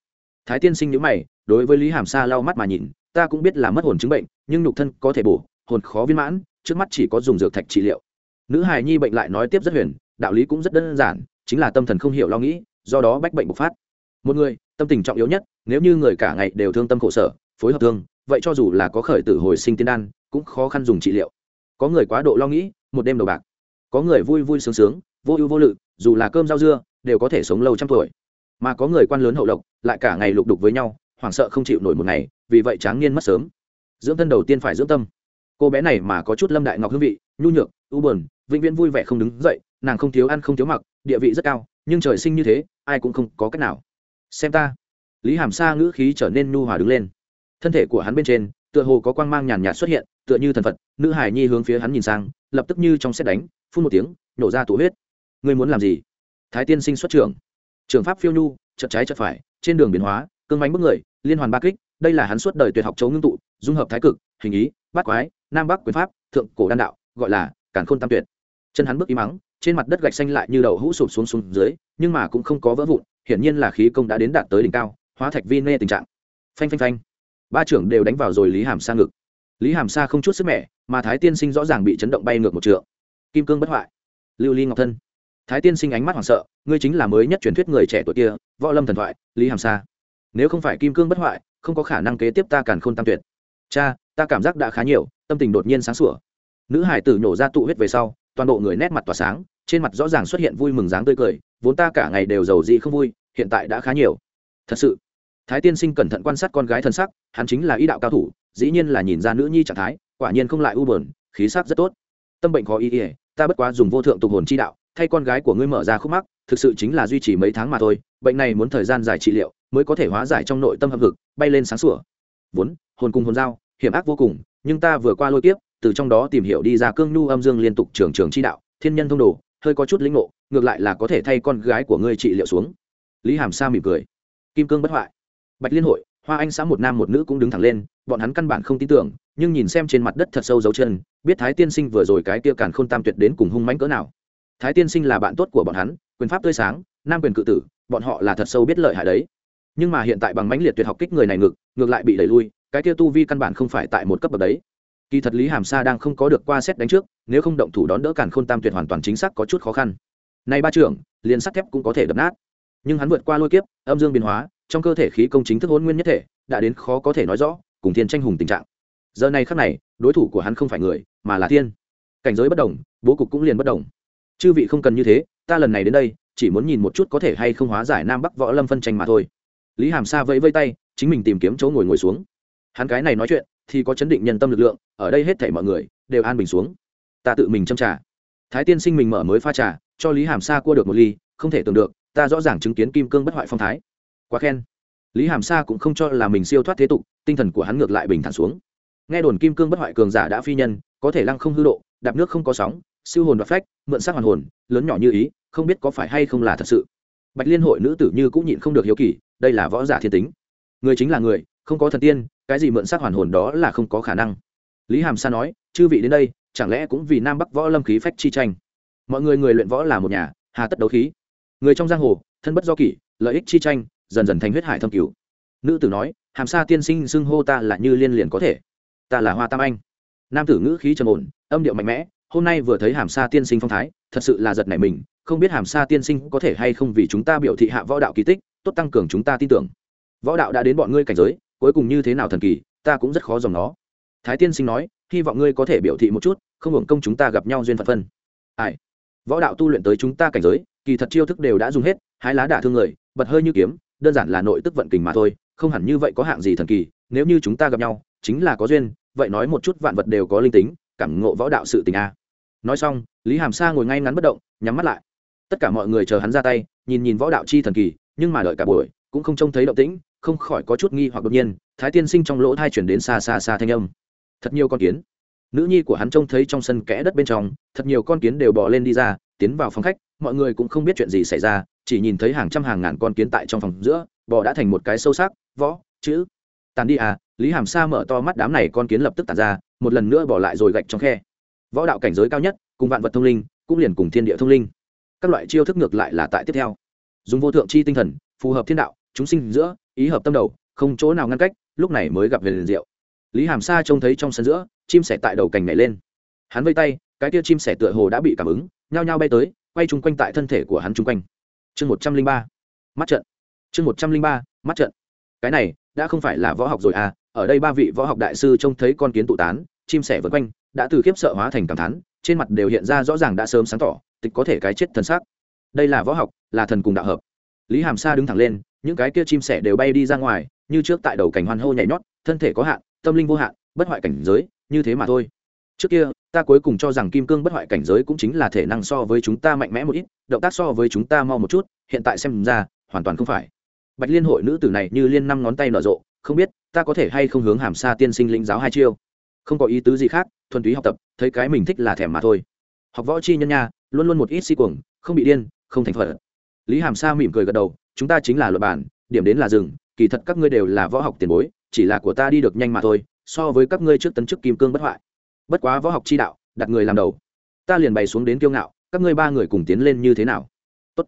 Speaker 1: Thái tiên sinh nhữ mày, đối với lý hàm sa lau mắt mà nhìn, ta cũng biết là mất hồn chứng bệnh, nhưng nhục thân có thể bổ, hồn khó viên mãn, trước mắt chỉ có dùng dược thạch trị liệu. Nữ hài nhi bệnh lại nói tiếp rất huyền đạo lý cũng rất đơn giản, chính là tâm thần không hiểu lo nghĩ, do đó bách bệnh bộc phát. Một người, tâm tình trọng yếu nhất, nếu như người cả ngày đều thương tâm khổ sở, phối hợp thương, vậy cho dù là có khởi tử hồi sinh tiên đan, cũng khó khăn dùng trị liệu. Có người quá độ lo nghĩ, một đêm đầu bạc. Có người vui vui sướng sướng, vô ưu vô lự, dù là cơm rau dưa, đều có thể sống lâu trăm tuổi. Mà có người quan lớn hậu lộc, lại cả ngày lục đục với nhau, hoảng sợ không chịu nổi một ngày, vì vậy tráng niên mất sớm. Dưỡng thân đầu tiên phải dưỡng tâm. Cô bé này mà có chút lâm đại ngọc hương vị, nhu nhược, u buồn, vĩnh viễn vui vẻ không đứng dậy nàng không thiếu ăn không thiếu mặc, địa vị rất cao, nhưng trời sinh như thế, ai cũng không có cách nào. Xem ta. Lý hàm sa ngữ khí trở nên nhu hòa đứng lên. Thân thể của hắn bên trên, tựa hồ có quang mang nhàn nhạt xuất hiện, tựa như thần phật, nữ hải nhi hướng phía hắn nhìn sang, lập tức như trong xét đánh, phun một tiếng nhổ ra tụ huyết. Ngươi muốn làm gì? Thái tiên sinh xuất trưởng. Trường pháp phiêu nhu, chợt trái chợt phải, trên đường biến hóa, cương bánh bức người, liên hoàn ba kích, đây là hắn suốt đời tuyệt học chấu ngưng tụ, dung hợp thái cực, hình ý, bát quái, nam bắc quyền pháp, thượng cổ đan đạo, gọi là cản khôn tam tuyệt. Chân hắn bước im mắng trên mặt đất gạch xanh lại như đầu hũ sụp xuống xuống dưới, nhưng mà cũng không có vỡ vụn, hiển nhiên là khí công đã đến đạt tới đỉnh cao, hóa thạch vi nê tình trạng. Phanh phanh phanh. Ba trưởng đều đánh vào rồi lý hàm sa ngực. Lý hàm sa không chút sức mẻ, mà thái tiên sinh rõ ràng bị chấn động bay ngược một trượng. Kim cương bất hoại. Lưu ly ngọc thân. Thái tiên sinh ánh mắt hoảng sợ, ngươi chính là mới nhất truyền thuyết người trẻ tuổi kia, võ lâm thần thoại, lý hàm sa. Nếu không phải kim cương bất hoại, không có khả năng kế tiếp ta càn khôn tam tuyệt. Cha, ta cảm giác đã khá nhiều, tâm tình đột nhiên sáng sủa. Nữ hải tử nhổ ra tụ huyết về sau toàn bộ người nét mặt tỏa sáng, trên mặt rõ ràng xuất hiện vui mừng dáng tươi cười, vốn ta cả ngày đều giàu dị không vui, hiện tại đã khá nhiều. Thật sự, thái tiên sinh cẩn thận quan sát con gái thân sắc, hắn chính là ý đạo cao thủ, dĩ nhiên là nhìn ra nữ nhi trạng thái, quả nhiên không lại u bờn khí sắc rất tốt. Tâm bệnh khó ý ỉa ta bất quá dùng vô thượng tục hồn chi đạo, thay con gái của ngươi mở ra khúc mắc, thực sự chính là duy trì mấy tháng mà thôi, bệnh này muốn thời gian dài trị liệu, mới có thể hóa giải trong nội tâm hâm hực, bay lên sáng sủa. Vốn, hồn cùng hồn dao hiểm ác vô cùng, nhưng ta vừa qua lôi kiếp từ trong đó tìm hiểu đi ra cương nhu âm dương liên tục trường trường chi đạo, thiên nhân thông đồ, hơi có chút lĩnh ngộ, ngược lại là có thể thay con gái của ngươi trị liệu xuống. Lý hàm sa mỉm cười. Kim cương bất hoại. Bạch liên hội, hoa anh xã một nam một nữ cũng đứng thẳng lên, bọn hắn căn bản không tin tưởng, nhưng nhìn xem trên mặt đất thật sâu dấu chân, biết thái tiên sinh vừa rồi cái kia càn khôn tam tuyệt đến cùng hung mãnh cỡ nào. Thái tiên sinh là bạn tốt của bọn hắn, quyền pháp tươi sáng, nam quyền cự tử, bọn họ là thật sâu biết lợi hại đấy. Nhưng mà hiện tại bằng mãnh liệt tuyệt học kích người này ngược ngược lại bị đẩy lui, cái kia tu vi căn bản không phải tại một cấp bậc đấy kỳ thật lý hàm sa đang không có được qua xét đánh trước, nếu không động thủ đón đỡ càn khôn tam tuyệt hoàn toàn chính xác có chút khó khăn. Nay ba trưởng, liền sắt thép cũng có thể đập nát. Nhưng hắn vượt qua lôi kiếp, âm dương biến hóa, trong cơ thể khí công chính thức hôn nguyên nhất thể, đã đến khó có thể nói rõ, cùng thiên tranh hùng tình trạng. Giờ này khắc này, đối thủ của hắn không phải người, mà là thiên. Cảnh giới bất đồng, bố cục cũng liền bất đồng. Chư vị không cần như thế, ta lần này đến đây, chỉ muốn nhìn một chút có thể hay không hóa giải nam bắc võ lâm phân tranh mà thôi. Lý hàm sa vẫy vây tay, chính mình tìm kiếm chỗ ngồi ngồi xuống. Hắn cái này nói chuyện thì có chấn định nhân tâm lực lượng, ở đây hết thảy mọi người đều an bình xuống. Ta tự mình châm trà. Thái tiên sinh mình mở mới pha trà, cho lý hàm sa cua được một ly, không thể tưởng được, ta rõ ràng chứng kiến kim cương bất hoại phong thái. Quá khen. Lý hàm sa cũng không cho là mình siêu thoát thế tục, tinh thần của hắn ngược lại bình thản xuống. Nghe đồn kim cương bất hoại cường giả đã phi nhân, có thể lăng không hư độ, đạp nước không có sóng, siêu hồn và phách, mượn sắc hoàn hồn, lớn nhỏ như ý, không biết có phải hay không là thật sự. Bạch liên hội nữ tử như cũng nhịn không được hiếu kỳ, đây là võ giả thiên tính. Người chính là người, không có thần tiên cái gì mượn xác hoàn hồn đó là không có khả năng. Lý hàm sa nói, chư vị đến đây, chẳng lẽ cũng vì nam bắc võ lâm khí phách chi tranh? Mọi người người luyện võ là một nhà, hà tất đấu khí. Người trong giang hồ, thân bất do kỷ, lợi ích chi tranh, dần dần thành huyết hải thâm cứu nữ tử nói, hàm sa tiên sinh xưng hô ta là như liên liền có thể. Ta là hoa tam anh. Nam tử ngữ khí trầm ổn, âm điệu mạnh mẽ, hôm nay vừa thấy hàm sa tiên sinh phong thái, thật sự là giật nảy mình, không biết hàm sa tiên sinh có thể hay không vì chúng ta biểu thị hạ võ đạo kỳ tích, tốt tăng cường chúng ta tin tưởng. Võ đạo đã đến bọn ngươi cảnh giới cuối cùng như thế nào thần kỳ, ta cũng rất khó dòng nó. Thái tiên sinh nói, hy vọng ngươi có thể biểu thị một chút, không hưởng công chúng ta gặp nhau duyên phận phân. Ai? Võ đạo tu luyện tới chúng ta cảnh giới, kỳ thật chiêu thức đều đã dùng hết, hái lá đả thương người, bật hơi như kiếm, đơn giản là nội tức vận kình mà thôi, không hẳn như vậy có hạng gì thần kỳ, nếu như chúng ta gặp nhau, chính là có duyên, vậy nói một chút vạn vật đều có linh tính, cảm ngộ võ đạo sự tình a. Nói xong, lý hàm sa ngồi ngay ngắn bất động, nhắm mắt lại. Tất cả mọi người chờ hắn ra tay, nhìn nhìn võ đạo chi thần kỳ, nhưng mà đợi cả buổi cũng không trông thấy động tĩnh, không khỏi có chút nghi hoặc đột nhiên, thái tiên sinh trong lỗ thai chuyển đến xa xa xa thanh âm. Thật nhiều con kiến. Nữ nhi của hắn trông thấy trong sân kẽ đất bên trong, thật nhiều con kiến đều bỏ lên đi ra, tiến vào phòng khách, mọi người cũng không biết chuyện gì xảy ra, chỉ nhìn thấy hàng trăm hàng ngàn con kiến tại trong phòng giữa, bò đã thành một cái sâu sắc, võ, chữ. Tàn đi à lý hàm sa mở to mắt đám này con kiến lập tức tàn ra, một lần nữa bỏ lại rồi gạch trong khe. Võ đạo cảnh giới cao nhất, cùng vạn vật thông linh, cũng liền cùng thiên địa thông linh. Các loại chiêu thức ngược lại là tại tiếp theo. Dùng vô thượng chi tinh thần phù hợp thiên đạo, chúng sinh giữa, ý hợp tâm đầu, không chỗ nào ngăn cách, lúc này mới gặp về liền diệu. Lý hàm sa trông thấy trong sân giữa, chim sẻ tại đầu cành nhảy lên. Hắn vây tay, cái kia chim sẻ tựa hồ đã bị cảm ứng, nhao nhao bay tới, quay chung quanh tại thân thể của hắn chung quanh. Chương một trăm linh ba, mắt trận. Chương một trăm linh ba, mắt trận. Cái này, đã không phải là võ học rồi à ở đây ba vị võ học đại sư trông thấy con kiến tụ tán, chim sẻ vân quanh, đã từ khiếp sợ hóa thành cảm thán, trên mặt đều hiện ra rõ ràng đã sớm sáng tỏ, tịch có thể cái chết thần sắc đây là võ học, là thần cùng đạo hợp lý hàm sa đứng thẳng lên, những cái kia chim sẻ đều bay đi ra ngoài, như trước tại đầu cảnh hoan hô nhảy nhót, thân thể có hạn, tâm linh vô hạn, bất hoại cảnh giới, như thế mà thôi. Trước kia, ta cuối cùng cho rằng kim cương bất hoại cảnh giới cũng chính là thể năng so với chúng ta mạnh mẽ một ít, động tác so với chúng ta mau một chút, hiện tại xem ra, hoàn toàn không phải. Bạch liên hội nữ tử này như liên năm ngón tay nở rộ, không biết, ta có thể hay không hướng hàm xa tiên sinh lĩnh giáo hai chiêu? Không có ý tứ gì khác, thuần túy học tập, thấy cái mình thích là thèm mà thôi. Học võ chi nhân nha, luôn luôn một ít si cuồng, không bị điên, không thành phật lý hàm sa mỉm cười gật đầu, chúng ta chính là luật bản, điểm đến là rừng kỳ thật các ngươi đều là võ học tiền bối, chỉ là của ta đi được nhanh mà thôi, so với các ngươi trước tấn chức kim cương bất hoại. Bất quá võ học chi đạo, đặt người làm đầu. Ta liền bày xuống đến kiêu ngạo, các ngươi ba người cùng tiến lên như thế nào? Tốt.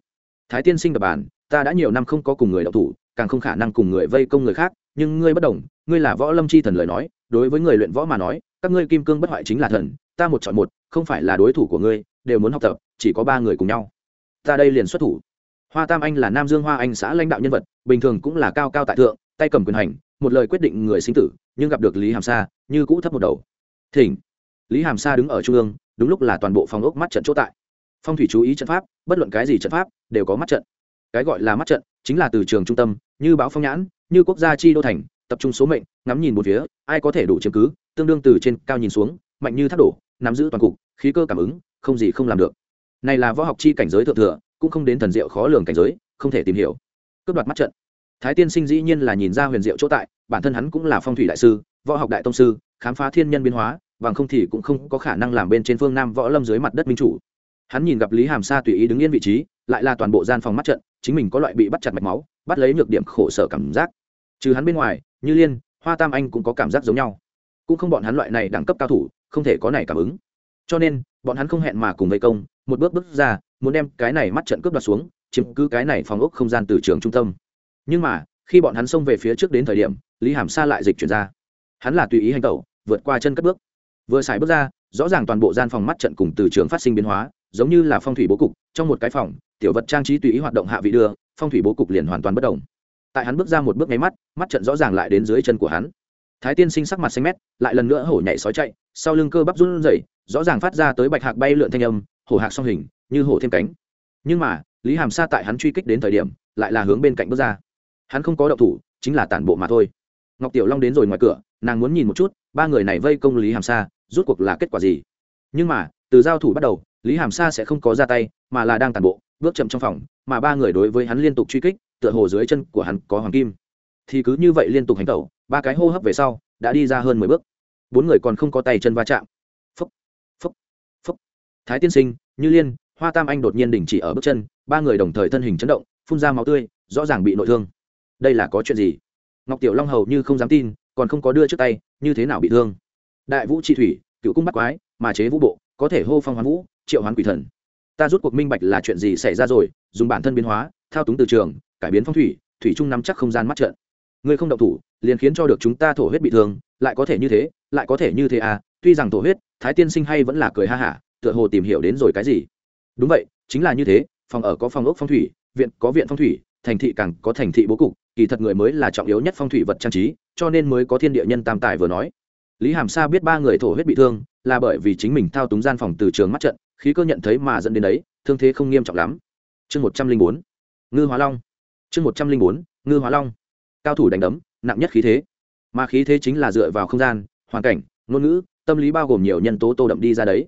Speaker 1: thái tiên sinh đập bàn, ta đã nhiều năm không có cùng người đậu thủ, càng không khả năng cùng người vây công người khác, nhưng ngươi bất đồng, ngươi là võ lâm chi thần lời nói, đối với người luyện võ mà nói, các ngươi kim cương bất hoại chính là thần, ta một chọn một, không phải là đối thủ của ngươi, đều muốn học tập, chỉ có ba người cùng nhau. Ta đây liền xuất thủ hoa tam anh là nam dương hoa anh xã lãnh đạo nhân vật, bình thường cũng là cao cao tại thượng, tay cầm quyền hành, một lời quyết định người sinh tử, nhưng gặp được lý hàm sa, như cũ thấp một đầu. Thỉnh. Lý hàm sa đứng ở trung ương, đúng lúc là toàn bộ phòng ốc mắt trận chỗ tại. Phong thủy chú ý trận pháp, bất luận cái gì trận pháp, đều có mắt trận. Cái gọi là mắt trận, chính là từ trường trung tâm, như báo phong nhãn, như quốc gia chi đô thành, tập trung số mệnh, ngắm nhìn một phía, ai có thể đủ chứng cứ, tương đương từ trên cao nhìn xuống, mạnh như thác đổ, nắm giữ toàn cục, khí cơ cảm ứng, không gì không làm được. Này là võ học chi cảnh giới thượng thừa cũng không đến thần diệu khó lường cảnh giới, không thể tìm hiểu. Cướp đoạt mắt trận. Thái tiên sinh dĩ nhiên là nhìn ra huyền diệu chỗ tại, bản thân hắn cũng là phong thủy đại sư, võ học đại tông sư, khám phá thiên nhân biến hóa, bằng không thì cũng không có khả năng làm bên trên phương nam võ lâm dưới mặt đất minh chủ. Hắn nhìn gặp lý hàm sa tùy ý đứng yên vị trí, lại là toàn bộ gian phòng mắt trận, chính mình có loại bị bắt chặt mạch máu, bắt lấy nhược điểm khổ sở cảm giác. Trừ hắn bên ngoài, như liên, hoa tam anh cũng có cảm giác giống nhau. Cũng không bọn hắn loại này đẳng cấp cao thủ, không thể có này cảm ứng. Cho nên, bọn hắn không hẹn mà cùng vây công, một bước bước ra muốn đem cái này mắt trận cướp đoạt xuống, chiếm cứ cái này phòng ốc không gian từ trường trung tâm. Nhưng mà, khi bọn hắn xông về phía trước đến thời điểm, lý hàm sa lại dịch chuyển ra. Hắn là tùy ý hành tẩu, vượt qua chân cất bước. Vừa xài bước ra, rõ ràng toàn bộ gian phòng mắt trận cùng từ trường phát sinh biến hóa, giống như là phong thủy bố cục, trong một cái phòng, tiểu vật trang trí tùy ý hoạt động hạ vị đưa, phong thủy bố cục liền hoàn toàn bất đồng tại hắn bước ra một bước nháy mắt mắt trận rõ ràng lại đến dưới chân của hắn. Thái tiên sinh sắc mặt xanh mét, lại lần nữa hổ nhảy sói chạy, sau lưng cơ bắp run rẩy, rõ ràng phát ra tới bạch hạc bay lượn thanh âm, hổ hạc song hình như hổ thêm cánh. Nhưng mà, lý hàm sa tại hắn truy kích đến thời điểm, lại là hướng bên cạnh bước ra. Hắn không có động thủ, chính là tản bộ mà thôi. Ngọc tiểu long đến rồi ngoài cửa, nàng muốn nhìn một chút, ba người này vây công lý hàm sa, rút cuộc là kết quả gì? Nhưng mà, từ giao thủ bắt đầu, lý hàm sa sẽ không có ra tay, mà là đang tàn bộ, bước chậm trong phòng, mà ba người đối với hắn liên tục truy kích, tựa hồ dưới chân của hắn có hoàng kim. Thì cứ như vậy liên tục hành tẩu, ba cái hô hấp về sau, đã đi ra hơn mười bước. Bốn người còn không có tay chân va chạm. Phúc phúc phúc. Thái tiên sinh, như liên hoa tam anh đột nhiên đình chỉ ở bước chân, ba người đồng thời thân hình chấn động, phun ra máu tươi, rõ ràng bị nội thương. Đây là có chuyện gì? Ngọc tiểu long hầu như không dám tin, còn không có đưa trước tay, như thế nào bị thương? Đại vũ trị thủy, cựu cung bắt quái, mà chế vũ bộ, có thể hô phong hoán vũ, triệu hoán quỷ thần. Ta rút cuộc minh bạch là chuyện gì xảy ra rồi, dùng bản thân biến hóa, thao túng từ trường, cải biến phong thủy thủy trung nắm chắc không gian mắt trận ngươi không động thủ, liền khiến cho được chúng ta thổ huyết bị thương, lại có thể như thế, lại có thể như thế à? Tuy rằng thổ huyết, thái tiên sinh hay vẫn là cười ha hả, tựa hồ tìm hiểu đến rồi cái gì? Đúng vậy, chính là như thế, phòng ở có phòng ốc phong thủy, viện có viện phong thủy, thành thị càng có thành thị bố cục, kỳ thật người mới là trọng yếu nhất phong thủy vật trang trí, cho nên mới có thiên địa nhân tam tài vừa nói. Lý hàm sa biết ba người thổ huyết bị thương, là bởi vì chính mình thao túng gian phòng từ trường mắt trận, khí cơ nhận thấy mà dẫn đến đấy, thương thế không nghiêm trọng lắm. Chương một trăm linh bốn, ngư hóa long. Chương một trăm linh bốn, ngư hóa long. Cao thủ đánh đấm, nặng nhất khí thế. Mà khí thế chính là dựa vào không gian, hoàn cảnh, ngôn ngữ, tâm lý bao gồm nhiều nhân tố tô đậm đi ra đấy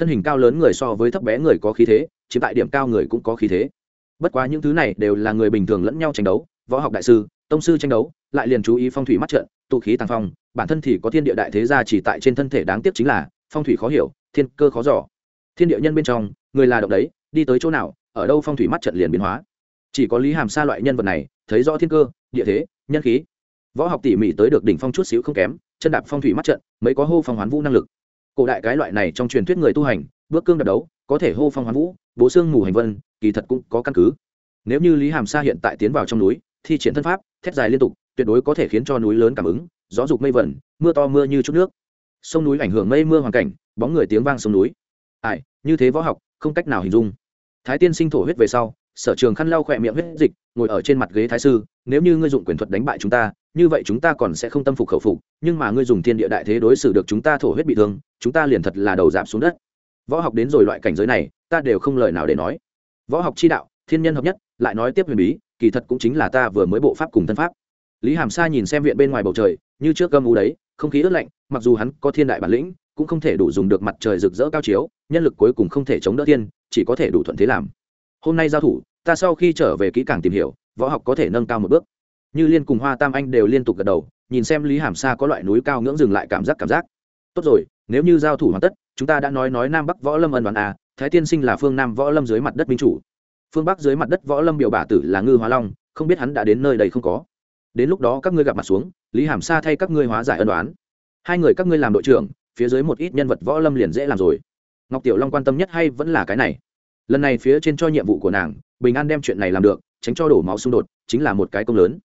Speaker 1: thân hình cao lớn người so với thấp bé người có khí thế, chiếm tại điểm cao người cũng có khí thế. Bất quá những thứ này đều là người bình thường lẫn nhau tranh đấu, võ học đại sư, tông sư tranh đấu, lại liền chú ý phong thủy mắt trận, tụ khí tàng phong, bản thân thì có thiên địa đại thế gia chỉ tại trên thân thể đáng tiếc chính là, phong thủy khó hiểu, thiên cơ khó giỏ thiên địa nhân bên trong, người là động đấy, đi tới chỗ nào, ở đâu phong thủy mắt trận liền biến hóa. Chỉ có lý hàm xa loại nhân vật này, thấy rõ thiên cơ, địa thế, nhân khí. Võ học tỉ mỉ tới được đỉnh phong chút xíu không kém, chân đạp phong thủy mắt trận, mới có hô phong hoán vũ năng lực cổ đại cái loại này trong truyền thuyết người tu hành, bước cương đập đấu, có thể hô phong hoán vũ, bố xương mù hành vân, kỳ thật cũng có căn cứ. Nếu như lý hàm sa hiện tại tiến vào trong núi, thi triển thân pháp, thét dài liên tục, tuyệt đối có thể khiến cho núi lớn cảm ứng, gió dục mây vẩn, mưa to mưa như chút nước. Sông núi ảnh hưởng mây mưa hoàn cảnh, bóng người tiếng vang sông núi. Ai, như thế võ học, không cách nào hình dung. Thái tiên sinh thổ huyết về sau, sở trường khăn lau khỏe miệng huyết dịch, ngồi ở trên mặt ghế thái sư, nếu như ngươi dụng quyền thuật đánh bại chúng ta như vậy chúng ta còn sẽ không tâm phục khẩu phục, nhưng mà ngươi dùng thiên địa đại thế đối xử được chúng ta thổ huyết bị thương, chúng ta liền thật là đầu giảm xuống đất. Võ học đến rồi loại cảnh giới này, ta đều không lời nào để nói. Võ học chi đạo, thiên nhân hợp nhất, lại nói tiếp huyền bí, kỳ thật cũng chính là ta vừa mới bộ pháp cùng thân pháp. Lý hàm sa nhìn xem viện bên ngoài bầu trời, như trước gâm u đấy, không khí ướt lạnh, mặc dù hắn có thiên đại bản lĩnh, cũng không thể đủ dùng được mặt trời rực rỡ cao chiếu, nhân lực cuối cùng không thể chống đỡ thiên, chỉ có thể đủ thuận thế làm. Hôm nay giao thủ, ta sau khi trở về kỹ càng tìm hiểu, võ học có thể nâng cao một bước như liên cùng hoa tam anh đều liên tục gật đầu, nhìn xem lý hàm sa có loại núi cao ngưỡng dừng lại cảm giác cảm giác. Tốt rồi, nếu như giao thủ hoàn tất, chúng ta đã nói nói nam bắc võ lâm ân đoàn à thái tiên sinh là phương nam võ lâm dưới mặt đất minh chủ. Phương bắc dưới mặt đất võ lâm biểu bả tử là ngư hóa long, không biết hắn đã đến nơi đây không có. Đến lúc đó các ngươi gặp mặt xuống, lý hàm sa thay các ngươi hóa giải ân đoán hai người các ngươi làm đội trưởng, phía dưới một ít nhân vật võ lâm liền dễ làm rồi. Ngọc tiểu long quan tâm nhất hay vẫn là cái này? Lần này phía trên cho nhiệm vụ của nàng, bình an đem chuyện này làm được, tránh cho đổ máu xung đột, chính là một cái công lớn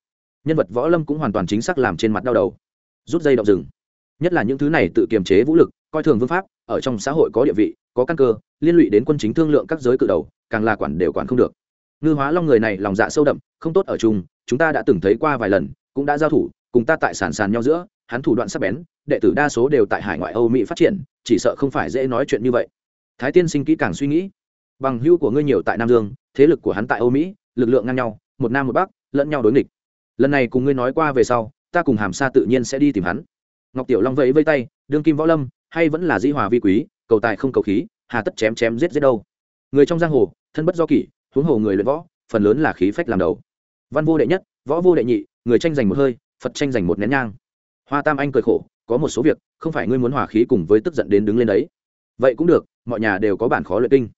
Speaker 1: nhân vật võ lâm cũng hoàn toàn chính xác làm trên mặt đau đầu. Rút dây động rừng. Nhất là những thứ này tự kiềm chế vũ lực, coi thường vương pháp, ở trong xã hội có địa vị, có căn cơ, liên lụy đến quân chính thương lượng các giới cự đầu, càng là quản đều quản không được. Ngư hóa long người này lòng dạ sâu đậm, không tốt ở chung, chúng ta đã từng thấy qua vài lần, cũng đã giao thủ, cùng ta tại sàn sàn nhau giữa, hắn thủ đoạn sắc bén, đệ tử đa số đều tại hải ngoại âu mỹ phát triển, chỉ sợ không phải dễ nói chuyện như vậy. Thái tiên sinh kỹ càng suy nghĩ. Bằng hưu của ngươi nhiều tại nam dương, thế lực của hắn tại âu mỹ, lực lượng ngang nhau, một nam một bắc, lẫn nhau đối nghịch lần này cùng ngươi nói qua về sau, ta cùng hàm sa tự nhiên sẽ đi tìm hắn. Ngọc tiểu long vẫy vây tay, đương kim võ lâm, hay vẫn là dĩ hòa vi quý, cầu tài không cầu khí, hà tất chém chém giết giết đâu. Người trong giang hồ, thân bất do kỷ, huống hồ người luyện võ, phần lớn là khí phách làm đầu. Văn vô đệ nhất, võ vô đệ nhị, người tranh giành một hơi, phật tranh giành một nén nhang. Hoa tam anh cười khổ, có một số việc, không phải ngươi muốn hòa khí cùng với tức giận đến đứng lên đấy. Vậy cũng được, mọi nhà đều có bản khó luyện kinh.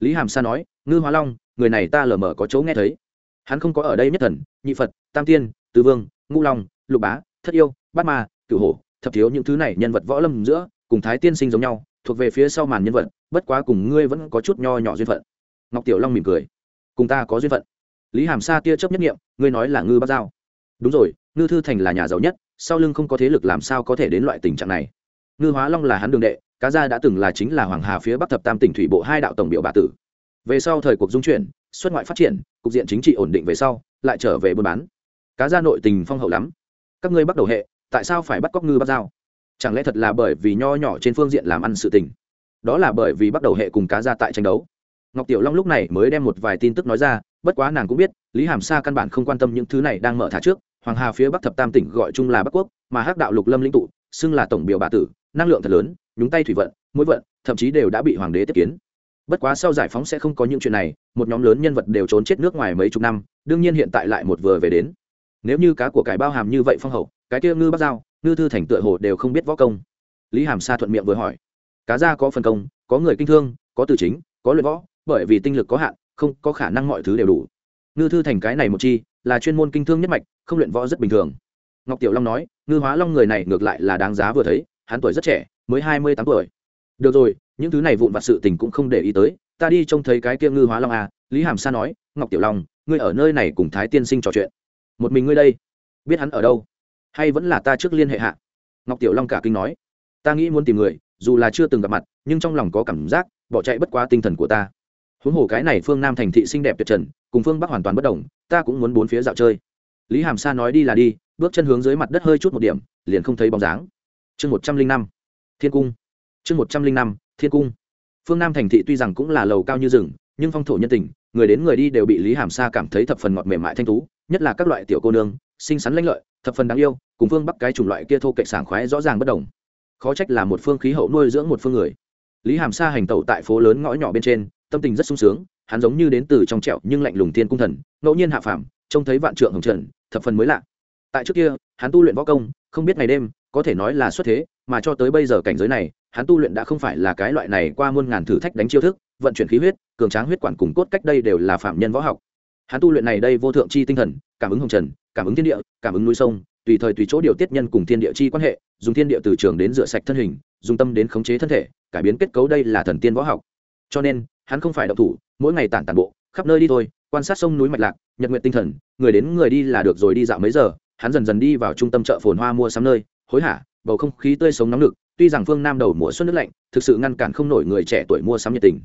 Speaker 1: Lý hàm sa nói, ngư hóa long, người này ta lờ mờ có chỗ nghe thấy hắn không có ở đây nhất thần, nhị phật, tam tiên, tứ vương, ngũ long, lục bá, thất yêu, bát ma, cửu hổ, thập thiếu những thứ này nhân vật võ lâm giữa, cùng thái tiên sinh giống nhau, thuộc về phía sau màn nhân vật, bất quá cùng ngươi vẫn có chút nho nhỏ duyên phận. Ngọc tiểu long mỉm cười. Cùng ta có duyên phận. Lý hàm sa tia chấp nhất nghiệm ngươi nói là ngư bát giao. Đúng rồi, ngư thư thành là nhà giàu nhất, sau lưng không có thế lực làm sao có thể đến loại tình trạng này. Ngư hóa long là hắn đường đệ, cá gia đã từng là chính là hoàng hà phía bắc thập tam tỉnh thủy bộ hai đạo tổng biểu bà tử. Về sau thời cuộc dung chuyển, xuất ngoại phát triển cục diện chính trị ổn định về sau, lại trở về buôn bán. Cá ra nội tình phong hậu lắm. Các ngươi bắt đầu hệ, tại sao phải bắt cóc ngư bắt dao? Chẳng lẽ thật là bởi vì nho nhỏ trên phương diện làm ăn sự tình? Đó là bởi vì bắt đầu hệ cùng cá ra tại tranh đấu. Ngọc tiểu long lúc này mới đem một vài tin tức nói ra, bất quá nàng cũng biết, lý hàm sa căn bản không quan tâm những thứ này đang mở thả trước. Hoàng hà phía bắc thập tam tỉnh gọi chung là bắc quốc, mà hắc đạo lục lâm lĩnh tụ, xưng là tổng biểu bà tử, năng lượng thật lớn, nhúng tay thủy vận mũi vận, thậm chí đều đã bị hoàng đế tiếp kiến bất quá sau giải phóng sẽ không có những chuyện này, một nhóm lớn nhân vật đều trốn chết nước ngoài mấy chục năm, đương nhiên hiện tại lại một vừa về đến. Nếu như cá của cải bao hàm như vậy phong hậu, cái kia ngư bắc giao, ngư thư thành tựa hồ đều không biết võ công. Lý hàm sa thuận miệng vừa hỏi. Cá ra có phần công, có người kinh thương, có từ chính, có luyện võ, bởi vì tinh lực có hạn, không có khả năng mọi thứ đều đủ. Ngư thư thành cái này một chi, là chuyên môn kinh thương nhất mạch, không luyện võ rất bình thường. Ngọc tiểu long nói, ngư hóa long người này ngược lại là đáng giá vừa thấy, hắn tuổi rất trẻ, mới hai mươi tám tuổi. Được rồi những thứ này vụn vặt sự tình cũng không để ý tới, ta đi trông thấy cái kia ngư hóa long à lý hàm sa nói, ngọc tiểu long, ngươi ở nơi này cùng thái tiên sinh trò chuyện. Một mình ngươi đây, biết hắn ở đâu? Hay vẫn là ta trước liên hệ hạ? Ngọc tiểu long cả kinh nói, ta nghĩ muốn tìm người, dù là chưa từng gặp mặt, nhưng trong lòng có cảm giác, bỏ chạy bất quá tinh thần của ta. Huống hồ cái này phương nam thành thị xinh đẹp tuyệt trần, cùng phương bắc hoàn toàn bất đồng, ta cũng muốn bốn phía dạo chơi. Lý hàm sa nói đi là đi, bước chân hướng dưới mặt đất hơi chút một điểm, liền không thấy bóng dáng. Chương một trăm linh năm, thiên cung. Chương một trăm linh năm thiên cung. Phương nam thành thị tuy rằng cũng là lầu cao như rừng, nhưng phong thổ nhân tình, người đến người đi đều bị lý hàm sa cảm thấy thập phần ngọt mềm mại thanh tú, nhất là các loại tiểu cô nương, xinh xắn lanh lợi, thập phần đáng yêu, cùng phương bắc cái chủng loại kia thô cậy sảng khoái rõ ràng bất đồng. Khó trách là một phương khí hậu nuôi dưỡng một phương người. Lý hàm sa hành tẩu tại phố lớn ngõ nhỏ bên trên, tâm tình rất sung sướng, hắn giống như đến từ trong trẹo nhưng lạnh lùng thiên cung thần, ngẫu nhiên hạ phàm, trông thấy vạn trượng hồng trần, thập phần mới lạ. Tại trước kia, hắn tu luyện võ công, không biết ngày đêm, có thể nói là xuất thế, mà cho tới bây giờ cảnh giới này hắn tu luyện đã không phải là cái loại này qua muôn ngàn thử thách đánh chiêu thức, vận chuyển khí huyết, cường tráng huyết quản cùng cốt cách đây đều là phạm nhân võ học. Hắn tu luyện này đây vô thượng chi tinh thần, cảm ứng hồng trần, cảm ứng thiên địa, cảm ứng núi sông, tùy thời tùy chỗ điều tiết nhân cùng thiên địa chi quan hệ, dùng thiên địa từ trường đến rửa sạch thân hình, dùng tâm đến khống chế thân thể, cải biến kết cấu đây là thần tiên võ học. Cho nên, hắn không phải động thủ, mỗi ngày tản tản bộ, khắp nơi đi thôi, quan sát sông núi mạch lạc, nhật nguyện tinh thần, người đến người đi là được rồi đi dạo mấy giờ, hắn dần dần đi vào trung tâm chợ phồn hoa mua sắm nơi, hối hả, bầu không khí tươi sống nóng nực tuy rằng phương nam đầu mùa xuân nước lạnh, thực sự ngăn cản không nổi người trẻ tuổi mua sắm nhiệt tình.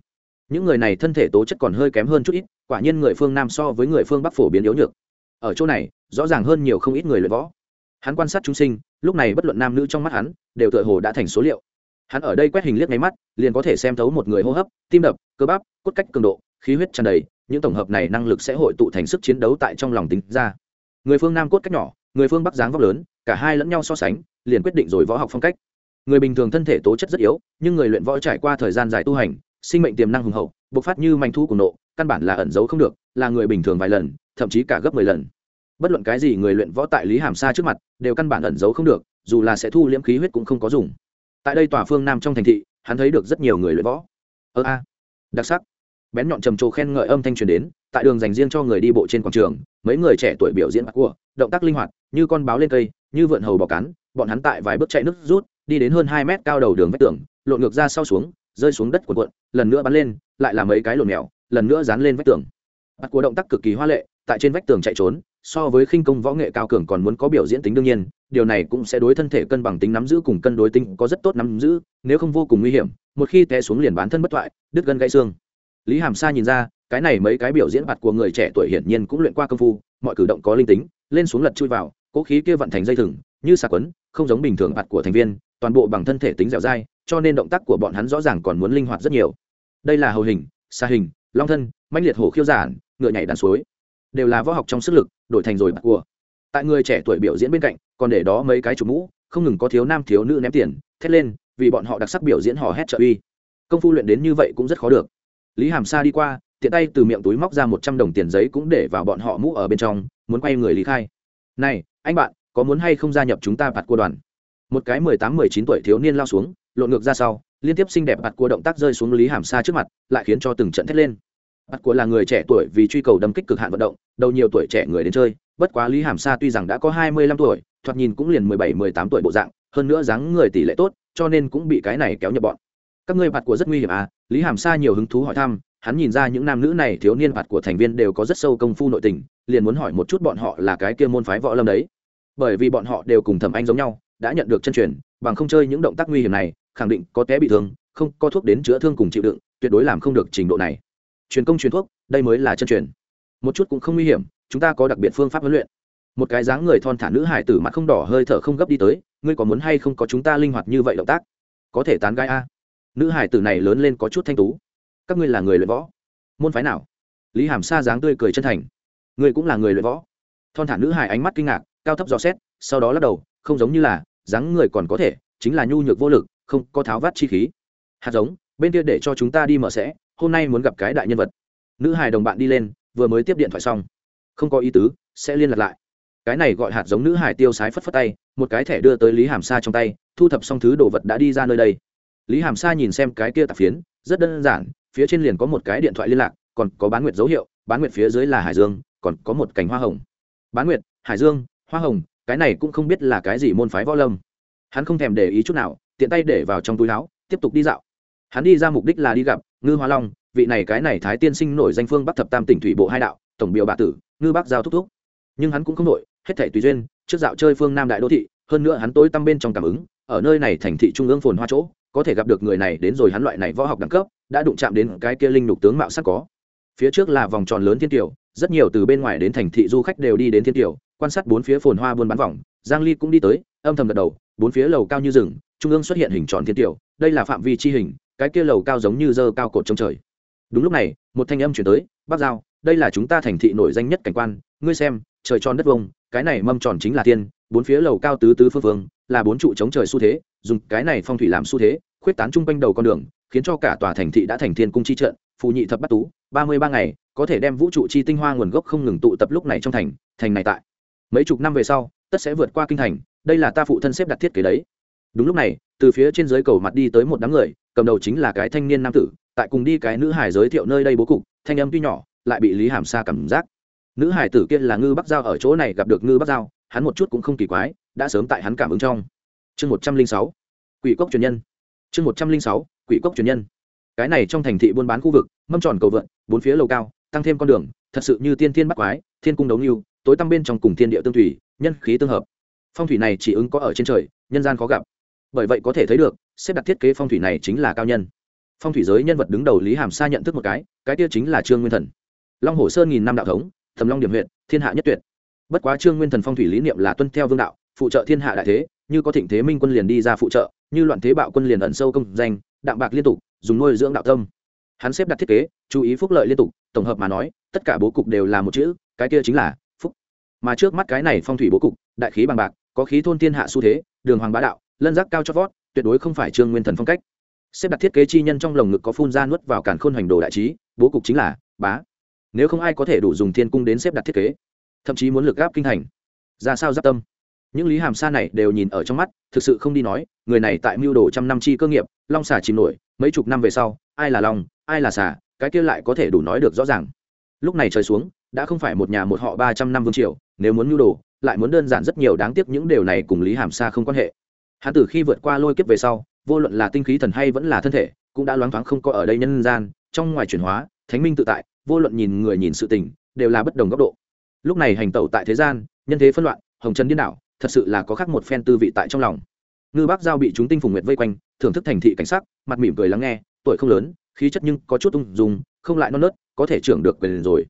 Speaker 1: Những người này thân thể tố chất còn hơi kém hơn chút ít, quả nhiên người phương nam so với người phương bắc phổ biến yếu nhược. Ở chỗ này, rõ ràng hơn nhiều không ít người luyện võ. Hắn quan sát chúng sinh, lúc này bất luận nam nữ trong mắt hắn, đều tựa hồ đã thành số liệu. Hắn ở đây quét hình liếc nháy mắt, liền có thể xem thấu một người hô hấp, tim đập, cơ bắp, cốt cách cường độ, khí huyết tràn đầy, những tổng hợp này năng lực sẽ hội tụ thành sức chiến đấu tại trong lòng tính ra. Người phương nam cốt cách nhỏ, người phương bắc dáng vóc lớn, cả hai lẫn nhau so sánh, liền quyết định rồi võ học phong cách người bình thường thân thể tố chất rất yếu, nhưng người luyện võ trải qua thời gian dài tu hành, sinh mệnh tiềm năng hùng hậu, bộc phát như manh thu cùng nộ, căn bản là ẩn giấu không được, là người bình thường vài lần, thậm chí cả gấp mười lần. Bất luận cái gì người luyện võ tại lý hàm sa trước mặt, đều căn bản ẩn giấu không được, dù là sẽ thu liễm khí huyết cũng không có dùng. Tại đây tòa phương nam trong thành thị, hắn thấy được rất nhiều người luyện võ. Ơ a, đặc sắc. Bén nhọn trầm trồ khen ngợi âm thanh truyền đến, tại đường dành riêng cho người đi bộ trên quảng trường, mấy người trẻ tuổi biểu diễn bạc cua, động tác linh hoạt, như con báo lên cây, như vượn hầu bò cắn, bọn hắn tại vài bước chạy nước rút đi đến hơn hai mét cao đầu đường vách tường, lộn ngược ra sau xuống, rơi xuống đất của cuộn, lần nữa bắn lên, lại là mấy cái lộn mèo, lần nữa dán lên vách tường. Bắt của động tác cực kỳ hoa lệ, tại trên vách tường chạy trốn, so với khinh công võ nghệ cao cường còn muốn có biểu diễn tính đương nhiên, điều này cũng sẽ đối thân thể cân bằng tính nắm giữ cùng cân đối tính có rất tốt nắm giữ, nếu không vô cùng nguy hiểm, một khi té xuống liền bán thân bất thoại, đứt gân gãy xương. Lý hàm sa nhìn ra, cái này mấy cái biểu diễn mặt của người trẻ tuổi hiển nhiên cũng luyện qua công phu, mọi cử động có linh tính, lên xuống lật chui vào cỗ khí kia vận thành dây thừng, như xà quấn, không giống bình thường mặt của thành viên toàn bộ bằng thân thể tính dẻo dai, cho nên động tác của bọn hắn rõ ràng còn muốn linh hoạt rất nhiều. Đây là hầu hình, xa hình, long thân, mãnh liệt hổ khiêu giản, ngựa nhảy đàn suối. Đều là võ học trong sức lực, đổi thành rồi bạc cua. Tại người trẻ tuổi biểu diễn bên cạnh, còn để đó mấy cái chủ mũ, không ngừng có thiếu nam thiếu nữ ném tiền, thét lên, vì bọn họ đặc sắc biểu diễn hò hét trợ uy. Công phu luyện đến như vậy cũng rất khó được. Lý hàm sa đi qua, tiện tay từ miệng túi móc ra một trăm đồng tiền giấy cũng để vào bọn họ mũ ở bên trong, muốn quay người lý khai. Này, anh bạn, có muốn hay không gia nhập chúng ta bạt cua đoàn? Một cái mười tám, mười chín tuổi thiếu niên lao xuống, lộn ngược ra sau, liên tiếp xinh đẹp bạt cua động tác rơi xuống lý hàm sa trước mặt, lại khiến cho từng trận thét lên. Bạt cua là người trẻ tuổi vì truy cầu đâm kích cực hạn vận động, đầu nhiều tuổi trẻ người đến chơi, bất quá lý hàm sa tuy rằng đã có hai mươi lăm tuổi, thoạt nhìn cũng liền mười bảy, mười tám tuổi bộ dạng, hơn nữa dáng người tỷ lệ tốt, cho nên cũng bị cái này kéo nhập bọn. Các ngươi bạt của rất nguy hiểm à? Lý hàm sa nhiều hứng thú hỏi thăm, hắn nhìn ra những nam nữ này thiếu niên bạt của thành viên đều có rất sâu công phu nội tình, liền muốn hỏi một chút bọn họ là cái kia môn phái võ lâm đấy. Bởi vì bọn họ đều cùng thẩm anh giống nhau đã nhận được chân truyền, bằng không chơi những động tác nguy hiểm này, khẳng định có té bị thương, không có thuốc đến chữa thương cùng chịu đựng, tuyệt đối làm không được trình độ này. Truyền công truyền thuốc, đây mới là chân truyền. Một chút cũng không nguy hiểm, chúng ta có đặc biệt phương pháp huấn luyện. Một cái dáng người thon thả nữ hải tử mặt không đỏ hơi thở không gấp đi tới, ngươi có muốn hay không có chúng ta linh hoạt như vậy động tác? Có thể tán gai a. Nữ hải tử này lớn lên có chút thanh tú. Các ngươi là người luyện võ. Môn phái nào? Lý hàm sa dáng tươi cười chân thành. Ngươi cũng là người luyện võ. Thon thả nữ hải ánh mắt kinh ngạc, cao thấp dò xét, sau đó lắc đầu, không giống như là dáng người còn có thể, chính là nhu nhược vô lực, không có tháo vát chi khí. Hạt giống, bên kia để cho chúng ta đi mở sẽ, hôm nay muốn gặp cái đại nhân vật. Nữ hài đồng bạn đi lên, vừa mới tiếp điện thoại xong. Không có ý tứ, sẽ liên lạc lại. Cái này gọi hạt giống nữ hải tiêu sái phất phất tay, một cái thẻ đưa tới lý hàm sa trong tay, thu thập xong thứ đồ vật đã đi ra nơi đây. Lý hàm sa nhìn xem cái kia tạp phiến, rất đơn giản, phía trên liền có một cái điện thoại liên lạc, còn có bán nguyệt dấu hiệu, bán nguyệt phía dưới là hải dương, còn có một cành hoa hồng. Bán nguyệt, hải dương, hoa hồng cái này cũng không biết là cái gì môn phái võ lâm. Hắn không thèm để ý chút nào, tiện tay để vào trong túi áo, tiếp tục đi dạo. Hắn đi ra mục đích là đi gặp ngư hoa long, vị này cái này thái tiên sinh nổi danh phương bắc thập tam tỉnh thủy bộ hai đạo, tổng biểu Bà tử, ngư bắc giao thúc thúc. Nhưng hắn cũng không nổi, hết thể tùy duyên, trước dạo chơi phương nam đại đô thị, hơn nữa hắn tối tăm bên trong cảm ứng, ở nơi này thành thị trung ương phồn hoa chỗ, có thể gặp được người này đến rồi hắn loại này võ học đẳng cấp, đã đụng chạm đến cái kia linh lục tướng mạo sắc có. Phía trước là vòng tròn lớn thiên tiểu, rất nhiều từ bên ngoài đến thành thị du khách đều đi đến thiên tiểu quan sát bốn phía phồn hoa buôn bán vòng, giang ly cũng đi tới, âm thầm gật đầu, bốn phía lầu cao như rừng, trung ương xuất hiện hình tròn thiên tiểu, đây là phạm vi chi hình, cái kia lầu cao giống như dơ cao cột trong trời. Đúng lúc này, một thanh âm chuyển tới, bác giao, đây là chúng ta thành thị nổi danh nhất cảnh quan, ngươi xem, trời tròn đất vông cái này mâm tròn chính là tiên bốn phía lầu cao tứ tứ phương phương, là bốn trụ chống trời xu thế, dùng cái này phong thủy làm xu thế, khuyết tán chung quanh đầu con đường, khiến cho cả tòa thành thị đã thành thiên cung chi trận, phù nhị thập bắt tú, ba mươi ba ngày, có thể đem vũ trụ chi tinh hoa nguồn gốc không ngừng tụ tập lúc này trong thành thành này tại mấy chục năm về sau, tất sẽ vượt qua kinh thành, đây là ta phụ thân xếp đặt thiết kế đấy. Đúng lúc này, từ phía trên dưới cầu mặt đi tới một đám người, cầm đầu chính là cái thanh niên nam tử, tại cùng đi cái nữ hải giới thiệu nơi đây bố cục, thanh âm tuy nhỏ, lại bị lý hàm sa cảm giác. Nữ hải tử kia là ngư bắc giao ở chỗ này gặp được ngư bắc giao, hắn một chút cũng không kỳ quái, đã sớm tại hắn cảm ứng trong. Chương một trăm linh sáu, quỷ cốc truyền nhân. Chương một trăm linh sáu, quỷ cốc truyền nhân. Cái này trong thành thị buôn bán khu vực, mâm tròn cầu vượn, bốn phía lầu cao, tăng thêm con đường, thật sự như tiên thiên bắc quái, thiên cung đấu nhiêu tối tăm bên trong cùng thiên địa tương thủy, nhân khí tương hợp. Phong thủy này chỉ ứng có ở trên trời, nhân gian khó gặp. Bởi vậy có thể thấy được, xếp đặt thiết kế phong thủy này chính là cao nhân. Phong thủy giới nhân vật đứng đầu lý hàm sa nhận thức một cái cái kia chính là trương nguyên thần. Long hồ sơn nghìn năm đạo thống thầm long điểm huyện thiên hạ nhất tuyệt. Bất quá trương nguyên thần phong thủy lý niệm là tuân theo vương đạo, phụ trợ thiên hạ đại thế, như có thịnh thế minh quân liền đi ra phụ trợ, như loạn thế bạo quân liền ẩn sâu công danh, đạm bạc liên tục, dùng nuôi dưỡng đạo tâm. Hắn xếp đặt thiết kế, chú ý phúc lợi liên tục, tổng hợp mà nói, tất cả bố cục đều là một chữ, cái kia chính là mà trước mắt cái này phong thủy bố cục, đại khí bằng bạc, có khí thôn thiên hạ xu thế, đường hoàng bá đạo, lân giác cao chót vót, tuyệt đối không phải trương nguyên thần phong cách. Xếp đặt thiết kế chi nhân trong lồng ngực có phun ra nuốt vào cản khôn hoành đồ đại trí, bố cục chính là bá. Nếu không ai có thể đủ dùng thiên cung đến xếp đặt thiết kế, thậm chí muốn lực gáp kinh thành. Ra sao giáp tâm? Những lý hàm sa này đều nhìn ở trong mắt, thực sự không đi nói, người này tại mưu đồ trăm năm chi cơ nghiệp, long xà chìm nổi, mấy chục năm về sau, ai là long, ai là xà, cái kia lại có thể đủ nói được rõ ràng. Lúc này trời xuống đã không phải một nhà một họ ba trăm năm vương triều, nếu muốn nhu đồ, lại muốn đơn giản rất nhiều đáng tiếc những điều này cùng lý hàm sa không quan hệ. Hắn từ khi vượt qua lôi kiếp về sau, vô luận là tinh khí thần hay vẫn là thân thể, cũng đã loáng thoáng không có ở đây nhân gian, trong ngoài chuyển hóa, thánh minh tự tại, vô luận nhìn người nhìn sự tình, đều là bất đồng góc độ. Lúc này hành tẩu tại thế gian, nhân thế phân loạn, hồng trần điên đảo, thật sự là có khác một phen tư vị tại trong lòng. Ngư bác giao bị chúng tinh phùng nguyệt vây quanh, thưởng thức thành thị cảnh sắc, mặt mỉm cười lắng nghe, tuổi không lớn, khí chất nhưng có chút ung dung, không lại non nớt, có thể trưởng được quyền rồi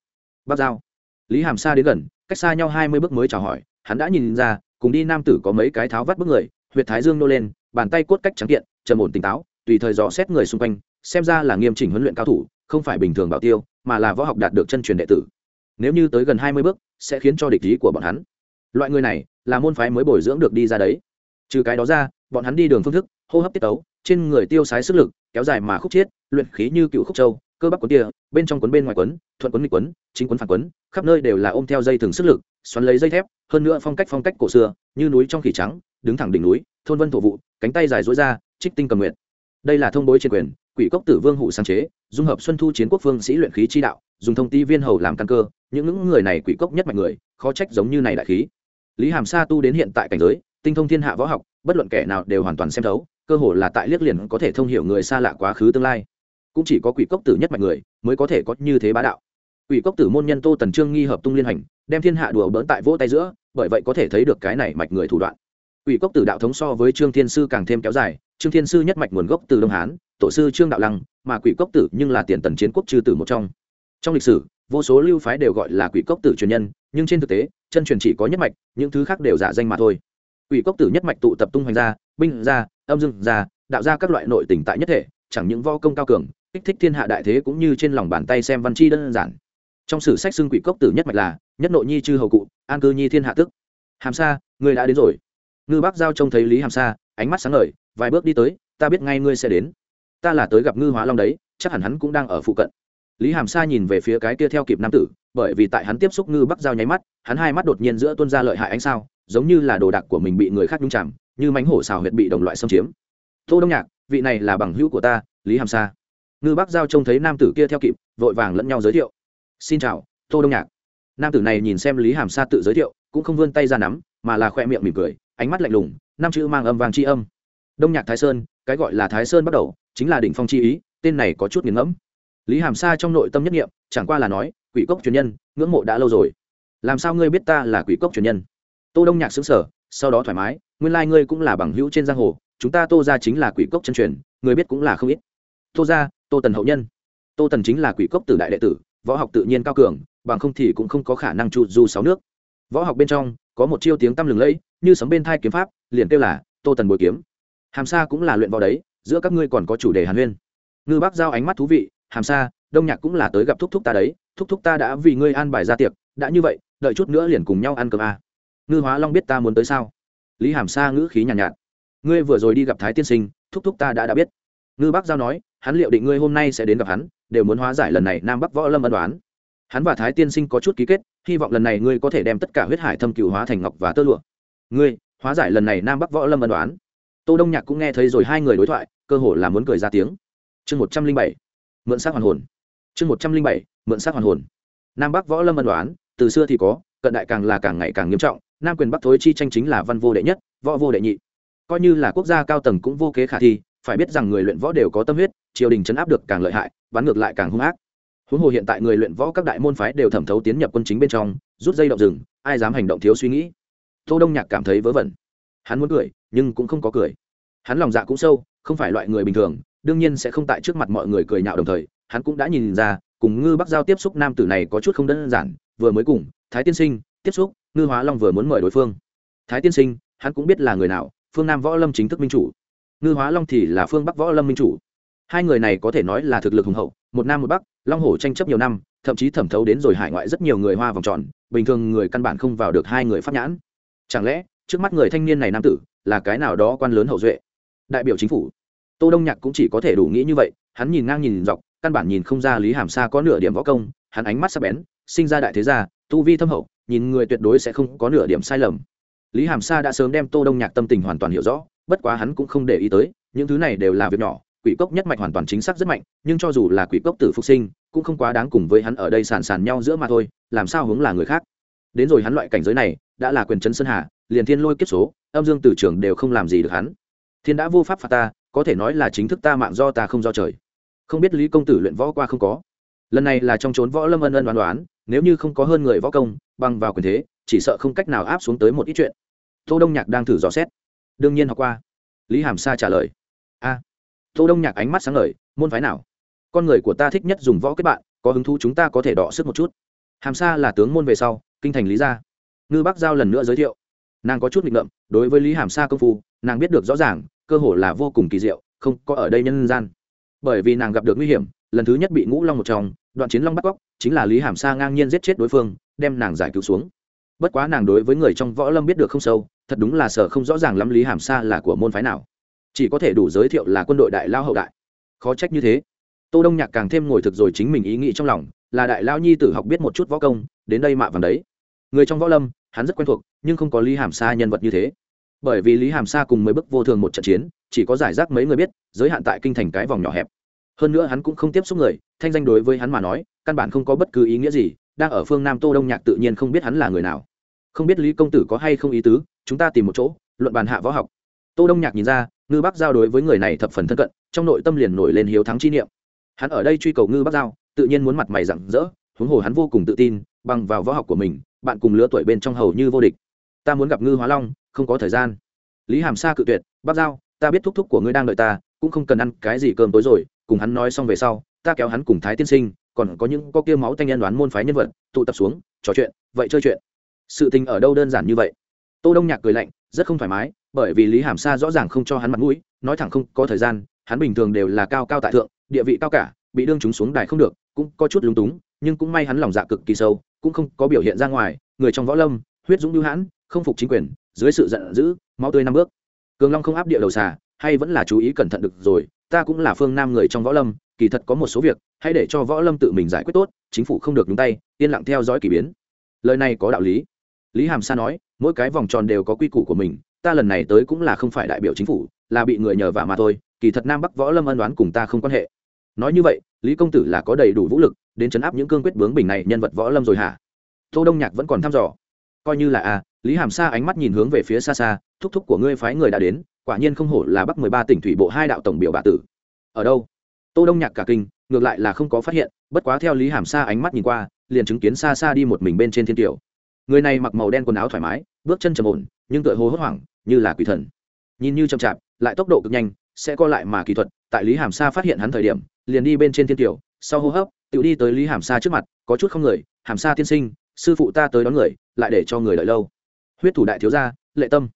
Speaker 1: bác giao. Lý hàm sa đến gần, cách xa nhau hai mươi bước mới chào hỏi, hắn đã nhìn ra, cùng đi nam tử có mấy cái tháo vắt bước người, huyệt thái dương nô lên, bàn tay cốt cách trắng kiện, trầm ổn tỉnh táo, tùy thời dò xét người xung quanh, xem ra là nghiêm chỉnh huấn luyện cao thủ, không phải bình thường bảo tiêu, mà là võ học đạt được chân truyền đệ tử. Nếu như tới gần hai mươi bước, sẽ khiến cho địch ý của bọn hắn. Loại người này, là môn phái mới bồi dưỡng được đi ra đấy. Trừ cái đó ra, bọn hắn đi đường phương thức, hô hấp tiết tấu, trên người tiêu sái sức lực, kéo dài mà khúc chiết, luyện khí như cựu khúc châu cơ bắp quấn tia bên trong quấn bên ngoài quấn, thuận quấn nghịch quấn, chính quấn phản quấn, khắp nơi đều là ôm theo dây thừng sức lực, xoắn lấy dây thép, hơn nữa phong cách phong cách cổ xưa, như núi trong khỉ trắng, đứng thẳng đỉnh núi, thôn vân thổ vụ, cánh tay dài dối ra, trích tinh cầm nguyện đây là thông bối trên quyền, quỷ cốc tử vương hủ sáng chế, dung hợp xuân thu chiến quốc phương sĩ luyện khí chi đạo, dùng thông ti viên hầu làm căn cơ, những những người này quỷ cốc nhất mạnh người, khó trách giống như này đại khí. Lý hàm sa tu đến hiện tại cảnh giới, tinh thông thiên hạ võ học, bất luận kẻ nào đều hoàn toàn xem thấu, cơ hồ là tại liếc liền có thể thông hiểu người xa lạ quá khứ tương lai cũng chỉ có quỷ cốc tử nhất mạnh người mới có thể có như thế bá đạo. Quỷ cốc tử môn nhân tô tần trương nghi hợp tung liên hành, đem thiên hạ đùa bỡn tại vỗ tay giữa, bởi vậy có thể thấy được cái này mạch người thủ đoạn. Quỷ cốc tử đạo thống so với trương thiên sư càng thêm kéo dài, trương thiên sư nhất mạch nguồn gốc từ đông hán, tổ sư trương đạo lăng, mà quỷ cốc tử nhưng là tiền tần chiến quốc chư tử một trong. Trong lịch sử, vô số lưu phái đều gọi là quỷ cốc tử truyền nhân, nhưng trên thực tế, chân truyền chỉ có nhất mạch, những thứ khác đều giả danh mà thôi. Quỷ cốc tử nhất mạch tụ tập tung hoành ra binh ra âm dương ra đạo ra các loại nội tình tại nhất thể, chẳng những vo công cao cường kích thích thiên hạ đại thế cũng như trên lòng bàn tay xem văn chi đơn giản. Trong sử sách xưng quỷ cốc tử nhất mạch là, nhất nội nhi chư hầu cụ, an cư nhi thiên hạ tức. Hàm sa, người đã đến rồi. Ngư bác giao trông thấy lý hàm sa, ánh mắt sáng ngời, vài bước đi tới, ta biết ngay ngươi sẽ đến. Ta là tới gặp ngư hóa long đấy, chắc hẳn hắn cũng đang ở phụ cận. Lý hàm sa nhìn về phía cái kia theo kịp nam tử, bởi vì tại hắn tiếp xúc ngư bắc giao nháy mắt, hắn hai mắt đột nhiên giữa tuân ra lợi hại ánh sao, giống như là đồ đạc của mình bị người khác nhung chạm như mánh hổ xào huyệt bị đồng loại xâm chiếm. Tô đông nhạc, vị này là bằng hữu của ta, lý hàm sa ngư bắc giao trông thấy nam tử kia theo kịp, vội vàng lẫn nhau giới thiệu. Xin chào, tô đông nhạc. Nam tử này nhìn xem lý hàm sa tự giới thiệu, cũng không vươn tay ra nắm, mà là khoe miệng mỉm cười, ánh mắt lạnh lùng, năm chữ mang âm vàng chi âm. Đông nhạc thái sơn, cái gọi là thái sơn bắt đầu, chính là đỉnh phong chi ý, tên này có chút nghiền ngẫm. Lý hàm sa trong nội tâm nhất nghiệm, chẳng qua là nói, quỷ cốc truyền nhân, ngưỡng mộ đã lâu rồi. Làm sao ngươi biết ta là quỷ cốc truyền nhân? Tô đông nhạc xứng sở sau đó thoải mái, nguyên lai ngươi cũng là bằng hữu trên giang hồ, chúng ta tô ra chính là quỷ cốc chân truyền, người biết cũng là không ít. Tô ra tô tần hậu nhân. Tô tần chính là quỷ cốc tử đại đệ tử võ học tự nhiên cao cường bằng không thì cũng không có khả năng trụ du sáu nước. Võ học bên trong có một chiêu tiếng tăm lừng lẫy như sấm bên thai kiếm pháp liền kêu là tô tần bồi kiếm. Hàm sa cũng là luyện võ đấy giữa các ngươi còn có chủ đề hàn huyên. Ngư bác giao ánh mắt thú vị hàm sa đông nhạc cũng là tới gặp thúc thúc ta đấy thúc thúc ta đã vì ngươi an bài ra tiệc đã như vậy đợi chút nữa liền cùng nhau ăn cơm à. ngư hóa long biết ta muốn tới sao? Lý hàm sa ngữ khí nhàn nhạt, nhạt ngươi vừa rồi đi gặp thái tiên sinh thúc thúc ta đã đã biết. Ngư bác giao nói hắn liệu định ngươi hôm nay sẽ đến gặp hắn, đều muốn hóa giải lần này nam bắc võ lâm ân đoán hắn và thái tiên sinh có chút ký kết, hy vọng lần này ngươi có thể đem tất cả huyết hải thâm cựu hóa thành ngọc và tơ lụa. Ngươi, hóa giải lần này nam bắc võ lâm ân đoán tô đông nhạc cũng nghe thấy rồi hai người đối thoại, cơ hồ là muốn cười ra tiếng. Chương một trăm linh bảy, mượn xác hoàn hồn. Chương một trăm linh bảy, mượn xác hoàn hồn. Nam bắc võ lâm ân đoán từ xưa thì có, cận đại càng là càng ngày càng nghiêm trọng, nam quyền bắc thối chi tranh chính là văn vô đệ nhất, võ vô đệ nhị. Coi như là quốc gia cao tầng cũng vô kế khả thi phải biết rằng người luyện võ đều có tâm huyết, triều đình chấn áp được càng lợi hại, bắn ngược lại càng hung ác. Huống hồ hiện tại người luyện võ các đại môn phái đều thẩm thấu tiến nhập quân chính bên trong, rút dây động rừng, ai dám hành động thiếu suy nghĩ. Tô đông nhạc cảm thấy vớ vẩn. Hắn muốn cười, nhưng cũng không có cười. Hắn lòng dạ cũng sâu, không phải loại người bình thường, đương nhiên sẽ không tại trước mặt mọi người cười nhạo đồng thời, hắn cũng đã nhìn ra, cùng ngư bắc giao tiếp xúc nam tử này có chút không đơn giản, vừa mới cùng, thái tiên sinh, tiếp xúc, ngư hóa long vừa muốn mời đối phương. Thái tiên sinh, hắn cũng biết là người nào, phương nam võ lâm chính thức minh chủ ngư hóa long thì là phương bắc võ lâm minh chủ. Hai người này có thể nói là thực lực hùng hậu, một nam một bắc, long hổ tranh chấp nhiều năm, thậm chí thẩm thấu đến rồi hải ngoại rất nhiều người hoa vòng tròn, bình thường người căn bản không vào được hai người pháp nhãn. Chẳng lẽ, trước mắt người thanh niên này nam tử, là cái nào đó quan lớn hậu duệ? Đại biểu chính phủ. Tô đông nhạc cũng chỉ có thể đủ nghĩ như vậy, hắn nhìn ngang nhìn dọc, căn bản nhìn không ra lý hàm sa có nửa điểm võ công, hắn ánh mắt sắc bén, sinh ra đại thế gia, tu vi thâm hậu, nhìn người tuyệt đối sẽ không có nửa điểm sai lầm. Lý hàm sa đã sớm đem tô đông nhạc tâm tình hoàn toàn hiểu rõ bất quá hắn cũng không để ý tới, những thứ này đều là việc nhỏ, quỷ cốc nhất mạch hoàn toàn chính xác rất mạnh, nhưng cho dù là quỷ cốc tử phục sinh, cũng không quá đáng cùng với hắn ở đây sàn sàn nhau giữa mà thôi, làm sao hướng là người khác. Đến rồi hắn loại cảnh giới này, đã là quyền chấn sơn hà, liền thiên lôi kiếp số, âm dương tử trưởng đều không làm gì được hắn. Thiên đã vô pháp phạt ta, có thể nói là chính thức ta mạng do ta không do trời. Không biết lý công tử luyện võ qua không có? Lần này là trong trốn võ lâm ân ân đoán đoán nếu như không có hơn người võ công, bằng vào quyền thế, chỉ sợ không cách nào áp xuống tới một ít chuyện. Tô đông nhạc đang thử dò xét đương nhiên học qua. Lý hàm sa trả lời, a, tô đông nhạc ánh mắt sáng lời môn phái nào? Con người của ta thích nhất dùng võ kết bạn, có hứng thú chúng ta có thể đọ sức một chút. Hàm sa là tướng môn về sau, kinh thành lý gia. Ngư bắc giao lần nữa giới thiệu. Nàng có chút nghịch ngợm, đối với lý hàm sa công phu, nàng biết được rõ ràng, cơ hội là vô cùng kỳ diệu, không có ở đây nhân gian. Bởi vì nàng gặp được nguy hiểm, lần thứ nhất bị ngũ long một trong, đoạn chiến long bắt cóc chính là lý hàm sa ngang nhiên giết chết đối phương, đem nàng giải cứu xuống. Bất quá nàng đối với người trong võ lâm biết được không sâu thật đúng là sở không rõ ràng lắm lý hàm sa là của môn phái nào. Chỉ có thể đủ giới thiệu là quân đội đại lao hậu đại. Khó trách như thế. Tô đông nhạc càng thêm ngồi thực rồi chính mình ý nghĩ trong lòng, là đại lao nhi tử học biết một chút võ công, đến đây mạ vàng đấy. Người trong võ lâm, hắn rất quen thuộc, nhưng không có lý hàm sa nhân vật như thế. Bởi vì lý hàm sa cùng mới bức vô thường một trận chiến, chỉ có giải rác mấy người biết, giới hạn tại kinh thành cái vòng nhỏ hẹp. Hơn nữa hắn cũng không tiếp xúc người, thanh danh đối với hắn mà nói, căn bản không có bất cứ ý nghĩa gì, đang ở phương nam tô đông nhạc tự nhiên không biết hắn là người nào. Không biết lý công tử có hay không ý tứ chúng ta tìm một chỗ, luận bàn hạ võ học. Tô đông nhạc nhìn ra, ngư bắc giao đối với người này thập phần thân cận, trong nội tâm liền nổi lên hiếu thắng chi niệm. Hắn ở đây truy cầu ngư bắc giao, tự nhiên muốn mặt mày rạng rỡ, huống hồ hắn vô cùng tự tin, bằng vào võ học của mình, bạn cùng lứa tuổi bên trong hầu như vô địch. Ta muốn gặp ngư hóa long, không có thời gian. Lý hàm sa cự tuyệt, bắc giao, ta biết thúc thúc của ngươi đang đợi ta, cũng không cần ăn cái gì cơm tối rồi, cùng hắn nói xong về sau, ta kéo hắn cùng thái tiên sinh, còn có những có kia máu tanh nhân đoán môn phái nhân vật, tụ tập xuống, trò chuyện, vậy chơi chuyện. Sự tình ở đâu đơn giản như vậy? Tô đông nhạc cười lạnh, rất không thoải mái, bởi vì lý hàm sa rõ ràng không cho hắn mặt mũi, nói thẳng không có thời gian, hắn bình thường đều là cao cao tại thượng, địa vị cao cả, bị đương chúng xuống đài không được, cũng có chút lúng túng, nhưng cũng may hắn lòng dạ cực kỳ sâu, cũng không có biểu hiện ra ngoài, người trong võ lâm, huyết dũng lưu hãn, không phục chính quyền, dưới sự giận dữ, máu tươi năm bước. Cường long không áp địa đầu xà, hay vẫn là chú ý cẩn thận được rồi, ta cũng là phương nam người trong võ lâm, kỳ thật có một số việc, hãy để cho võ lâm tự mình giải quyết tốt, chính phủ không được nhúng tay, yên lặng theo dõi k ỳ biến. Lời này có đạo lý. Lý hàm sa nói mỗi cái vòng tròn đều có quy củ của mình ta lần này tới cũng là không phải đại biểu chính phủ là bị người nhờ vả mà thôi kỳ thật nam bắc võ lâm ân đoán cùng ta không quan hệ. Nói như vậy lý công tử là có đầy đủ vũ lực đến chấn áp những cương quyết bướng bình này nhân vật võ lâm rồi hả? Tô đông nhạc vẫn còn thăm dò. Coi như là a à, lý hàm sa ánh mắt nhìn hướng về phía xa xa thúc thúc của ngươi phái người đã đến quả nhiên không hổ là bắc mười ba tỉnh thủy bộ hai đạo tổng biểu bà tử. Ở đâu? Tô đông nhạc cả kinh ngược lại là không có phát hiện bất quá theo lý hàm sa ánh mắt nhìn qua liền chứng kiến xa xa đi một mình bên trên thiên tiểu. Người này mặc màu đen quần áo thoải mái bước chân trầm ổn, nhưng tựa hồ hốt hoảng, như là quỷ thần. Nhìn như chậm chạp, lại tốc độ cực nhanh, sẽ co lại mà kỳ thuật, tại lý hàm sa phát hiện hắn thời điểm, liền đi bên trên thiên tiểu, sau hô hấp tự đi tới lý hàm sa trước mặt, có chút không người, hàm sa tiên sinh, sư phụ ta tới đón người, lại để cho người đợi lâu. Huyết thủ đại thiếu gia, lệ tâm.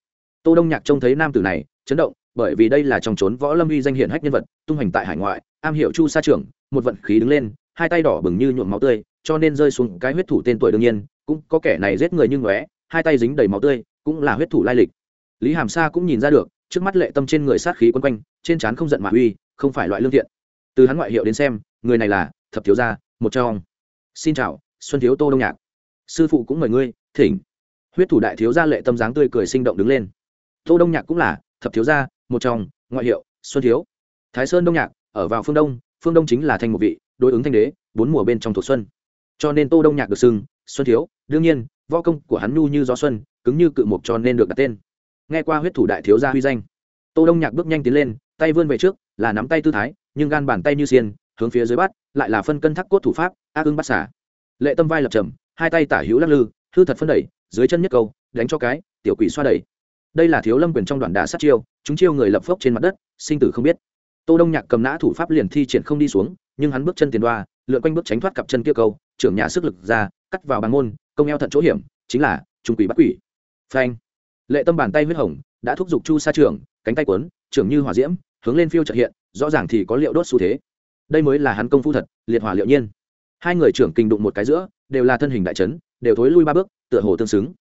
Speaker 1: Tô đông nhạc trông thấy nam tử này, chấn động, bởi vì đây là trong trốn võ lâm uy danh hiển hách nhân vật, tung hành tại hải ngoại, am hiểu chu sa trưởng, một vận khí đứng lên, hai tay đỏ bừng như nhuộm máu tươi, cho nên rơi xuống cái huyết thủ tên tuổi đương nhiên, cũng có kẻ này giết người như ngóe hai tay dính đầy máu tươi, cũng là huyết thủ lai lịch. Lý hàm sa cũng nhìn ra được, trước mắt lệ tâm trên người sát khí quấn quanh, trên trán không giận mà uy, không phải loại lương thiện. Từ hắn ngoại hiệu đến xem, người này là thập thiếu gia, một trong. Xin chào, xuân thiếu tô đông nhạc. Sư phụ cũng mời ngươi, thỉnh. Huyết thủ đại thiếu gia lệ tâm dáng tươi cười sinh động đứng lên. Tô đông nhạc cũng là thập thiếu gia, một trong, ngoại hiệu xuân thiếu. Thái sơn đông nhạc, ở vào phương đông phương đông chính là thanh một vị, đối ứng thanh đế, bốn mùa bên trong thuộc xuân. Cho nên tô đông nhạc được xưng xuân thiếu. Đương nhiên võ công của hắn nhu như gió xuân, cứng như cự mục cho nên được đặt tên. Nghe qua huyết thủ đại thiếu gia huy danh, tô đông nhạc bước nhanh tiến lên, tay vươn về trước, là nắm tay tư thái, nhưng gan bàn tay như xiên, hướng phía dưới bắt, lại là phân cân thắc cốt thủ pháp, ác ưng bắt xả. Lệ tâm vai lập trầm, hai tay tả hữu lắc lư, hư thật phân đẩy, dưới chân nhất câu, đánh cho cái, tiểu quỷ xoa đẩy. Đây là thiếu lâm quyền trong đoạn đà sát chiêu, chúng chiêu người lập phốc trên mặt đất, sinh tử không biết. Tô đông nhạc cầm nã thủ pháp liền thi triển không đi xuống, nhưng hắn bước chân tiền đoa, lượn quanh bước tránh thoát cặp chân kia câu, trưởng nhà sức lực ra, cắt vào bàn môn công eo thận chỗ hiểm, chính là trung quỷ bắt quỷ. Phanh. Lệ tâm bàn tay huyết hồng đã thúc giục chu sa trưởng cánh tay quấn trưởng như hỏa diễm, hướng lên phiêu trợ hiện, rõ ràng thì có liệu đốt xu thế. Đây mới là hắn công phu thật, liệt hỏa liệu nhiên. Hai người trưởng kinh đụng một cái giữa, đều là thân hình đại trấn đều thối lui ba bước, tựa hồ tương xứng.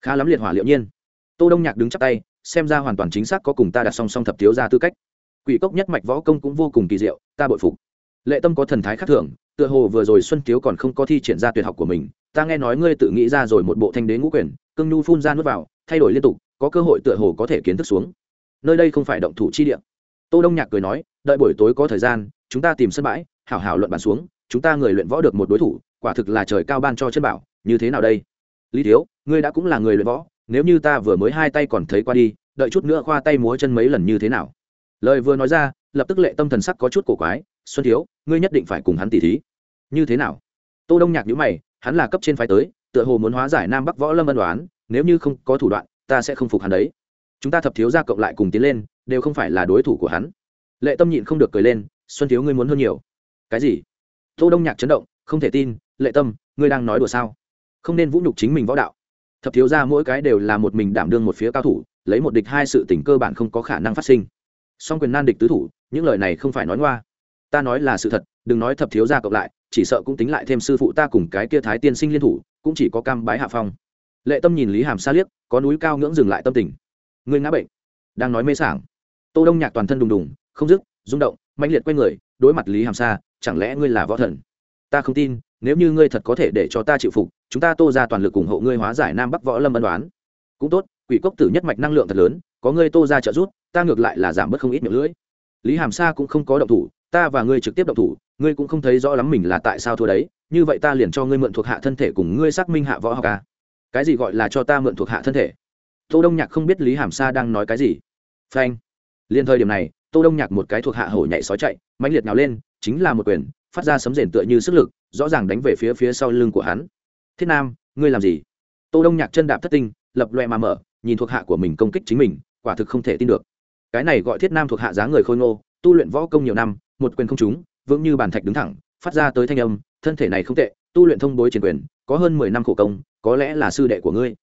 Speaker 1: Khá lắm liệt hỏa liệu nhiên. Tô đông nhạc đứng chắp tay, xem ra hoàn toàn chính xác có cùng ta đặt song song thập thiếu ra tư cách. Quỷ cốc nhất mạch võ công cũng vô cùng kỳ diệu, ta bội phục. Lệ tâm có thần thái khác thường, tựa hồ vừa rồi xuân thiếu còn không có thi triển ra tuyệt học của mình ta nghe nói ngươi tự nghĩ ra rồi một bộ thanh đế ngũ quyền, cương nhu phun ra nuốt vào, thay đổi liên tục, có cơ hội tựa hồ có thể kiến thức xuống. Nơi đây không phải động thủ chi địa. Tô đông nhạc cười nói, đợi buổi tối có thời gian, chúng ta tìm sân bãi, hảo hảo luận bàn xuống, chúng ta người luyện võ được một đối thủ, quả thực là trời cao ban cho chân bảo, như thế nào đây? Lý thiếu, ngươi đã cũng là người luyện võ, nếu như ta vừa mới hai tay còn thấy qua đi, đợi chút nữa khoa tay múa chân mấy lần như thế nào? Lời vừa nói ra, lập tức lệ tâm thần sắc có chút cổ quái, xuân thiếu, ngươi nhất định phải cùng hắn tỉ thí. Như thế nào? Tô đông nhạc nhíu mày hắn là cấp trên phái tới, tựa hồ muốn hóa giải nam bắc võ lâm ân đoán nếu như không có thủ đoạn, ta sẽ không phục hắn đấy. Chúng ta thập thiếu gia cộng lại cùng tiến lên, đều không phải là đối thủ của hắn. Lệ tâm nhịn không được cười lên, xuân thiếu ngươi muốn hơn nhiều. Cái gì? Tô đông nhạc chấn động, không thể tin, lệ tâm, ngươi đang nói đùa sao? Không nên vũ nhục chính mình võ đạo. Thập thiếu gia mỗi cái đều là một mình đảm đương một phía cao thủ, lấy một địch hai sự tình cơ bản không có khả năng phát sinh. Song quyền nan địch tứ thủ, những lời này không phải nói ngoa. Ta nói là sự thật, đừng nói thập thiếu gia cộng lại chỉ sợ cũng tính lại thêm sư phụ ta cùng cái kia thái tiên sinh liên thủ, cũng chỉ có cam bái hạ phong. Lệ tâm nhìn lý hàm xa liếc, có núi cao ngưỡng dừng lại tâm tình. Người ngã bệnh. Đang nói mê sảng. Tô đông nhạc toàn thân đùng đùng, không dứt, rung động, mãnh liệt quay người, đối mặt lý hàm xa chẳng lẽ ngươi là võ thần? Ta không tin, nếu như ngươi thật có thể để cho ta chịu phục, chúng ta tô ra toàn lực ủng hộ ngươi hóa giải nam bắc võ lâm ân đoán cũng tốt, quỷ cốc tử nhất mạch năng lượng thật lớn, có ngươi tô ra trợ giúp, ta ngược lại là giảm bớt không ít miệng lưỡi. Lý hàm sa cũng không có động thủ ta và ngươi trực tiếp động thủ, ngươi cũng không thấy rõ lắm mình là tại sao thua đấy, như vậy ta liền cho ngươi mượn thuộc hạ thân thể cùng ngươi xác minh hạ võ học ca cái gì gọi là cho ta mượn thuộc hạ thân thể? Tô đông nhạc không biết lý hàm sa đang nói cái gì. Phanh. Liên thời điểm này, tô đông nhạc một cái thuộc hạ hổ nhảy sói chạy, mãnh liệt nào lên, chính là một quyền, phát ra sấm rền tựa như sức lực, rõ ràng đánh về phía phía sau lưng của hắn. Thiết nam, ngươi làm gì? Tô đông nhạc chân đạp thất tinh, lập loẹ mà mở, nhìn thuộc hạ của mình công kích chính mình, quả thực không thể tin được. Cái này gọi thiết nam thuộc hạ giá người khôi ngô, tu luyện võ công nhiều năm một quyền không trúng, vững như bàn thạch đứng thẳng, phát ra tới thanh âm, thân thể này không tệ, tu luyện thông bối triển quyền, có hơn mười năm khổ công, có lẽ là sư đệ của ngươi.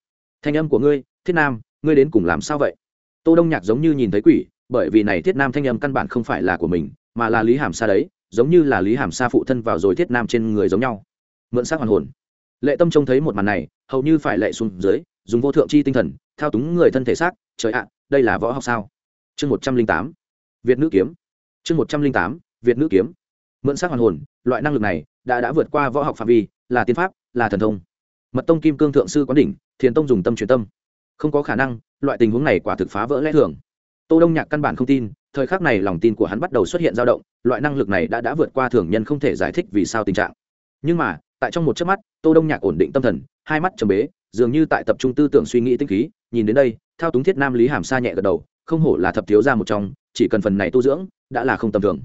Speaker 1: Thanh âm của ngươi, thiết nam, ngươi đến cùng làm sao vậy? Tô đông nhạc giống như nhìn thấy quỷ, bởi vì này thiết nam thanh âm căn bản không phải là của mình, mà là lý hàm sa đấy, giống như là lý hàm sa phụ thân vào rồi thiết nam trên người giống nhau. Mượn xác hoàn hồn. Lệ tâm trông thấy một màn này, hầu như phải lệ xuống dưới, dùng vô thượng chi tinh thần, thao túng người thân thể xác, trời ạ, đây là võ học sao? Chương một trăm linh tám. Việt nữ kiếm. Chương một trăm linh tám việt nữ kiếm. Mượn sắc hoàn hồn, loại năng lực này đã đã vượt qua võ học phạm vi, là tiên pháp, là thần thông. Mật tông kim cương thượng sư quán đỉnh, thiền tông dùng tâm truyền tâm. Không có khả năng, loại tình huống này quả thực phá vỡ lẽ thường. Tô đông nhạc căn bản không tin, thời khắc này lòng tin của hắn bắt đầu xuất hiện dao động, loại năng lực này đã đã vượt qua thường nhân không thể giải thích vì sao tình trạng. Nhưng mà, tại trong một chớp mắt, tô đông nhạc ổn định tâm thần, hai mắt trầm bế, dường như tại tập trung tư tưởng suy nghĩ tinh khí, nhìn đến đây, thao túng thiết nam lý hàm sa nhẹ gật đầu, không hổ là thập thiếu gia một trong, chỉ cần phần này tu dưỡng, đã là không tầm thường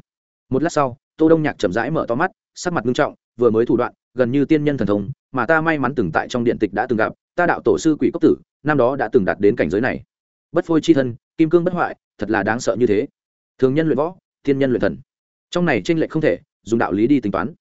Speaker 1: một lát sau, tô đông nhạc chậm rãi mở to mắt, sắc mặt nghiêm trọng, vừa mới thủ đoạn, gần như tiên nhân thần thông, mà ta may mắn từng tại trong điện tịch đã từng gặp, ta đạo tổ sư quỷ cốc tử, năm đó đã từng đạt đến cảnh giới này. Bất phôi chi thân, kim cương bất hoại, thật là đáng sợ như thế. Thường nhân luyện võ thiên nhân luyện thần. Trong này tranh lệch không thể, dùng đạo lý đi tính toán.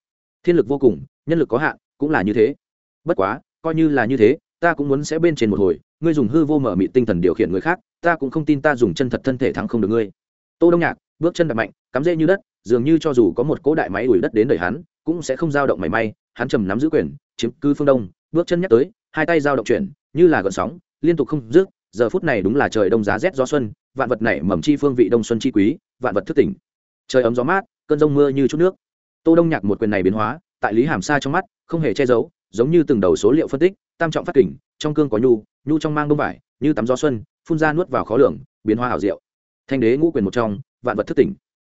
Speaker 1: Thiên lực vô cùng, nhân lực có hạn, cũng là như thế. Bất quá, coi như là như thế, ta cũng muốn sẽ bên trên một hồi, ngươi dùng hư vô mở mị tinh thần điều khiển người khác, ta cũng không tin ta dùng chân thật thân thể thắng không được ngươi. Tô đông nhạc, bước chân đập mạnh, cắm rễ như đất dường như cho dù có một cỗ đại máy đuổi đất đến đời hắn, cũng sẽ không dao động mảy may, hắn trầm nắm giữ quyền, chiếm cư phương đông, bước chân nhắc tới, hai tay dao động chuyển, như là gợn sóng, liên tục không dứt, giờ phút này đúng là trời đông giá rét gió xuân, vạn vật nảy mầm chi phương vị đông xuân chi quý, vạn vật thức tỉnh. Trời ấm gió mát, cơn rông mưa như chút nước. Tô đông nhạc một quyền này biến hóa, tại lý hàm sa trong mắt, không hề che giấu, giống như từng đầu số liệu phân tích, tam trọng phát kỉnh trong cương có nhu nhu trong mang đông vải, như tắm gió xuân, phun ra nuốt vào khó lường, biến hoa hảo diệu. Thanh đế ngũ quyền một trong, vạn vật thức tỉnh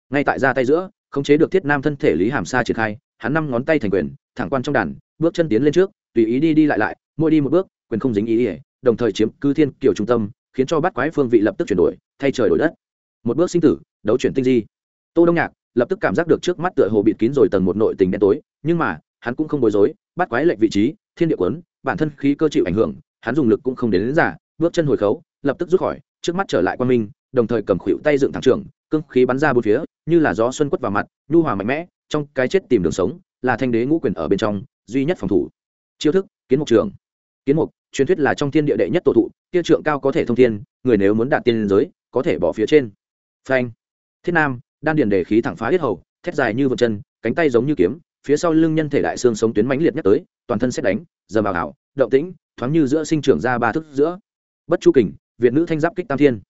Speaker 1: ngay tại ra tay giữa khống chế được thiết nam thân thể lý hàm sa triển khai hắn năm ngón tay thành quyền thẳng quan trong đàn bước chân tiến lên trước tùy ý đi đi lại lại mỗi đi một bước quyền không dính ý ỉa đồng thời chiếm cư thiên kiểu trung tâm khiến cho bát quái phương vị lập tức chuyển đổi thay trời đổi đất. Một bước sinh tử đấu chuyển tinh di. Tô đông nhạc lập tức cảm giác được trước mắt tựa hồ bịt kín rồi tầng một nội tình đen tối nhưng mà hắn cũng không bối rối bắt quái lệnh vị trí thiên địa quấn bản thân khí cơ chịu ảnh hưởng hắn dùng lực cũng không đến, đến giả bước chân hồi khấu lập tức rút khỏi trước mắt trở lại quan minh đồng thời cầm khuỷu tay dựng thẳng trường cương khí bắn ra bốn phía, như là gió xuân quất vào mặt, nhu hòa mạnh mẽ, trong cái chết tìm đường sống, là thanh đế ngũ quyền ở bên trong, duy nhất phòng thủ. Chiêu thức, kiến mục trường. Kiến mục, truyền thuyết là trong thiên địa đệ nhất tổ thụ, kia trượng cao có thể thông thiên, người nếu muốn đạt tiên giới, có thể bỏ phía trên. Phanh. Thiết nam, đan điền đề khí thẳng phá hết hầu, thét dài như vượt chân, cánh tay giống như kiếm, phía sau lưng nhân thể đại xương sống tuyến mãnh liệt nhất tới, toàn thân xét đánh giờ vào ảo động tĩnh, thoáng như giữa sinh trưởng ra ba thức giữa. Bất chu kình, việt nữ thanh giáp kích tam thiên.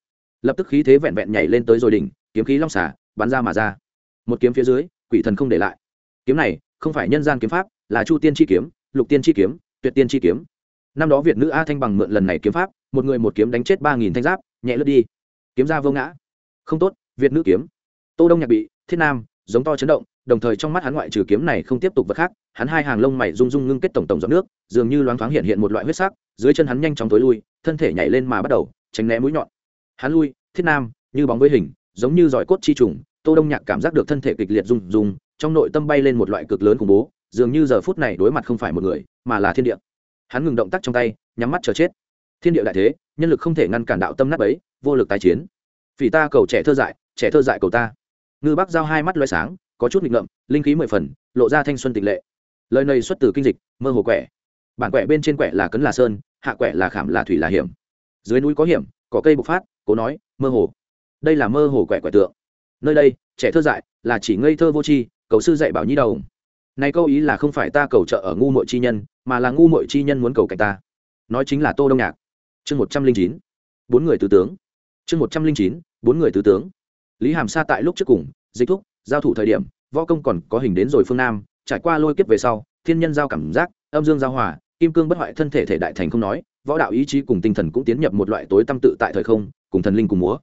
Speaker 1: Lập tức khí thế vẹn vẹn nhảy lên tới rồi đỉnh kiếm khí long xả bắn ra mà ra. Một kiếm phía dưới, quỷ thần không để lại. Kiếm này, không phải nhân gian kiếm pháp, là chu tiên chi kiếm, lục tiên chi kiếm, tuyệt tiên chi kiếm. Năm đó việt nữ a thanh bằng mượn lần này kiếm pháp, một người một kiếm đánh chết ba nghìn thanh giáp, nhẹ lướt đi. Kiếm ra vô ngã. Không tốt, việt nữ kiếm. Tô đông nhạc bị, thiết nam, giống to chấn động, đồng thời trong mắt hắn ngoại trừ kiếm này không tiếp tục vật khác, hắn hai hàng lông mày rung rung ngưng kết tổng tổng giọt nước, dường như loáng thoáng hiện hiện một loại huyết sắc, dưới chân hắn nhanh chóng tối lui, thân thể nhảy lên mà bắt đầu, tránh né mũi nhọn. Hắn lui, thiết nam, như bóng với hình giống như giỏi cốt chi trùng, tô đông nhạc cảm giác được thân thể kịch liệt rung rung, trong nội tâm bay lên một loại cực lớn khủng bố, dường như giờ phút này đối mặt không phải một người, mà là thiên địa. Hắn ngừng động tác trong tay, nhắm mắt chờ chết. Thiên địa đại thế, nhân lực không thể ngăn cản đạo tâm nát ấy vô lực tái chiến. Vì ta cầu trẻ thơ dại, trẻ thơ dại cầu ta. Ngư bắc giao hai mắt loay sáng, có chút nghịch ngợm, linh khí mười phần, lộ ra thanh xuân tịch lệ. Lời này xuất từ kinh dịch, mơ hồ quẻ. Bản quẻ bên trên quẻ là cấn là sơn, hạ quẻ là khảm là thủy là hiểm. Dưới núi có hiểm, có cây bộc phát, cố nói, mơ hồ đây là mơ hồ quẻ quẻ tượng. Nơi đây, trẻ thơ dại, là chỉ ngây thơ vô tri, cầu sư dạy bảo nhi đầu này câu ý là không phải ta cầu trợ ở ngu muội chi nhân, mà là ngu muội chi nhân muốn cầu cảnh ta. Nói chính là tô đông nhạc. Chương một trăm linh chín. Bốn người tứ tướng. Chương một trăm linh chín, bốn người tứ tướng. Lý hàm sa tại lúc trước cùng, dịch thúc, giao thủ thời điểm, võ công còn có hình đến rồi phương nam, trải qua lôi kiếp về sau, thiên nhân giao cảm giác, âm dương giao hòa, kim cương bất hoại thân thể thể đại thành không nói, võ đạo ý chí cùng tinh thần cũng tiến nhập một loại tối tâm tự tại thời không, cùng thần linh cùng múa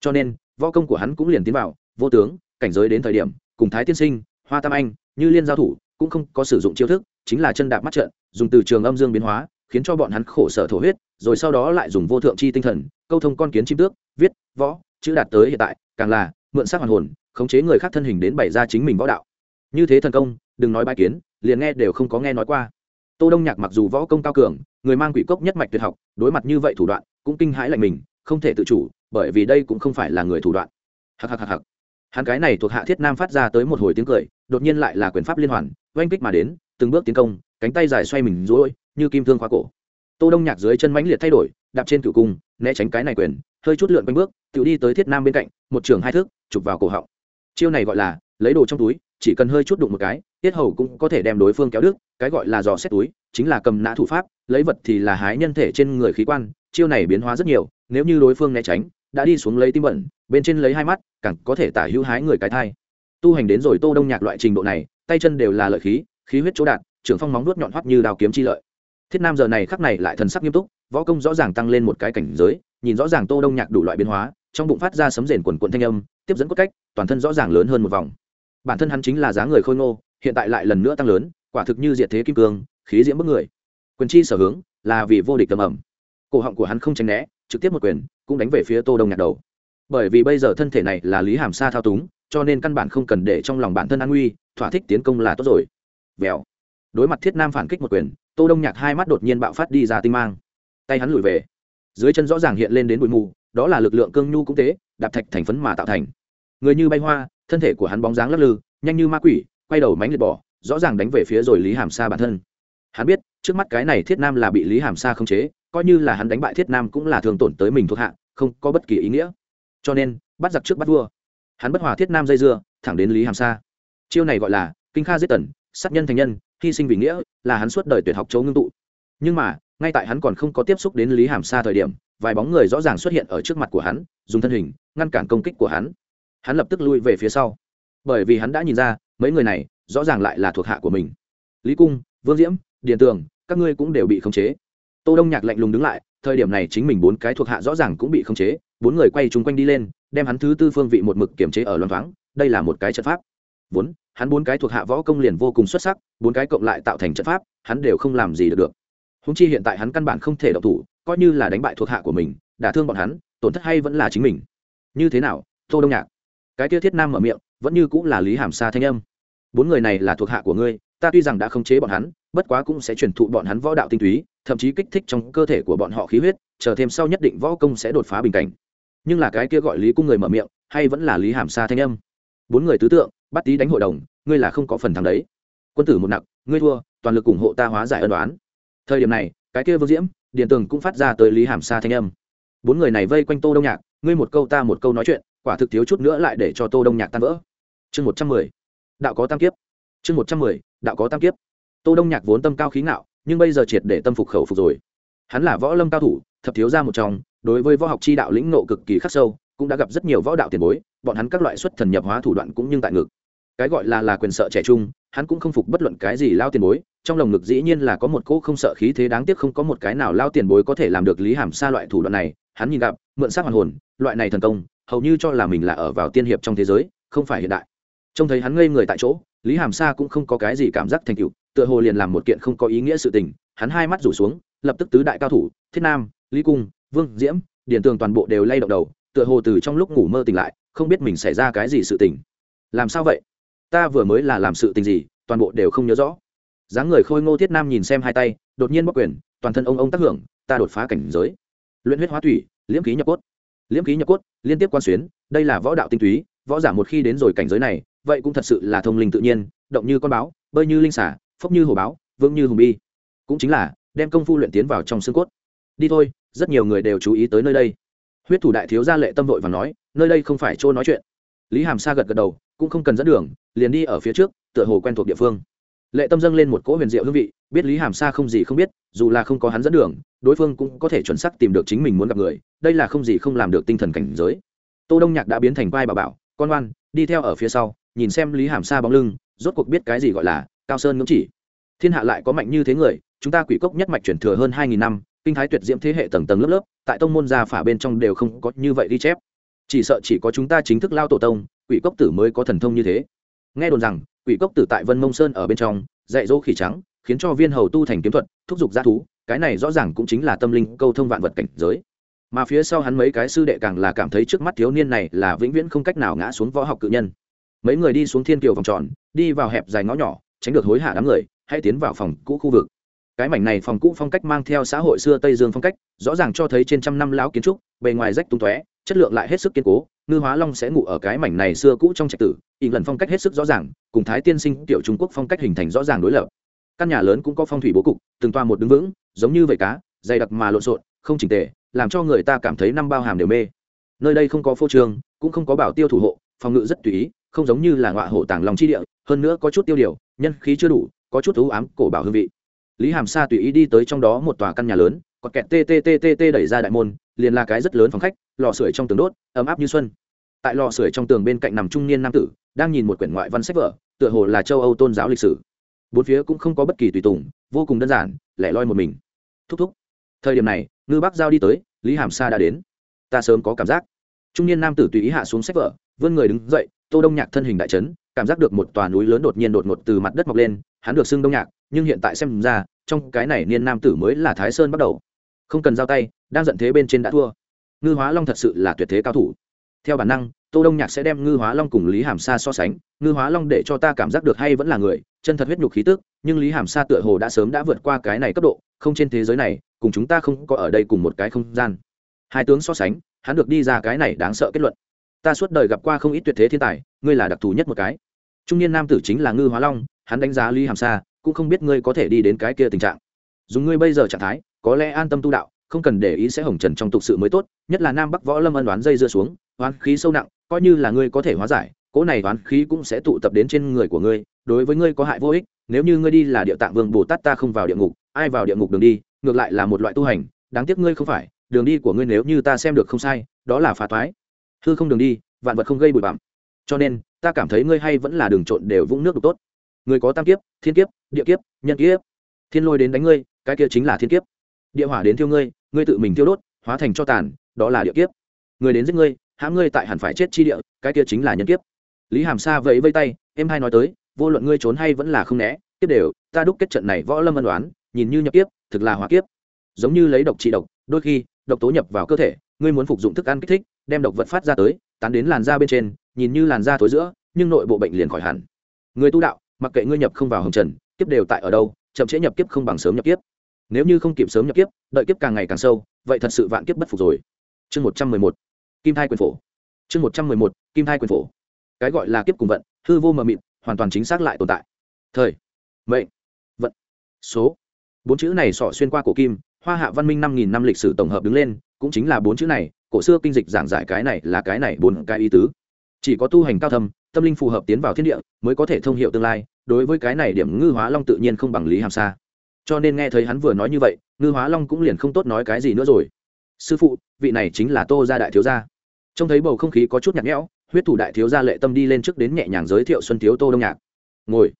Speaker 1: cho nên, võ công của hắn cũng liền tiến vào, vô tướng, cảnh giới đến thời điểm, cùng thái tiên sinh, hoa tam anh, như liên giao thủ, cũng không có sử dụng chiêu thức, chính là chân đạp mắt trận, dùng từ trường âm dương biến hóa, khiến cho bọn hắn khổ sở thổ huyết, rồi sau đó lại dùng vô thượng chi tinh thần, câu thông con kiến chim tước, viết, võ, chữ đạt tới hiện tại, càng là, mượn sắc hoàn hồn, khống chế người khác thân hình đến bày ra chính mình võ đạo. Như thế thần công, đừng nói bài kiến, liền nghe đều không có nghe nói qua. Tô đông nhạc mặc dù võ công cao cường, người mang quỷ cốc nhất mạch tuyệt học, đối mặt như vậy thủ đoạn, cũng kinh hãi lạnh mình không thể tự chủ, bởi vì đây cũng không phải là người thủ đoạn. Hặc hặc hặc hặc hắn cái này thuộc hạ thiết nam phát ra tới một hồi tiếng cười, đột nhiên lại là quyền pháp liên hoàn, oanh kích mà đến, từng bước tiến công, cánh tay dài xoay mình rối như kim thương khóa cổ. Tô đông nhạc dưới chân mãnh liệt thay đổi, đạp trên cửu cung, né tránh cái này quyền, hơi chút lượn quanh bước tự đi tới thiết nam bên cạnh, một trường hai thước, chụp vào cổ họng. Chiêu này gọi là lấy đồ trong túi, chỉ cần hơi chút đụng một cái, tiết hầu cũng có thể đem đối phương kéo đứt, cái gọi là dò xét túi, chính là cầm nã thủ pháp, lấy vật thì là hái nhân thể trên người khí quan, chiêu này biến hóa rất nhiều nếu như đối phương né tránh đã đi xuống lấy tim bẩn bên trên lấy hai mắt càng có thể tả hữu hái người cái thai. Tu hành đến rồi tô đông nhạc loại trình độ này tay chân đều là lợi khí khí huyết chỗ đạn, trưởng phong móng nuốt nhọn hoắt như đào kiếm chi lợi. Thiết nam giờ này khắc này lại thần sắc nghiêm túc võ công rõ ràng tăng lên một cái cảnh giới nhìn rõ ràng tô đông nhạc đủ loại biến hóa trong bụng phát ra sấm rền quần quần thanh âm tiếp dẫn cốt cách toàn thân rõ ràng lớn hơn một vòng. Bản thân hắn chính là dáng người khôi ngô hiện tại lại lần nữa tăng lớn quả thực như diệt thế kim cương khí diễm bức người. Quyền chi sở hướng là vì vô địch tầm ẩm. Cổ họng của hắn không tránh né trực tiếp một quyền, cũng đánh về phía tô đông nhạc đầu. Bởi vì bây giờ thân thể này là lý hàm sa thao túng, cho nên căn bản không cần để trong lòng bản thân an nguy, thỏa thích tiến công là tốt rồi. Vèo. Đối mặt thiết nam phản kích một quyền, tô đông nhạc hai mắt đột nhiên bạo phát đi ra tinh mang. Tay hắn lùi về. Dưới chân rõ ràng hiện lên đến bụi mù, đó là lực lượng cương nhu cũng thế, đạp thạch thành phấn mà tạo thành. Người như bay hoa, thân thể của hắn bóng dáng lắc lư, nhanh như ma quỷ, quay đầu mánh liệt bỏ, rõ ràng đánh về phía rồi lý hàm sa bản thân. Hắn biết, trước mắt cái này thiết nam là bị lý hàm sa khống chế coi như là hắn đánh bại thiết nam cũng là thường tổn tới mình thuộc hạ, không có bất kỳ ý nghĩa. Cho nên, bắt giặc trước bắt vua. Hắn bất hòa thiết nam dây dưa, thẳng đến lý hàm sa. Chiêu này gọi là kinh kha giết tần, sát nhân thành nhân, hy sinh vì nghĩa, là hắn suốt đời tuyệt học chấu ngưng tụ. Nhưng mà, ngay tại hắn còn không có tiếp xúc đến lý hàm sa thời điểm, vài bóng người rõ ràng xuất hiện ở trước mặt của hắn, dùng thân hình, ngăn cản công kích của hắn. Hắn lập tức lui về phía sau. Bởi vì hắn đã nhìn ra, mấy người này rõ ràng lại là thuộc hạ của mình. Lý cung, vương diễm, điền tường, các ngươi cũng đều bị khống chế tô đông nhạc lạnh lùng đứng lại, thời điểm này chính mình bốn cái thuộc hạ rõ ràng cũng bị khống chế, bốn người quay chung quanh đi lên, đem hắn thứ tư phương vị một mực kiểm chế ở loan thoáng, đây là một cái trận pháp. Vốn hắn bốn cái thuộc hạ võ công liền vô cùng xuất sắc, bốn cái cộng lại tạo thành trận pháp, hắn đều không làm gì được được. Húng chi hiện tại hắn căn bản không thể động thủ, coi như là đánh bại thuộc hạ của mình, đả thương bọn hắn, tổn thất hay vẫn là chính mình. Như thế nào, tô đông nhạc? Cái kia thiết nam mở miệng, vẫn như cũng là lý hàm sa thanh âm. Bốn người này là thuộc hạ của ngươi, ta tuy rằng đã khống chế bọn hắn bất quá cũng sẽ truyền thụ bọn hắn võ đạo tinh túy thậm chí kích thích trong cơ thể của bọn họ khí huyết chờ thêm sau nhất định võ công sẽ đột phá bình cảnh. Nhưng là cái kia gọi lý cung người mở miệng hay vẫn là lý hàm sa thanh âm? Bốn người tứ tượng bắt tý đánh hội đồng ngươi là không có phần thắng đấy. Quân tử một nặng, ngươi thua toàn lực ủng hộ ta hóa giải ân đoán thời điểm này cái kia vương diễm điện tường cũng phát ra tới lý hàm sa thanh âm. Bốn người này vây quanh tô đông nhạc ngươi một câu ta một câu nói chuyện quả thực thiếu chút nữa lại để cho tô đông nhạc tan vỡ. Chương một trăm mười đạo có tam kiếp. Chương một trăm mười đạo có tam kiếp tô đông nhạc vốn tâm cao khí ngạo, nhưng bây giờ triệt để tâm phục khẩu phục rồi. Hắn là võ lâm cao thủ, thập thiếu gia một trong, đối với võ học chi đạo lĩnh ngộ cực kỳ khắc sâu, cũng đã gặp rất nhiều võ đạo tiền bối, bọn hắn các loại xuất thần nhập hóa thủ đoạn cũng nhưng tại ngực. Cái gọi là là quyền sợ trẻ trung, hắn cũng không phục bất luận cái gì lao tiền bối, trong lồng ngực dĩ nhiên là có một cỗ không sợ khí thế đáng tiếc không có một cái nào lao tiền bối có thể làm được lý hàm xa loại thủ đoạn này, hắn nhìn gặp, mượn sát hoàn hồn, loại này thần công, hầu như cho là mình là ở vào tiên hiệp trong thế giới, không phải hiện đại trông thấy hắn ngây người tại chỗ, lý hàm sa cũng không có cái gì cảm giác thành cựu tựa hồ liền làm một kiện không có ý nghĩa sự tình. Hắn hai mắt rủ xuống, lập tức tứ đại cao thủ, thiết nam, lý cung, vương diễm điển tường toàn bộ đều lay động đầu, tựa hồ từ trong lúc ngủ mơ tỉnh lại, không biết mình xảy ra cái gì sự tình. Làm sao vậy? Ta vừa mới là làm sự tình gì, toàn bộ đều không nhớ rõ. Dáng người khôi ngô thiết nam nhìn xem hai tay, đột nhiên bóc quyền, toàn thân ông ông tác hưởng, ta đột phá cảnh giới. Luyện huyết hóa thủy, liễm khí nhập cốt. Liễm khí nhập cốt, liên tiếp quan xuyến, đây là võ đạo tinh túy võ giả một khi đến rồi cảnh giới này, vậy cũng thật sự là thông linh tự nhiên, động như con báo, bơi như linh xả phốc như hồ báo, vững như hùng bi. Cũng chính là, đem công phu luyện tiến vào trong xương cốt. Đi thôi, rất nhiều người đều chú ý tới nơi đây. Huyết thủ đại thiếu gia lệ tâm vội và nói, nơi đây không phải chỗ nói chuyện. Lý hàm sa gật gật đầu, cũng không cần dẫn đường, liền đi ở phía trước, tựa hồ quen thuộc địa phương. Lệ tâm dâng lên một cỗ huyền diệu hương vị, biết lý hàm sa không gì không biết, dù là không có hắn dẫn đường, đối phương cũng có thể chuẩn xác tìm được chính mình muốn gặp người, đây là không gì không làm được tinh thần cảnh giới. Tô đông nhạc đã biến thành vai bà bảo con oan, đi theo ở phía sau, nhìn xem lý hàm sa bóng lưng, rốt cuộc biết cái gì gọi là cao sơn ngưỡng chỉ. Thiên hạ lại có mạnh như thế người, chúng ta quỷ cốc nhất mạch chuyển thừa hơn hai nghìn năm, kinh thái tuyệt diễm thế hệ tầng tầng lớp lớp, tại tông môn gia phả bên trong đều không có như vậy ghi chép. Chỉ sợ chỉ có chúng ta chính thức lao tổ tông, quỷ cốc tử mới có thần thông như thế. Nghe đồn rằng, quỷ cốc tử tại vân mông sơn ở bên trong, dạy dỗ khỉ trắng, khiến cho viên hầu tu thành kiếm thuật, thúc giục g thú, cái này rõ ràng cũng chính là tâm linh câu thông vạn vật cảnh giới mà phía sau hắn mấy cái sư đệ càng là cảm thấy trước mắt thiếu niên này là vĩnh viễn không cách nào ngã xuống võ học cự nhân. Mấy người đi xuống thiên kiều vòng tròn, đi vào hẹp dài ngõ nhỏ, tránh được hối hả đám người, hãy tiến vào phòng cũ khu vực. Cái mảnh này phòng cũ phong cách mang theo xã hội xưa tây dương phong cách, rõ ràng cho thấy trên trăm năm lão kiến trúc, bề ngoài rách tung tóe, chất lượng lại hết sức kiên cố, ngư hóa long sẽ ngủ ở cái mảnh này xưa cũ trong trạch tử ỉn lần phong cách hết sức rõ ràng, cùng thái tiên sinh tiểu trung quốc phong cách hình thành rõ ràng đối lập. Căn nhà lớn cũng có phong thủy bố cục, từng toa một đứng vững, giống như vảy cá, dày đặc mà lộn xộn, không chỉnh tề làm cho người ta cảm thấy năm bao hàm đều mê. Nơi đây không có phô trương, cũng không có bảo tiêu thủ hộ, phòng ngự rất tùy ý, không giống như là ngọa hổ tàng lòng chi địa, hơn nữa có chút tiêu điều, nhân khí chưa đủ, có chút ưu ám, cổ bảo hương vị. Lý hàm sa tùy ý đi tới trong đó một tòa căn nhà lớn, có kẹt tttt đẩy ra đại môn, liền là cái rất lớn phòng khách, lò sưởi trong tường đốt, ấm áp như xuân. Tại lò sưởi trong tường bên cạnh nằm trung niên nam tử, đang nhìn một quyển ngoại văn sách vở, tựa hồ là châu âu tôn giáo lịch sử. Bốn phía cũng không có bất kỳ tùy tùng, vô cùng đơn giản, lẻ loi một mình. Thúc thúc. Thời điểm này, ngư bác giao đi tới lý hàm sa đã đến. Ta sớm có cảm giác. Trung niên nam tử tùy ý hạ xuống sách vở, vươn người đứng dậy, tô đông nhạc thân hình đại trấn cảm giác được một tòa núi lớn đột nhiên đột ngột từ mặt đất mọc lên, hắn được xưng đông nhạc, nhưng hiện tại xem ra, trong cái này niên nam tử mới là thái sơn bắt đầu. Không cần giao tay, đang giận thế bên trên đã thua. Ngư hóa long thật sự là tuyệt thế cao thủ. Theo bản năng, tô đông nhạc sẽ đem ngư hóa long cùng lý hàm sa so sánh. Ngư hóa long để cho ta cảm giác được hay vẫn là người, chân thật huyết nhục khí tức, nhưng lý hàm sa tựa hồ đã sớm đã vượt qua cái này cấp độ, không trên thế giới này cùng chúng ta không có ở đây cùng một cái không gian. Hai tướng so sánh, hắn được đi ra cái này đáng sợ kết luận. Ta suốt đời gặp qua không ít tuyệt thế thiên tài, ngươi là đặc thù nhất một cái. Trung niên nam tử chính là ngư hóa long, hắn đánh giá lý hàm sa, cũng không biết ngươi có thể đi đến cái kia tình trạng. Dùng ngươi bây giờ trạng thái, có lẽ an tâm tu đạo, không cần để ý sẽ hồng trần trong tục sự mới tốt, nhất là nam bắc võ lâm ân đoán dây dưa xuống, oán khí sâu nặng, coi như là ngươi có thể hóa giải, cỗ này oán khí cũng sẽ tụ tập đến trên người của ngươi, đối với ngươi có hại vô ích, nếu như ngươi đi là địa tạng vương bồ tát ta không vào địa ngục, ai vào địa ngục đường đi ngược lại là một loại tu hành, đáng tiếc ngươi không phải, đường đi của ngươi nếu như ta xem được không sai, đó là phá toái hư không đường đi, vạn vật không gây bụi bặm. Cho nên, ta cảm thấy ngươi hay vẫn là đường trộn đều vũng nước đục tốt. Người có tam kiếp, thiên kiếp, địa kiếp, nhân kiếp. Thiên lôi đến đánh ngươi, cái kia chính là thiên kiếp. Địa hỏa đến thiêu ngươi ngươi tự mình thiêu đốt, hóa thành cho tàn, đó là địa kiếp. Người đến giết ngươi, hãm ngươi tại hẳn phải chết chi địa, cái kia chính là nhân kiếp. Lý hàm sa vẫy vây tay em hai nói tới, vô luận ngươi trốn hay vẫn là không né, tiếp đều, ta đúc kết trận này võ lâm ân đoán nhìn như nhập kiếp, thực là hóa kiếp. Giống như lấy độc trị độc, đôi khi, độc tố nhập vào cơ thể, ngươi muốn phục dụng thức ăn kích thích, đem độc vật phát ra tới, tán đến làn da bên trên, nhìn như làn da thối giữa, nhưng nội bộ bệnh liền khỏi hẳn. Người tu đạo, mặc kệ ngươi nhập không vào hồng trần, kiếp đều tại ở đâu, chậm trễ nhập kiếp không bằng sớm nhập kiếp. Nếu như không kịp sớm nhập kiếp, đợi kiếp càng ngày càng sâu, vậy thật sự vạn kiếp bất phục rồi. Chương một trăm mười một, kim thai quyền phổ. Chương một trăm mười một, kim thai quyền phổ. Cái gọi là kiếp cùng vận, hư vô mờ mịt, hoàn toàn chính xác lại tồn tại. Thời, mệnh, vận, số bốn chữ này sọ xuyên qua cổ kim, hoa hạ văn minh năm nghìn năm lịch sử tổng hợp đứng lên, cũng chính là bốn chữ này, cổ xưa kinh dịch giảng giải cái này là cái này bốn cái ý tứ. Chỉ có tu hành cao thâm, tâm linh phù hợp tiến vào thiên địa, mới có thể thông hiệu tương lai, đối với cái này điểm ngư hóa long tự nhiên không bằng lý hàm xa cho nên nghe thấy hắn vừa nói như vậy, ngư hóa long cũng liền không tốt nói cái gì nữa rồi. Sư phụ, vị này chính là tô gia đại thiếu gia. Trông thấy bầu không khí có chút nhạt nhẽo, huyết thủ đại thiếu gia lệ tâm đi lên trước đến nhẹ nhàng giới thiệu xuân thiếu tô đông nhạc. Ngồi.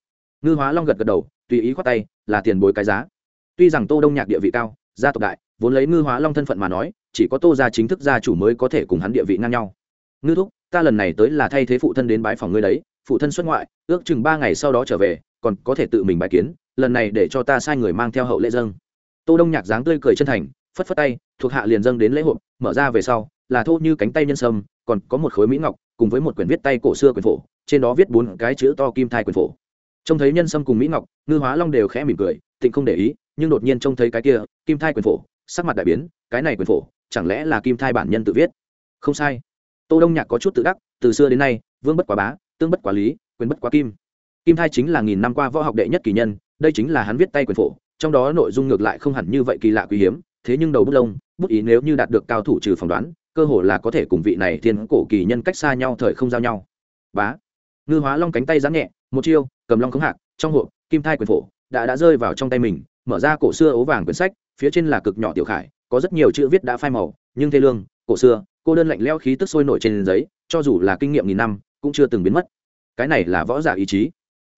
Speaker 1: Ngư hóa long gật gật đầu, tùy ý khoát tay, là tiền bối cái giá tuy rằng tô đông nhạc địa vị cao, gia tộc đại, vốn lấy ngư hóa long thân phận mà nói, chỉ có tô gia chính thức gia chủ mới có thể cùng hắn địa vị ngang nhau. Ngư thúc, ta lần này tới là thay thế phụ thân đến bái phòng ngươi đấy, phụ thân xuất ngoại, ước chừng ba ngày sau đó trở về, còn có thể tự mình bài kiến, lần này để cho ta sai người mang theo hậu lễ dâng. Tô đông nhạc dáng tươi cười chân thành, phất phất tay, thuộc hạ liền dâng đến lễ hội, mở ra về sau, là thô như cánh tay nhân sâm, còn có một khối mỹ ngọc, cùng với một quyển viết tay cổ xưa quyển phổ, trên đó viết bốn cái chữ to kim thai quyển phổ. Trông thấy nhân sâm cùng mỹ ngọc, ngư hóa long đều khẽ mỉm cười tịnh không để ý, nhưng đột nhiên trông thấy cái kia, kim thai Quyền phổ, sắc mặt đại biến, cái này Quyền phổ, chẳng lẽ là kim thai bản nhân tự viết? Không sai. Tô đông nhạc có chút tự đắc, từ xưa đến nay, vương bất quá bá, tương bất quá lý, quyền bất quá kim. Kim thai chính là nghìn năm qua võ học đệ nhất kỳ nhân, đây chính là hắn viết tay Quyền phổ, trong đó nội dung ngược lại không hẳn như vậy kỳ lạ quý hiếm, thế nhưng đầu bút lông, bút ý nếu như đạt được cao thủ trừ phỏng đoán, cơ hội là có thể cùng vị này thiên cổ kỳ nhân cách xa nhau thời không giao nhau. Bá. Ngư hóa long cánh tay giáng nhẹ, một chiêu, cầm long khống hạc, trong hộp, kim thai quyền phổ đã đã rơi vào trong tay mình, mở ra cổ xưa ố vàng quyển sách, phía trên là cực nhỏ tiểu khải, có rất nhiều chữ viết đã phai màu, nhưng thê lương, cổ xưa, cô đơn lạnh leo khí tức sôi nổi trên giấy, cho dù là kinh nghiệm nghìn năm, cũng chưa từng biến mất. Cái này là võ giả ý chí.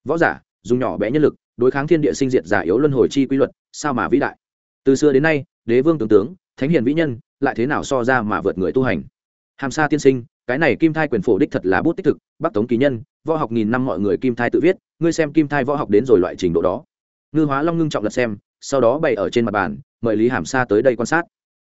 Speaker 1: Võ giả, dùng nhỏ bé nhân lực, đối kháng thiên địa sinh diệt giả yếu luân hồi chi quy luật, sao mà vĩ đại? Từ xưa đến nay, đế vương tướng tướng, thánh hiền vĩ nhân, lại thế nào so ra mà vượt người tu hành? Hàm sa tiên sinh, cái này kim thai quyền phổ đích thật là bút tích thực, bắc tống kỳ nhân, võ học nghìn năm mọi người kim thai tự viết, ngươi xem kim thai võ học đến rồi loại trình độ đó ngư hóa long ngưng trọng lật xem, sau đó bày ở trên mặt bàn, mời lý hàm sa tới đây quan sát.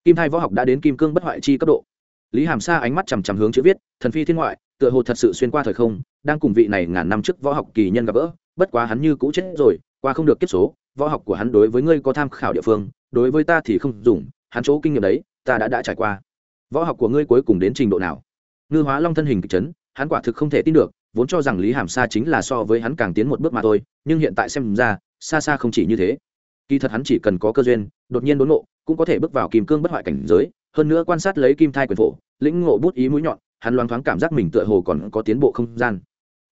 Speaker 1: Kim thai võ học đã đến kim cương bất hoại chi cấp độ. Lý hàm sa ánh mắt chằm chằm hướng chữ viết, thần phi thiên ngoại, tựa hồ thật sự xuyên qua thời không, đang cùng vị này ngàn năm trước võ học kỳ nhân gặp gỡ, bất quá hắn như cũ chết rồi, qua không được kiếp số, võ học của hắn đối với ngươi có tham khảo địa phương, đối với ta thì không dùng, hắn chỗ kinh nghiệm đấy, ta đã đã trải qua. Võ học của ngươi cuối cùng đến trình độ nào? Ngư hóa long thân hình kịch chấn, hắn quả thực không thể tin được, vốn cho rằng lý hàm sa chính là so với hắn càng tiến một bước mà thôi, nhưng hiện tại xem ra xa xa không chỉ như thế. Kỳ thật hắn chỉ cần có cơ duyên, đột nhiên đốn ngộ, cũng có thể bước vào kim cương bất hoại cảnh giới, hơn nữa quan sát lấy kim thai quyền phổ, lĩnh ngộ bút ý mũi nhọn, hắn loáng thoáng cảm giác mình tựa hồ còn có tiến bộ không gian.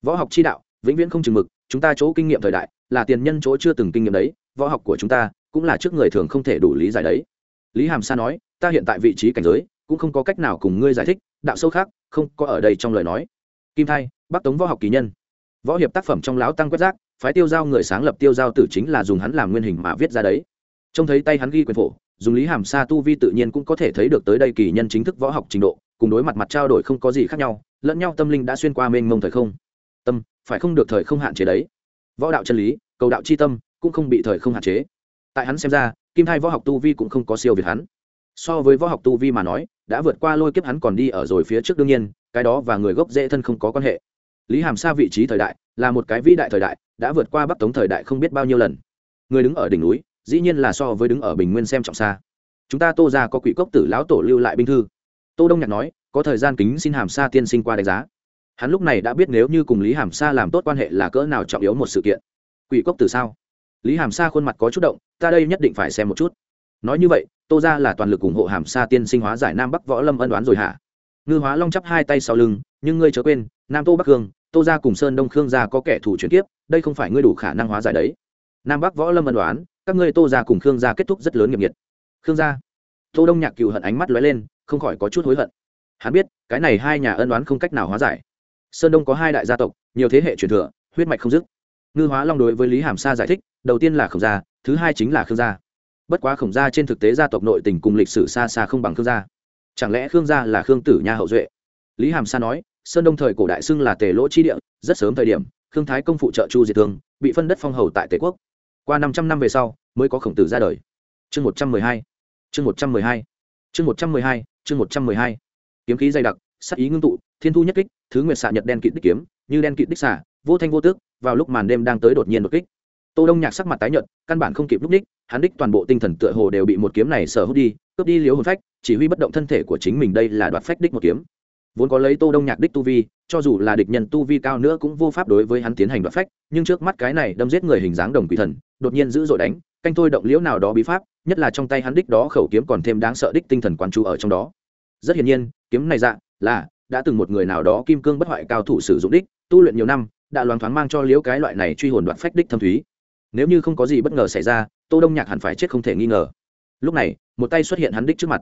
Speaker 1: Võ học chi đạo, vĩnh viễn không chừng mực, chúng ta chỗ kinh nghiệm thời đại, là tiền nhân chỗ chưa từng kinh nghiệm đấy, võ học của chúng ta, cũng là trước người thường không thể đủ lý giải đấy. Lý hàm sa nói, ta hiện tại vị trí cảnh giới, cũng không có cách nào cùng ngươi giải thích, đạo sâu khác, không có ở đây trong lời nói. Kim thai, bắc tống võ học kỳ nhân. Võ hiệp tác phẩm trong lão tăng quét rác phái tiêu giao người sáng lập tiêu giao tử chính là dùng hắn làm nguyên hình mà viết ra đấy. Trông thấy tay hắn ghi quyền phổ, dùng lý hàm sa tu vi tự nhiên cũng có thể thấy được tới đây kỳ nhân chính thức võ học trình độ, cùng đối mặt mặt trao đổi không có gì khác nhau, lẫn nhau tâm linh đã xuyên qua mênh mông thời không. Tâm, phải không được thời không hạn chế đấy. Võ đạo chân lý, cầu đạo c h i tâm, cũng không bị thời không hạn chế. Tại hắn xem ra, kim thai võ học tu vi cũng không có siêu việt hắn. So với võ học tu vi mà nói, đã vượt qua lôi kiếp hắn còn đi ở rồi phía trước đương nhiên, cái đó và người gốc dễ thân không có quan hệ. Lý hàm sa vị trí thời đại là một cái vĩ đại thời đại đã vượt qua bắc tống thời đại không biết bao nhiêu lần. Người đứng ở đỉnh núi, dĩ nhiên là so với đứng ở bình nguyên xem trọng xa. Chúng ta tô ra có quỷ cốc tử lão tổ lưu lại binh thư. Tô đông nhạc nói, có thời gian kính xin hàm sa tiên sinh qua đánh giá. Hắn lúc này đã biết nếu như cùng lý hàm sa làm tốt quan hệ là cỡ nào trọng yếu một sự kiện. Quỷ cốc tử sao? Lý hàm sa khuôn mặt có chút động, ta đây nhất định phải xem một chút. Nói như vậy, tô ra là toàn lực ủng hộ hàm sa tiên sinh hóa giải nam bắc võ lâm ân đoán rồi hả? Ngư hóa long chắp hai tay sau lưng, nhưng ngươi chớ quên, nam tô bắc hương tô ra cùng sơn đông khương gia có kẻ thù chuyển tiếp đây không phải ngươi đủ khả năng hóa giải đấy. Nam bắc võ lâm ân đoán các ngươi tô ra cùng khương gia kết thúc rất lớn nghiệp nhiệt. Khương gia. Tô đông nhạc cựu hận ánh mắt lóe lên, không khỏi có chút hối hận. Hắn biết, cái này hai nhà ân đoán không cách nào hóa giải. Sơn đông có hai đại gia tộc, nhiều thế hệ truyền thừa, huyết mạch không dứt. Ngư hóa long đối với lý hàm sa giải thích, đầu tiên là khổng gia, thứ hai chính là khương gia. Bất quá khổng gia trên thực tế gia tộc nội tình cùng lịch sử xa xa không bằng khương gia. Chẳng lẽ khương gia là khương tử nha hậu duệ? Lý hàm sa nói sơn đông thời cổ đại xưng là tề lỗ chi địa, rất sớm thời điểm, khương thái công phụ trợ chu diệt thương, bị phân đất phong hầu tại tề quốc. Qua năm trăm năm về sau, mới có khổng tử ra đời. Chương một trăm mười hai, chương một trăm mười hai, chương một trăm mười hai, chương một trăm mười hai. Kiếm khí dày đặc sắc ý ngưng tụ, thiên thu nhất kích, thứ nguyệt xạ nhật đen kịt đích kiếm, như đen kịt đích xạ, vô thanh vô tước, vào lúc màn đêm đang tới đột nhiên đột kích. Tô đông nhạc sắc mặt tái nhợt, căn bản không kịp lúc ních hắn đích toàn bộ tinh thần tựa hồ đều bị một kiếm này sở hút đi, cướp đi liếu hồn phách, chỉ huy bất động thân thể của chính mình đây là đoạt phách đích một kiếm vốn có lấy tô đông nhạc đích tu vi, cho dù là địch nhân tu vi cao nữa cũng vô pháp đối với hắn tiến hành đoạt phách, nhưng trước mắt cái này đâm giết người hình dáng đồng quỷ thần, đột nhiên giữ dội đánh, canh thôi động liễu nào đó bí pháp, nhất là trong tay hắn đích đó khẩu kiếm còn thêm đáng sợ đích tinh thần quan chú ở trong đó. Rất hiển nhiên, kiếm này dạ là, đã từng một người nào đó kim cương bất hoại cao thủ sử dụng đích, tu luyện nhiều năm, đã loáng thoáng mang cho liễu cái loại này truy hồn đoạt phách đích thâm thúy. Nếu như không có gì bất ngờ xảy ra, tô đông nhạc hẳn phải chết không thể nghi ngờ. Lúc này, một tay xuất hiện hắn đích trước mặt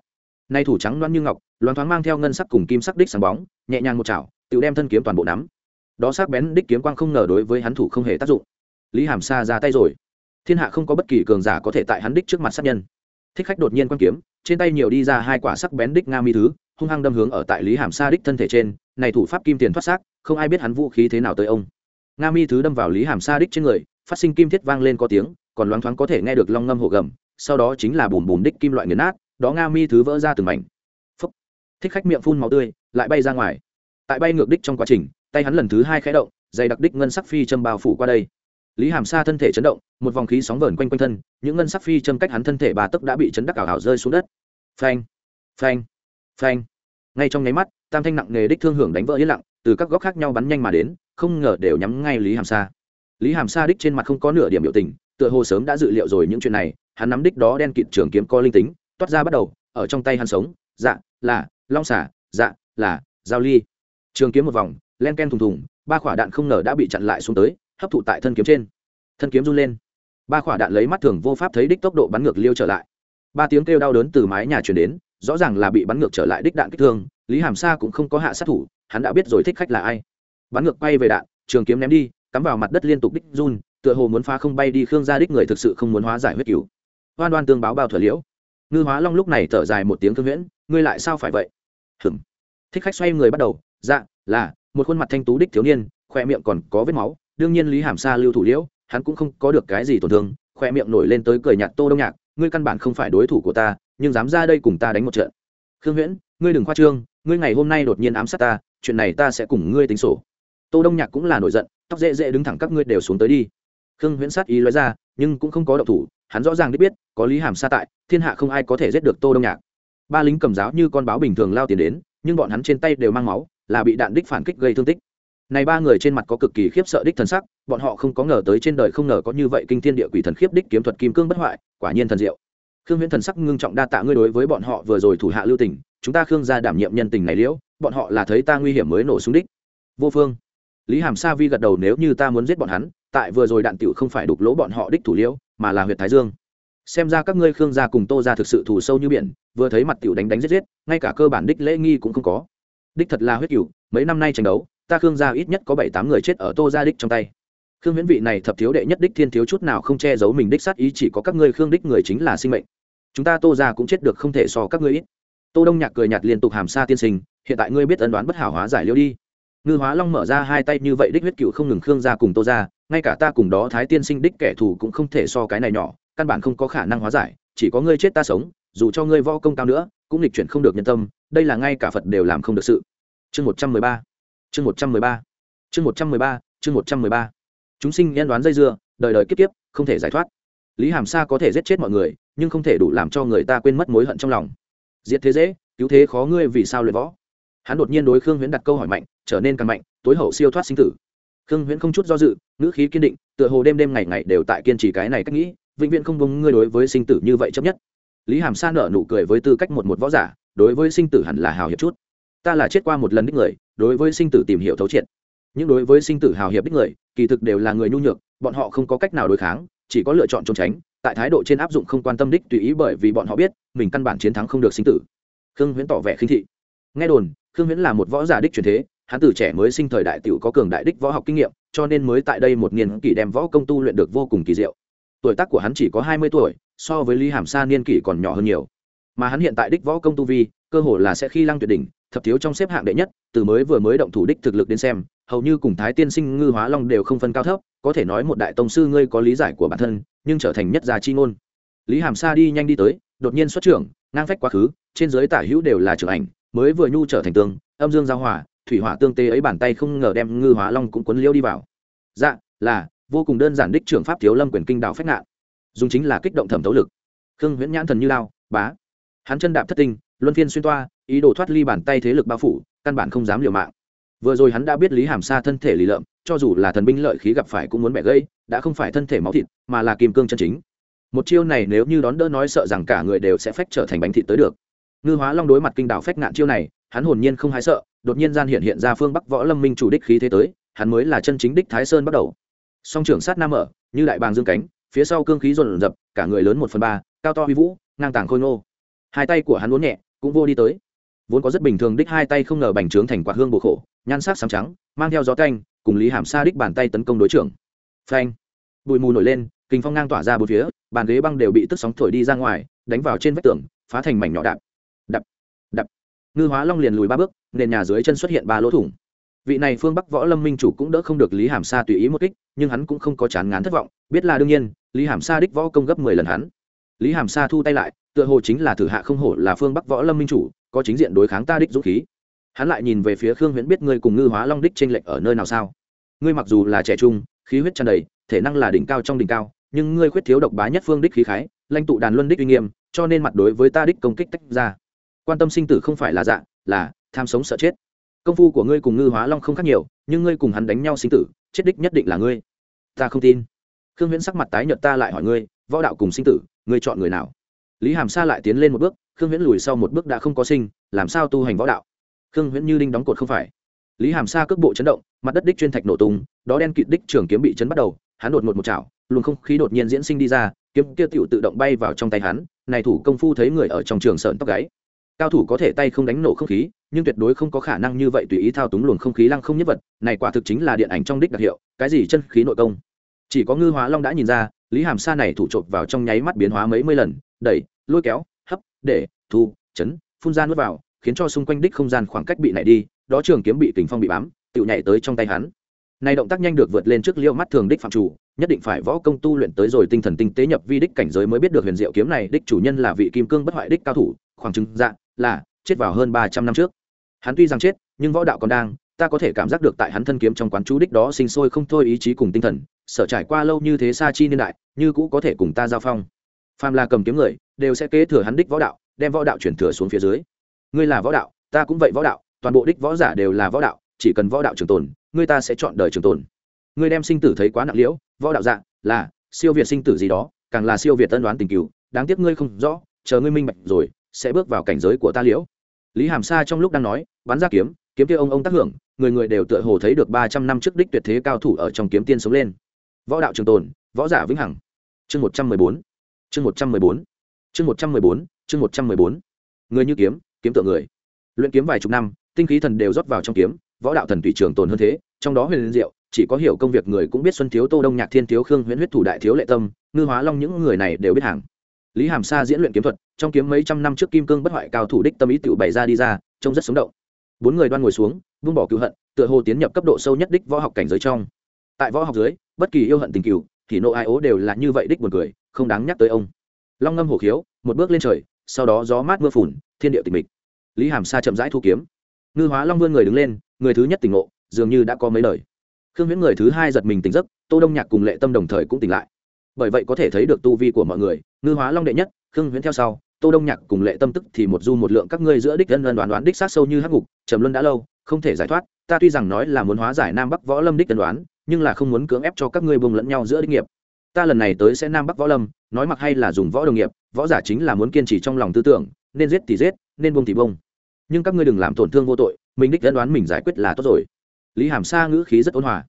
Speaker 1: nay thủ trắng loan như ngọc, loáng thoáng mang theo ngân sắc cùng kim sắc đích sáng bóng, nhẹ nhàng một chảo, tự đem thân kiếm toàn bộ nắm. Đó sắc bén đích kiếm quang không ngờ đối với hắn thủ không hề tác dụng. Lý hàm sa ra tay rồi. Thiên hạ không có bất kỳ cường giả có thể tại hắn đích trước mặt sát nhân. Thích khách đột nhiên quan kiếm, trên tay nhiều đi ra hai quả sắc bén đích nga mi thứ, hung hăng đâm hướng ở tại lý hàm sa đích thân thể trên, này thủ pháp kim tiền thoát xác, không ai biết hắn vũ khí thế nào tới ông. Nga mi thứ đâm vào lý hàm sa đích trên người, phát sinh kim thiết vang lên có tiếng, còn loáng thoáng có thể nghe được long ngâm hộ gầm, sau đó chính là bùm bùm đích kim loại nghiền nát đó nga mi thứ vỡ ra từng mảnh. Phúc. Thích khách miệng phun màu tươi, lại bay ra ngoài. Tại bay ngược đích trong quá trình, tay hắn lần thứ hai khẽ động, dày đặc đích ngân sắc phi châm bao phủ qua đây. Lý hàm sa thân thể chấn động, một vòng khí sóng vờn quanh quanh thân, những ngân sắc phi châm cách hắn thân thể bà tức đã bị chấn đắc ảo ảo rơi xuống đất. Phanh phanh phanh. Ngay trong nháy mắt, tam thanh nặng nghề đích thương hưởng đánh vỡ yên lặng, từ các góc khác nhau bắn nhanh mà đến, không ngờ đều nhắm ngay lý hàm sa. Lý hàm sa đích trên mặt không có nửa điểm biểu tình, tựa hồ sớm đã dự liệu rồi những chuyện này, hắn nắm đích đó đen kịt trường kiếm co linh tính toát ra bắt đầu, ở trong tay hắn sống dạ là, long xả dạ là, giao ly. Trường kiếm một vòng, len ken thùng thùng, ba quả đạn không ngờ đã bị chặn lại xuống tới, hấp thụ tại thân kiếm trên. Thân kiếm run lên. Ba quả đạn lấy mắt thường vô pháp thấy đích tốc độ bắn ngược liêu trở lại. Ba tiếng kêu đau đớn từ mái nhà truyền đến, rõ ràng là bị bắn ngược trở lại đích đạn kích thương, lý hàm sa cũng không có hạ sát thủ, hắn đã biết rồi thích khách là ai. Bắn ngược quay về đạn, trường kiếm ném đi, cắm vào mặt đất liên tục đích run, tựa hồ muốn phá không bay đi khương gia đích người thực sự không muốn hóa giải huyết cứu hoan đoan tương báo bao thuở liễu ngư hóa long lúc này thở dài một tiếng thương nguyễn, ngươi lại sao phải vậy? Hừm thích khách xoay người bắt đầu dạ là một khuôn mặt thanh tú đích thiếu niên khoe miệng còn có vết máu đương nhiên lý hàm sa lưu thủ liễu hắn cũng không có được cái gì tổn thương khoe miệng nổi lên tới cười nhạt tô đông nhạc ngươi căn bản không phải đối thủ của ta nhưng dám ra đây cùng ta đánh một trận. Khương nguyễn, ngươi đừng khoa trương ngươi ngày hôm nay đột nhiên ám sát ta chuyện này ta sẽ cùng ngươi tính sổ. Tô đông nhạc cũng là nổi giận tóc dễ dễ đứng thẳng các ngươi đều xuống tới đi. Khương huyễn sát ý nói ra nhưng cũng không có động thủ hắn rõ ràng biết biết, có lý hàm sa tại, thiên hạ không ai có thể giết được tô đông nhạc. Ba lính cầm giáo như con báo bình thường lao tiền đến, nhưng bọn hắn trên tay đều mang máu, là bị đạn đích phản kích gây thương tích. Này ba người trên mặt có cực kỳ khiếp sợ đích thần sắc, bọn họ không có ngờ tới trên đời không ngờ có như vậy kinh thiên địa quỷ thần khiếp đích kiếm thuật kim cương bất hoại, quả nhiên thần diệu. Khương huyễn thần sắc ngưng trọng đa tạ ngươi đối với bọn họ vừa rồi thủ hạ lưu tình, chúng ta khương gia đảm nhiệm nhân tình này liễu, bọn họ là thấy ta nguy hiểm mới nổ súng đích. Vô phương. Lý hàm sa vi gật đầu, nếu như ta muốn giết bọn hắn, tại vừa rồi đạn tiểu không phải đục lỗ bọn họ đích thủ liễu mà là huyện thái dương. Xem ra các ngươi khương gia cùng tô gia thực sự thủ sâu như biển, vừa thấy mặt tiểu đánh đánh giết giết, ngay cả cơ bản đích lễ nghi cũng không có. Đích thật là huyết cửu, mấy năm nay tranh đấu, ta khương gia ít nhất có bảy tám người chết ở tô gia đích trong tay. Khương viễn vị này thập thiếu đệ nhất đích thiên thiếu chút nào không che giấu mình đích sát ý chỉ có các ngươi khương đích người chính là sinh mệnh. Chúng ta tô gia cũng chết được không thể so các ngươi ít. Tô đông nhạc cười nhạt liên tục hàm xa tiên sinh, hiện tại ngươi biết ân đoán bất hảo hóa giải liêu đi ngư hóa long mở ra hai tay như vậy đích huyết cựu không ngừng khương ra cùng tô ra. ngay cả ta cùng đó thái tiên sinh đích kẻ thù cũng không thể so cái này nhỏ, căn bản không có khả năng hóa giải, chỉ có ngươi chết ta sống, dù cho ngươi võ công cao nữa, cũng lịch chuyển không được nhân tâm, đây là ngay cả phật đều làm không được sự. Chương một trăm mười ba, chương một trăm mười ba, chương một trăm mười ba, chương một trăm mười ba. Chúng sinh nhân đoán dây dưa, đời đời kiếp kiếp, không thể giải thoát. Lý hàm sa có thể giết chết mọi người, nhưng không thể đủ làm cho người ta quên mất mối hận trong lòng. Diệt thế dễ, cứu thế khó ngươi vì sao luyện võ? Hắn đột nhiên đối khương huyễn đặt câu hỏi mạnh, trở nên càng mạnh, tối hậu siêu thoát sinh tử. Khương huyễn không chút do dự, ngữ khí kiên định, tựa hồ đêm đêm ngày ngày đều tại kiên trì cái này cách nghĩ, vĩnh viễn không bông ngươi đối với sinh tử như vậy chấp nhất. Lý hàm sa nở nụ cười với tư cách một một võ giả, đối với sinh tử hẳn là hào hiệp chút. Ta là chết qua một lần đích người, đối với sinh tử tìm hiểu thấu triệt. Nhưng đối với sinh tử hào hiệp đích người, kỳ thực đều là người nhu nhược, bọn họ không có cách nào đối kháng, chỉ có lựa chọn trốn tránh, tại thái độ trên áp dụng không quan tâm đích tùy ý bởi vì bọn họ biết, mình căn bản chiến thắng không được sinh tử. Khương huyễn tỏ vẻ khinh thị nghe đồn, khương Viễn là một võ giả đích truyền thế, hắn từ trẻ mới sinh thời đại tiểu có cường đại đích võ học kinh nghiệm, cho nên mới tại đây một niên kỷ đem võ công tu luyện được vô cùng kỳ diệu. Tuổi tác của hắn chỉ có hai mươi tuổi, so với lý hàm sa niên kỷ còn nhỏ hơn nhiều. Mà hắn hiện tại đích võ công tu vi, cơ hồ là sẽ khi lăng tuyệt đỉnh, thập thiếu trong xếp hạng đệ nhất, từ mới vừa mới động thủ đích thực lực đến xem, hầu như cùng thái tiên sinh, ngư hóa long đều không phân cao thấp, có thể nói một đại tông sư ngươi có lý giải của bản thân, nhưng trở thành nhất gia chi ngôn. Lý hàm sa đi nhanh đi tới, đột nhiên xuất trưởng, ngang phách quá khứ, trên dưới tả hữu đều là trưởng ảnh mới vừa nhu trở thành tương, âm dương giao hòa, thủy hỏa tương tế ấy bàn tay không ngờ đem ngư hóa long cũng quấn liêu đi vào. Dạ là, vô cùng đơn giản đích trưởng pháp thiếu lâm quyền kinh đạo phách ngạn. Dùng chính là kích động thẩm thấu lực. Khương huyễn nhãn thần như lao, bá. Hắn chân đạp thất tinh, luân phiên xuyên toa, ý đồ thoát ly bàn tay thế lực bao phủ, căn bản không dám liều mạng. Vừa rồi hắn đã biết lý hàm xa thân thể lý lợm, cho dù là thần binh lợi khí gặp phải cũng muốn bẻ gây đã không phải thân thể máu thịt, mà là kim cương chân chính. Một chiêu này nếu như đón đỡ nói sợ rằng cả người đều sẽ phách trở thành bánh thịt tới được ngư hóa long đối mặt kinh đảo phách ngạn chiêu này, hắn hồn nhiên không hái sợ, đột nhiên gian hiện hiện ra phương bắc võ lâm minh chủ đích khí thế tới, hắn mới là chân chính đích thái sơn bắt đầu. Song trưởng sát nam ở như đại bàng dương cánh, phía sau cương khí dồn dập cả người lớn một phần ba, cao to huy vũ, ngang tàng khôi ngô. Hai tay của hắn uốn nhẹ, cũng vô đi tới. Vốn có rất bình thường đích hai tay không ngờ bành trướng thành quạt hương bộ khổ, nhan sắc sáng trắng, mang theo gió canh cùng lý hàm sa đích bàn tay tấn công đối trưởng. Phanh! Bụi mù nổi lên, kinh phong ngang tỏa ra bốn phía, bàn ghế băng đều bị tức sóng thổi đi ra ngoài, đánh vào trên vách tường, phá thành mảnh nhỏ đạp ngư hóa long liền lùi ba bước, nền nhà dưới chân xuất hiện ba lỗ thủng. Vị này phương bắc võ lâm minh chủ cũng đỡ không được lý hàm sa tùy ý một kích, nhưng hắn cũng không có chán ngán thất vọng, biết là đương nhiên, lý hàm sa đích võ công gấp mười lần hắn. Lý hàm sa thu tay lại, tựa hồ chính là thử hạ không hổ là phương bắc võ lâm minh chủ, có chính diện đối kháng ta đích dũng khí. Hắn lại nhìn về phía khương huyễn biết ngươi cùng ngư hóa long đích t r ê n lệch ở nơi nào sao? Ngươi mặc dù là trẻ trung, khí huyết tràn đầy, thể năng là đỉnh cao trong đỉnh cao, nhưng ngươi khuyết thiếu độc bá nhất phương đích khí khái, lãnh tụ đàn luân đích uy nghiêm, cho nên mặt đối với ta đích công kích tách ra quan tâm sinh tử không phải là dạ là tham sống sợ chết. Công phu của ngươi cùng ngư hóa long không khác nhiều, nhưng ngươi cùng hắn đánh nhau sinh tử, chết đích nhất định là ngươi. Ta không tin. Khương huyễn sắc mặt tái nhợt ta lại hỏi ngươi, võ đạo cùng sinh tử, ngươi chọn người nào? Lý hàm sa lại tiến lên một bước, khương huyễn lùi sau một bước đã không có sinh, làm sao tu hành võ đạo? Khương huyễn như đinh đóng cột không phải. Lý hàm sa cước bộ chấn động, mặt đất đích chuyên thạch nổ tung, đó đen kịt đích trường kiếm bị chấn bắt đầu, hắn đột một một chảo, luồng không khí đột nhiên diễn sinh đi ra, kiếm kia tựu tự động bay vào trong tay hắn, này thủ công phu thấy người ở trong trường sợn tóc gáy cao thủ có thể tay không đánh nổ không khí, nhưng tuyệt đối không có khả năng như vậy tùy ý thao túng luồng không khí lăng không nhất vật, này quả thực chính là điện ảnh trong đích đặc hiệu, cái gì chân khí nội công. Chỉ có ngư hóa long đã nhìn ra, lý hàm sa này thủ trộm vào trong nháy mắt biến hóa mấy mươi lần, đẩy, lôi kéo, hấp, để, thu, chấn, phun ra nuốt vào, khiến cho xung quanh đích không gian khoảng cách bị nảy đi, đó trường kiếm bị kình phong bị bám tự nhảy tới trong tay hắn. Này động tác nhanh được vượt lên trước liêu mắt thường đích phạm chủ, nhất định phải võ công tu luyện tới rồi tinh thần tinh tế nhập vi đích cảnh giới mới biết được huyền diệu kiếm này đích chủ nhân là vị kim cương bất hoại đích cao thủ, khoảng chừng dạ là chết vào hơn ba trăm năm trước. Hắn tuy rằng chết, nhưng võ đạo còn đang, ta có thể cảm giác được tại hắn thân kiếm trong quán chú đích đó sinh sôi không thôi ý chí cùng tinh thần sở trải qua lâu như thế xa chi niên đại, như cũ có thể cùng ta giao phong. Phàm là cầm kiếm người, đều sẽ kế thừa hắn đích võ đạo, đem võ đạo chuyển thừa xuống phía dưới. Ngươi là võ đạo, ta cũng vậy võ đạo, toàn bộ đích võ giả đều là võ đạo, chỉ cần võ đạo trường tồn, ngươi ta sẽ chọn đời trường tồn. Ngươi đem sinh tử thấy quá nặng liễu, võ đạo dạng là siêu việt sinh tử gì đó, càng là siêu việt tân đoán tình cứu đáng tiếc ngươi không rõ, chờ ngươi minh bạch rồi sẽ bước vào cảnh giới của ta liễu. Lý hàm sa trong lúc đang nói, bắn ra kiếm kiếm kia ông ông tác hưởng, người người đều tựa hồ thấy được ba trăm năm trước đích tuyệt thế cao thủ ở trong kiếm tiên sống lên. Võ đạo trường tồn, võ giả vĩnh hằng. Chương một trăm mười bốn, chương một trăm mười bốn, chương một trăm mười bốn, chương một trăm mười bốn. Người như kiếm kiếm tượng người. Luyện kiếm vài chục năm, tinh khí thần đều rót vào trong kiếm, võ đạo thần tùy trường tồn hơn thế, trong đó huyền liên diệu, chỉ có hiểu công việc người cũng biết xuân thiếu tô đông nhạc thiên thiếu khương huyễn huyết thủ đại thiếu lệ tâm, ngư hóa long những người này đều biết hàng lý hàm sa diễn luyện kiếm thuật, trong kiếm mấy trăm năm trước kim cương bất hoại cao thủ đích tâm ý tự bày ra đi ra, trông rất sống động. Bốn người đoan ngồi xuống, buông bỏ cựu hận, tựa hồ tiến nhập cấp độ sâu nhất đích võ học cảnh giới trong. Tại võ học dưới, bất kỳ yêu hận tình cựu, thì nộ ai ố đều là như vậy đích buồn cười, không đáng nhắc tới ông. Long ngâm hổ khiếu, một bước lên trời, sau đó gió mát mưa phùn, thiên địa tịch mịch. Lý hàm sa chậm rãi thu kiếm. Ngư hóa long vươn người đứng lên, người thứ nhất tỉnh ngộ, dường như đã có mấy lời. Khương huyễn người thứ hai giật mình tỉnh giấc, tô đông nhạc cùng lệ tâm đồng thời cũng tỉnh lại bởi vậy có thể thấy được tu vi của mọi người, ngư hóa long đệ nhất, khương huyễn theo sau, tô đông nhạc cùng lệ tâm tức thì một du một lượng các ngươi giữa đích dân ân đoán đoán đích sát sâu như hắc ngục, trầm luân đã lâu, không thể giải thoát, ta tuy rằng nói là muốn hóa giải nam bắc võ lâm đích tân đoán, nhưng là không muốn cưỡng ép cho các ngươi bùng lẫn nhau giữa đích nghiệp. Ta lần này tới sẽ nam bắc võ lâm, nói mặc hay là dùng võ đồng nghiệp, võ giả chính là muốn kiên trì trong lòng tư tưởng, nên giết thì giết, nên bông thì bông nhưng các ngươi đừng làm tổn thương vô tội, mình đích dẫn đoán mình giải quyết là tốt rồi. Lý hàm sa ngữ khí rất ôn hòa.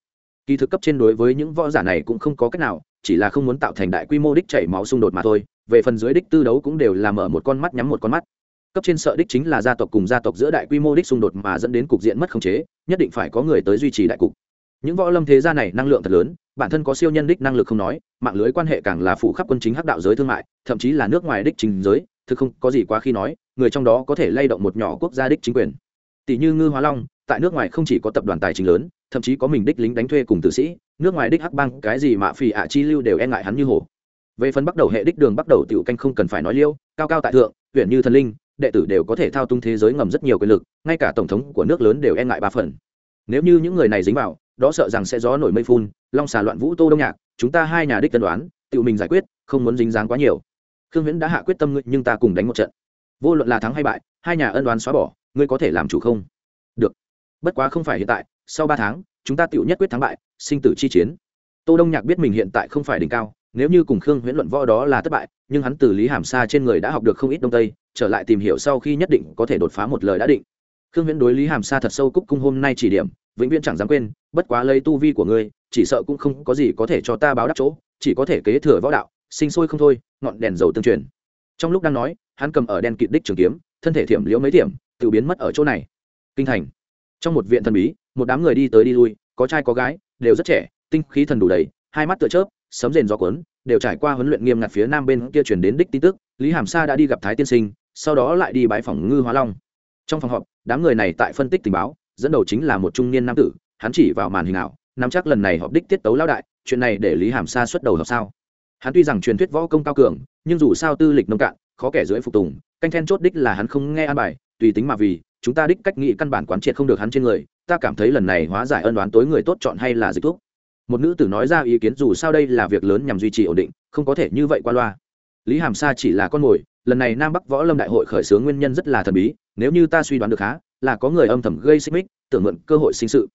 Speaker 1: Kỳ thực cấp trên đối với những võ giả này cũng không có cách nào chỉ là không muốn tạo thành đại quy mô đích chảy máu xung đột mà thôi, về phần dưới đích tư đấu cũng đều là mở một con mắt nhắm một con mắt. Cấp trên sợ đích chính là gia tộc cùng gia tộc giữa đại quy mô đích xung đột mà dẫn đến cục diện mất khống chế, nhất định phải có người tới duy trì đại cục. Những võ lâm thế gia này năng lượng thật lớn, bản thân có siêu nhân đích năng lực không nói, mạng lưới quan hệ càng là phụ khắp quân chính hắc đạo giới thương mại, thậm chí là nước ngoài đích chính giới, thực không có gì quá khi nói, người trong đó có thể lay động một nhỏ quốc gia đích chính quyền. Tỷ như ngư hóa long, tại nước ngoài không chỉ có tập đoàn tài chính lớn thậm chí có mình đích lính đánh thuê cùng tử sĩ, nước ngoài đích hắc bang, cái gì mà phì ạ chi lưu đều e ngại hắn như hổ. Về phần bắt đầu hệ đích đường bắt đầu tiểu canh không cần phải nói liêu, cao cao tại thượng, huyện như thần linh, đệ tử đều có thể thao tung thế giới ngầm rất nhiều quyền lực, ngay cả tổng thống của nước lớn đều e ngại ba phần. Nếu như những người này dính vào, đó sợ rằng sẽ gió nổi mây phun, long xà loạn vũ tô đông nhạc, chúng ta hai nhà đích tân đoán, tự mình giải quyết, không muốn dính dáng quá nhiều. Khương viễn đã hạ quyết tâm ngươi, nhưng ta cùng đánh một trận. Vô luận là thắng hay bại, hai nhà ân đoán xóa bỏ, ngươi có thể làm chủ không? Được. Bất quá không phải hiện tại sau ba tháng, chúng ta tựu nhất quyết thắng bại, sinh tử chi chiến. Tô đông nhạc biết mình hiện tại không phải đỉnh cao, nếu như cùng khương huyễn luận võ đó là thất bại, nhưng hắn từ lý hàm sa trên người đã học được không ít đông tây, trở lại tìm hiểu sau khi nhất định có thể đột phá một lời đã định. Khương huyễn đối lý hàm sa thật sâu cúc cung hôm nay chỉ điểm, vĩnh viễn chẳng dám quên, bất quá lấy tu vi của ngươi, chỉ sợ cũng không có gì có thể cho ta báo đáp chỗ, chỉ có thể kế thừa võ đạo, sinh sôi không thôi, ngọn đèn dầu tương truyền. Trong lúc đang nói, hắn cầm ở đen kịt đích trường kiếm, thân thể thiểm liễu mấy thiểm tự biến mất ở chỗ này. Kinh thành. Trong một viện thần bí một đám người đi tới đi lui, có trai có gái, đều rất trẻ, tinh khí thần đủ đầy, hai mắt tựa chớp, sấm rền gió cuốn, đều trải qua huấn luyện nghiêm ngặt phía nam bên kia chuyển đến đích tin tức, lý hàm sa đã đi gặp thái tiên sinh, sau đó lại đi bãi phòng ngư hóa long. Trong phòng họp, đám người này tại phân tích tình báo, dẫn đầu chính là một trung niên nam tử, hắn chỉ vào màn hình ảo, nắm chắc lần này họp đích tiết tấu lao đại, chuyện này để lý hàm sa xuất đầu hợp sao? Hắn tuy rằng truyền thuyết võ công cao cường, nhưng dù sao tư lịch nông cạn, khó kẻ dưới phục tùng, canh then chốt đích là hắn không nghe an bài, tùy tính mà vì chúng ta đích cách nghĩ căn bản quán triệt không được hắn trên người, ta cảm thấy lần này hóa giải ân đoán tối người tốt chọn hay là dịch thuốc một nữ tử nói ra ý kiến dù sao đây là việc lớn nhằm duy trì ổn định, không có thể như vậy qua loa. Lý hàm sa chỉ là con mồi, lần này nam bắc võ lâm đại hội khởi xướng nguyên nhân rất là thần bí, nếu như ta suy đoán được khá, là có người âm thầm gây xích mích, tưởng mượn cơ hội sinh sự.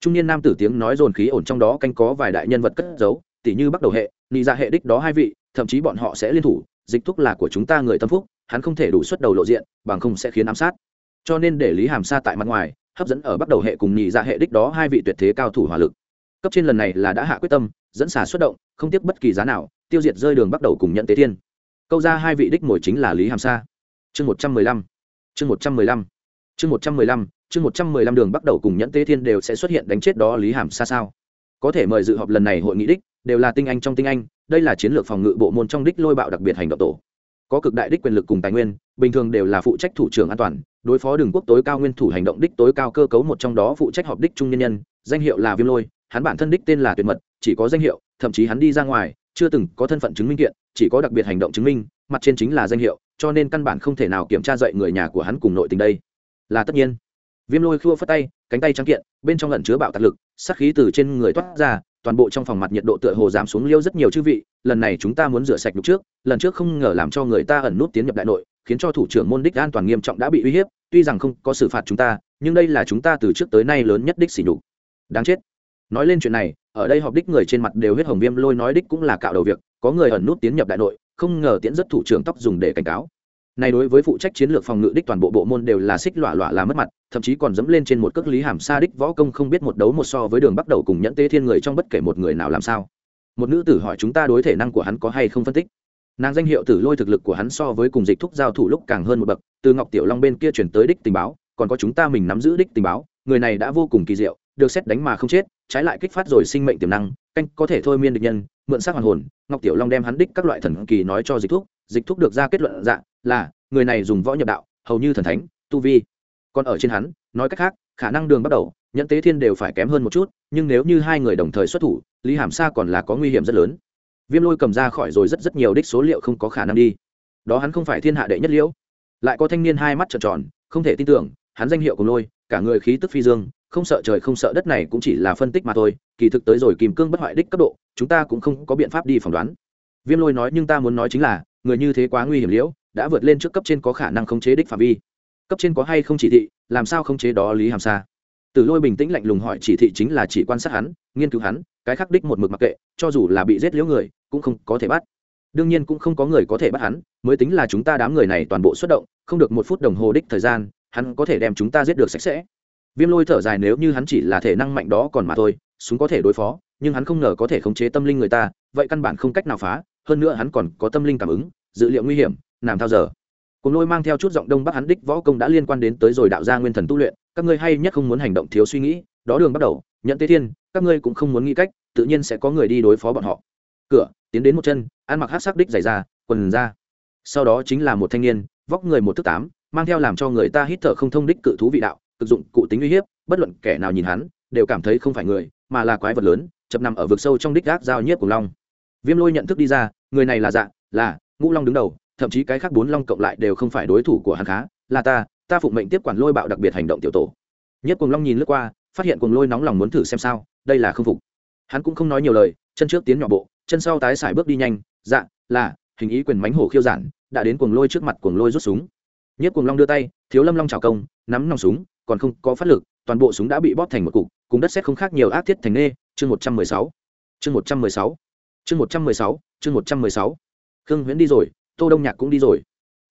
Speaker 1: Trung niên nam tử tiếng nói dồn khí ổn trong đó canh có vài đại nhân vật cất giấu, tỉ như bắt đầu hệ, nị ra hệ đích đó hai vị, thậm chí bọn họ sẽ liên thủ, dịch thúc là của chúng ta người tâm phúc, hắn không thể đủ xuất đầu lộ diện, bằng không sẽ khiến ám sát cho nên để lý hàm sa tại mặt ngoài, hấp dẫn ở bắt đầu hệ cùng nhị ra dạ hệ đích đó hai vị tuyệt thế cao thủ hỏa lực. Cấp trên lần này là đã hạ quyết tâm, dẫn xả xuất động, không tiếc bất kỳ giá nào, tiêu diệt rơi đường bắt đầu cùng nhận tế thiên. Câu ra hai vị đích mồi chính là lý hàm sa. Chương một trăm mười lăm, chương một trăm mười lăm, chương một trăm mười lăm, chương một trăm mười lăm đường bắt đầu cùng nhẫn tế thiên đều sẽ xuất hiện đánh chết đó lý hàm sa sao? Có thể mời dự họp lần này hội nghị đích, đều là tinh anh trong tinh anh, đây là chiến lược phòng ngự bộ môn trong đích lôi bạo đặc biệt hành động tổ có cực đại đích quyền lực cùng tài nguyên, bình thường đều là phụ trách thủ trưởng an toàn, đối phó đường quốc tối cao nguyên thủ hành động đích tối cao cơ cấu một trong đó phụ trách họp đích trung nhân nhân, danh hiệu là viêm lôi, hắn bản thân đích tên là tuyệt mật, chỉ có danh hiệu, thậm chí hắn đi ra ngoài, chưa từng có thân phận chứng minh kiện, chỉ có đặc biệt hành động chứng minh, mặt trên chính là danh hiệu, cho nên căn bản không thể nào kiểm tra dậy người nhà của hắn cùng nội tình đây. Là tất nhiên. Viêm lôi khua phất tay, cánh tay trắng kiện, bên trong lẩn chứa bạo tạc lực sắc khí từ trên người toát ra toàn bộ trong phòng mặt nhiệt độ tựa hồ giảm xuống liêu rất nhiều chư vị, lần này chúng ta muốn rửa sạch lúc trước, lần trước không ngờ làm cho người ta ẩn nút tiến nhập đại nội, khiến cho thủ trưởng môn đích an toàn nghiêm trọng đã bị uy hiếp, tuy rằng không có xử phạt chúng ta, nhưng đây là chúng ta từ trước tới nay lớn nhất đích xỉ nhục. Đáng chết. Nói lên chuyện này, ở đây họp đích người trên mặt đều huyết hồng viêm lôi nói đích cũng là cạo đầu việc, có người ẩn nút tiến nhập đại nội, không ngờ tiễn rất thủ trưởng tóc dùng để cảnh cáo này đối với phụ trách chiến lược phòng ngự đích toàn bộ bộ môn đều là xích lọa lọa là mất mặt, thậm chí còn dẫm lên trên một cước lý hàm sa đích võ công không biết một đấu một so với đường bắt đầu cùng nhẫn tế thiên người trong bất kể một người nào làm sao. Một nữ tử hỏi chúng ta đối thể năng của hắn có hay không phân tích. Nàng danh hiệu tử lôi thực lực của hắn so với cùng dịch thúc giao thủ lúc càng hơn một bậc, từ ngọc tiểu long bên kia chuyển tới đích tình báo, còn có chúng ta mình nắm giữ đích tình báo, người này đã vô cùng kỳ diệu, được xét đánh mà không chết, trái lại kích phát rồi sinh mệnh tiềm năng, canh có thể thôi miên địch nhân, mượn xác hoàn hồn, ngọc tiểu long đem hắn đích các loại thần kỳ nói cho dịch thúc dịch thúc được ra kết luận dạng là, người này dùng võ nhập đạo, hầu như thần thánh, tu vi. Còn ở trên hắn, nói cách khác, khả năng đường bắt đầu, nhẫn tế thiên đều phải kém hơn một chút, nhưng nếu như hai người đồng thời xuất thủ, lý hàm sa còn là có nguy hiểm rất lớn. Viêm lôi cầm ra khỏi rồi rất rất nhiều đích số liệu không có khả năng đi. Đó hắn không phải thiên hạ đệ nhất liễu. Lại có thanh niên hai mắt trợn tròn, không thể tin tưởng, hắn danh hiệu của lôi, cả người khí tức phi dương, không sợ trời không sợ đất này cũng chỉ là phân tích mà thôi, kỳ thực tới rồi kìm cương bất hoại đích cấp độ, chúng ta cũng không có biện pháp đi phỏng đoán. Viêm lôi nói nhưng ta muốn nói chính là, người như thế quá nguy hiểm liễu đã vượt lên trước cấp trên có khả năng khống chế đích phạm vi. Cấp trên có hay không chỉ thị, làm sao khống chế đó lý hàm xa Tử lôi bình tĩnh lạnh lùng hỏi chỉ thị chính là chỉ quan sát hắn, nghiên cứu hắn, cái khắc đích một mực mặc kệ, cho dù là bị giết liễu người, cũng không có thể bắt. Đương nhiên cũng không có người có thể bắt hắn, mới tính là chúng ta đám người này toàn bộ xuất động, không được một phút đồng hồ đích thời gian, hắn có thể đem chúng ta giết được sạch sẽ. Viêm lôi thở dài nếu như hắn chỉ là thể năng mạnh đó còn mà thôi, súng có thể đối phó, nhưng hắn không ngờ có thể khống chế tâm linh người ta, vậy căn bản không cách nào phá, hơn nữa hắn còn có tâm linh cảm ứng, dữ liệu nguy hiểm làm thao giờ. Cùng lôi mang theo chút giọng đông bắc hắn đích võ công đã liên quan đến tới rồi đạo gia nguyên thần tu luyện, các ngươi hay nhất không muốn hành động thiếu suy nghĩ, đó đường bắt đầu, nhận tế thiên, các ngươi cũng không muốn nghĩ cách, tự nhiên sẽ có người đi đối phó bọn họ. Cửa, tiến đến một chân, ăn mặc hát sắc đích dày ra quần ra sau đó chính là một thanh niên, vóc người một thước tám, mang theo làm cho người ta hít thở không thông đích cự thú vị đạo thực dụng, cụ tính uy hiếp, bất luận kẻ nào nhìn hắn, đều cảm thấy không phải người, mà là quái vật lớn, chập nằm ở vực sâu trong đích gác giao nhiếp của long. Viêm lôi nhận thức đi ra, người này là dạ là, ngũ long đứng đầu thậm chí cái khác bốn long cộng lại đều không phải đối thủ của hắn khá, là ta ta phụng mệnh tiếp quản lôi bạo đặc biệt hành động tiểu tổ. Nhất cùng long nhìn lướt qua, phát hiện cùng lôi nóng lòng muốn thử xem sao, đây là không phục. Hắn cũng không nói nhiều lời, chân trước tiến nhỏ bộ, chân sau tái xài bước đi nhanh dạ là, hình ý quyền mánh hổ khiêu giản, đã đến cuồng lôi trước mặt cuồng lôi rút súng. Nhất cuồng long đưa tay, thiếu lâm long trào công, nắm nòng súng, còn không có phát lực, toàn bộ súng đã bị bóp thành một cục, cùng đất xét không khác nhiều ác thiết thành nê, chương một trăm mười sáu. Chương một trăm mười sáu. Chương một trăm mười sáu, chương một trăm mười sáu. Khương huyễn đi rồi tô đông nhạc cũng đi rồi.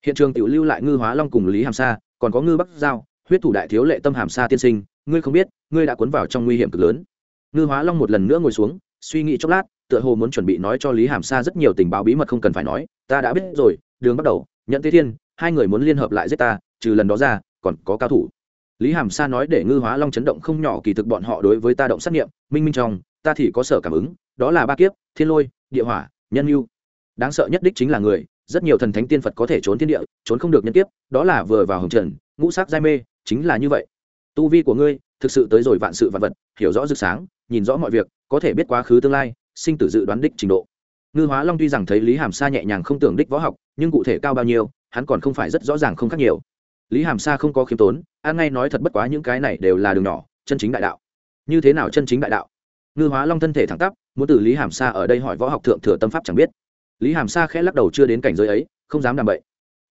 Speaker 1: Hiện trường tiểu lưu lại ngư hóa long cùng lý hàm sa, còn có ngư bắc giao, huyết thủ đại thiếu lệ tâm hàm sa tiên sinh, ngươi không biết, ngươi đã cuốn vào trong nguy hiểm cực lớn. Ngư hóa long một lần nữa ngồi xuống, suy nghĩ chốc lát, tựa hồ muốn chuẩn bị nói cho lý hàm sa rất nhiều tình báo bí mật không cần phải nói, ta đã biết rồi, đường bắt đầu nhận thế thiên, hai người muốn liên hợp lại giết ta, trừ lần đó ra, còn có cao thủ. Lý hàm sa nói để ngư hóa long chấn động không nhỏ kỳ thực bọn họ đối với ta động sát nghiệm, minh minh trong, ta thì có sở cảm ứng, đó là ba kiếp, thiên lôi, địa hỏa, nhân yêu đáng sợ nhất đích chính là người rất nhiều thần thánh tiên phật có thể trốn thiên địa trốn không được nhân tiếp, đó là vừa vào hồng trần ngũ sắc giai mê chính là như vậy. Tu vi của ngươi thực sự tới rồi vạn sự vạn vật hiểu rõ rực sáng nhìn rõ mọi việc có thể biết quá khứ tương lai sinh tử dự đoán đích trình độ. Ngư hóa long tuy rằng thấy lý hàm sa nhẹ nhàng không tưởng đích võ học nhưng cụ thể cao bao nhiêu hắn còn không phải rất rõ ràng không khác nhiều. Lý hàm sa không có khiêm tốn an ngay nói thật bất quá những cái này đều là đường nhỏ chân chính đại đạo. Như thế nào chân chính đại đạo? Ngư hóa long thân thể thẳng tắp muốn từ lý hàm sa ở đây hỏi võ học thượng thừa tâm pháp chẳng biết lý hàm sa khẽ lắc đầu chưa đến cảnh giới ấy, không dám làm bậy.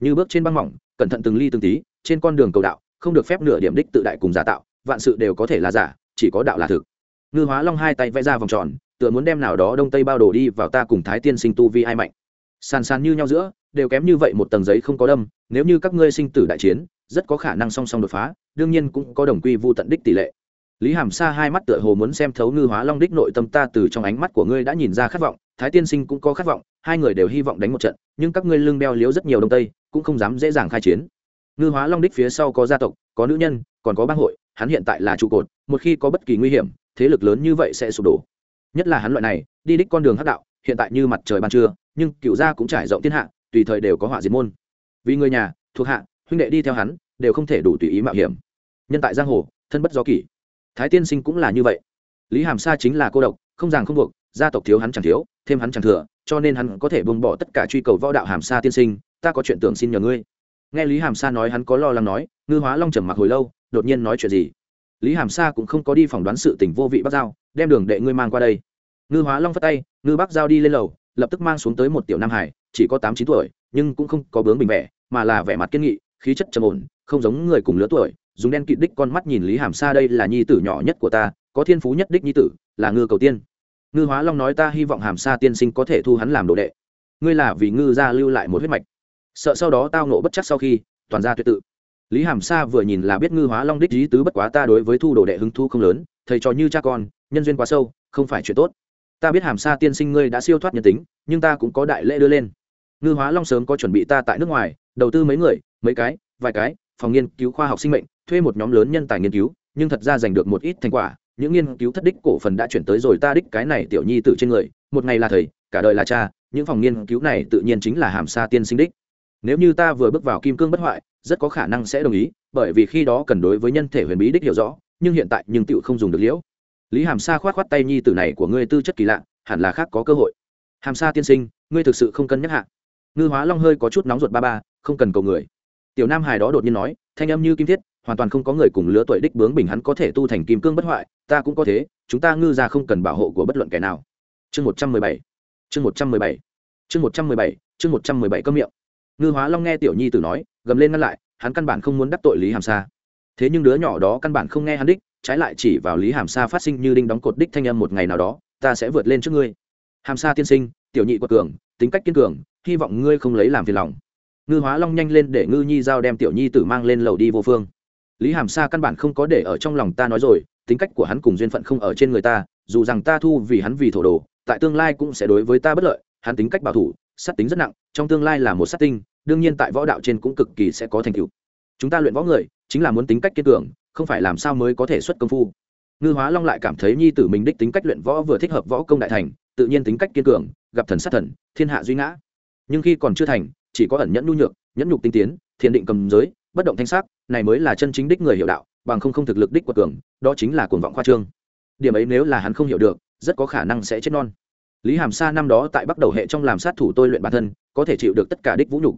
Speaker 1: Như bước trên băng mỏng, cẩn thận từng ly từng tí, trên con đường cầu đạo, không được phép nửa điểm đích tự đại cùng giả tạo, vạn sự đều có thể là giả, chỉ có đạo là thực. Ngư hóa long hai tay vẽ ra vòng tròn, tựa muốn đem nào đó đông tây bao đồ đi vào ta cùng thái tiên sinh tu vi ai mạnh. Sàn sàn như nhau giữa, đều kém như vậy một tầng giấy không có đâm, nếu như các ngươi sinh tử đại chiến, rất có khả năng song song đột phá, đương nhiên cũng có đồng quy vu tận đích tỷ lệ. Lý hàm sa hai mắt tựa hồ muốn xem thấu ngư hóa long đích nội tâm ta từ trong ánh mắt của ngươi đã nhìn ra khát vọng, thái tiên sinh cũng có khát vọng hai người đều hy vọng đánh một trận, nhưng các ngươi lưng đeo liếu rất nhiều đông tây, cũng không dám dễ dàng khai chiến. Ngư hóa long đích phía sau có gia tộc, có nữ nhân, còn có bang hội, hắn hiện tại là trụ cột, một khi có bất kỳ nguy hiểm, thế lực lớn như vậy sẽ sụp đổ. Nhất là hắn loại này, đi đích con đường hắc đạo, hiện tại như mặt trời ban trưa, nhưng cựu gia cũng trải rộng thiên hạ, tùy thời đều có họa diệt môn. Vì người nhà, thuộc hạ, huynh đệ đi theo hắn, đều không thể đủ tùy ý mạo hiểm. Nhân tại giang hồ, thân bất do kỷ. Thái tiên sinh cũng là như vậy. Lý hàm sa chính là cô độc, không ràng không buộc gia tộc thiếu hắn chẳng thiếu, thêm hắn chẳng thừa, cho nên hắn có thể buông bỏ tất cả truy cầu võ đạo hàm sa tiên sinh, ta có chuyện tưởng xin nhờ ngươi. Nghe lý hàm sa nói hắn có lo lắng nói, ngư hóa long trầm mặc hồi lâu, đột nhiên nói chuyện gì? Lý hàm sa cũng không có đi phỏng đoán sự tình vô vị bắc giao, đem đường đệ ngươi mang qua đây. Ngư hóa long phất tay, ngư bắc giao đi lên lầu, lập tức mang xuống tới một tiểu nam hải, chỉ có tám chín tuổi, nhưng cũng không có bướng bình vẻ, mà là vẻ mặt kiên nghị, khí chất trầm ổn, không giống người cùng lứa tuổi, dùng đen kịt đích con mắt nhìn lý hàm sa đây là nhi tử nhỏ nhất của ta, có thiên phú nhất đích nhi tử, là ngư cầu tiên ngư hóa long nói ta hy vọng hàm sa tiên sinh có thể thu hắn làm đồ đệ. Ngươi là vì ngư gia lưu lại một huyết mạch. Sợ sau đó tao nộ bất chắc sau khi, toàn gia tuyệt tự. Lý hàm sa vừa nhìn là biết ngư hóa long đích lý tứ bất quá ta đối với thu đồ đệ hứng thu không lớn, thầy trò như cha con, nhân duyên quá sâu, không phải chuyện tốt. Ta biết hàm sa tiên sinh ngươi đã siêu thoát nhân tính, nhưng ta cũng có đại lễ đưa lên. Ngư hóa long sớm có chuẩn bị ta tại nước ngoài, đầu tư mấy người, mấy cái, vài cái, phòng nghiên cứu khoa học sinh mệnh, thuê một nhóm lớn nhân tài nghiên cứu, nhưng thật ra giành được một ít thành quả những nghiên cứu thất đích cổ phần đã chuyển tới rồi ta đích cái này tiểu nhi tử trên người, một ngày là thầy, cả đời là cha, những phòng nghiên cứu này tự nhiên chính là hàm sa tiên sinh đích. Nếu như ta vừa bước vào kim cương bất hoại, rất có khả năng sẽ đồng ý, bởi vì khi đó cần đối với nhân thể huyền bí đích hiểu rõ, nhưng hiện tại nhưng tựu không dùng được liễu. Lý hàm sa khoát khoát tay nhi tử này của ngươi tư chất kỳ lạ, hẳn là khác có cơ hội. Hàm sa tiên sinh, ngươi thực sự không cân nhắc hạ. Ngư hóa long hơi có chút nóng ruột ba ba, không cần cầu người. Tiểu nam hài đó đột nhiên nói, thanh âm như kim thiết hoàn toàn không có người cùng lứa tuổi đích bướng bình hắn có thể tu thành kim cương bất hoại, ta cũng có thế, chúng ta ngư ra không cần bảo hộ của bất luận kẻ nào. Chương một trăm mười bảy, chương một trăm mười bảy, chương một trăm mười bảy, chương một trăm mười bảy cơm miệng. Ngư hóa long nghe tiểu nhi tử nói, gầm lên ngăn lại, hắn căn bản không muốn đắc tội lý hàm sa. Thế nhưng đứa nhỏ đó căn bản không nghe hắn đích, trái lại chỉ vào lý hàm sa phát sinh như đinh đóng cột đích thanh âm một ngày nào đó, ta sẽ vượt lên trước ngươi. Hàm sa tiên sinh, tiểu nhị quật cường, tính cách kiên cường, hy vọng ngươi không lấy làm phiền lòng. Ngư hóa long nhanh lên để ngư nhi giao đem tiểu nhi tử mang lên lầu đi vô phương lý hàm sa căn bản không có để ở trong lòng ta nói rồi, tính cách của hắn cùng duyên phận không ở trên người ta, dù rằng ta thu vì hắn vì thổ đồ, tại tương lai cũng sẽ đối với ta bất lợi, hắn tính cách bảo thủ, sát tính rất nặng, trong tương lai là một sát tinh, đương nhiên tại võ đạo trên cũng cực kỳ sẽ có thành tựu. Chúng ta luyện võ người, chính là muốn tính cách kiên cường, không phải làm sao mới có thể xuất công phu. Ngư hóa long lại cảm thấy nhi tử mình đích tính cách luyện võ vừa thích hợp võ công đại thành, tự nhiên tính cách kiên cường, gặp thần sát thần, thiên hạ duy ngã. Nhưng khi còn chưa thành, chỉ có ẩn nhẫn nhu nhược, nhẫn nhục tinh tiến, thiền định cầm giới bất động thanh sắc, này mới là chân chính đích người hiểu đạo, bằng không không thực lực đích quật cường, đó chính là cuồng vọng khoa trương. Điểm ấy nếu là hắn không hiểu được, rất có khả năng sẽ chết non. Lý hàm sa năm đó tại bắt đầu hệ trong làm sát thủ tôi luyện bản thân, có thể chịu được tất cả đích vũ nhục.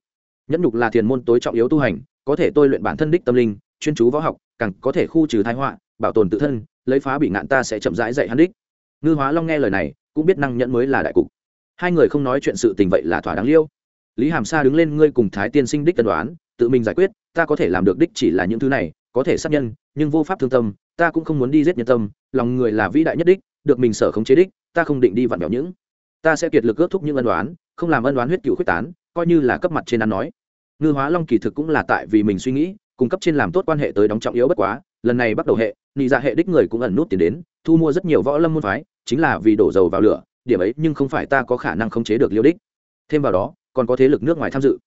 Speaker 1: Nhẫn nhục là thiền môn tối trọng yếu tu hành, có thể tôi luyện bản thân đích tâm linh, chuyên chú võ học, càng có thể khu trừ thái họa, bảo tồn tự thân, lấy phá bị ngạn ta sẽ chậm rãi dạy hắn đích. Ngư hóa long nghe lời này, cũng biết năng nhẫn mới là đại cục. Hai người không nói chuyện sự tình vậy là thỏa đáng liêu. Lý hàm sa đứng lên, ngươi cùng thái tiên sinh đích tân đoán tự mình giải quyết ta có thể làm được đích chỉ là những thứ này, có thể sát nhân, nhưng vô pháp thương tâm, ta cũng không muốn đi giết nhân tâm, lòng người là vĩ đại nhất đích, được mình sở không chế đích, ta không định đi vặn vẹo những. Ta sẽ kiệt lực ước thúc những ân đoán không làm ân đoán huyết cựu khuyết tán, coi như là cấp mặt trên ăn nói. Ngư hóa long kỳ thực cũng là tại vì mình suy nghĩ, cung cấp trên làm tốt quan hệ tới đóng trọng yếu bất quá, lần này bắt đầu hệ, nị dạ hệ đích người cũng ẩn nút tiền đến, thu mua rất nhiều võ lâm môn phái, chính là vì đổ dầu vào lửa, điểm ấy nhưng không phải ta có khả năng khống chế được liêu đích. Thêm vào đó, còn có thế lực nước ngoài tham dự.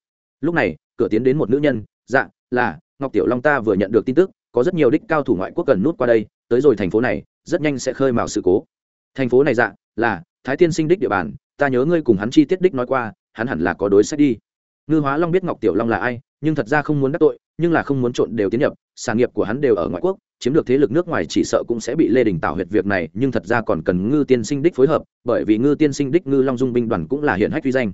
Speaker 1: Lúc này, cửa tiến đến một nữ nhân dạ là, ngọc tiểu long ta vừa nhận được tin tức, có rất nhiều đích cao thủ ngoại quốc cần nút qua đây, tới rồi thành phố này, rất nhanh sẽ khơi mào sự cố. Thành phố này dạ là, thái tiên sinh đích địa bàn, ta nhớ ngươi cùng hắn chi tiết đích nói qua, hắn hẳn là có đối sách đi. Ngư hóa long biết ngọc tiểu long là ai, nhưng thật ra không muốn đắc tội, nhưng là không muốn trộn đều tiến nhập, sản nghiệp của hắn đều ở ngoại quốc, chiếm được thế lực nước ngoài chỉ sợ cũng sẽ bị lê đình tạo huyệt việc này, nhưng thật ra còn cần ngư tiên sinh đích phối hợp, bởi vì ngư tiên sinh đích ngư long dung binh đoàn cũng là hiện hách uy danh.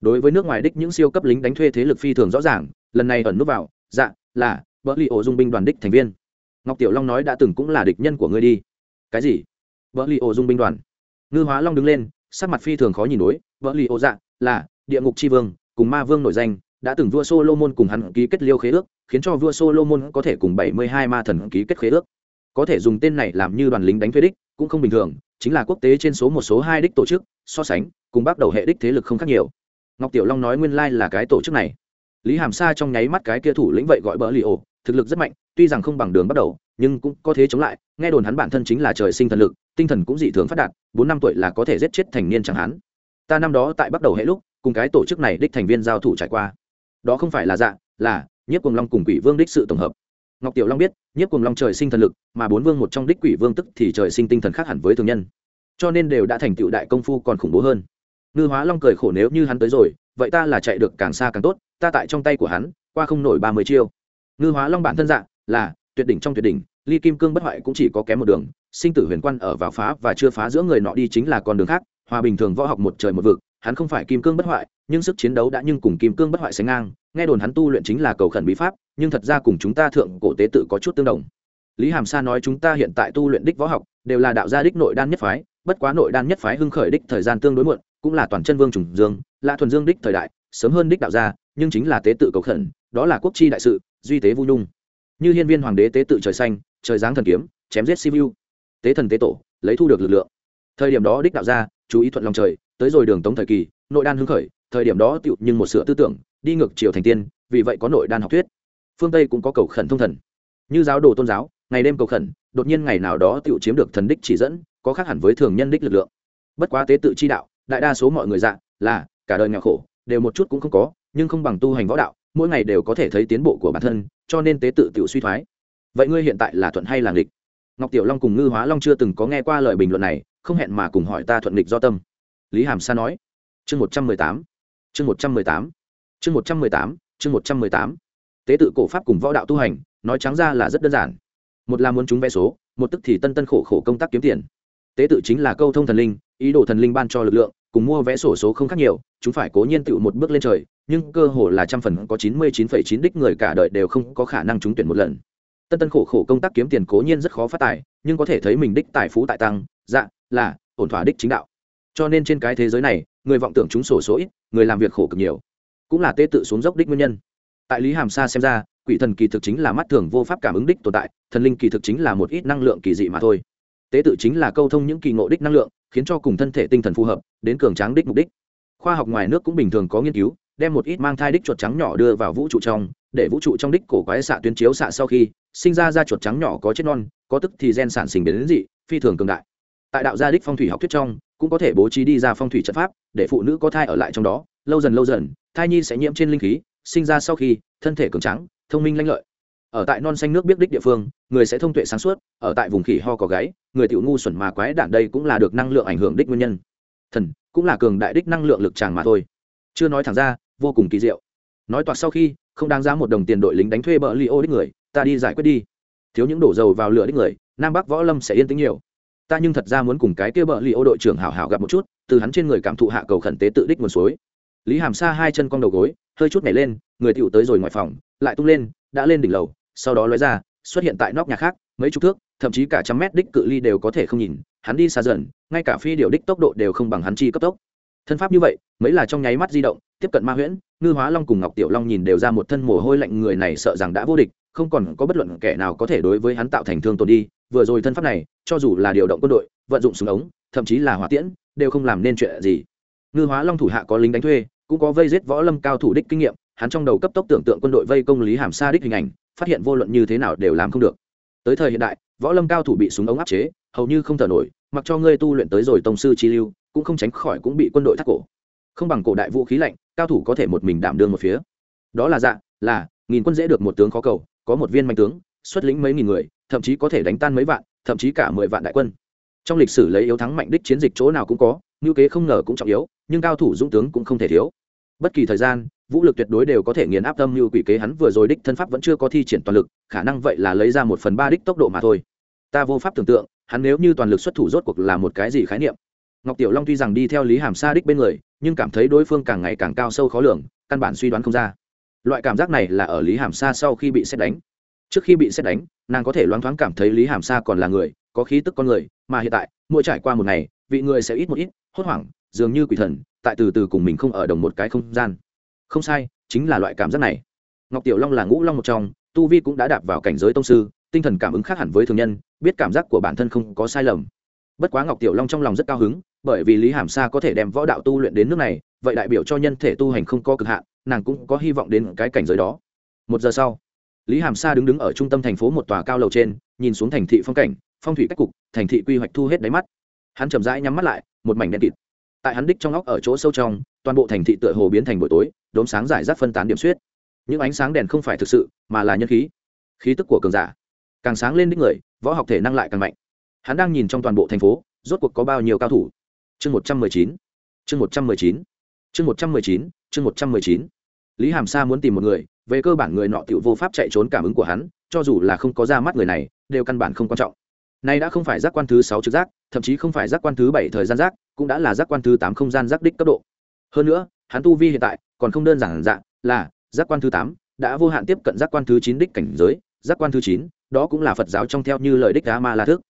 Speaker 1: Đối với nước ngoài đích những siêu cấp lính đánh thuê thế lực phi thường rõ ràng lần này ẩn núp vào dạ là vợ li ổ dung binh đoàn đích thành viên. Ngọc tiểu long nói đã từng cũng là địch nhân của ngươi đi. Cái gì? Vợ li ổ dung binh đoàn. Ngư hóa long đứng lên, sắc mặt phi thường khó nhìn đối vợ li ổ dạ là, địa ngục tri vương, cùng ma vương nổi danh, đã từng vua solomon cùng hắn ký kết liêu khế ước, khiến cho vua solomon có thể cùng bảy mươi hai ma thần ký kết khế ước. Có thể dùng tên này làm như đoàn lính đánh thuê đích, cũng không bình thường, chính là quốc tế trên số một số hai đích tổ chức, so sánh, cùng bắt đầu hệ đích thế lực không khác nhiều. Ngọc tiểu long nói nguyên lai là cái tổ chức này lý hàm sa trong nháy mắt cái kia thủ lĩnh vậy gọi bỡ li ổ, thực lực rất mạnh, tuy rằng không bằng đường bắt đầu, nhưng cũng có thế chống lại, nghe đồn hắn bản thân chính là trời sinh thần lực, tinh thần cũng dị thường phát đạt, bốn năm tuổi là có thể giết chết thành niên chẳng hắn. Ta năm đó tại bắt đầu hệ lúc, cùng cái tổ chức này đích thành viên giao thủ trải qua. Đó không phải là dạ là, nhiếp cùng long cùng quỷ vương đích sự tổng hợp. Ngọc tiểu long biết, nhiếp cùng long trời sinh thần lực, mà bốn vương một trong đích quỷ vương tức thì trời sinh tinh thần khác hẳn với thường nhân. Cho nên đều đã thành tựu đại công phu còn khủng bố hơn. Ngư hóa long cười khổ nếu như hắn tới rồi, vậy ta là chạy được càng xa càng tốt ta tại trong tay của hắn, qua không nổi ba mươi chiêu. Ngư hóa long bản thân dạng là, tuyệt đỉnh trong tuyệt đỉnh, ly kim cương bất hoại cũng chỉ có kém một đường, sinh tử huyền quan ở vào phá và chưa phá giữa người nọ đi chính là con đường khác, hòa bình thường võ học một trời một vực, hắn không phải kim cương bất hoại, nhưng sức chiến đấu đã nhưng cùng kim cương bất hoại sánh ngang, nghe đồn hắn tu luyện chính là cầu khẩn bí pháp, nhưng thật ra cùng chúng ta thượng cổ tế tự có chút tương đồng. Lý hàm sa nói chúng ta hiện tại tu luyện đích võ học, đều là đạo gia đích nội đan nhất phái, bất quá nội đan nhất phái hưng khởi đích thời gian tương đối muộn, cũng là toàn chân vương trùng dương lạ thuần dương đích thời đại sớm hơn đích đạo gia, nhưng chính là tế tự cầu khẩn, đó là quốc chi đại sự, duy tế vu nhung. Như hiên viên hoàng đế tế tự trời xanh, trời giáng thần kiếm, chém giết siêu tế thần tế tổ, lấy thu được lực lượng. Thời điểm đó đích đạo gia, chú ý thuận lòng trời, tới rồi đường tống thời kỳ, nội đan hưng khởi, thời điểm đó tựu nhưng một sửa tư tưởng, đi ngược chiều thành tiên, vì vậy có nội đan học thuyết. Phương tây cũng có cầu khẩn thông thần. Như giáo đồ tôn giáo, ngày đêm cầu khẩn, đột nhiên ngày nào đó tựu chiếm được thần đích chỉ dẫn, có khác hẳn với thường nhân đích lực lượng. Bất quá tế tự chi đạo, đại đa số mọi người dạ là, cả đời nghèo khổ đều một chút cũng không có, nhưng không bằng tu hành võ đạo, mỗi ngày đều có thể thấy tiến bộ của bản thân, cho nên tế tự tự suy thoái. Vậy ngươi hiện tại là thuận hay là nghịch? Ngọc tiểu long cùng ngư hóa long chưa từng có nghe qua lời bình luận này, không hẹn mà cùng hỏi ta thuận nghịch do tâm. Lý hàm sa nói. Chương một trăm mười tám, chương một trăm mười tám, chương một trăm mười tám, chương một trăm mười tám. Tế tự cổ pháp cùng võ đạo tu hành, nói trắng ra là rất đơn giản. Một là muốn chúng vẽ số, một tức thì tân tân khổ khổ công tác kiếm tiền. Tế tự chính là câu thông thần linh, ý đồ thần linh ban cho lực lượng cùng mua vé sổ số không khác nhiều, chúng phải cố nhiên tựu một bước lên trời, nhưng cơ hồ là trăm phần có chín mươi chín phẩy chín đích người cả đời đều không có khả năng trúng tuyển một lần. Tân tân khổ khổ công tác kiếm tiền cố nhiên rất khó phát tài, nhưng có thể thấy mình đích tài phú tại tăng dạ là, ổn thỏa đích chính đạo. Cho nên trên cái thế giới này, người vọng tưởng chúng sổ số ít, người làm việc khổ cực nhiều. Cũng là tế tự xuống dốc đích nguyên nhân. Tại lý hàm sa xem ra, quỷ thần kỳ thực chính là mắt thường vô pháp cảm ứng đích tồn tại, thần linh kỳ thực chính là một ít năng lượng kỳ dị mà thôi tế tự chính là câu thông những kỳ ngộ đích năng lượng, khiến cho cùng thân thể tinh thần phù hợp, đến cường tráng đích mục đích. Khoa học ngoài nước cũng bình thường có nghiên cứu, đem một ít mang thai đích chuột trắng nhỏ đưa vào vũ trụ trong, để vũ trụ trong đích cổ quái xạ tuyến chiếu xạ sau khi, sinh ra ra chuột trắng nhỏ có chết non, có tức thì gen sản sinh biến dị, phi thường cường đại. Tại đạo gia đích phong thủy học thuyết trong, cũng có thể bố trí đi ra phong thủy trận pháp, để phụ nữ có thai ở lại trong đó, lâu dần lâu dần, thai nhi sẽ nhiễm trên linh khí, sinh ra sau khi, thân thể cường trắng thông minh lanh lợi ở tại non xanh nước biết đích địa phương, người sẽ thông tuệ sáng suốt, ở tại vùng khỉ ho có gáy, người tiểu ngu xuẩn mà quái đản đây cũng là được năng lượng ảnh hưởng đích nguyên nhân. Thần, cũng là cường đại đích năng lượng lực tràng mà thôi. Chưa nói thẳng ra, vô cùng kỳ diệu. Nói toạc sau khi, không đáng giá một đồng tiền đội lính đánh thuê bờ li ô đích người, ta đi giải quyết đi. Thiếu những đổ dầu vào lửa đích người, nam bắc võ lâm sẽ yên tĩnh nhiều. Ta nhưng thật ra muốn cùng cái kia bờ li ô đội trưởng hảo hảo gặp một chút, từ hắn trên người cảm thụ hạ cầu khẩn tế tự đích nguồn suối. Lý hàm sa hai chân cong đầu gối, hơi chút nhảy lên, người tựu tới rồi ngoài phòng, lại tung lên, đã lên đỉnh lầu sau đó lóe ra, xuất hiện tại nóc nhà khác, mấy chục thước, thậm chí cả trăm mét đích cự ly đều có thể không nhìn, hắn đi xa dần, ngay cả phi điều đích tốc độ đều không bằng hắn chi cấp tốc. Thân pháp như vậy, mấy là trong nháy mắt di động, tiếp cận ma huyễn, ngư hóa long cùng ngọc tiểu long nhìn đều ra một thân mồ hôi lạnh, người này sợ rằng đã vô địch, không còn có bất luận kẻ nào có thể đối với hắn tạo thành thương tổn đi, vừa rồi thân pháp này, cho dù là điều động quân đội, vận dụng súng ống, thậm chí là hỏa tiễn, đều không làm nên chuyện gì. Ngư hóa long thủ hạ có lính đánh thuê, cũng có vây giết võ lâm cao thủ đích kinh nghiệm, hắn trong đầu cấp tốc tưởng tượng quân đội vây công lý hàm sa đích hình ảnh phát hiện vô luận như thế nào đều làm không được. Tới thời hiện đại, võ lâm cao thủ bị súng ống áp chế, hầu như không thở nổi, mặc cho ngươi tu luyện tới rồi tông sư chi lưu, cũng không tránh khỏi cũng bị quân đội thắt cổ. Không bằng cổ đại vũ khí lạnh, cao thủ có thể một mình đảm đương một phía. Đó là dạ là, nghìn quân dễ được một tướng khó cầu, có một viên mạnh tướng, xuất lĩnh mấy nghìn người, thậm chí có thể đánh tan mấy vạn, thậm chí cả mười vạn đại quân. Trong lịch sử lấy yếu thắng mạnh đích chiến dịch chỗ nào cũng có, ngữ kế không ngờ cũng trọng yếu, nhưng cao thủ dũng tướng cũng không thể thiếu bất kỳ thời gian, vũ lực tuyệt đối đều có thể nghiền áp tâm như quỷ kế hắn vừa rồi đích thân pháp vẫn chưa có thi triển toàn lực, khả năng vậy là lấy ra một phần ba đích tốc độ mà thôi. Ta vô pháp tưởng tượng, hắn nếu như toàn lực xuất thủ rốt cuộc là một cái gì khái niệm. Ngọc tiểu long tuy rằng đi theo lý hàm sa đích bên người, nhưng cảm thấy đối phương càng ngày càng cao sâu khó lường, căn bản suy đoán không ra. Loại cảm giác này là ở lý hàm sa sau khi bị xét đánh. Trước khi bị xét đánh, nàng có thể loáng thoáng cảm thấy lý hàm sa còn là người, có khí tức con người, mà hiện tại, mỗi trải qua một ngày, vị người sẽ ít một ít, hốt hoảng, dường như quỷ thần tại từ từ cùng mình không ở đồng một cái không gian. Không sai, chính là loại cảm giác này. Ngọc tiểu long là ngũ long một trong, tu vi cũng đã đạp vào cảnh giới tông sư, tinh thần cảm ứng khác hẳn với thường nhân, biết cảm giác của bản thân không có sai lầm. Bất quá ngọc tiểu long trong lòng rất cao hứng, bởi vì lý hàm sa có thể đem võ đạo tu luyện đến nước này, vậy đại biểu cho nhân thể tu hành không có cực hạn, nàng cũng có hy vọng đến cái cảnh giới đó. Một giờ sau, lý hàm sa đứng đứng ở trung tâm thành phố một tòa cao lầu trên, nhìn xuống thành thị phong cảnh, phong thủy cách cục, thành thị quy hoạch thu hết đáy mắt. Hắn chậm rãi nhắm mắt lại, một mảnh đen kịt tại hắn đích trong óc ở chỗ sâu trong, toàn bộ thành thị tựa hồ biến thành buổi tối, đốm sáng giải rác phân tán điểm suyết những ánh sáng đèn không phải thực sự, mà là nhân khí. Khí tức của cường giả. Càng sáng lên đích người, võ học thể năng lại càng mạnh. Hắn đang nhìn trong toàn bộ thành phố, rốt cuộc có bao nhiêu cao thủ? Chương một trăm mười chín. Chương một trăm mười chín. Chương một trăm mười chín. Chương một trăm mười chín. Lý hàm sa muốn tìm một người, về cơ bản người nọ t vô pháp chạy trốn cảm ứng của hắn, cho dù là không có ra mắt người này, đều căn bản không quan trọng nay đã không phải giác quan thứ sáu trực giác thậm chí không phải giác quan thứ bảy thời gian giác cũng đã là giác quan thứ tám không gian giác đích cấp độ hơn nữa hắn tu vi hiện tại còn không đơn giản dạng là giác quan thứ tám đã vô hạn tiếp cận giác quan thứ chín đích cảnh giới giác quan thứ chín đó cũng là phật giáo trong theo như lời đích A ma la thức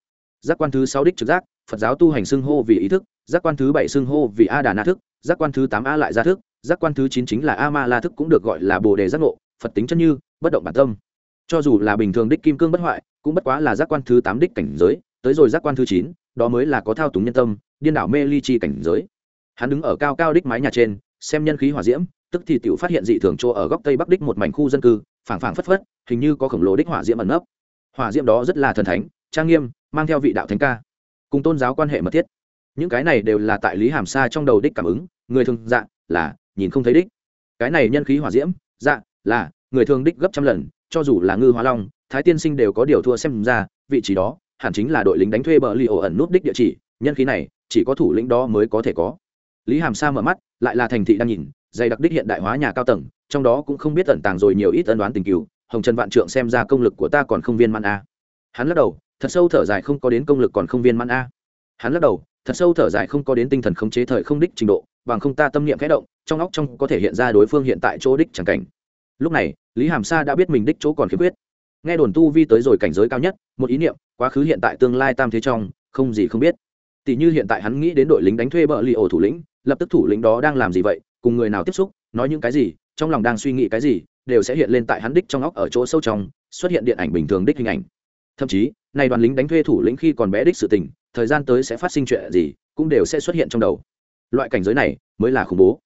Speaker 1: giác quan thứ sáu đích trực giác phật giáo tu hành xưng hô vì ý thức giác quan thứ bảy xưng hô vì a đà na thức giác quan thứ tám a lại gia thức giác quan thứ chín chính là a ma la thức cũng được gọi là bồ đề giác ngộ phật tính chân như bất động bản tâm cho dù là bình thường đích kim cương bất hoại, cũng bất quá là giác quan thứ tám đích cảnh giới, tới rồi giác quan thứ chín, đó mới là có thao túng nhân tâm, điên đảo mê ly chi cảnh giới. Hắn đứng ở cao cao đích mái nhà trên, xem nhân khí hỏa diễm, tức thì tiểu phát hiện dị thường chỗ ở góc tây bắc đích một mảnh khu dân cư, phảng phảng phất phất, hình như có khổng lồ đích hỏa diễm ẩn nấp. Hỏa diễm đó rất là thần thánh, trang nghiêm, mang theo vị đạo thánh ca, cùng tôn giáo quan hệ mật thiết. Những cái này đều là tại lý hàm xa trong đầu đích cảm ứng, người thường dạ là, nhìn không thấy đích. Cái này nhân khí hỏa diễm dạ là, người thường đích gấp trăm lần cho dù là ngư hóa long, thái tiên sinh đều có điều thua xem ra, vị trí đó hẳn chính là đội lính đánh thuê bờ li ổ ẩn nút đích địa chỉ, nhân khí này, chỉ có thủ lĩnh đó mới có thể có. Lý hàm sa mở mắt, lại là thành thị đang nhìn, dày đặc đích hiện đại hóa nhà cao tầng, trong đó cũng không biết tẩn tàng rồi nhiều ít ân đoán tình cừu, hồng trần vạn trượng xem ra công lực của ta còn không viên man a. Hắn lắc đầu, thật sâu thở dài không có đến công lực còn không viên man a. Hắn lắc đầu, thật sâu thở dài không có đến tinh thần khống chế thời không đích trình độ, bằng không ta tâm niệm khẽ động, trong óc trong có thể hiện ra đối phương hiện tại chỗ đích chẳng cảnh lúc này, lý hàm sa đã biết mình đích chỗ còn khiếm khuyết. Nghe đồn tu vi tới rồi cảnh giới cao nhất, một ý niệm, quá khứ hiện tại tương lai tam thế trong, không gì không biết. Tỷ như hiện tại hắn nghĩ đến đội lính đánh thuê bờ li ổ thủ lĩnh, lập tức thủ lĩnh đó đang làm gì vậy, cùng người nào tiếp xúc, nói những cái gì, trong lòng đang suy nghĩ cái gì, đều sẽ hiện lên tại hắn đích trong óc ở chỗ sâu trong, xuất hiện điện ảnh bình thường đích hình ảnh. Thậm chí, này đoàn lính đánh thuê thủ lĩnh khi còn bé đích sự tình, thời gian tới sẽ phát sinh chuyện gì, cũng đều sẽ xuất hiện trong đầu. Loại cảnh giới này mới là khủng bố.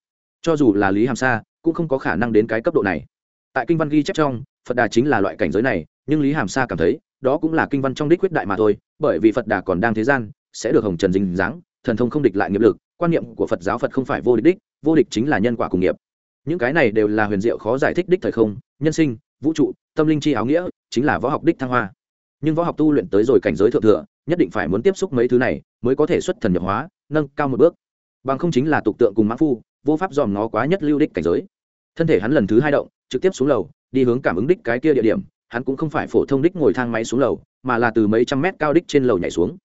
Speaker 1: Cho dù là lý hàm sa, cũng không có khả năng đến cái cấp độ này tại kinh văn ghi chép trong, phật đà chính là loại cảnh giới này, nhưng lý hàm sa cảm thấy, đó cũng là kinh văn trong đích quyết đại mà thôi, bởi vì phật đà còn đang thế gian, sẽ được hồng trần dinh dáng, thần thông không địch lại nghiệp lực, quan niệm của phật giáo phật không phải vô địch đích, vô địch chính là nhân quả cùng nghiệp. Những cái này đều là huyền diệu khó giải thích đích thời không, nhân sinh, vũ trụ, tâm linh chi áo nghĩa, chính là võ học đích thăng hoa. Nhưng võ học tu luyện tới rồi cảnh giới thượng thừa, nhất định phải muốn tiếp xúc mấy thứ này, mới có thể xuất thần nhập hóa, nâng cao một bước. Bằng không chính là tục tượng cùng mã phu, vô pháp dòm nó quá nhất lưu đích cảnh giới. Thân thể hắn lần thứ hai động trực tiếp xuống lầu, đi hướng cảm ứng đích cái kia địa điểm, hắn cũng không phải phổ thông đích ngồi thang máy xuống lầu, mà là từ mấy trăm mét cao đích trên lầu nhảy xuống.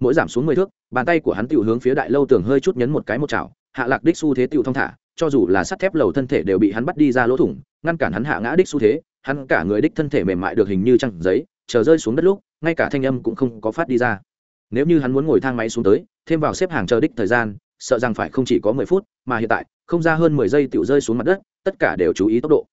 Speaker 1: Mỗi giảm xuống mười thước, bàn tay của hắn tự hướng phía đại lâu tường hơi chút nhấn một cái một chảo, hạ lạc đích xu thế tự thong thả, cho dù là sắt thép lầu thân thể đều bị hắn bắt đi ra lỗ thủng, ngăn cản hắn hạ ngã đích xu thế, hắn cả người đích thân thể mềm mại được hình như trăng giấy, chờ rơi xuống đất lúc, ngay cả thanh âm cũng không có phát đi ra. Nếu như hắn muốn ngồi thang máy xuống tới, thêm vào xếp hàng chờ đích thời gian, sợ rằng phải không chỉ có mười phút, mà hiện tại, không ra hơn mười giây tự rơi xuống mặt đất, tất cả đều chú ý tốc độ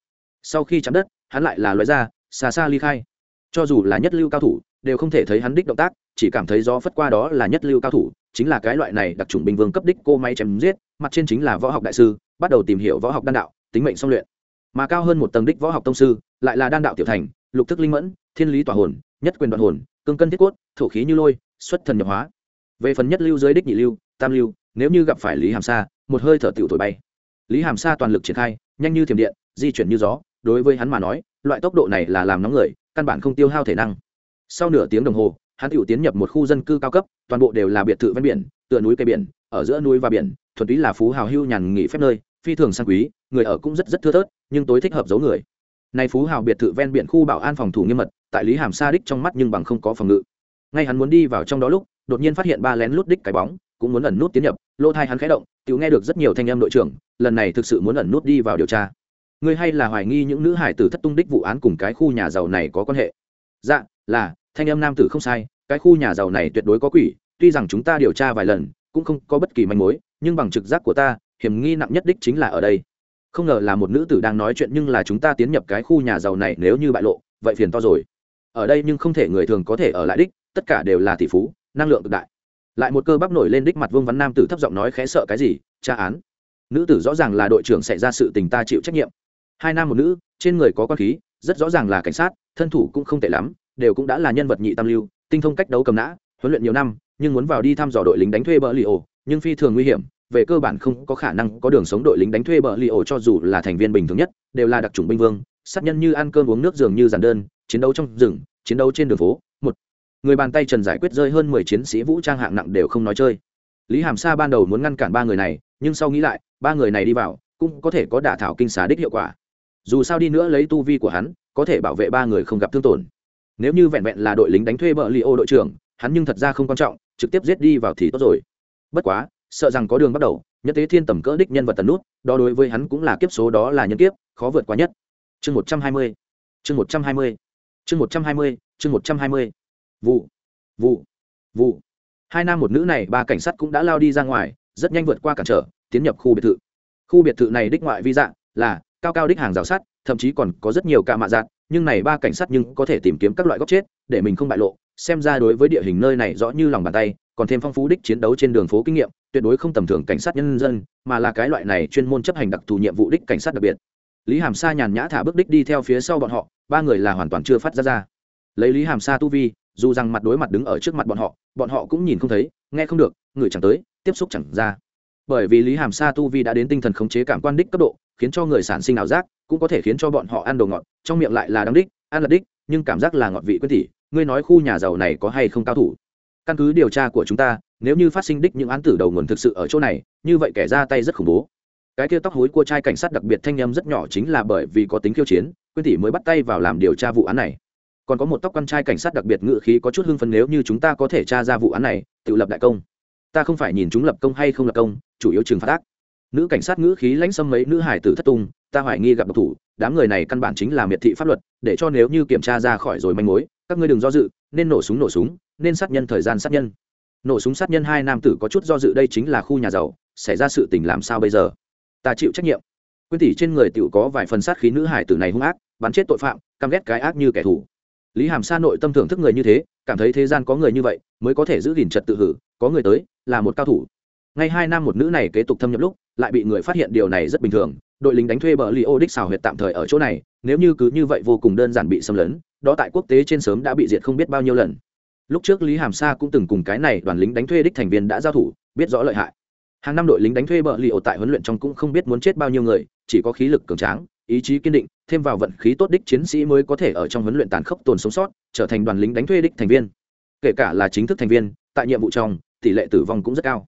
Speaker 1: sau khi chạm đất, hắn lại là loại ra xa xa ly khai. Cho dù là nhất lưu cao thủ, đều không thể thấy hắn đích động tác, chỉ cảm thấy gió phất qua đó là nhất lưu cao thủ, chính là cái loại này đặc trùng binh vương cấp đích cô may chém giết, mặt trên chính là võ học đại sư, bắt đầu tìm hiểu võ học đan đạo, tính mệnh song luyện. Mà cao hơn một tầng đích võ học tông sư, lại là đan đạo tiểu thành, lục thức linh mẫn, thiên lý tỏa hồn, nhất quyền đoạn hồn, cương cân thiết cốt, thổ khí như lôi, xuất thần nhập hóa. Về phần nhất lưu dưới đích nhị lưu, tam lưu, nếu như gặp phải lý hàm sa, một hơi thở tiểu thổi bay. Lý hàm sa toàn lực triển khai, nhanh như thiểm điện, di chuyển như gió đối với hắn mà nói, loại tốc độ này là làm nóng người, căn bản không tiêu hao thể năng. Sau nửa tiếng đồng hồ, hắn tiểu tiến nhập một khu dân cư cao cấp, toàn bộ đều là biệt thự ven biển, tựa núi cây biển, ở giữa núi và biển, thuần túy là phú hào hưu nhàn nghỉ phép nơi, phi thường sang quý, người ở cũng rất rất thưa thớt, nhưng tối thích hợp giấu người. Nay phú hào biệt thự ven biển khu bảo an phòng thủ nghiêm mật, tại lý hàm sa đích trong mắt nhưng bằng không có phòng ngự. Ngay hắn muốn đi vào trong đó lúc, đột nhiên phát hiện ba lén lút đích cái bóng, cũng muốn ẩn nút tiến nhập, lỗ thai hắn khẽ động tự nghe được rất nhiều thanh âm đội trưởng, lần này thực sự muốn ẩn nút đi vào điều tra ngươi hay là hoài nghi những nữ hải tử thất tung đích vụ án cùng cái khu nhà giàu này có quan hệ? Dạ là, thanh âm nam tử không sai, cái khu nhà giàu này tuyệt đối có quỷ, tuy rằng chúng ta điều tra vài lần, cũng không có bất kỳ manh mối, nhưng bằng trực giác của ta, hiểm nghi nặng nhất đích chính là ở đây. Không ngờ là một nữ tử đang nói chuyện nhưng là chúng ta tiến nhập cái khu nhà giàu này nếu như bại lộ, vậy phiền to rồi. Ở đây nhưng không thể người thường có thể ở lại đích, tất cả đều là tỷ phú, năng lượng cực đại. Lại một cơ bắp nổi lên đích mặt vương văn nam tử thấp giọng nói khẽ sợ cái gì, tra án. Nữ tử rõ ràng là đội trưởng xảy ra sự tình ta chịu trách nhiệm hai nam một nữ, trên người có quan khí, rất rõ ràng là cảnh sát, thân thủ cũng không tệ lắm, đều cũng đã là nhân vật nhị tam lưu, tinh thông cách đấu cầm nã, huấn luyện nhiều năm, nhưng muốn vào đi thăm dò đội lính đánh thuê bờ li ổ, nhưng phi thường nguy hiểm, về cơ bản không có khả năng có đường sống đội lính đánh thuê bờ li ổ cho dù là thành viên bình thường nhất, đều là đặc trùng binh vương, sát nhân như ăn cơm uống nước dường như giản đơn, chiến đấu trong rừng, chiến đấu trên đường phố, một. Người bàn tay trần giải quyết rơi hơn mười chiến sĩ vũ trang hạng nặng đều không nói chơi. Lý hàm sa ban đầu muốn ngăn cản ba người này, nhưng sau nghĩ lại, ba người này đi vào, cũng có thể có đả thảo kinh xá đích hiệu quả dù sao đi nữa lấy tu vi của hắn, có thể bảo vệ ba người không gặp thương tổn. Nếu như vẹn vẹn là đội lính đánh thuê bờ li ô đội trưởng, hắn nhưng thật ra không quan trọng, trực tiếp giết đi vào thì tốt rồi. Bất quá, sợ rằng có đường bắt đầu, nhất tế thiên tầm cỡ đích nhân vật tần nút, đó đối với hắn cũng là kiếp số đó là nhân kiếp, khó vượt qua nhất. Chương một trăm hai mươi, chương một trăm hai mươi, chương một trăm hai mươi, chương một trăm hai mươi. Vụ vụ vụ. Hai nam một nữ này, ba cảnh sát cũng đã lao đi ra ngoài, rất nhanh vượt qua cản trở, tiến nhập khu biệt thự. Khu biệt thự này đích ngoại vi dạng là cao cao đích hàng rào sắt, thậm chí còn có rất nhiều ca mạ dạn, nhưng này ba cảnh sát nhưng có thể tìm kiếm các loại góc chết, để mình không bại lộ. Xem ra đối với địa hình nơi này rõ như lòng bàn tay, còn thêm phong phú đích chiến đấu trên đường phố kinh nghiệm, tuyệt đối không tầm thường cảnh sát nhân dân, mà là cái loại này chuyên môn chấp hành đặc thù nhiệm vụ đích cảnh sát đặc biệt. Lý hàm sa nhàn nhã thả bước đích đi theo phía sau bọn họ, ba người là hoàn toàn chưa phát ra ra. Lấy lý hàm sa tu vi, dù rằng mặt đối mặt đứng ở trước mặt bọn họ bọn họ cũng nhìn không thấy, nghe không được, người chẳng tới, tiếp xúc chẳng ra bởi vì lý hàm sa tu vi đã đến tinh thần khống chế cảm quan đích cấp độ, khiến cho người sản sinh ảo giác, cũng có thể khiến cho bọn họ ăn đồ ngọt, trong miệng lại là đắng đích, ăn là đích, nhưng cảm giác là ngọt vị quyết tỷ ngươi nói khu nhà giàu này có hay không cao thủ? Căn cứ điều tra của chúng ta, nếu như phát sinh đích những án tử đầu nguồn thực sự ở chỗ này, như vậy kẻ ra tay rất khủng bố. Cái kia tóc hối của trai cảnh sát đặc biệt thanh âm rất nhỏ chính là bởi vì có tính khiêu chiến quyết tỷ mới bắt tay vào làm điều tra vụ án này. Còn có một tóc con trai cảnh sát đặc biệt ngự khí có chút hưng phấn, nếu như chúng ta có thể tra ra vụ án này, tự lập đại công ta không phải nhìn chúng lập công hay không lập công, chủ yếu trừng phạt ác. Nữ cảnh sát ngữ khí lãnh xâm mấy nữ hải tử thất tung, ta hoài nghi gặp độc thủ, đám người này căn bản chính là miệt thị pháp luật, để cho nếu như kiểm tra ra khỏi rồi manh mối, các ngươi đừng do dự, nên nổ súng nổ súng, nên sát nhân thời gian sát nhân. Nổ súng sát nhân hai nam tử có chút do dự đây chính là khu nhà giàu, xảy ra sự tình làm sao bây giờ? Ta chịu trách nhiệm. Quyết tỷ trên người tiểu có vài phần sát khí nữ hải tử này hung ác, bắn chết tội phạm, căm ghét cái ác như kẻ thù. Lý hàm sa nội tâm thưởng thức người như thế, cảm thấy thế gian có người như vậy, mới có thể giữ gìn trật tự hử có người tới, là một cao thủ. Ngay hai nam một nữ này kế tục thâm nhập lúc, lại bị người phát hiện điều này rất bình thường. Đội lính đánh thuê bờ li ô đích xào huyệt tạm thời ở chỗ này, nếu như cứ như vậy vô cùng đơn giản bị xâm lấn, đó tại quốc tế trên sớm đã bị diệt không biết bao nhiêu lần. Lúc trước lý hàm sa cũng từng cùng cái này đoàn lính đánh thuê đích thành viên đã giao thủ, biết rõ lợi hại. Hàng năm đội lính đánh thuê bờ li ô tại huấn luyện trong cũng không biết muốn chết bao nhiêu người, chỉ có khí lực cường tráng, ý chí kiên định, thêm vào vận khí tốt đích chiến sĩ mới có thể ở trong huấn luyện tàn khốc tồn sống sót, trở thành đoàn lính đánh thuê đích thành viên. Kể cả là chính thức thành viên, tại nhiệm vụ trong tỷ lệ tử vong cũng rất cao.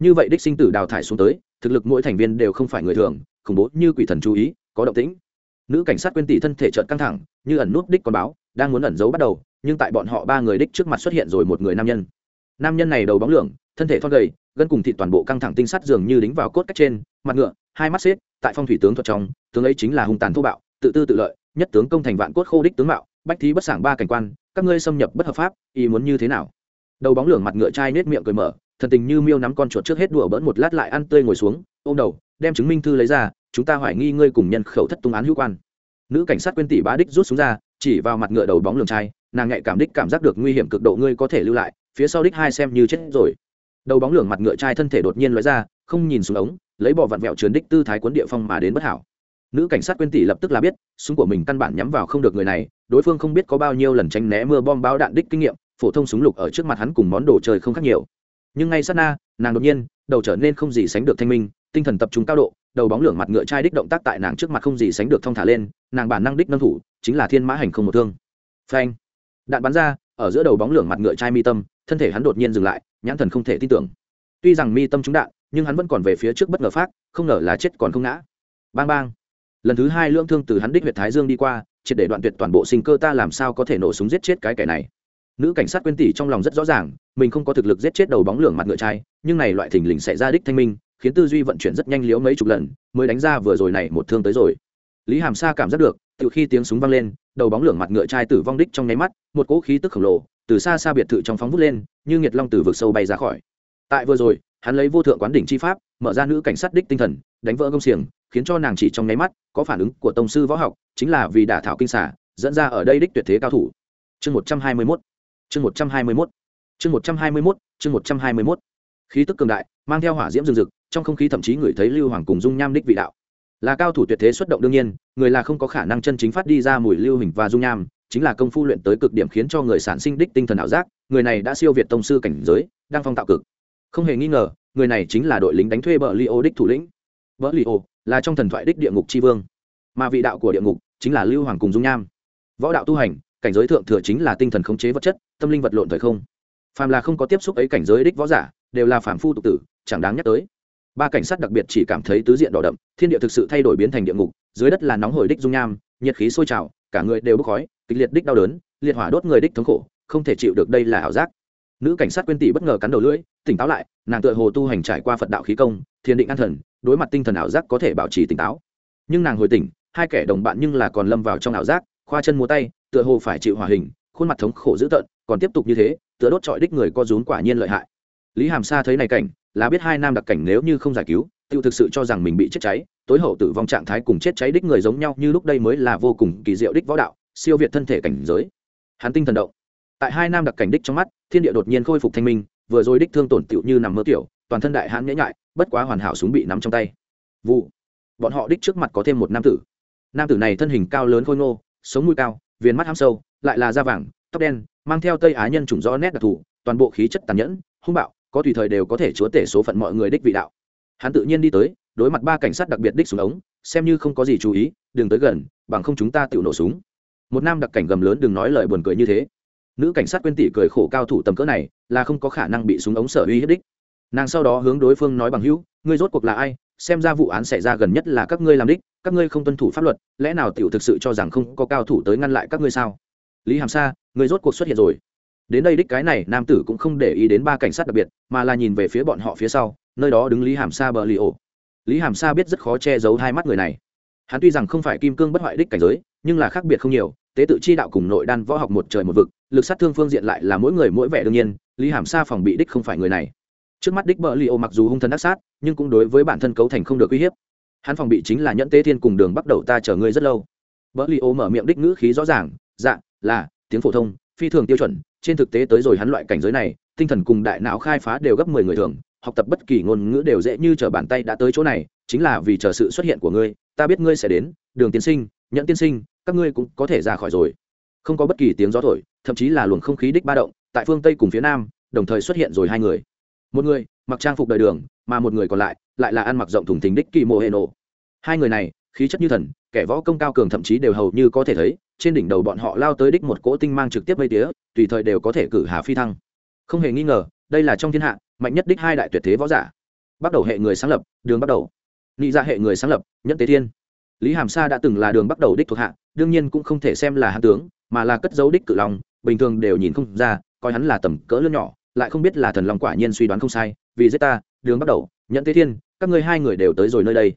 Speaker 1: Như vậy đích sinh tử đào thải xuống tới, thực lực mỗi thành viên đều không phải người thường, khủng bố như quỷ thần chú ý, có động tĩnh. Nữ cảnh sát quên tỷ thân thể trợn căng thẳng, như ẩn nút đích con báo, đang muốn ẩn giấu bắt đầu, nhưng tại bọn họ ba người đích trước mặt xuất hiện rồi một người nam nhân. Nam nhân này đầu bóng lưỡng, thân thể thon gầy, gân cùng thịt toàn bộ căng thẳng tinh sắt dường như đính vào cốt cách trên, mặt ngựa, hai mắt xếp, tại phong thủy tướng thuật trong, tướng ấy chính là hung tàn thô bạo, tự tư tự lợi, nhất tướng công thành vạn cốt khô đích tướng mạo, bách thí bất sảng ba cảnh quan, các ngươi xâm nhập bất hợp pháp, ý muốn như thế nào? Đầu bóng lưỡng mặt ngựa trai nết miệng cười mở, thần tình như miêu nắm con chuột trước hết đùa bỡn một lát lại ăn tươi ngồi xuống, ôm đầu, đem chứng minh thư lấy ra, chúng ta hoài nghi ngươi cùng nhân khẩu thất tung án hữu quan. Nữ cảnh sát quên tỷ bá đích rút xuống ra, chỉ vào mặt ngựa đầu bóng lường trai nàng nhạy cảm đích cảm giác được nguy hiểm cực độ ngươi có thể lưu lại, phía sau đích hai xem như chết rồi. Đầu bóng lường mặt ngựa trai thân thể đột nhiên lóe ra, không nhìn xuống ống, lấy bỏ vặn vẹo trườn đích tư thái cuốn địa phong mà đến bất hảo. Nữ cảnh sát quên tỷ lập tức là biết, súng của mình căn bản nhắm vào không được người này, đối phương không biết có bao nhiêu lần tránh né mưa bom báo đạn đích kinh nghiệm phổ thông súng lục ở trước mặt hắn cùng món đồ chơi không khác nhiều. Nhưng ngay sát na, nàng đột nhiên, đầu trở nên không gì sánh được thanh minh, tinh thần tập trung cao độ, đầu bóng lưỡng mặt ngựa trai đích động tác tại nàng trước mặt không gì sánh được thong thả lên, nàng bản năng đích nâng thủ, chính là thiên mã hành không một thương. Phanh! Đạn bắn ra, ở giữa đầu bóng lưỡng mặt ngựa trai mi tâm, thân thể hắn đột nhiên dừng lại, nhãn thần không thể tin tưởng. Tuy rằng mi tâm trúng đạn, nhưng hắn vẫn còn về phía trước bất ngờ phát, không ngờ là chết còn không ngã. Bang bang! Lần thứ hai lưỡng thương từ hắn đích huyệt thái dương đi qua, triệt để đoạn tuyệt toàn bộ sinh cơ ta làm sao có thể nổ súng giết chết cái kẻ này? Nữ cảnh sát quên tỷ trong lòng rất rõ ràng, mình không có thực lực giết chết đầu bóng lưỡng mặt ngựa trai, nhưng này loại thình lình xảy ra đích thanh minh, khiến tư duy vận chuyển rất nhanh liếu mấy chục lần, mới đánh ra vừa rồi này một thương tới rồi. Lý hàm sa cảm giác được, từ khi tiếng súng vang lên, đầu bóng lưỡng mặt ngựa trai tử vong đích trong nháy mắt, một cỗ khí tức khổng lồ từ xa xa biệt thự trong phóng vút lên, như nghiệt long từ vực sâu bay ra khỏi. Tại vừa rồi, hắn lấy vô thượng quán đỉnh chi pháp, mở ra nữ cảnh sát đích tinh thần, đánh vỡ công xiềng, khiến cho nàng chỉ trong nháy mắt, có phản ứng của tông sư võ học, chính là vì đả thảo kinh xả dẫn ra ở đây đích tuyệt thế cao thủ. Chương một trăm hai mươi mốt chương một trăm hai mươi mốt. Chương một trăm hai mươi mốt, chương một trăm hai mươi mốt. Khí tức cường đại, mang theo hỏa diễm rừng rực, trong không khí thậm chí người thấy lưu hoàng cùng dung nham đích vị đạo. Là cao thủ tuyệt thế xuất động đương nhiên, người là không có khả năng chân chính phát đi ra mùi lưu hình và dung nham, chính là công phu luyện tới cực điểm khiến cho người sản sinh đích tinh thần ảo giác, người này đã siêu việt tông sư cảnh giới, đang phong tạo cực. Không hề nghi ngờ, người này chính là đội lính đánh thuê bờ li ô đích thủ lĩnh. Bờ li ô là trong thần thoại đích địa ngục tri vương, mà vị đạo của địa ngục chính là lưu hoàng cùng dung nham. Võ đạo tu hành cảnh giới thượng thừa chính là tinh thần khống chế vật chất, tâm linh vật lộn thời không. Phàm là không có tiếp xúc ấy cảnh giới đích võ giả, đều là phản phu tục tử, chẳng đáng nhắc tới. Ba cảnh sát đặc biệt chỉ cảm thấy tứ diện đỏ đậm, thiên địa thực sự thay đổi biến thành địa ngục, dưới đất là nóng hổi đích dung nham, nhiệt khí sôi trào, cả người đều bốc khói, kịch liệt đích đau đớn, liệt hỏa đốt người đích thống khổ, không thể chịu được đây là ảo giác. Nữ cảnh sát quên tỷ bất ngờ cắn đầu lưỡi, tỉnh táo lại, nàng tựa hồ tu hành trải qua phật đạo khí công, thiền định an thần, đối mặt tinh thần ảo giác có thể bảo trì tỉnh táo. Nhưng nàng hồi tỉnh, hai kẻ đồng bạn nhưng là còn lâm vào trong ảo giác khoa chân múa tay, tựa hồ phải chịu hòa hình, khuôn mặt thống khổ dữ tợn, còn tiếp tục như thế, tựa đốt trọi đích người co rún quả nhiên lợi hại. Lý hàm sa thấy này cảnh, là biết hai nam đặc cảnh nếu như không giải cứu, tiêu thực sự cho rằng mình bị chết cháy, tối hậu tử vong trạng thái cùng chết cháy đích người giống nhau như lúc đây mới là vô cùng kỳ diệu đích võ đạo, siêu việt thân thể cảnh giới. Hắn tinh thần động. Tại hai nam đặc cảnh đích trong mắt, thiên địa đột nhiên khôi phục thanh minh, vừa rồi đích thương tổn tựu như nằm mơ tiểu, toàn thân đại hãn nhễ nhại, bất quá hoàn hảo súng bị nắm trong tay. Vụ. Bọn họ đích trước mặt có thêm một nam tử. Nam tử này thân hình cao lớn khôi ngô sống mũi cao, viền mắt ham sâu, lại là da vàng, tóc đen, mang theo tây á nhân chủng rõ nét đặc thù, toàn bộ khí chất tàn nhẫn, hung bạo, có tùy thời đều có thể chúa tể số phận mọi người đích vị đạo. Hắn tự nhiên đi tới, đối mặt ba cảnh sát đặc biệt đích xuống ống, xem như không có gì chú ý, đừng tới gần, bằng không chúng ta tự nổ súng. Một nam đặc cảnh gầm lớn đừng nói lời buồn cười như thế. Nữ cảnh sát quên tỷ cười khổ cao thủ tầm cỡ này, là không có khả năng bị súng ống sở uy hiếp đích. Nàng sau đó hướng đối phương nói bằng hữu, ngươi rốt cuộc là ai? Xem ra vụ án xảy ra gần nhất là các ngươi làm đích, các ngươi không tuân thủ pháp luật, lẽ nào tiểu thực sự cho rằng không có cao thủ tới ngăn lại các ngươi sao? Lý hàm sa ngươi rốt cuộc xuất hiện rồi. Đến đây đích cái này, nam tử cũng không để ý đến ba cảnh sát đặc biệt, mà là nhìn về phía bọn họ phía sau, nơi đó đứng lý hàm sa bờ lì ổ. Lý hàm sa biết rất khó che giấu hai mắt người này. Hắn tuy rằng không phải kim cương bất hoại đích cảnh giới, nhưng là khác biệt không nhiều, tế tự chi đạo cùng nội đan võ học một trời một vực, lực sát thương phương diện lại là mỗi người mỗi vẻ đương nhiên, lý hàm sa phòng bị đích không phải người này. Trước mắt đích bờ li ổ mặc dù hung thần đắc sát nhưng cũng đối với bản thân cấu thành không được uy hiếp. Hắn phòng bị chính là nhẫn tế thiên cùng đường bắt đầu ta chờ ngươi rất lâu. Vợ li ô mở miệng đích ngữ khí rõ ràng dạ là, tiếng phổ thông, phi thường tiêu chuẩn, trên thực tế tới rồi hắn loại cảnh giới này, tinh thần cùng đại não khai phá đều gấp mười người thường, học tập bất kỳ ngôn ngữ đều dễ như t r ở bàn tay đã tới chỗ này, chính là vì chờ sự xuất hiện của ngươi, ta biết ngươi sẽ đến, đường tiên sinh, nhẫn tiên sinh, các ngươi cũng có thể ra khỏi rồi. Không có bất kỳ tiếng gió thổi, thậm chí là luồng không khí đích ba động, tại phương tây cùng phía nam, đồng thời xuất hiện rồi hai người. Một người mặc trang phục đời đường, mà một người còn lại lại là ăn mặc rộng thùng thình đích kỳ mô hệ nổ. Hai người này, khí chất như thần, kẻ võ công cao cường thậm chí đều hầu như có thể thấy, trên đỉnh đầu bọn họ lao tới đích một cỗ tinh mang trực tiếp mây tía, tùy thời đều có thể cử hà phi thăng. Không hề nghi ngờ, đây là trong thiên hạ, mạnh nhất đích hai đại tuyệt thế võ giả. Bắt đầu hệ người sáng lập, đường bắt đầu. Nghĩ ra dạ hệ người sáng lập nhất tế thiên. Lý hàm sa đã từng là đường bắt đầu đích thuộc hạ, đương nhiên cũng không thể xem là hạ tướng, mà là cất dấu đích cự long, bình thường đều nhìn không ra, coi hắn là tầm cỡ lớn nhỏ, lại không biết là thần long quả nhiên suy đoán không sai vì giết ta, đường bắt đầu nhận tế thiên, các ngươi hai người đều tới rồi nơi đây.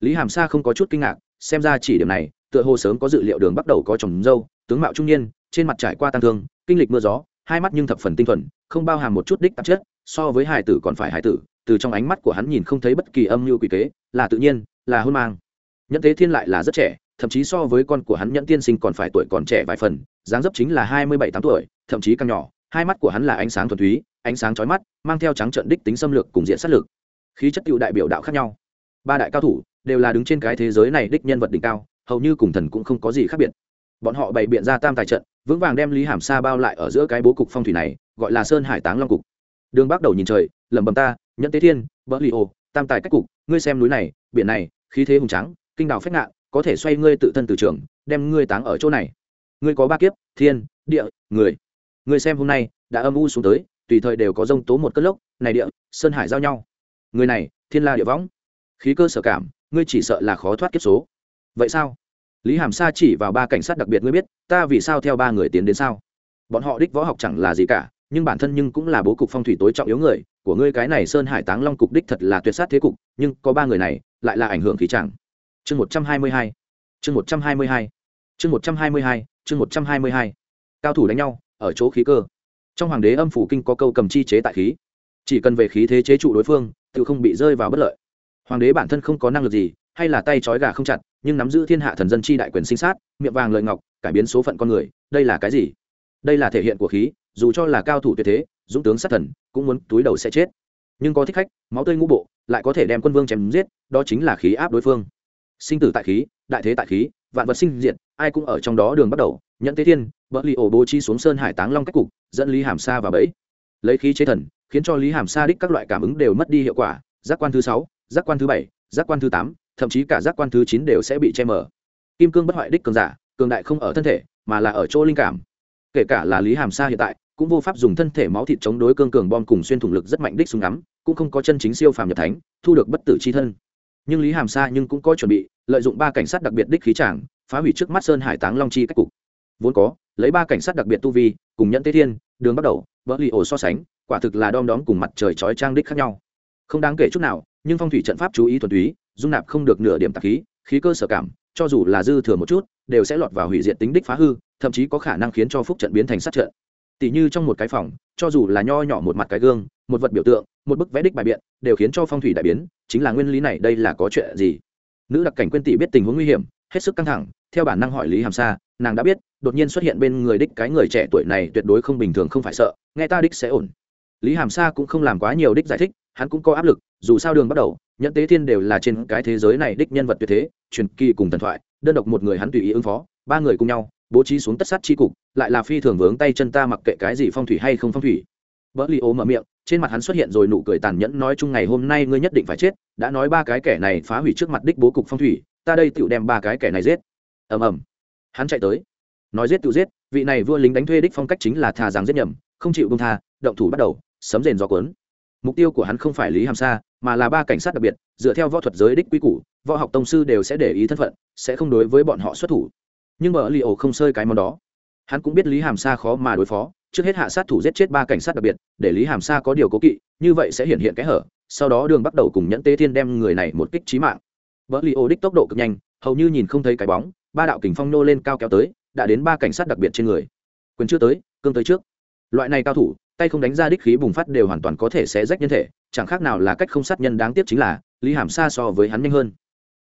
Speaker 1: Lý hàm sa không có chút kinh ngạc, xem ra chỉ điểm này, tựa hồ sớm có dự liệu đường bắt đầu có chồng dâu, tướng mạo trung niên, trên mặt trải qua tăng thương, kinh lịch mưa gió, hai mắt nhưng thập phần tinh thuần, không bao hàm một chút đích tạp chất, so với hải tử còn phải hải tử, từ trong ánh mắt của hắn nhìn không thấy bất kỳ âm mưu quỷ kế, là tự nhiên, là hôn mang. Nhẫn Thế thiên lại là rất trẻ, thậm chí so với con của hắn nhẫn tiên sinh còn phải tuổi còn trẻ vài phần, dáng dấp chính là hai mươi bảy tám tuổi, thậm chí càng nhỏ, hai mắt của hắn là ánh sáng thuần túy ánh sáng chói mắt, mang theo trắng trận đích tính xâm lược cùng diện sát lực khí chất cựu đại biểu đạo khác nhau. Ba đại cao thủ đều là đứng trên cái thế giới này đích nhân vật đỉnh cao, hầu như cùng thần cũng không có gì khác biệt. Bọn họ bày biện ra tam tài trận, vững vàng đem lý hàm sa bao lại ở giữa cái bố cục phong thủy này, gọi là sơn hải táng long cục. Đường bắt đầu nhìn trời, lẩm bẩm ta, nhẫn tế thiên, bỡ li ô tam tài cách cục, ngươi xem núi này, biển này, khí thế hùng trắng kinh đào phách ngạn, có thể xoay ngươi tự thân từ trường, đem ngươi táng ở chỗ này. Ngươi có ba kiếp, thiên, địa, người. Ngươi xem hôm nay, đã âm u xuống tới tùy thời đều có rông tố một cất lốc, này địa, sơn hải giao nhau. Người này, thiên la địa võng. Khí cơ sở cảm, ngươi chỉ sợ là khó thoát kiếp số. Vậy sao? Lý hàm sa chỉ vào ba cảnh sát đặc biệt ngươi biết, ta vì sao theo ba người tiến đến sao? Bọn họ đích võ học chẳng là gì cả, nhưng bản thân nhưng cũng là bố cục phong thủy tối trọng yếu người, của ngươi cái này sơn hải táng long cục đích thật là tuyệt sát thế cục, nhưng có ba người này, lại là ảnh hưởng khí chẳng. Chương một trăm hai mươi hai, chương một trăm hai mươi hai, chương một trăm hai mươi hai, chương một trăm hai mươi hai. Cao thủ đánh nhau, ở chỗ khí cơ trong hoàng đế âm phủ kinh có câu cầm chi chế tại khí. Chỉ cần về khí thế chế trụ đối phương, tự không bị rơi vào bất lợi. Hoàng đế bản thân không có năng lực gì, hay là tay trói gà không chặt, nhưng nắm giữ thiên hạ thần dân chi đại quyền sinh sát, miệng vàng lợi ngọc, cải biến số phận con người, đây là cái gì? Đây là thể hiện của khí, dù cho là cao thủ tuyệt thế, dũng tướng sát thần, cũng muốn túi đầu sẽ chết. Nhưng có thích khách, máu tươi ngũ bộ, lại có thể đem quân vương chém giết, đó chính là khí áp đối phương. Sinh tử tại khí, đại thế tại khí vạn vật sinh diệt, ai cũng ở trong đó đường bắt đầu. Nhận tế thiên vợ li ổ bố chi xuống sơn hải táng long cách cục, dẫn lý hàm sa vào bẫy. Lấy khí chế thần, khiến cho lý hàm sa đích các loại cảm ứng đều mất đi hiệu quả. Giác quan thứ sáu, giác quan thứ bảy, giác quan thứ tám, thậm chí cả giác quan thứ chín đều sẽ bị che mờ. Kim cương bất hoại đích cường giả, cường đại không ở thân thể, mà là ở chỗ linh cảm. Kể cả là lý hàm sa hiện tại, cũng vô pháp dùng thân thể máu thịt chống đối cương cường bom cùng xuyên thủng lực rất mạnh đích súng ngắm, cũng không có chân chính siêu phàm nhập thánh, thu được bất tử c h i thân nhưng lý hàm sa nhưng cũng có chuẩn bị, lợi dụng ba cảnh sát đặc biệt đích khí trảng phá hủy trước mắt sơn hải táng long chi cách cục. Vốn có, lấy ba cảnh sát đặc biệt tu vi, cùng nhận tế thiên, đường bắt đầu, vỡ lì ổ so sánh, quả thực là đom đóm cùng mặt trời chói trang đích khác nhau. Không đáng kể chút nào, nhưng phong thủy trận pháp chú ý thuần túy, dung nạp không được nửa điểm tạp khí khí cơ sở cảm, cho dù là dư thừa một chút, đều sẽ lọt vào hủy diệt tính đích phá hư, thậm chí có khả năng khiến cho phúc trận biến thành sát trận. Tỷ như trong một cái phòng, cho dù là nho nhỏ một mặt cái gương, một vật biểu tượng một bức vẽ đích bài biện đều khiến cho phong thủy đại biến, chính là nguyên lý này đây là có chuyện gì? Nữ đặc cảnh quên tỷ biết tình huống nguy hiểm, hết sức căng thẳng, theo bản năng hỏi lý hàm sa, nàng đã biết, đột nhiên xuất hiện bên người đích cái người trẻ tuổi này tuyệt đối không bình thường không phải sợ, nghe ta đích sẽ ổn. Lý hàm sa cũng không làm quá nhiều đích giải thích, hắn cũng có áp lực, dù sao đường bắt đầu nhận tế thiên đều là trên cái thế giới này đích nhân vật tuyệt thế, truyền kỳ cùng thần thoại, đơn độc một người hắn tùy ý ứng phó, ba người cùng nhau, bố trí xuống tất sát chi cục, lại là phi thường vướng tay chân ta mặc kệ cái gì phong thủy hay không phong thủy. Vỡ li ố mở miệng trên mặt hắn xuất hiện rồi nụ cười tàn nhẫn nói chung ngày hôm nay ngươi nhất định phải chết, đã nói ba cái kẻ này phá hủy trước mặt đích bố cục phong thủy, ta đây tựu đem ba cái kẻ này giết. Ầm ầm. Hắn chạy tới. Nói giết tựu giết, vị này vua lính đánh thuê đích phong cách chính là thà rằng giết nhầm, không chịu bông tha, động thủ bắt đầu, sấm rền gió cuốn. Mục tiêu của hắn không phải lý hàm sa, mà là ba cảnh sát đặc biệt, dựa theo võ thuật giới đích quy củ, võ học tông sư đều sẽ để ý thân phận, sẽ không đối với bọn họ xuất thủ. Nhưng mở li ổ không sơi cái món đó. Hắn cũng biết lý hàm sa khó mà đối phó trước hết hạ sát thủ giết chết ba cảnh sát đặc biệt, để lý hàm sa có điều cố kỵ, như vậy sẽ hiện hiện cái hở, sau đó đường bắt đầu cùng nhẫn tế thiên đem người này một kích trí mạng. Vỡ li ô đích tốc độ cực nhanh, hầu như nhìn không thấy cái bóng, ba đạo kình phong nô lên cao kéo tới, đã đến ba cảnh sát đặc biệt trên người. Quyền chưa tới, cương tới trước. Loại này cao thủ, tay không đánh ra đích khí bùng phát đều hoàn toàn có thể sẽ rách nhân thể, chẳng khác nào là cách không sát nhân đáng tiếc chính là, lý hàm sa so với hắn nhanh hơn.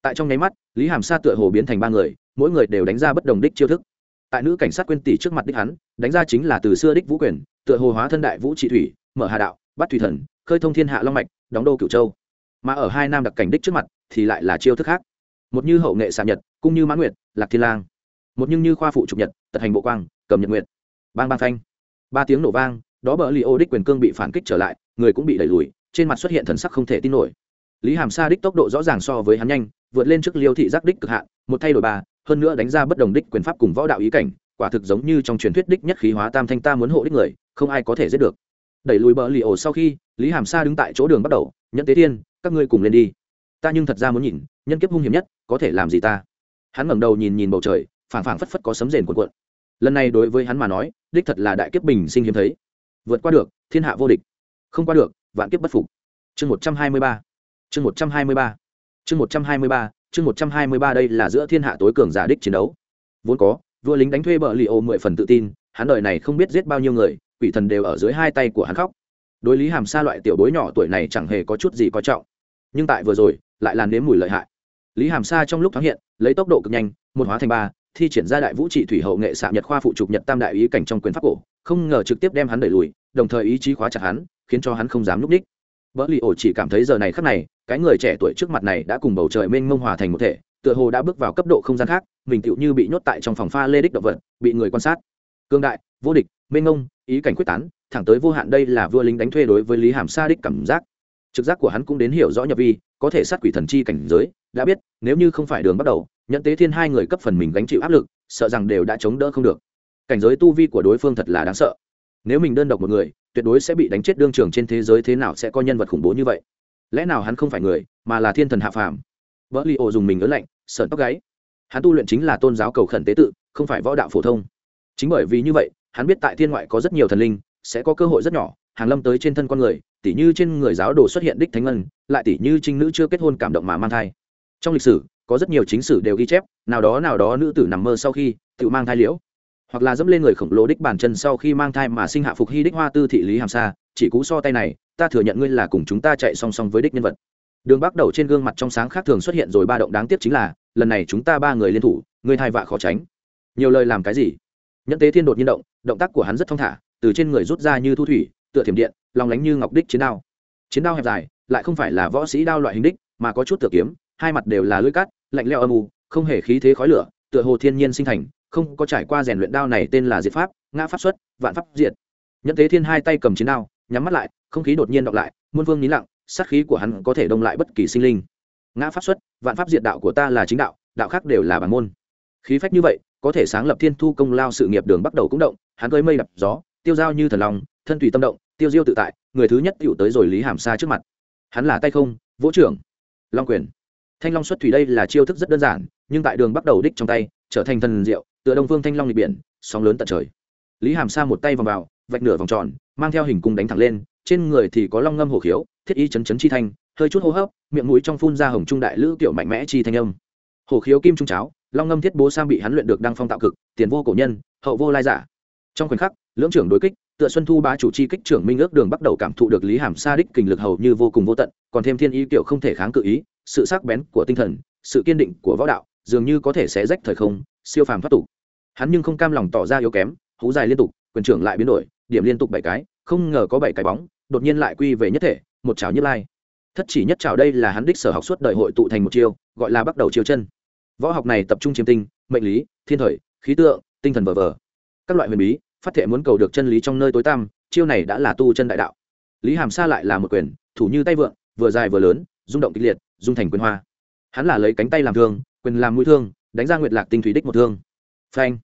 Speaker 1: Tại trong nháy mắt, lý hàm sa tựa hồ biến thành ba người, mỗi người đều đánh ra bất đồng đích chiêu thức tại nữ cảnh sát quên tỷ trước mặt đích hắn đánh ra chính là từ xưa đích vũ quyền tựa hồ hóa thân đại vũ trị thủy mở hà đạo bắt thủy thần khơi thông thiên hạ long mạch đóng đô cửu châu. Mà ở hai nam đặc cảnh đích trước mặt thì lại là chiêu thức khác. Một như hậu nghệ xạ nhật cũng như mãn nguyệt lạc thiên lang. Một nhưng như khoa phụ trục nhật tật hành bộ quang cầm nhật nguyệt. Bang bang thanh, ba tiếng nổ vang đó bờ li ô đích quyền cương bị phản kích trở lại người cũng bị đẩy lùi trên mặt xuất hiện thần sắc không thể tin nổi. Lý hàm sa đích tốc độ rõ ràng so với hắn nhanh vượt lên trước liêu thị giác đích cực hạn một thay đổi ba hơn nữa đánh ra bất đồng đích quyền pháp cùng võ đạo ý cảnh, quả thực giống như trong truyền thuyết đích nhất khí hóa tam thanh ta muốn hộ đích người, không ai có thể giết được. Đẩy lùi bờ lì ổ sau khi, lý hàm sa đứng tại chỗ đường bắt đầu nhận tế thiên các ngươi cùng lên đi. Ta nhưng thật ra muốn nhìn, nhân kiếp hung hiểm nhất, có thể làm gì ta? Hắn ngẩng đầu nhìn nhìn bầu trời, phảng phảng phất phất có sấm rền cuộn cuộn. Lần này đối với hắn mà nói, đích thật là đại kiếp bình sinh hiếm thấy. Vượt qua được, thiên hạ vô địch. Không qua được, vạn kiếp bất phục. Chương một trăm hai mươi ba. Chương một trăm hai mươi ba. Chương một trăm hai mươi ba chương một trăm hai mươi ba đây là giữa thiên hạ tối cường giả đích chiến đấu. Vốn có, vua lính đánh thuê bờ li ô mười phần tự tin, hắn đời này không biết giết bao nhiêu người, quỷ thần đều ở dưới hai tay của hắn khóc. Đối lý hàm sa loại tiểu bối nhỏ tuổi này chẳng hề có chút gì coi trọng. Nhưng tại vừa rồi, lại là nếm mùi lợi hại. Lý hàm sa trong lúc thoáng hiện, lấy tốc độ cực nhanh, một hóa thành ba, thi triển ra đại vũ trị thủy hậu nghệ xạ nhật khoa phụ trục nhật tam đại ý cảnh trong quyền pháp cổ, không ngờ trực tiếp đem hắn đẩy lùi, đồng thời ý chí khóa chặt hắn, khiến cho hắn không dám núp đích vỡ lì ổ chỉ cảm thấy giờ này khắc này, cái người trẻ tuổi trước mặt này đã cùng bầu trời mênh mông hòa thành một thể, tựa hồ đã bước vào cấp độ không gian khác, mình tựu như bị nhốt tại trong phòng pha lê đích động vật, bị người quan sát. Cương đại, vô địch, mênh mông, ý cảnh quyết tán, thẳng tới vô hạn đây là vua lính đánh thuê đối với lý hàm sa đích cảm giác. Trực giác của hắn cũng đến hiểu rõ nhập vi, có thể sát quỷ thần chi cảnh giới, đã biết, nếu như không phải đường bắt đầu nhận tế thiên hai người cấp phần mình gánh chịu áp lực, sợ rằng đều đã chống đỡ không được. Cảnh giới tu vi của đối phương thật là đáng sợ. Nếu mình đơn độc một người tuyệt đối sẽ bị đánh chết đương trường trên thế giới thế nào sẽ có nhân vật khủng bố như vậy? Lẽ nào hắn không phải người, mà là thiên thần hạ phàm? Vợ li ô dùng mình ớn lạnh, sợn tóc gáy. Hắn tu luyện chính là tôn giáo cầu khẩn tế tự, không phải võ đạo phổ thông. Chính bởi vì như vậy, hắn biết tại thiên ngoại có rất nhiều thần linh, sẽ có cơ hội rất nhỏ, hàng lâm tới trên thân con người, tỉ như trên người giáo đồ xuất hiện đích thánh ngân, lại tỉ như trinh nữ chưa kết hôn cảm động mà mang thai. Trong lịch sử, có rất nhiều chính sử đều ghi chép, nào đó nào đó nữ tử nằm mơ sau khi, tự mang thai liễu hoặc là dẫm lên người khổng lồ đích bàn chân sau khi mang thai mà sinh hạ phục hy đích hoa tư thị lý hàm sa, chỉ cú so tay này, ta thừa nhận ngươi là cùng chúng ta chạy song song với đích nhân vật. Đường bắt đầu trên gương mặt trong sáng khác thường xuất hiện rồi ba động đáng tiếc chính là, lần này chúng ta ba người liên thủ, ngươi thai vạ khó tránh. Nhiều lời làm cái gì? Nhẫn tế thiên đột nhiên động động tác của hắn rất thong thả, từ trên người rút ra như thu thủy, tựa thiểm điện, lòng lánh như ngọc đích chiến đao. Chiến đao hẹp dài, lại không phải là võ sĩ đao loại hình đích, mà có chút tựa kiếm, hai mặt đều là lưỡi cắt, lạnh leo âm u, không hề khí thế khói lửa, tựa hồ thiên nhiên sinh thành không có trải qua rèn luyện đao này tên là diệt pháp, ngã pháp xuất, vạn pháp diệt. Nhẫn thế thiên hai tay cầm chiến đao, nhắm mắt lại, không khí đột nhiên đọc lại, muôn vương nín lặng, sát khí của hắn có thể đông lại bất kỳ sinh linh. Ngã pháp xuất, vạn pháp diệt đạo của ta là chính đạo đạo khác đều là bản môn. Khí phách như vậy, có thể sáng lập thiên thu công lao sự nghiệp đường bắt đầu cũng động, hắn cơi mây đập gió, tiêu dao như thần lòng thân tùy tâm động, tiêu diêu tự tại, người thứ nhất tựu tới rồi lý hàm xa trước mặt. Hắn là tay không vỗ trưởng, long quyền. Thanh long xuất thủy đây là chiêu thức rất đơn giản, nhưng tại đường bắt đầu đích trong tay, trở thành thần diệu tựa đông vương thanh long lịch biển, sóng lớn tận trời. Lý hàm sa một tay vòng vào, vạch nửa vòng tròn, mang theo hình cung đánh thẳng lên, trên người thì có long ngâm hổ khiếu, thiết y chấn chấn chi thanh, hơi chút hô hấp, miệng mũi trong phun ra hồng trung đại lữ kiểu mạnh mẽ chi thanh âm. Hổ khiếu kim trung cháo, long ngâm thiết bố sang bị hắn luyện được đăng phong tạo cực, tiền vô cổ nhân, hậu vô lai giả. Trong khoảnh khắc, lưỡng trưởng đối kích, tựa xuân thu bá chủ chi kích trưởng minh ước đường bắt đầu cảm thụ được lý hàm sa đích kình lực hầu như vô cùng vô tận, còn thêm thiên ý kiểu không thể kháng cự ý, sự sắc bén của tinh thần, sự kiên định của võ đạo, dường như có thể xé rách thời không siêu phàm thoát tục. Hắn nhưng không cam lòng tỏ ra yếu kém, hú dài liên tục, quyền trưởng lại biến đổi, điểm liên tục bảy cái, không ngờ có bảy cái bóng, đột nhiên lại quy về nhất thể, một chảo nhất lai. Thất chỉ nhất chảo đây là hắn đích sở học suốt đời hội tụ thành một chiêu, gọi là bắt đầu chiêu chân. Võ học này tập trung chiêm tinh, mệnh lý, thiên thời, khí tượng, tinh thần vờ vờ. Các loại huyền bí, phát thể muốn cầu được chân lý trong nơi tối tăm, chiêu này đã là tu chân đại đạo. Lý hàm sa lại là một quyền, thủ như tay vượng, vừa dài vừa lớn, rung động kịch liệt dung thành quyền hoa. Hắn là lấy cánh tay làm thương, quyền làm mũi thương đánh ra nguyệt lạc tinh thủy đích một thương. Phanh.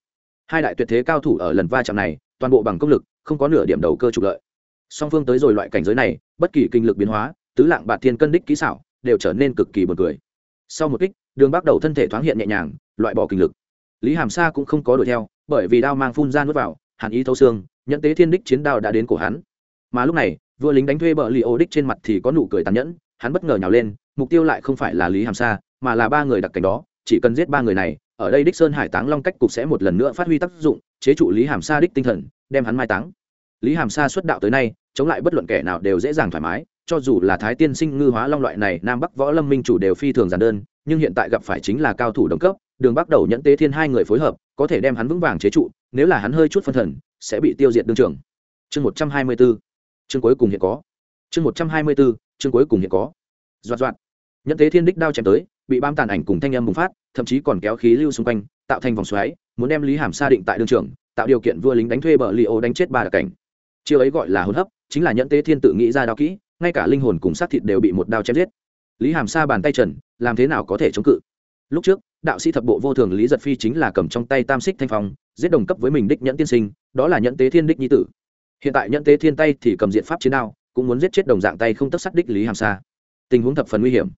Speaker 1: Hai đại tuyệt thế cao thủ ở lần va chạm này, toàn bộ bằng công lực, không có nửa điểm đầu cơ trục lợi. Song phương tới rồi loại cảnh giới này, bất kỳ kinh lực biến hóa, tứ lạng bạt thiên cân đích kỹ xảo, đều trở nên cực kỳ bật cười. Sau một kích, đường bắt đầu thân thể thoáng hiện nhẹ nhàng, loại bỏ kinh lực. Lý hàm sa cũng không có đuổi theo, bởi vì đao mang phun ra nuốt vào, hàn ý thấu xương nhận tế thiên đích chiến đao đã đến cổ hắn. Mà lúc này, vua lính đánh thuê bờ lì ô đích trên mặt thì có nụ cười tàn nhẫn, hắn bất ngờ nhào lên, mục tiêu lại không phải là lý hàm sa, mà là ba người đặc cảnh đó chỉ cần giết ba người này, ở đây đích sơn hải táng long cách cục sẽ một lần nữa phát huy tác dụng, chế trụ lý hàm sa đích tinh thần, đem hắn mai táng. Lý hàm sa xuất đạo tới nay, chống lại bất luận kẻ nào đều dễ dàng thoải mái, cho dù là thái tiên sinh ngư hóa long loại này nam bắc võ lâm minh chủ đều phi thường giản đơn, nhưng hiện tại gặp phải chính là cao thủ đồng cấp, đường bắt đầu nhẫn tế thiên hai người phối hợp, có thể đem hắn vững vàng chế trụ, nếu là hắn hơi chút phân thần, sẽ bị tiêu diệt đương trường. Chương một trăm hai mươi bốn. Chương cuối cùng hiện có. Chương một trăm hai mươi bốn. Chương cuối cùng hiện có. Doạt doạt nhẫn tế thiên đích đao chém tới, bị bám tàn ảnh cùng thanh âm bùng phát, thậm chí còn kéo khí lưu xung quanh, tạo thành vòng xoáy, muốn đem lý hàm sa định tại đương trường, tạo điều kiện vua lính đánh thuê bờ li ô đánh chết ba đặc cảnh. Chiêu ấy gọi là hôn hấp, chính là nhẫn tế thiên tự nghĩ ra đao kỹ, ngay cả linh hồn cùng sát thịt đều bị một đao chém giết. Lý hàm sa bàn tay trần, làm thế nào có thể chống cự? Lúc trước, đạo sĩ thập bộ vô thường lý giật phi chính là cầm trong tay tam xích thanh phong, giết đồng cấp với mình đích nhẫn tiên sinh, đó là nhẫn tế thiên đích nhi tử. Hiện tại nhẫn tế thiên tay thì cầm diện pháp chiến đao, cũng muốn giết chết đồng dạng tay không tất sát đích lý hàm sa. Tình huống thập phần nguy hiểm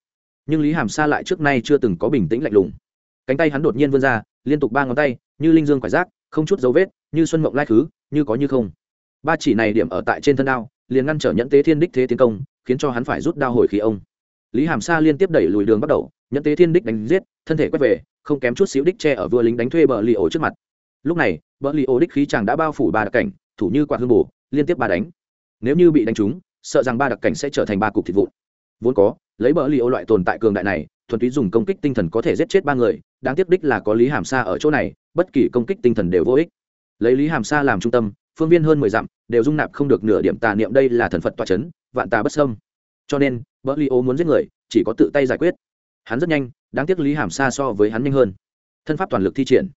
Speaker 1: nhưng lý hàm sa lại trước nay chưa từng có bình tĩnh lạnh lùng cánh tay hắn đột nhiên vươn ra liên tục ba ngón tay như linh dương quải rác không chút dấu vết như xuân mộng lai khứ như có như không ba chỉ này điểm ở tại trên thân đao liền ngăn trở nhẫn tế thiên đích thế tiến công khiến cho hắn phải rút đao hồi khí ông lý hàm sa liên tiếp đẩy lùi đường bắt đầu nhẫn tế thiên đích đánh giết thân thể quét về không kém chút xíu đích che ở vừa lính đánh thuê bờ li ổ trước mặt lúc này bờ li ổ đích khí chàng đã bao phủ ba đặc cảnh thủ như quạt hương bổ liên tiếp ba đánh nếu như bị đánh trúng sợ rằng ba đặc cảnh sẽ trở thành ba cục thịt vụn vốn có lấy bờ li ô loại tồn tại cường đại này, thuần túy dùng công kích tinh thần có thể giết chết ba người, đáng tiếc đích là có lý hàm sa ở chỗ này, bất kỳ công kích tinh thần đều vô ích. Lấy lý hàm sa làm trung tâm, phương viên hơn mười dặm, đều dung nạp không được nửa điểm tà niệm đây là thần phật toa c h ấ n vạn tà bất sâm cho nên, bờ li ô muốn giết người, chỉ có tự tay giải quyết. Hắn rất nhanh, đáng tiếc lý hàm sa so với hắn nhanh hơn. Thân pháp toàn lực thi triển.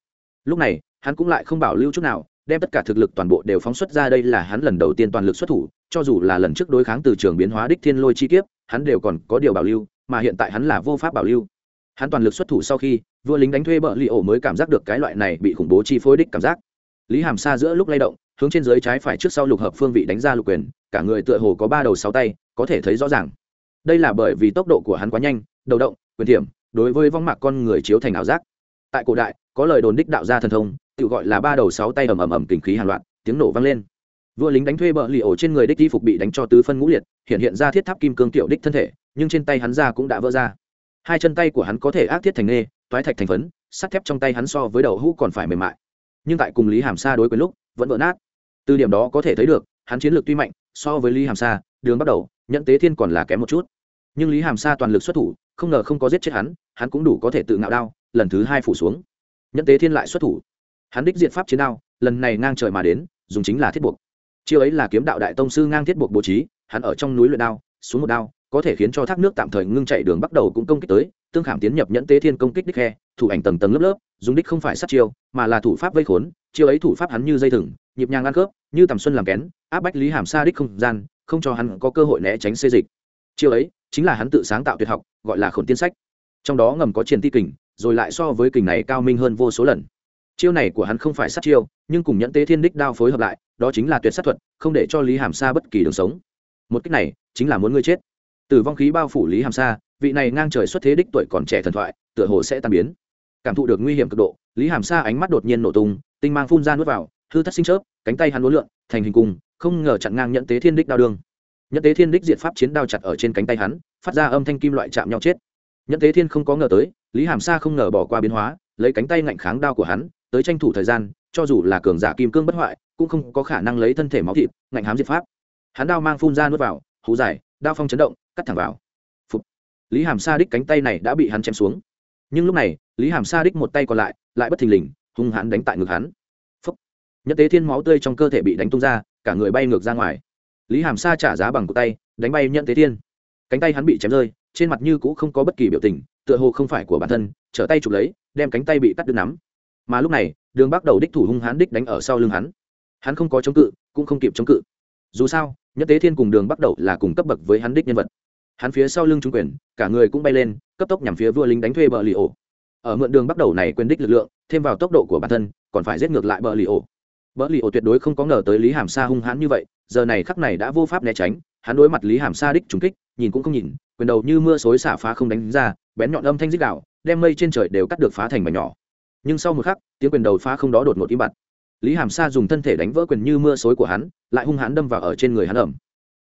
Speaker 1: Lúc này, hắn cũng lại không bảo lưu chút nào, đem tất cả thực lực toàn bộ đều phóng xuất ra đây là hắn lần đầu tiên toàn lực xuất thủ, cho dù là lần trước đối kháng từ trường biến hóa đích thiên lôi chi kiếp hắn đều còn có điều bảo lưu, mà hiện tại hắn là vô pháp bảo lưu. Hắn toàn lực xuất thủ sau khi, vua lính đánh thuê bợ li ổ mới cảm giác được cái loại này bị khủng bố chi phối đích cảm giác. Lý hàm sa giữa lúc lay động, hướng trên dưới trái phải trước sau lục hợp phương vị đánh ra lục quyền, cả người tựa hồ có ba đầu sáu tay, có thể thấy rõ ràng. Đây là bởi vì tốc độ của hắn quá nhanh, đầu động, quyền thiểm, đối với vong mạc con người chiếu thành ảo giác. Tại cổ đại, có lời đồn đích đạo gia thần thông, tự gọi là ba đầu sáu tay ầm ầm ầm kình khí hàng loạt, tiếng nổ vang lên vua lính đánh thuê bờ lì ổ trên người đích di phục bị đánh cho tứ phân ngũ liệt, hiện hiện ra thiết tháp kim cương tiểu đích thân thể, nhưng trên tay hắn ra cũng đã vỡ ra. Hai chân tay của hắn có thể ác thiết thành nghê, toái thạch thành phấn, sắt thép trong tay hắn so với đầu hũ còn phải mềm mại. Nhưng tại cùng lý hàm sa đối với lúc, vẫn vỡ nát. Từ điểm đó có thể thấy được, hắn chiến lược tuy mạnh, so với lý hàm sa, đường bắt đầu nhận tế thiên còn là kém một chút. Nhưng lý hàm sa toàn lực xuất thủ, không ngờ không có giết chết hắn hắn cũng đủ có thể tự ngạo đao, lần thứ hai phủ xuống. Nhẫn tế thiên lại xuất thủ. Hắn đích diện pháp chiến đao, lần này ngang trời mà đến, dùng chính là thiết buộc chiêu ấy là kiếm đạo đại tông sư ngang thiết buộc bố trí, hắn ở trong núi luyện đao, xuống một đao, có thể khiến cho thác nước tạm thời ngưng chạy đường bắt đầu cũng công kích tới, tương khảm tiến nhập nhẫn tế thiên công kích đích khe, thủ ảnh tầng tầng lớp lớp, dùng đích không phải sát chiêu, mà là thủ pháp vây khốn, chiêu ấy thủ pháp hắn như dây thừng, nhịp nhàng ăn khớp, như tầm xuân làm kén, áp bách lý hàm sa đích không gian, không cho hắn có cơ hội né tránh xê dịch. Chiêu ấy chính là hắn tự sáng tạo tuyệt học, gọi là khổn tiên sách. Trong đó ngầm có triền ti kình, rồi lại so với kình này cao minh hơn vô số lần chiêu này của hắn không phải sát chiêu, nhưng cùng nhẫn tế thiên đích đao phối hợp lại, đó chính là tuyệt sát thuật, không để cho lý hàm sa bất kỳ đường sống. Một cách này, chính là muốn ngươi chết. Từ vong khí bao phủ lý hàm sa, vị này ngang trời xuất thế đích tuổi còn trẻ thần thoại, tựa hồ sẽ tan biến. Cảm thụ được nguy hiểm cực độ, lý hàm sa ánh mắt đột nhiên nổ tung, tinh mang phun ra nuốt vào, hư thất sinh chớp, cánh tay hắn uốn lượn, thành hình cung, không ngờ chặn ngang nhận tế thiên đích đao đương nhẫn tế thiên đích diện pháp chiến đao chặt ở trên cánh tay hắn, phát ra âm thanh kim loại chạm nhau chết. Nhẫn tế thiên không có ngờ tới, lý hàm sa không ngờ bỏ qua biến hóa, lấy cánh tay ngạnh kháng đao của hắn tới tranh thủ thời gian, cho dù là cường giả kim cương bất hoại, cũng không có khả năng lấy thân thể máu thịt, ngạnh hám diệt pháp. Hắn đao mang phun ra nuốt vào, hú dài, đao phong chấn động, cắt thẳng vào. Phục. lý hàm sa đích cánh tay này đã bị hắn chém xuống. Nhưng lúc này, lý hàm sa đích một tay còn lại lại bất thình lình, hung hắn đánh tại ngực hắn. Phúc. nhất tế thiên máu tươi trong cơ thể bị đánh tung ra, cả người bay ngược ra ngoài. Lý hàm sa trả giá bằng cổ tay, đánh bay nhận tế thiên. Cánh tay hắn bị chém rơi, trên mặt như cũ không có bất kỳ biểu tình, tựa hồ không phải của bản thân, trở tay chụp lấy, đem cánh tay bị cắt đứt nắm mà lúc này, đường bắt đầu đích thủ hung hãn đích đánh ở sau lưng hắn. Hắn không có chống cự, cũng không kịp chống cự. Dù sao, nhất tế thiên cùng đường bắt đầu là cùng cấp bậc với hắn đích nhân vật. Hắn phía sau lưng trung quyền, cả người cũng bay lên, cấp tốc nhằm phía vua lính đánh thuê bờ lì ổ. Ở mượn đường bắt đầu này quyền đích lực lượng, thêm vào tốc độ của bản thân, còn phải giết ngược lại bờ lì ổ. Bờ lì ổ tuyệt đối không có ngờ tới lý hàm sa hung hãn như vậy, giờ này khắc này đã vô pháp né tránh, hắn đối mặt lý hàm sa đích trúng kích, nhìn cũng không nhìn, quyền đầu như mưa xối xả phá không đánh ra, bén nhọn âm thanh dích đạo đem mây trên trời đều cắt được phá thành mảnh nhỏ nhưng sau một khắc, tiếng quyền đầu phá không đó đột ngột im bặt. Lý hàm sa dùng thân thể đánh vỡ quyền như mưa xối của hắn, lại hung hãn đâm vào ở trên người hắn ẩm.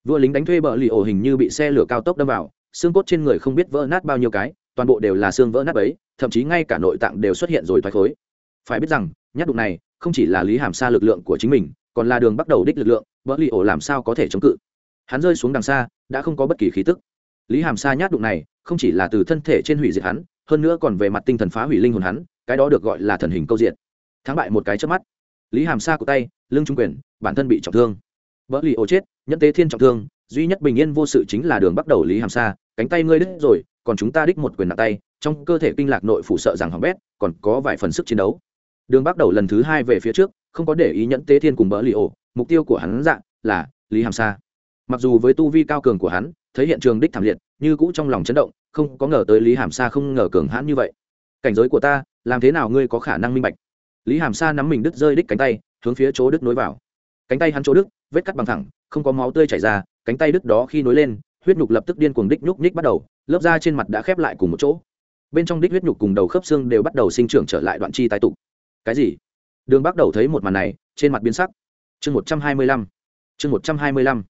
Speaker 1: Vua lính đánh thuê bờ lì ổ hình như bị xe lửa cao tốc đâm vào, xương cốt trên người không biết vỡ nát bao nhiêu cái, toàn bộ đều là xương vỡ nát ấy, thậm chí ngay cả nội tạng đều xuất hiện rồi thoái khối. Phải biết rằng, nhát đục này, không chỉ là lý hàm sa lực lượng của chính mình, còn là đường bắt đầu đích lực lượng, bờ lì ổ làm sao có thể chống cự. Hắn rơi xuống đằng xa, đã không có bất kỳ khí tức. Lý hàm sa nhát đụng này, không chỉ là từ thân thể trên hủy diệt hắn, hơn nữa còn về mặt tinh thần phá hủy linh hồn hắn cái đó được gọi là thần hình câu diện. Thắng bại một cái trước mắt. Lý hàm sa của tay, lưng trung quyền, bản thân bị trọng thương. Vỡ lì ổ chết, nhẫn tế thiên trọng thương, duy nhất bình yên vô sự chính là đường bắt đầu lý hàm sa, cánh tay ngươi đứt rồi, còn chúng ta đích một quyền nặng tay, trong cơ thể kinh lạc nội phủ sợ rằng hỏng bét, còn có vài phần sức chiến đấu. Đường bắt đầu lần thứ hai về phía trước, không có để ý nhẫn tế thiên cùng bỡ lì ổ, mục tiêu của hắn dạng là lý hàm sa. Mặc dù với tu vi cao cường của hắn, thấy hiện trường đích thảm liệt, như cũ trong lòng chấn động, không có ngờ tới lý hàm sa không ngờ cường hãn như vậy cảnh giới của ta, làm thế nào ngươi có khả năng minh bạch? Lý hàm sa nắm mình đứt rơi đích cánh tay, hướng phía chỗ đứt nối vào. Cánh tay hắn chỗ đứt, vết cắt bằng thẳng, không có máu tươi chảy ra, cánh tay đứt đó khi nối lên, huyết nhục lập tức điên cuồng đích nhúc nhích bắt đầu, lớp da trên mặt đã khép lại cùng một chỗ. Bên trong đích huyết nhục cùng đầu khớp xương đều bắt đầu sinh trưởng trở lại đoạn chi tái tục. Cái gì? Đường bắt đầu thấy một màn này, trên mặt biến sắc. Chương một trăm hai mươi lăm, chương một trăm hai mươi lăm,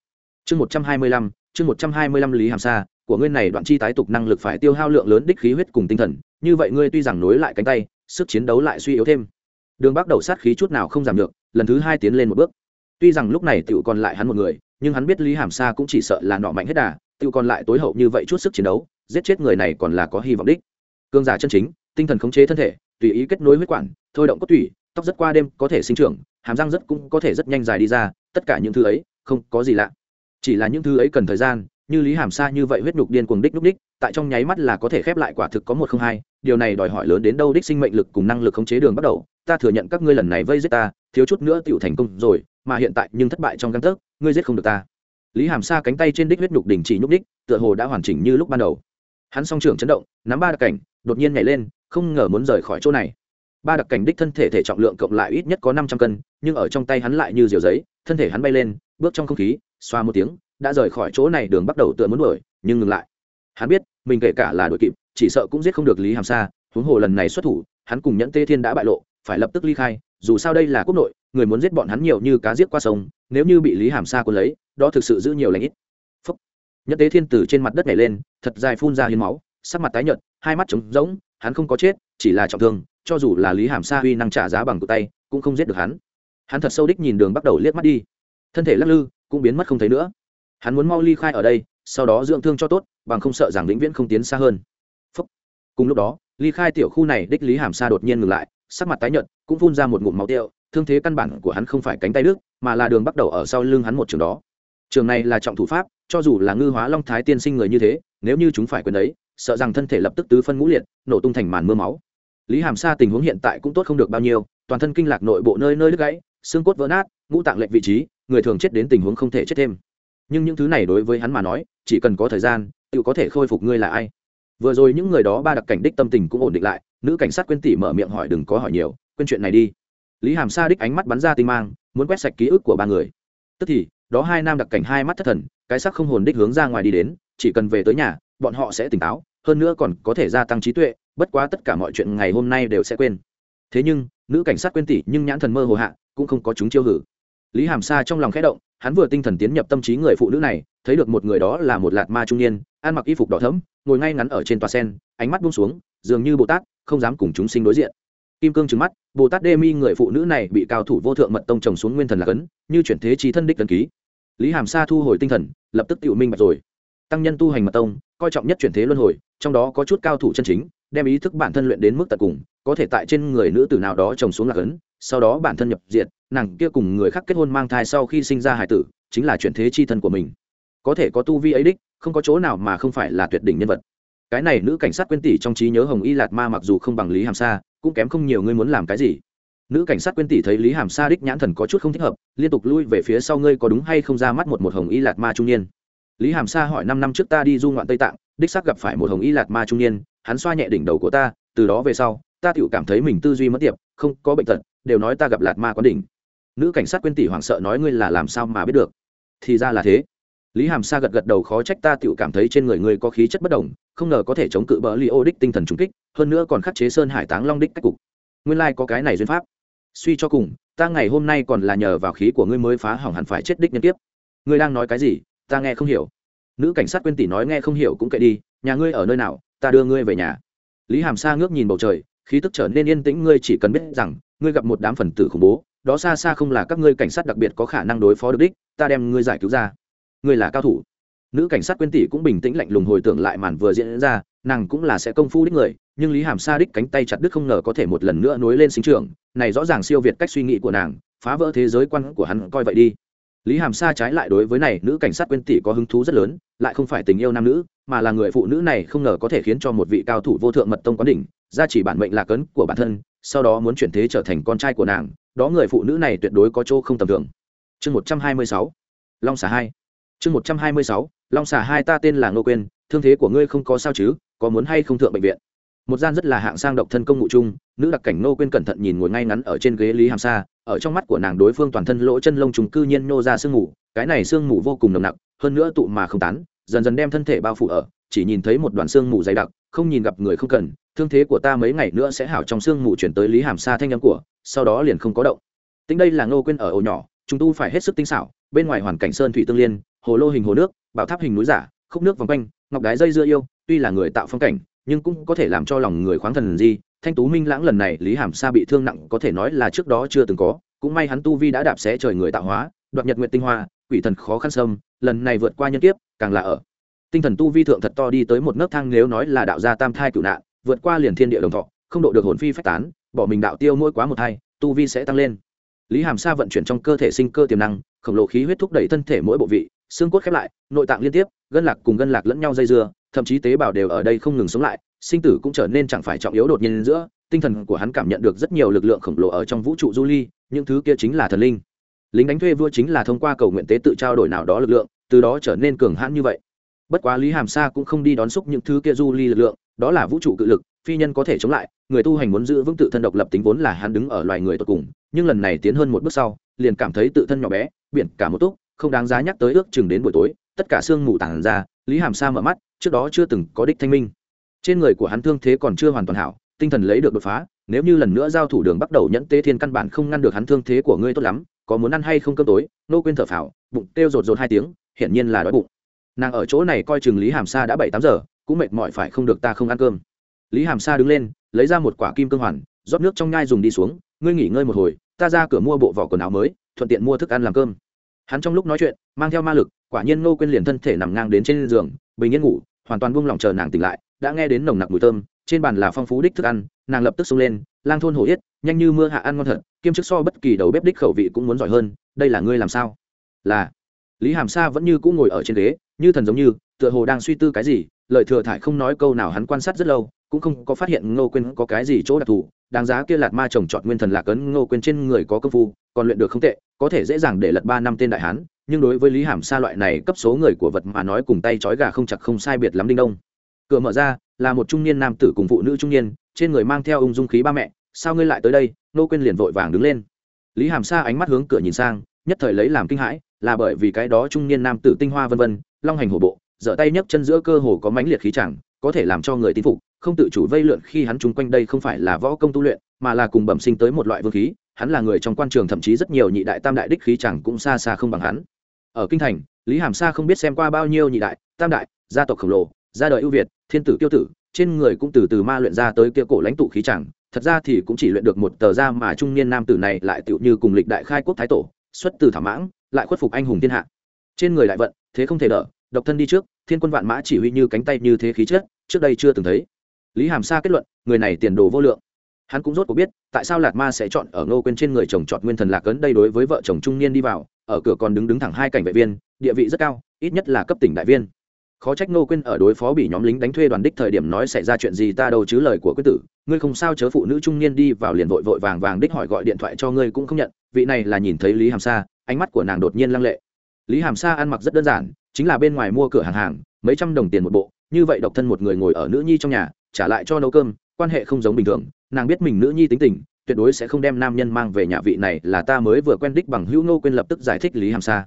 Speaker 1: chương một trăm hai mươi lăm, chương một trăm hai mươi lăm lý hàm sa, của ngươi này đoạn chi tái tục năng lực phải tiêu hao lượng lớn đích khí huyết cùng tinh thần như vậy ngươi tuy rằng nối lại cánh tay, sức chiến đấu lại suy yếu thêm. Đường bắt đầu sát khí chút nào không giảm được, lần thứ hai tiến lên một bước. Tuy rằng lúc này tựu còn lại hắn một người, nhưng hắn biết lý hàm sa cũng chỉ sợ là nọ mạnh hết đà tựu còn lại tối hậu như vậy chút sức chiến đấu, giết chết người này còn là có hy vọng đích. Cương giả chân chính, tinh thần khống chế thân thể, tùy ý kết nối huyết quản, thôi động cốt tủy, tóc rất qua đêm có thể sinh trưởng, hàm răng rất cũng có thể rất nhanh dài đi ra, tất cả những thứ ấy, không có gì lạ. Chỉ là những thứ ấy cần thời gian như lý hàm sa như vậy huyết nhục điên cuồng đích núc đích, tại trong nháy mắt là có thể khép lại quả thực có một không hai, điều này đòi hỏi lớn đến đâu đích sinh mệnh lực cùng năng lực khống chế đường bắt đầu, ta thừa nhận các ngươi lần này vây giết ta, thiếu chút nữa tựu thành công rồi, mà hiện tại nhưng thất bại trong găng tấc, ngươi giết không được ta. Lý hàm sa cánh tay trên đích huyết nhục đình chỉ nhúc đích, tựa hồ đã hoàn chỉnh như lúc ban đầu. Hắn song trưởng chấn động, nắm ba đặc cảnh, đột nhiên nhảy lên, không ngờ muốn rời khỏi chỗ này. Ba đặc cảnh đích thân thể thể trọng lượng cộng lại ít nhất có năm trăm cân, nhưng ở trong tay hắn lại như diều giấy, thân thể hắn bay lên, bước trong không khí, xoa một tiếng đã rời khỏi chỗ này đường bắt đầu tựa muốn đuổi, nhưng ngừng lại. Hắn biết, mình kể cả là đuổi kịp, chỉ sợ cũng giết không được lý hàm sa, huống hồ lần này xuất thủ, hắn cùng nhẫn tê thiên đã bại lộ, phải lập tức ly khai, dù sao đây là quốc nội, người muốn giết bọn hắn nhiều như cá giết qua sông, nếu như bị lý hàm sa quân lấy, đó thực sự giữ nhiều lãnh ít. Phúc. nhẫn tế thiên từ trên mặt đất nhảy lên, thật dài phun ra hiến máu, sắc mặt tái nhợt, hai mắt trống rỗng, hắn không có chết, chỉ là trọng thương, cho dù là lý hàm sa huy năng trả giá bằng tụt tay, cũng không giết được hắn. Hắn thật sâu đích nhìn đường bắt đầu liếc mắt đi. Thân thể lắc lư, cũng biến mất không thấy nữa hắn muốn mau ly khai ở đây, sau đó dưỡng thương cho tốt, bằng không sợ rằng vĩnh viễn không tiến xa hơn. Phúc. cùng lúc đó, ly khai tiểu khu này, đích lý hàm sa đột nhiên ngừng lại, sắc mặt tái nhợt, cũng phun ra một ngụm máu tiêu thương thế căn bản của hắn không phải cánh tay đức mà là đường bắt đầu ở sau lưng hắn một trường đó. Trường này là trọng thủ pháp, cho dù là ngư hóa long thái tiên sinh người như thế, nếu như chúng phải quyền đấy, sợ rằng thân thể lập tức tứ phân ngũ liệt, nổ tung thành màn mưa máu. Lý hàm sa tình huống hiện tại cũng tốt không được bao nhiêu, toàn thân kinh lạc nội bộ nơi nơi đứt gãy, xương cốt vỡ nát, ngũ tạng lệch vị trí, người thường chết đến tình huống không thể chết thêm nhưng những thứ này đối với hắn mà nói, chỉ cần có thời gian tự có thể khôi phục ngươi là ai. Vừa rồi những người đó ba đặc cảnh đích tâm tình cũng ổn định lại, nữ cảnh sát quên tỷ mở miệng hỏi đừng có hỏi nhiều, quên chuyện này đi. Lý hàm sa đích ánh mắt bắn ra tinh mang, muốn quét sạch ký ức của ba người. Tức thì, đó hai nam đặc cảnh hai mắt thất thần, cái sắc không hồn đích hướng ra ngoài đi đến, chỉ cần về tới nhà, bọn họ sẽ tỉnh táo, hơn nữa còn có thể gia tăng trí tuệ, bất quá tất cả mọi chuyện ngày hôm nay đều sẽ quên. Thế nhưng, nữ cảnh sát quên tỷ nhưng nhãn thần mơ hồ hạ, cũng không có chúng chiêu hử lý hàm sa trong lòng khẽ động, hắn vừa tinh thần tiến nhập tâm trí người phụ nữ này, thấy được một người đó là một lạt ma trung niên, ăn mặc y phục đỏ thẫm, ngồi ngay ngắn ở trên tòa sen, ánh mắt buông xuống, dường như bồ tát, không dám cùng chúng sinh đối diện. Kim cương trừng mắt, bồ tát đê mi người phụ nữ này bị cao thủ vô thượng mật tông trồng xuống nguyên thần là cấn, như chuyển thế trí thân đích cần ký. Lý hàm sa thu hồi tinh thần, lập tức tự minh bạch rồi. Tăng nhân tu hành mật tông, coi trọng nhất chuyển thế luân hồi, trong đó có chút cao thủ chân chính, đem ý thức bản thân luyện đến mức tận cùng, có thể tại trên người nữ tử nào đó trồng xuống lạc ấn sau đó bản thân nhập diện nàng kia cùng người khác kết hôn mang thai sau khi sinh ra hải tử, chính là chuyển thế chi thân của mình. Có thể có tu vi ấy đích, không có chỗ nào mà không phải là tuyệt đỉnh nhân vật. Cái này nữ cảnh sát quên tỷ trong trí nhớ hồng y lạt ma mặc dù không bằng lý hàm sa, cũng kém không nhiều ngươi muốn làm cái gì. Nữ cảnh sát quên tỷ thấy lý hàm sa đích nhãn thần có chút không thích hợp, liên tục lui về phía sau ngươi có đúng hay không ra mắt một một hồng y lạt ma trung niên. Lý hàm sa hỏi năm năm trước ta đi du ngoạn tây tạng, đích xác gặp phải một hồng y lạt ma trung niên, hắn xoa nhẹ đỉnh đầu của ta, từ đó về sau, ta tự cảm thấy mình tư duy mất tiệp, không có bệnh tật đều nói ta gặp lạt ma quán đỉnh. Nữ cảnh sát quên tỷ hoảng sợ nói ngươi là làm sao mà biết được. Thì ra là thế. Lý hàm sa gật gật đầu khó trách ta tự cảm thấy trên người ngươi có khí chất bất đồng, không ngờ có thể chống cự bỡ li ô đích tinh thần trung kích, hơn nữa còn khắc chế sơn hải táng long đích cách cục. Nguyên lai、like、có cái này duyên pháp. Suy cho cùng, ta ngày hôm nay còn là nhờ vào khí của ngươi mới phá hỏng hẳn phải chết đích nhân tiếp ngươi đang nói cái gì, ta nghe không hiểu. Nữ cảnh sát quên tỷ nói nghe không hiểu cũng kệ đi, nhà ngươi ở nơi nào, ta đưa ngươi về nhà. Lý hàm sa ngước nhìn bầu trời, khí tức trở nên yên tĩnh, ngươi chỉ cần biết rằng ngươi gặp một đám phần tử khủng bố, đó xa xa không là các ngươi cảnh sát đặc biệt có khả năng đối phó được đích, ta đem ngươi giải cứu ra. Ngươi là cao thủ. Nữ cảnh sát quyên tỷ cũng bình tĩnh lạnh lùng hồi tưởng lại màn vừa diễn ra, nàng cũng là sẽ công phu đích người, nhưng lý hàm sa đích cánh tay chặt đứt không ngờ có thể một lần nữa nối lên sinh trường này rõ ràng siêu việt cách suy nghĩ của nàng, phá vỡ thế giới quan của hắn coi vậy đi lý hàm sa trái lại đối với này nữ cảnh sát quyên tỷ có hứng thú rất lớn, lại không phải tình yêu nam nữ, mà là người phụ nữ này không ngờ có thể khiến cho một vị cao thủ vô thượng mật tông quán đỉnh, ra chỉ bản mệnh là cấn của bản thân, sau đó muốn chuyển thế trở thành con trai của nàng, đó người phụ nữ này tuyệt đối có chỗ không tầm thường. Chương một trăm hai mươi sáu, long xà hai. Chương một trăm hai mươi sáu, long xà hai ta tên là ngô quên thương thế của ngươi không có sao chứ, có muốn hay không thượng bệnh viện? Một gian rất là hạng sang độc thân công ngụ chung, nữ đặc cảnh nô quên cẩn thận nhìn ngồi ngay ngắn ở trên ghế lý hàm sa, ở trong mắt của nàng đối phương toàn thân lỗ chân lông trùng cư nhiên nô ra sương mù, cái này sương mù vô cùng nồng nặc, hơn nữa tụ mà không tán, dần dần đem thân thể bao phủ ở, chỉ nhìn thấy một đoàn sương mù dày đặc, không nhìn gặp người không cần, thương thế của ta mấy ngày nữa sẽ hảo trong sương mù chuyển tới lý hàm sa thanh âm của, sau đó liền không có động. Tính đây là ngô quên ở ổ nhỏ, chúng tu phải hết sức tinh xảo, bên ngoài hoàn cảnh sơn thủy tương liên, hồ lô hình hồ nước, bảo tháp hình núi giả, khúc nước vòng quanh, ngọc đái dây dưa yêu, tuy là người tạo phong cảnh nhưng cũng có thể làm cho lòng người khoáng thần gì thanh tú minh lãng lần này, lý hàm sa bị thương nặng, có thể nói là trước đó chưa từng có. Cũng may hắn tu vi đã đạp xé trời người tạo hóa, đoạt nhật nguyện tinh hoa, quỷ thần khó khăn sâm lần này vượt qua nhân kiếp, càng là ở. Tinh thần tu vi thượng thật to đi tới một nấc thang nếu nói là đạo gia tam thai cửu nạn, vượt qua liền thiên địa đồng thọ, không độ được hồn phi phách tán, bỏ mình đạo tiêu mỗi quá một thai tu vi sẽ tăng lên. Lý hàm sa vận chuyển trong cơ thể sinh cơ tiềm năng, khổng lồ khí huyết thúc đẩy thân thể mỗi bộ vị, xương cốt khép lại, nội tạng liên tiếp, gân lạc cùng gân lạc lẫn nhau dây dưa thậm chí tế bào đều ở đây không ngừng sống lại, sinh tử cũng trở nên chẳng phải trọng yếu đột nhiên giữa, tinh thần của hắn cảm nhận được rất nhiều lực lượng khổng lồ ở trong vũ trụ du ly, những thứ kia chính là thần linh. Lính đánh thuê vua chính là thông qua cầu nguyện tế tự trao đổi nào đó lực lượng, từ đó trở nên cường hãn như vậy. Bất quá lý hàm sa cũng không đi đón xúc những thứ kia du ly lực lượng, đó là vũ trụ cự lực, phi nhân có thể chống lại, người tu hành muốn giữ vững tự thân độc lập tính vốn là hắn đứng ở loài người tột cùng, nhưng lần này tiến hơn một bước sau, liền cảm thấy tự thân nhỏ bé, biển cả một túc, không đáng giá nhắc tới ước chừng đến buổi tối, tất cả sương mù tàn ra lý hàm sa mở mắt, trước đó chưa từng có đích thanh minh. Trên người của hắn thương thế còn chưa hoàn toàn hảo, tinh thần lấy được đột phá, nếu như lần nữa giao thủ đường bắt đầu nhẫn tế thiên căn bản không ngăn được hắn thương thế của ngươi tốt lắm, có muốn ăn hay không cơm tối, nô quên thở phào, bụng kêu rột rột hai tiếng, hiển nhiên là đói bụng. Nàng ở chỗ này coi chừng lý hàm sa đã bảy tám giờ, cũng mệt mỏi phải không được ta không ăn cơm. Lý hàm sa đứng lên, lấy ra một quả kim cương hoàn, rót nước trong nhai dùng đi xuống, ngươi nghỉ ngơi một hồi, ta ra cửa mua bộ vỏ quần áo mới, thuận tiện mua thức ăn làm cơm hắn trong lúc nói chuyện, mang theo ma lực, quả nhiên ngô quên liền thân thể nằm ngang đến trên giường, bình yên ngủ, hoàn toàn buông lỏng chờ nàng tỉnh lại, đã nghe đến nồng nặc mùi thơm, trên bàn là phong phú đích thức ăn, nàng lập tức xông lên, lang thôn hổ yết, nhanh như mưa hạ ăn ngon thật, kiêm chức so bất kỳ đầu bếp đích khẩu vị cũng muốn giỏi hơn, đây là ngươi làm sao? Là. Lý hàm sa vẫn như cũng ngồi ở trên ghế, như thần giống như, tựa hồ đang suy tư cái gì, lời thừa thải không nói câu nào hắn quan sát rất lâu cũng không có phát hiện ngô quên có cái gì chỗ đặc thù, đáng giá kia lạt ma trồng trọt nguyên thần lạc ấn ngô quên trên người có công phu, còn luyện được không tệ, có thể dễ dàng để lật ba năm tên đại hán, nhưng đối với lý hàm sa loại này cấp số người của vật mà nói cùng tay trói gà không chặt không sai biệt lắm đinh đông. Cửa mở ra, là một trung niên nam tử cùng phụ nữ trung niên, trên người mang theo ung dung khí ba mẹ, sao ngươi lại tới đây? Nô quên liền vội vàng đứng lên. Lý hàm sa ánh mắt hướng cửa nhìn sang, nhất thời lấy làm kinh hãi, là bởi vì cái đó trung niên nam tử tinh hoa vân vân, long hành hổ bộ giở tay nhấc chân giữa cơ hồ có mãnh liệt khí chẳng, có thể làm cho người tin phục không tự chủ vây lượn khi hắn chung quanh đây không phải là võ công tu luyện, mà là cùng bẩm sinh tới một loại vương khí, hắn là người trong quan trường thậm chí rất nhiều nhị đại tam đại đích khí chẳng cũng xa xa không bằng hắn. Ở kinh thành, lý hàm sa không biết xem qua bao nhiêu nhị đại, tam đại, gia tộc khổng lồ, gia đời ưu việt, thiên tử tiêu tử, trên người cũng từ từ ma luyện ra tới kia cổ lãnh tụ khí chẳng, thật ra thì cũng chỉ luyện được một tờ da mà trung niên nam tử này lại tựu như cùng lịch đại khai quốc thái tổ, xuất từ thảo mãng, lại khuất phục anh hùng thiên hạ. Trên người đại vận, thế không thể đỡ, độc thân đi trước, thiên quân vạn mã chỉ huy như cánh tay như thế khí chất, trước đây chưa từng thấy lý hàm sa kết luận, người này tiền đồ vô lượng. Hắn cũng rốt cuộc biết, tại sao lạt ma sẽ chọn ở ngô quên trên người chồng chọn nguyên thần lạc ấn đây đối với vợ chồng trung niên đi vào, ở cửa còn đứng đứng thẳng hai cảnh vệ viên, địa vị rất cao, ít nhất là cấp tỉnh đại viên. Khó trách ngô quên ở đối phó bị nhóm lính đánh thuê đoàn đích thời điểm nói xảy ra chuyện gì ta đâu chứ lời của quyết tử, ngươi không sao chớ phụ nữ trung niên đi vào liền vội vội vàng vàng đích hỏi gọi điện thoại cho ngươi cũng không nhận, vị này là nhìn thấy lý hàm sa, ánh mắt của nàng đột nhiên lăng lệ. Lý hàm sa ăn mặc rất đơn giản, chính là bên ngoài mua cửa hàng hàng, mấy trăm đồng tiền một bộ, như vậy độc thân một người ngồi ở nữ nhi trong nhà trả lại cho nấu cơm, quan hệ không giống bình thường, nàng biết mình nữ nhi tính tình, tuyệt đối sẽ không đem nam nhân mang về nhà vị này là ta mới vừa quen đích bằng hữu nô quên lập tức giải thích lý hàm sa.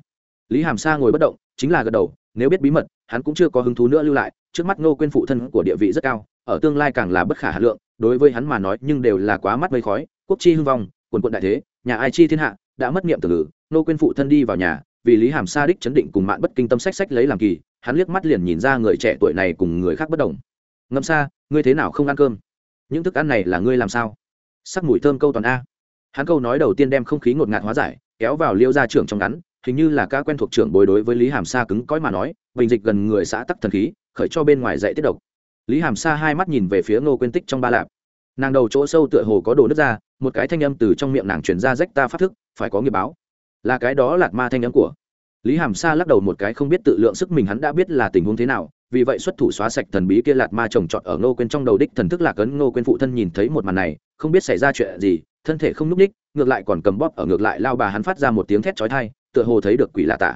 Speaker 1: Lý hàm sa ngồi bất động, chính là gật đầu, nếu biết bí mật, hắn cũng chưa có hứng thú nữa lưu lại, trước mắt ngô quên phụ thân của địa vị rất cao, ở tương lai càng là bất khả hà lượng, đối với hắn mà nói nhưng đều là quá mắt mây khói, quốc chi hưng vong, quần quận đại thế, nhà ai chi thiên hạ, đã mất niệm từ ngữ ngô quên phụ thân đi vào nhà, vì lý hàm sa đích chấn định cùng mạng bất kinh tâm sách sách lấy làm kỳ, hắn liếc mắt liền nhìn ra người trẻ tuổi này cùng người khác bất đồng ngâm sa ngươi thế nào không ăn cơm? Những thức ăn này là ngươi làm sao? Sắc mùi thơm câu toàn a. Hắn câu nói đầu tiên đem không khí ngột ngạt hóa giải, kéo vào liêu gia trưởng trong ngắn, hình như là ca quen thuộc trưởng bồi đối với lý hàm sa cứng cõi mà nói, bình dịch gần người xã tắc thần khí, khởi cho bên ngoài dạy tiết độc. Lý hàm sa hai mắt nhìn về phía ngô quên tích trong ba lạp. Nàng đầu chỗ sâu tựa hồ có đồ nước ra, một cái thanh âm từ trong miệng nàng truyền ra rách ta phát thức, phải có nghiệp báo. Là cái đó lạt ma thanh âm của. Lý hàm sa lắc đầu một cái không biết tự lượng sức mình hắn đã biết là tình huống thế nào vì vậy xuất thủ xóa sạch thần bí kia lạt ma trồng trọt ở ngô quên trong đầu đích thần thức lạc ấn, ngô quên phụ thân nhìn thấy một màn này, không biết xảy ra chuyện gì, thân thể không n ú c ních ngược lại còn cầm bóp ở ngược lại lao bà hắn phát ra một tiếng thét trói thai tựa hồ thấy được quỷ lạ tả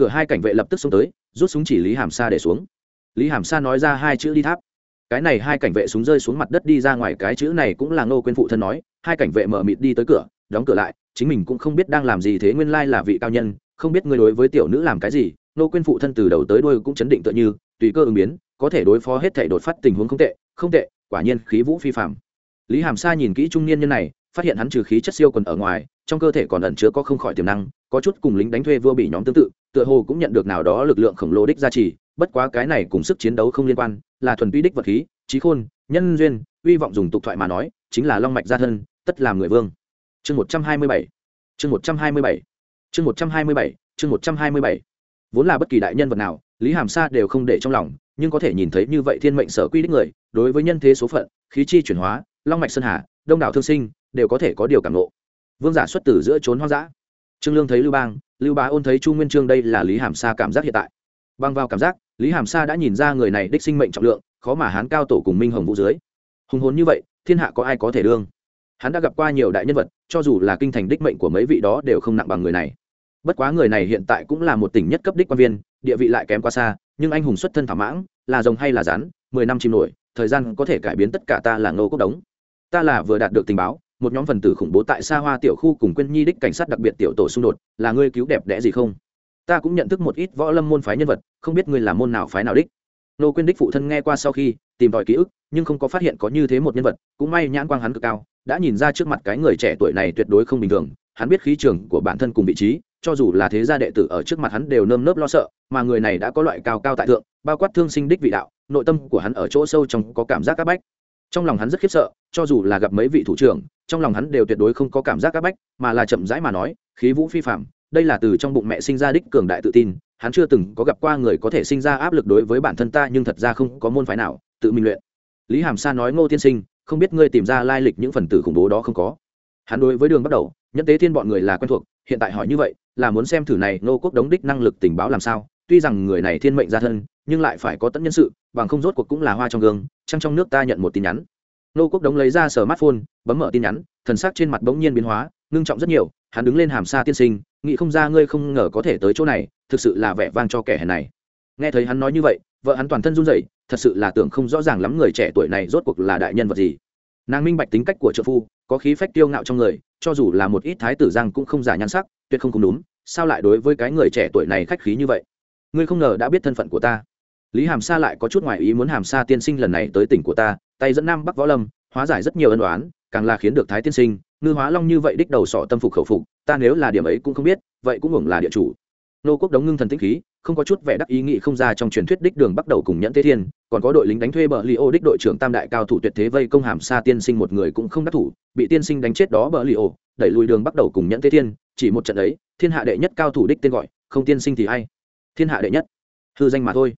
Speaker 1: cửa hai cảnh vệ lập tức xông tới, rút súng chỉ lý hàm sa để xuống. Lý hàm sa nói ra hai chữ đi tháp. Cái này hai cảnh vệ súng rơi xuống mặt đất đi ra ngoài, cái chữ này cũng là ngô quên phụ thân nói, hai cảnh vệ mở mịt đi tới cửa, đóng cửa lại, chính mình cũng không biết đang làm gì thế, nguyên lai là vị cao nhân, không biết người đối với tiểu nữ làm cái gì, Ngô quên phụ thân từ đầu tới đuôi cũng chấn định tựa như tùy cơ ứng biến, có thể đối phó hết thể đột phát tình huống không tệ không tệ, quả nhiên khí vũ phi phạm lý hàm sa nhìn kỹ trung niên nhân này, phát hiện hắn trừ khí chất siêu quần ở ngoài, trong cơ thể còn ẩn chứa có không khỏi tiềm năng, có chút cùng lính đánh thuê vua bị nhóm tương tự, tựa hồ cũng nhận được nào đó lực lượng khổng lồ đích gia trì, bất quá cái này cùng sức chiến đấu không liên quan, là thuần túy đích vật khí trí khôn, nhân duyên uy vọng dùng tục thoại mà nói, chính là long mạch gia thân, tất làm người vương. Chương một trăm hai mươi bảy, chương một trăm hai mươi bảy, chương một trăm hai mươi bảy, chương một trăm hai mươi bảy. Vốn là bất kỳ đại nhân vật nào lý hàm sa đều không để trong lòng, nhưng có thể nhìn thấy như vậy thiên mệnh sở quy đích người, đối với nhân thế số phận, khí chi chuyển hóa, long mạch sơn hà, đông đảo thương sinh, đều có thể có điều cảm lộ vương giả xuất tử giữa trốn hoang dã. Trương lương thấy lưu bang, lưu bá ôn thấy chu nguyên trương đây là lý hàm sa cảm giác hiện tại. Băng vào cảm giác, lý hàm sa đã nhìn ra người này đích sinh mệnh trọng lượng, khó mà hán cao tổ cùng minh hồng vũ dưới. Hùng hồn như vậy, thiên hạ có ai có thể đương? Hắn đã gặp qua nhiều đại nhân vật, cho dù là kinh thành đích mệnh của mấy vị đó đều không nặng bằng người này bất quá người này hiện tại cũng là một tỉnh nhất cấp đích quan viên, địa vị lại kém quá xa, nhưng anh hùng xuất thân thảo mãng là rồng hay là rắn, mười năm chìm nổi, thời gian có thể cải biến tất cả ta là ngô cốc đống. Ta là vừa đạt được tình báo, một nhóm phần tử khủng bố tại xa hoa tiểu khu cùng quên nhi đích cảnh sát đặc biệt tiểu tổ xung đột, là ngươi cứu đẹp đẽ gì không? Ta cũng nhận thức một ít võ lâm môn phái nhân vật, không biết ngươi là môn nào phái nào đích. Nô quyên đích phụ thân nghe qua sau khi, tìm tòi ký ức, nhưng không có phát hiện có như thế một nhân vật, cũng may nhãn quang hắn cực cao, đã nhìn ra trước mặt cái người trẻ tuổi này tuyệt đối không bình thường hắn biết khí trường của bản thân cùng vị trí, cho dù là thế gia đệ tử ở trước mặt hắn đều nơm nớp lo sợ, mà người này đã có loại cao cao tại thượng, bao quát thương sinh đích vị đạo, nội tâm của hắn ở chỗ sâu trong có cảm giác áp bách. Trong lòng hắn rất khiếp sợ, cho dù là gặp mấy vị thủ trưởng, trong lòng hắn đều tuyệt đối không có cảm giác áp bách, mà là chậm rãi mà nói, khí vũ phi phạm đây là từ trong bụng mẹ sinh ra đích cường đại tự tin, hắn chưa từng có gặp qua người có thể sinh ra áp lực đối với bản thân ta nhưng thật ra không có môn phái nào, tự mình luyện. Lý hàm sa nói ngô tiên sinh, không biết ngươi tìm ra lai lịch những phần tử khủng bố đó không có. Hắn đối với đường bắt đầu nhất tế thiên bọn người là quen thuộc, hiện tại hỏi như vậy, là muốn xem thử này nô quốc đống đích năng lực tình báo làm sao? Tuy rằng người này thiên mệnh ra thân, nhưng lại phải có tận nhân sự, bằng không rốt cuộc cũng là hoa trong gương trăng trong nước ta nhận một tin nhắn. Nô quốc đống lấy ra smartphone, bấm mở tin nhắn, thần sắc trên mặt bỗng nhiên biến hóa, ngưng trọng rất nhiều, hắn đứng lên hàm xa tiên sinh, nghĩ không ra ngươi không ngờ có thể tới chỗ này, thực sự là vẻ vang cho kẻ hèn này. Nghe thấy hắn nói như vậy, vợ hắn toàn thân run rẩy, thật sự là tưởng không rõ ràng lắm người trẻ tuổi này rốt cuộc là đại nhân vật gì. Nàng minh bạch tính cách của trợ phu có khí phách tiêu ngạo trong người, cho dù là một ít thái tử giang cũng không giả nhan sắc, tuyệt không cùng đúng, sao lại đối với cái người trẻ tuổi này khách khí như vậy? Ngươi không ngờ đã biết thân phận của ta. Lý hàm sa lại có chút ngoại ý muốn hàm sa tiên sinh lần này tới tỉnh của ta, tay dẫn nam bắc võ lâm, hóa giải rất nhiều ân đoán càng là khiến được thái tiên sinh, ngư hóa long như vậy đích đầu sọ tâm phục khẩu phục, ta nếu là điểm ấy cũng không biết, vậy cũng hưởng là địa chủ nô quốc đống ngưng thần tĩnh khí, không có chút vẻ đắc ý nghĩ không ra trong truyền thuyết đích đường bắt đầu cùng nhẫn thế thiên, còn có đội lính đánh thuê bờ li ô đích đội trưởng tam đại cao thủ tuyệt thế vây công hàm xa tiên sinh một người cũng không đắc thủ, bị tiên sinh đánh chết đó bờ li ô, đẩy lùi đường bắt đầu cùng nhẫn thế thiên, chỉ một trận ấy, thiên hạ đệ nhất cao thủ đích tên gọi, không tiên sinh thì ai? Thiên hạ đệ nhất. Hư danh mà thôi.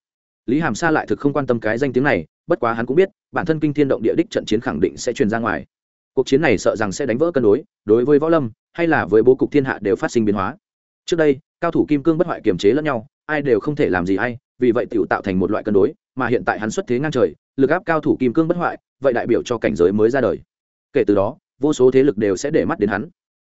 Speaker 1: Lý hàm sa lại thực không quan tâm cái danh tiếng này, bất quá hắn cũng biết, bản thân kinh thiên động địa đích trận chiến khẳng định sẽ truyền ra ngoài. Cuộc chiến này sợ rằng sẽ đánh vỡ cân đối đối với võ lâm, hay là với bố cục thiên hạ đều phát sinh biến hóa trước đây, cao thủ kim cương bất hoại kiềm chế lẫn nhau, ai đều không thể làm gì ai vì vậy tự tạo thành một loại cân đối, mà hiện tại hắn xuất thế ngang trời, lực áp cao thủ kim cương bất hoại, vậy đại biểu cho cảnh giới mới ra đời. Kể từ đó, vô số thế lực đều sẽ để mắt đến hắn.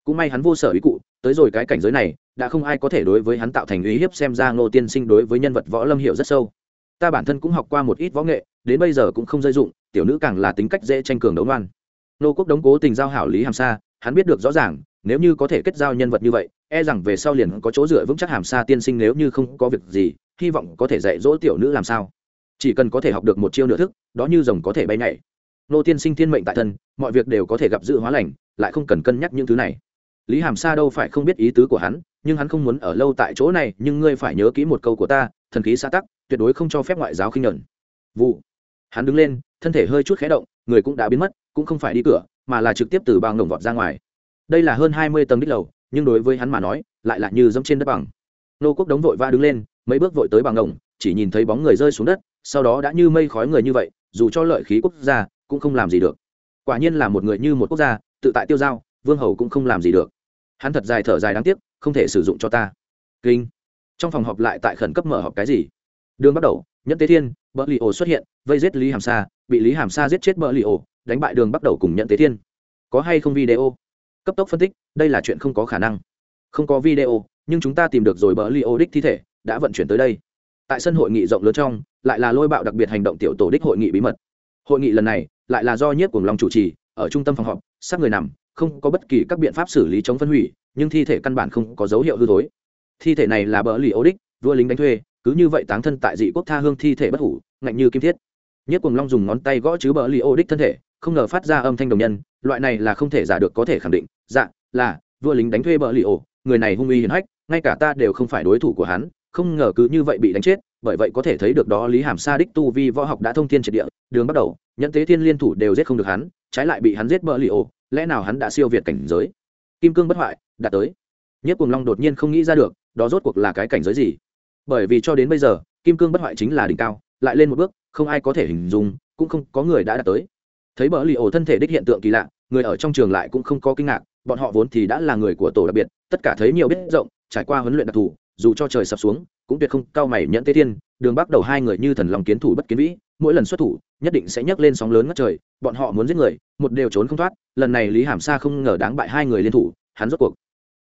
Speaker 1: Cũng may hắn vô sở ý cụ, tới rồi cái cảnh giới này, đã không ai có thể đối với hắn tạo thành uy hiếp xem ra ngô tiên sinh đối với nhân vật võ lâm hiểu rất sâu. Ta bản thân cũng học qua một ít võ nghệ, đến bây giờ cũng không dây dụng, tiểu nữ càng là tính cách dễ tranh cường đấu ngoan. Nô quốc đống cố tình giao hảo lý hàm sa, hắn biết được rõ ràng nếu như có thể kết giao nhân vật như vậy e rằng về sau liền có chỗ dựa vững chắc hàm sa tiên sinh nếu như không có việc gì, hy vọng có thể dạy dỗ tiểu nữ làm sao. Chỉ cần có thể học được một chiêu nửa thức, đó như rồng có thể bay nhảy. Nô tiên sinh thiên mệnh tại thân, mọi việc đều có thể gặp dự hóa lành, lại không cần cân nhắc những thứ này. Lý hàm sa đâu phải không biết ý tứ của hắn, nhưng hắn không muốn ở lâu tại chỗ này, nhưng ngươi phải nhớ kỹ một câu của ta, thần khí xã tắc, tuyệt đối không cho phép ngoại giáo khinh nhẫn vụ. Hắn đứng lên, thân thể hơi chút khé động, người cũng đã biến mất, cũng không phải đi cửa, mà là trực tiếp từ bao ngồng vọt ra ngoài đây là hơn hai mươi tầng đích lầu, nhưng đối với hắn mà nói, lại là như dẫm trên đất bằng. Nô quốc đống vội va đứng lên, mấy bước vội tới bằng ngồng, chỉ nhìn thấy bóng người rơi xuống đất, sau đó đã như mây khói người như vậy, dù cho lợi khí quốc gia, cũng không làm gì được. Quả nhiên là một người như một quốc gia, tự tại tiêu giao vương hầu cũng không làm gì được. Hắn thật dài thở dài đáng tiếc, không thể sử dụng cho ta. Kinh. Trong phòng họp lại tại khẩn cấp mở họp cái gì? Đường bắt đầu, nhẫn tế thiên bờ li ổ xuất hiện, vây giết lý hàm sa, bị lý hàm sa giết chết bờ li ổ, đánh bại đường bắt đầu cùng nhẫn tế thiên. Có hay không video? Cấp tốc phân tích, đây là chuyện không có khả năng. Không có video, nhưng chúng ta tìm được rồi bờ li ô đích thi thể, đã vận chuyển tới đây. Tại sân hội nghị rộng lớn trong, lại là lôi bạo đặc biệt hành động tiểu tổ đích hội nghị bí mật. Hội nghị lần này, lại là do nhiếp cùng long chủ trì, ở trung tâm phòng họp, sát người nằm, không có bất kỳ các biện pháp xử lý chống phân hủy, nhưng thi thể căn bản không có dấu hiệu hư thối. Thi thể này là bờ lì ô đích, vua lính đánh thuê, cứ như vậy táng thân tại dị quốc tha hương thi thể bất hủ, ngạnh như kim thiết. Nhất cùng long dùng ngón tay gõ chứ bờ lì ô đích thân thể không ngờ phát ra âm thanh đồng nhân, loại này là không thể giả được có thể khẳng định. Dạ là, vua lính đánh thuê bờ lì ổ, người này hung uy hiển hách, ngay cả ta đều không phải đối thủ của hắn, không ngờ cứ như vậy bị đánh chết, bởi vậy có thể thấy được đó lý hàm sa đích tu vi võ học đã thông thiên triệt địa, đường bắt đầu nhận tế thiên liên thủ đều giết không được hắn, trái lại bị hắn giết bờ lì ổ, lẽ nào hắn đã siêu việt cảnh giới? Kim cương bất hoại, đạt tới. Nhất cùng long đột nhiên không nghĩ ra được, đó rốt cuộc là cái cảnh giới gì? Bởi vì cho đến bây giờ, kim cương bất hoại chính là đỉnh cao, lại lên một bước, không ai có thể hình dung, cũng không có người đã đạt tới thấy bờ lì ổ thân thể đích hiện tượng kỳ lạ, người ở trong trường lại cũng không có kinh ngạc, bọn họ vốn thì đã là người của tổ đặc biệt, tất cả thấy nhiều biết rộng, trải qua huấn luyện đặc thù, dù cho trời sập xuống, cũng tuyệt không cao mày nhẫn tế thiên, đường bắt đầu hai người như thần lòng kiến thủ bất kiến vĩ, mỗi lần xuất thủ, nhất định sẽ nhấc lên sóng lớn ngất trời, bọn họ muốn giết người, một đều trốn không thoát, lần này lý hàm sa không ngờ đáng bại hai người liên thủ, hắn rốt cuộc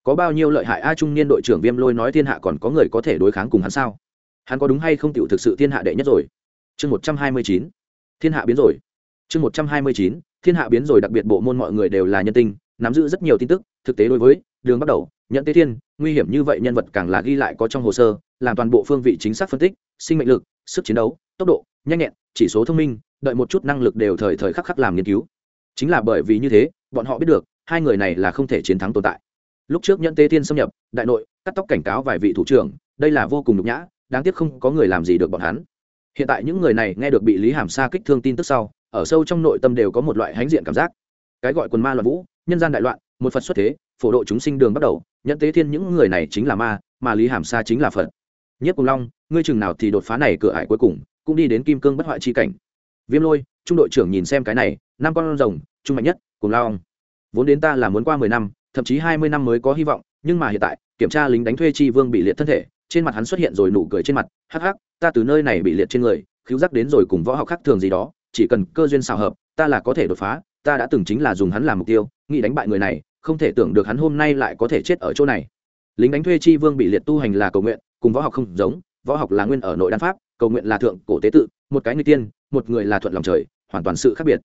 Speaker 1: có bao nhiêu lợi hại a trung niên đội trưởng viêm lôi nói thiên hạ còn có người có thể đối kháng cùng hắn sao? Hắn có đúng hay không tựu thực sự thiên hạ đệ nhất rồi? Chương một trăm hai mươi chín, thiên hạ biến rồi chương một trăm hai mươi chín, thiên hạ biến rồi, đặc biệt bộ môn mọi người đều là nhân tinh, nắm giữ rất nhiều tin tức, thực tế đối với đường bắt đầu, nhận tế thiên, nguy hiểm như vậy nhân vật càng là ghi lại có trong hồ sơ, làm toàn bộ phương vị chính xác phân tích, sinh mệnh lực, sức chiến đấu, tốc độ, nhanh nhẹn, chỉ số thông minh, đợi một chút năng lực đều thời thời khắc khắc làm nghiên cứu. Chính là bởi vì như thế, bọn họ biết được, hai người này là không thể chiến thắng tồn tại. Lúc trước nhận tế thiên xâm nhập, đại nội, cắt tóc cảnh cáo vài vị thủ trưởng, đây là vô cùng nhục nhã, đáng tiếc không có người làm gì được bọn hắn. Hiện tại những người này nghe được bị lý hàm sa kích thương tin tức sau ở sâu trong nội tâm đều có một loại hãnh diện cảm giác. Cái gọi quần ma loạn vũ, nhân gian đại loạn, một phật xuất thế, phổ độ chúng sinh đường bắt đầu nhận tế thiên những người này chính là ma, mà lý hàm sa chính là phật. Nhất cùng long, ngươi chừng nào thì đột phá này cửa ải cuối cùng, cũng đi đến kim cương bất hoại chi cảnh. Viêm lôi, trung đội trưởng nhìn xem cái này, năm con rồng, trung mạnh nhất, cùng long. Vốn đến ta là muốn qua mười năm, thậm chí hai mươi năm mới có hy vọng, nhưng mà hiện tại, kiểm tra lính đánh thuê chi vương bị liệt thân thể, trên mặt hắn xuất hiện rồi nụ cười trên mặt, hắc hắc, ta từ nơi này bị liệt trên người, khiếu giác đến rồi cùng võ học khác thường gì đó chỉ cần cơ duyên xào hợp, ta là có thể đột phá, ta đã từng chính là dùng hắn làm mục tiêu, nghĩ đánh bại người này, không thể tưởng được hắn hôm nay lại có thể chết ở chỗ này. Lính đánh thuê chi vương bị liệt tu hành là cầu nguyện, cùng võ học không giống, võ học là nguyên ở nội đan pháp, cầu nguyện là thượng cổ tế tự, một cái người tiên, một người là thuận lòng trời, hoàn toàn sự khác biệt.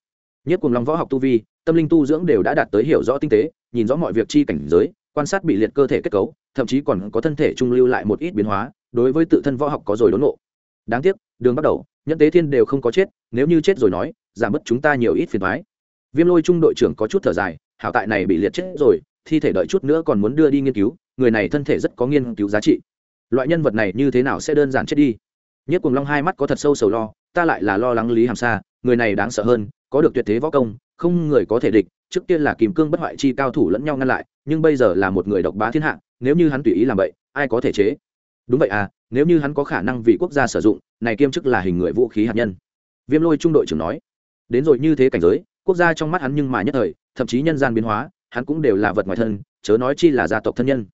Speaker 1: Nhất cùng lòng võ học tu vi, tâm linh tu dưỡng đều đã đạt tới hiểu rõ tinh tế, nhìn rõ mọi việc chi cảnh giới, quan sát bị liệt cơ thể kết cấu, thậm chí còn có thân thể trung lưu lại một ít biến hóa, đối với tự thân võ học có rồi đốn nộ đáng tiếc, đường bắt đầu nhẫn tế thiên đều không có chết, nếu như chết rồi nói, giảm bớt chúng ta nhiều ít phiền thoái viêm lôi trung đội trưởng có chút thở dài, hảo tại này bị liệt chết rồi, thi thể đợi chút nữa còn muốn đưa đi nghiên cứu, người này thân thể rất có nghiên cứu giá trị. Loại nhân vật này như thế nào sẽ đơn giản chết đi? Nhất cùng long hai mắt có thật sâu sầu lo, ta lại là lo lắng lý hàm xa người này đáng sợ hơn, có được tuyệt thế võ công, không người có thể địch, trước tiên là kìm cương bất hoại chi cao thủ lẫn nhau ngăn lại, nhưng bây giờ là một người độc bá thiên hạ, nếu như hắn tùy ý làm vậy ai có thể chế? Đúng vậy à nếu như hắn có khả năng vì quốc gia sử dụng, này kiêm chức là hình người vũ khí hạt nhân. Viêm lôi trung đội trưởng nói. Đến rồi như thế cảnh giới, quốc gia trong mắt hắn nhưng mà nhất thời, thậm chí nhân gian biến hóa, hắn cũng đều là vật ngoài thân, chớ nói chi là gia tộc thân nhân.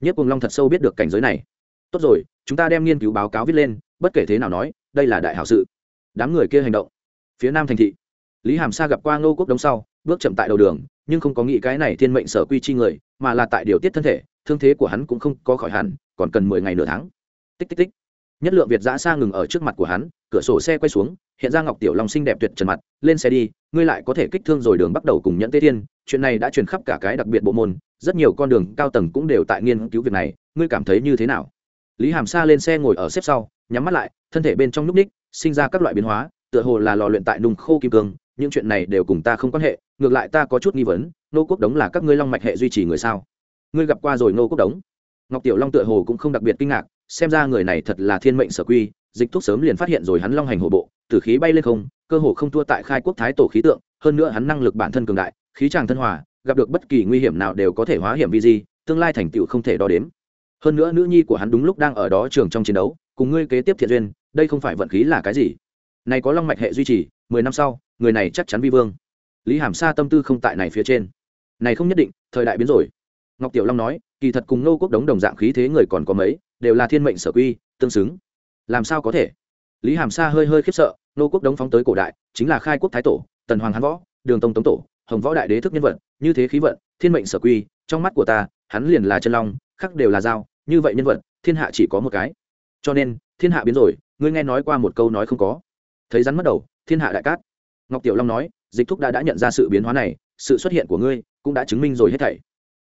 Speaker 1: Nhất cùng long thật sâu biết được cảnh giới này. Tốt rồi, chúng ta đem nghiên cứu báo cáo viết lên, bất kể thế nào nói, đây là đại hảo sự. Đám người kia hành động. Phía nam thành thị. Lý hàm sa gặp qua ngô quốc đông sau, bước chậm tại đầu đường, nhưng không có nghĩ cái này thiên mệnh sở quy chi người, mà là tại điều tiết thân thể thương thế của hắn cũng không có khỏi hẳn, còn cần mười ngày nửa tháng. Tích tích tích. Nhất lượng việt giã xa ngừng ở trước mặt của hắn, cửa sổ xe quay xuống, hiện ra ngọc tiểu long xinh đẹp tuyệt trần mặt, lên xe đi, ngươi lại có thể kích thương rồi đường bắt đầu cùng nhẫn tế thiên, chuyện này đã truyền khắp cả cái đặc biệt bộ môn, rất nhiều con đường cao tầng cũng đều tại nghiên cứu việc này, ngươi cảm thấy như thế nào? Lý hàm sa lên xe ngồi ở xếp sau, nhắm mắt lại, thân thể bên trong núp ních, sinh ra các loại biến hóa, tựa hồ là lò luyện tại nung khô kim cương, những chuyện này đều cùng ta không quan hệ, ngược lại ta có chút nghi vấn, nô quốc đống là các ngươi long mạch hệ duy trì người sao? Ngươi gặp qua rồi nô quốc đống? Ngọc tiểu long tựa hồ cũng không đặc biệt kinh ngạc, xem ra người này thật là thiên mệnh sở quy, dịch thuốc sớm liền phát hiện rồi hắn long hành hổ bộ, tử khí bay lên không, cơ hồ không thua tại khai quốc thái tổ khí tượng, hơn nữa hắn năng lực bản thân cường đại, khí tràng thân hòa, gặp được bất kỳ nguy hiểm nào đều có thể hóa hiểm vi di, tương lai thành tựu không thể đo đếm. Hơn nữa nữ nhi của hắn đúng lúc đang ở đó trường trong chiến đấu, cùng ngươi kế tiếp thiện duyên, đây không phải vận khí là cái gì? Này có long mạch hệ duy trì, mười năm sau, người này chắc chắn vi vương. Lý hàm sa tâm tư không tại này phía trên. Này không nhất định, thời đại biến rồi ngọc tiểu long nói, kỳ thật cùng nô quốc đống đồng dạng khí thế người còn có mấy, đều là thiên mệnh sở quy, tương xứng. Làm sao có thể? Lý hàm sa hơi hơi khiếp sợ nô quốc đống phóng tới cổ đại, chính là khai quốc thái tổ, tần hoàng hán võ, đường tông tống tổ, hồng võ đại đế thức nhân vật, như thế khí vận, thiên mệnh sở quy, trong mắt của ta, hắn liền là chân long, khắc đều là dao, như vậy nhân vật, thiên hạ chỉ có một cái. Cho nên, thiên hạ biến rồi, ngươi nghe nói qua một câu nói không có. Thấy rắn mất đầu, thiên hạ đại cát. Ngọc tiểu long nói, dịch thúc đã đã nhận ra sự biến hóa này, sự xuất hiện của ngươi cũng đã chứng minh rồi hết thảy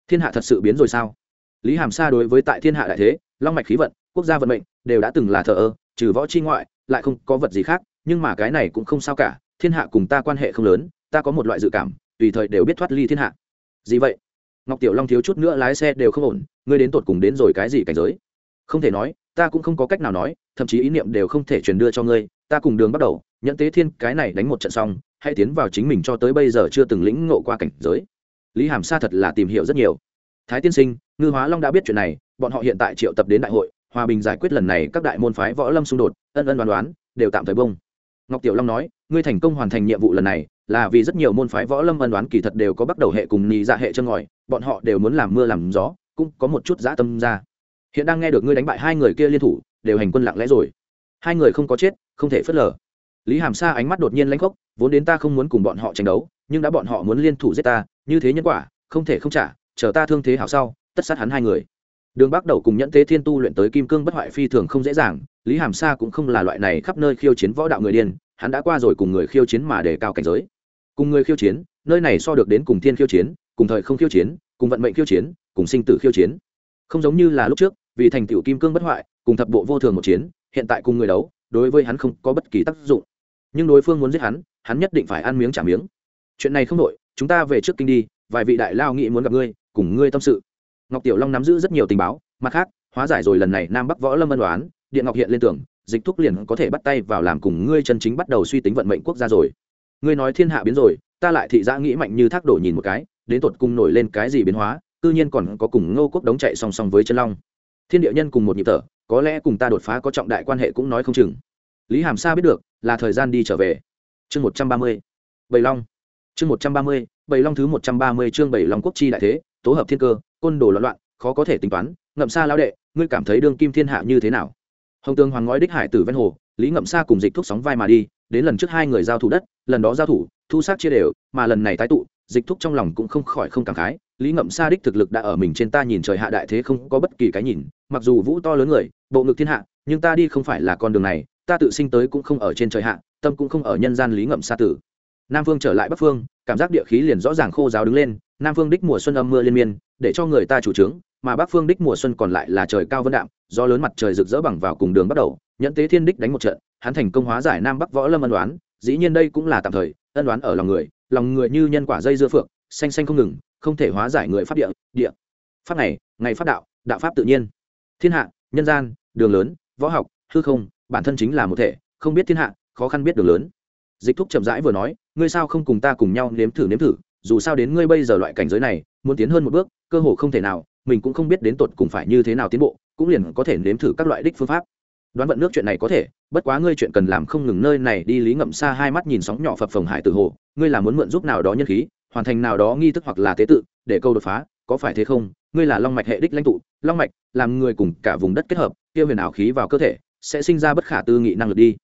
Speaker 1: thiên hạ thật sự biến rồi sao? Lý hàm sa đối với tại thiên hạ đại thế, long mạch khí vận, quốc gia vận mệnh, đều đã từng là thờ ơ, trừ võ chi ngoại, lại không có vật gì khác, nhưng mà cái này cũng không sao cả, thiên hạ cùng ta quan hệ không lớn, ta có một loại dự cảm, tùy thời đều biết thoát ly thiên hạ. Gì vậy? Ngọc tiểu long thiếu chút nữa lái xe đều không ổn, ngươi đến tột cùng đến rồi cái gì cảnh giới? Không thể nói, ta cũng không có cách nào nói, thậm chí ý niệm đều không thể truyền đưa cho ngươi, ta cùng đường bắt đầu nhận tế thiên cái này đánh một trận xong, hãy tiến vào chính mình cho tới bây giờ chưa từng lĩnh ngộ qua cảnh giới lý hàm sa thật là tìm hiểu rất nhiều. Thái tiên sinh, ngư hóa long đã biết chuyện này, bọn họ hiện tại triệu tập đến đại hội, hòa bình giải quyết lần này các đại môn phái võ lâm xung đột, ân ân đoán đoán, đều tạm thời bông ngọc tiểu long nói, ngươi thành công hoàn thành nhiệm vụ lần này, là vì rất nhiều môn phái võ lâm ân đoán kỳ thật đều có bắt đầu hệ cùng nhì dạ hệ chân ngòi, bọn họ đều muốn làm mưa làm gió, cũng có một chút dã tâm ra. Hiện đang nghe được ngươi đánh bại hai người kia liên thủ, đều hành quân lặng lẽ rồi. Hai người không có chết, không thể phớt lờ. Lý hàm sa ánh mắt đột nhiên lãnh khốc, vốn đến ta không muốn cùng bọn họ tranh đấu nhưng đã bọn họ muốn liên thủ giết ta, như thế nhân quả, không thể không trả, chờ ta thương thế hảo sau, tất sát hắn hai người. Đường bắt đầu cùng nhẫn thế thiên tu luyện tới kim cương bất hoại phi thường không dễ dàng, lý hàm sa cũng không là loại này khắp nơi khiêu chiến võ đạo người điên, hắn đã qua rồi cùng người khiêu chiến mà để cao cảnh giới. Cùng người khiêu chiến, nơi này so được đến cùng thiên khiêu chiến, cùng thời không khiêu chiến, cùng vận mệnh khiêu chiến, cùng sinh tử khiêu chiến. Không giống như là lúc trước, vì thành tựu kim cương bất hoại, cùng thập bộ vô thường một chiến, hiện tại cùng người đấu, đối với hắn không có bất kỳ tác dụng. Nhưng đối phương muốn giết hắn hắn nhất định phải ăn miếng trả miếng chuyện này không đội chúng ta về trước kinh đi, vài vị đại lao nghĩ muốn gặp ngươi, cùng ngươi tâm sự. Ngọc tiểu long nắm giữ rất nhiều tình báo, mặt khác, hóa giải rồi lần này nam bắc võ lâm ân đoán điện ngọc hiện lên tưởng, dịch thúc liền có thể bắt tay vào làm cùng ngươi chân chính bắt đầu suy tính vận mệnh quốc gia rồi. Ngươi nói thiên hạ biến rồi, ta lại thị giã nghĩ mạnh như thác đổ nhìn một cái, đến tột cùng nổi lên cái gì biến hóa, cư nhiên còn có cùng ngô quốc đống chạy song song với chân long. Thiên địa nhân cùng một nhịp thở, có lẽ cùng ta đột phá có trọng đại quan hệ cũng nói không chừng. Lý hàm sa biết được, là thời gian đi trở về. Chương một trăm ba mươi. Bảy long chương một trăm ba mươi, bảy long thứ một trăm ba mươi chương bảy long quốc chi đại thế, tố hợp thiên cơ, côn đồ loạn loạn, khó có thể tính toán, ngậm xa lao đệ, ngươi cảm thấy đương kim thiên hạ như thế nào? Hồng tương hoàng ngói đích hải tử ven hồ, lý ngậm xa cùng dịch thuốc sóng vai mà đi, đến lần trước hai người giao thủ đất, lần đó giao thủ, thu sát chia đều, mà lần này tái tụ, dịch thúc trong lòng cũng không khỏi không cảm khái, lý ngậm sa đích thực lực đã ở mình trên ta nhìn trời hạ đại thế không có bất kỳ cái nhìn, mặc dù vũ to lớn người, bộ ngực thiên hạ, nhưng ta đi không phải là con đường này, ta tự sinh tới cũng không ở trên trời hạ, tâm cũng không ở nhân gian lý ngậm sa tử nam phương trở lại bắc phương, cảm giác địa khí liền rõ ràng khô giáo đứng lên, nam phương đích mùa xuân âm mưa liên miên, để cho người ta chủ trướng, mà bắc phương đích mùa xuân còn lại là trời cao vân đạm do lớn mặt trời rực rỡ bằng vào cùng đường bắt đầu, nhẫn tế thiên đích đánh một trận, hắn thành công hóa giải nam bắc võ lâm ân đoán dĩ nhiên đây cũng là tạm thời, ân đoán ở lòng người lòng người như nhân quả dây dưa phượng, xanh xanh không ngừng, không thể hóa giải người pháp địa địa. Pháp này, ngày pháp đạo đạo pháp tự nhiên. Thiên hạ, nhân gian, đường lớn, võ học, hư không, bản thân chính là một thể, không biết thiên hạ, khó khăn biết đường lớn dịch thúc chậm rãi vừa nói, ngươi sao không cùng ta cùng nhau nếm thử nếm thử? Dù sao đến ngươi bây giờ loại cảnh giới này, muốn tiến hơn một bước, cơ hồ không thể nào, mình cũng không biết đến tột cùng phải như thế nào tiến bộ, cũng liền có thể nếm thử các loại đích phương pháp. Đoán vận nước chuyện này có thể, bất quá ngươi chuyện cần làm không ngừng nơi này đi, lý ngậm xa hai mắt nhìn sóng nhỏ phập phồng hải tử hồ, ngươi là muốn mượn giúp nào đó nhân khí, hoàn thành nào đó nghi thức hoặc là tế tự, để câu đột phá, có phải thế không? Ngươi là long mạch hệ đích lãnh tụ, long mạch làm người cùng cả vùng đất kết hợp tiêu huyền ảo khí vào cơ thể, sẽ sinh ra bất khả tư nghị năng lực đi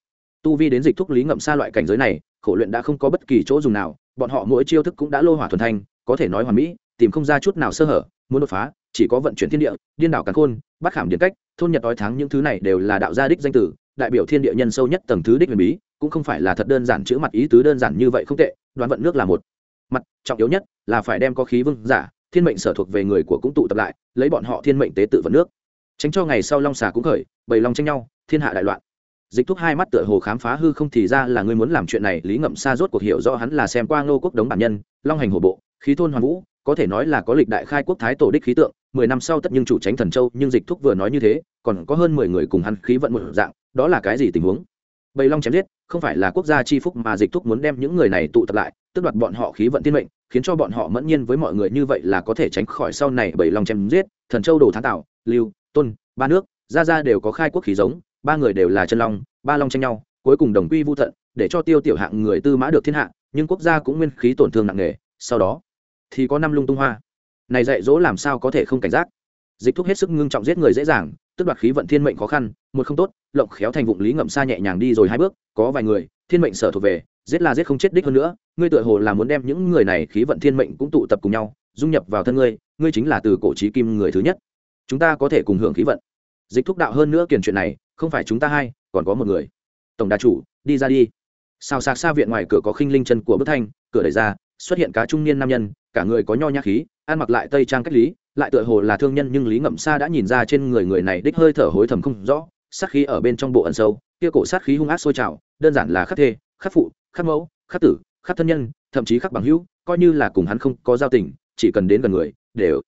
Speaker 1: tu vi đến dịch thúc lý ngậm xa loại cảnh giới này, khổ luyện đã không có bất kỳ chỗ dùng nào, bọn họ mỗi chiêu thức cũng đã lô hỏa thuần thanh, có thể nói hoàn mỹ, tìm không ra chút nào sơ hở, muốn đột phá, chỉ có vận chuyển thiên địa, điên đảo càn khôn, bắt khảm điện cách, thôn nhật đói thắng những thứ này đều là đạo gia đích danh tử, đại biểu thiên địa nhân sâu nhất tầng thứ đích huyền bí, cũng không phải là thật đơn giản chữ mặt ý tứ đơn giản như vậy không tệ, đoán vận nước là một. Mặt, trọng yếu nhất là phải đem có khí vương giả, thiên mệnh sở thuộc về người của cũng tụ tập lại, lấy bọn họ thiên mệnh tế tự vận nước. Tránh cho ngày sau long xà cũng khởi, bầy long tranh nhau, thiên hạ đại loạn dịch thúc hai mắt tựa hồ khám phá hư không thì ra là ngươi muốn làm chuyện này, lý ngậm xa rốt cuộc hiểu rõ hắn là xem qua ngô quốc đống bản nhân, long hành hổ bộ, khí thôn hoàn vũ, có thể nói là có lịch đại khai quốc thái tổ đích khí tượng, mười năm sau tất nhưng chủ tránh thần châu, nhưng dịch thúc vừa nói như thế, còn có hơn mười người cùng hắn khí vận một dạng, đó là cái gì tình huống? Bầy long chém giết, không phải là quốc gia chi phúc mà dịch thúc muốn đem những người này tụ tập lại tức đoạt bọn họ khí vận tiên mệnh, khiến cho bọn họ mẫn nhiên với mọi người như vậy là có thể tránh khỏi sau này bầy long chém giết, thần châu đồ thán tạo, lưu, tôn, ba nước ra ra đều có khai quốc khí giống ba người đều là chân long, ba long tranh nhau, cuối cùng đồng quy vô thận để cho tiêu tiểu hạng người tư mã được thiên hạ, nhưng quốc gia cũng nguyên khí tổn thương nặng nề, sau đó thì có năm lung tung hoa. Này dạy dỗ làm sao có thể không cảnh giác? Dịch thúc hết sức ngưng trọng giết người dễ dàng, tức đoạt khí vận thiên mệnh khó khăn, một không tốt, lộng khéo thành vụng lý ngậm xa nhẹ nhàng đi rồi hai bước, có vài người, thiên mệnh sở thuộc về, giết là giết không chết đích hơn nữa, ngươi tựa hồ là muốn đem những người này khí vận thiên mệnh cũng tụ tập cùng nhau, dung nhập vào thân ngươi ngươi chính là từ cổ trí kim người thứ nhất. Chúng ta có thể cùng hưởng khí vận dịch thúc đạo hơn nữa kiền chuyện này, không phải chúng ta hai, còn có một người. Tổng đà chủ, đi ra đi. Xào sạc xa viện ngoài cửa có khinh linh chân của bức thanh, cửa đẩy ra, xuất hiện cá trung niên nam nhân, cả người có nho nhã khí, ăn mặc lại tây trang cách lý, lại tựa hồ là thương nhân nhưng lý ngậm sa đã nhìn ra trên người người này đích hơi thở hối thầm không rõ, sát khí ở bên trong bộ ẩn sâu, kia cổ sát khí hung ác sôi trào, đơn giản là khắc thê, khắc phụ, khắc mẫu, khắc tử, khắc thân nhân, thậm chí khắc bằng hữu, coi như là cùng hắn không có giao tình, chỉ cần đến gần người, đều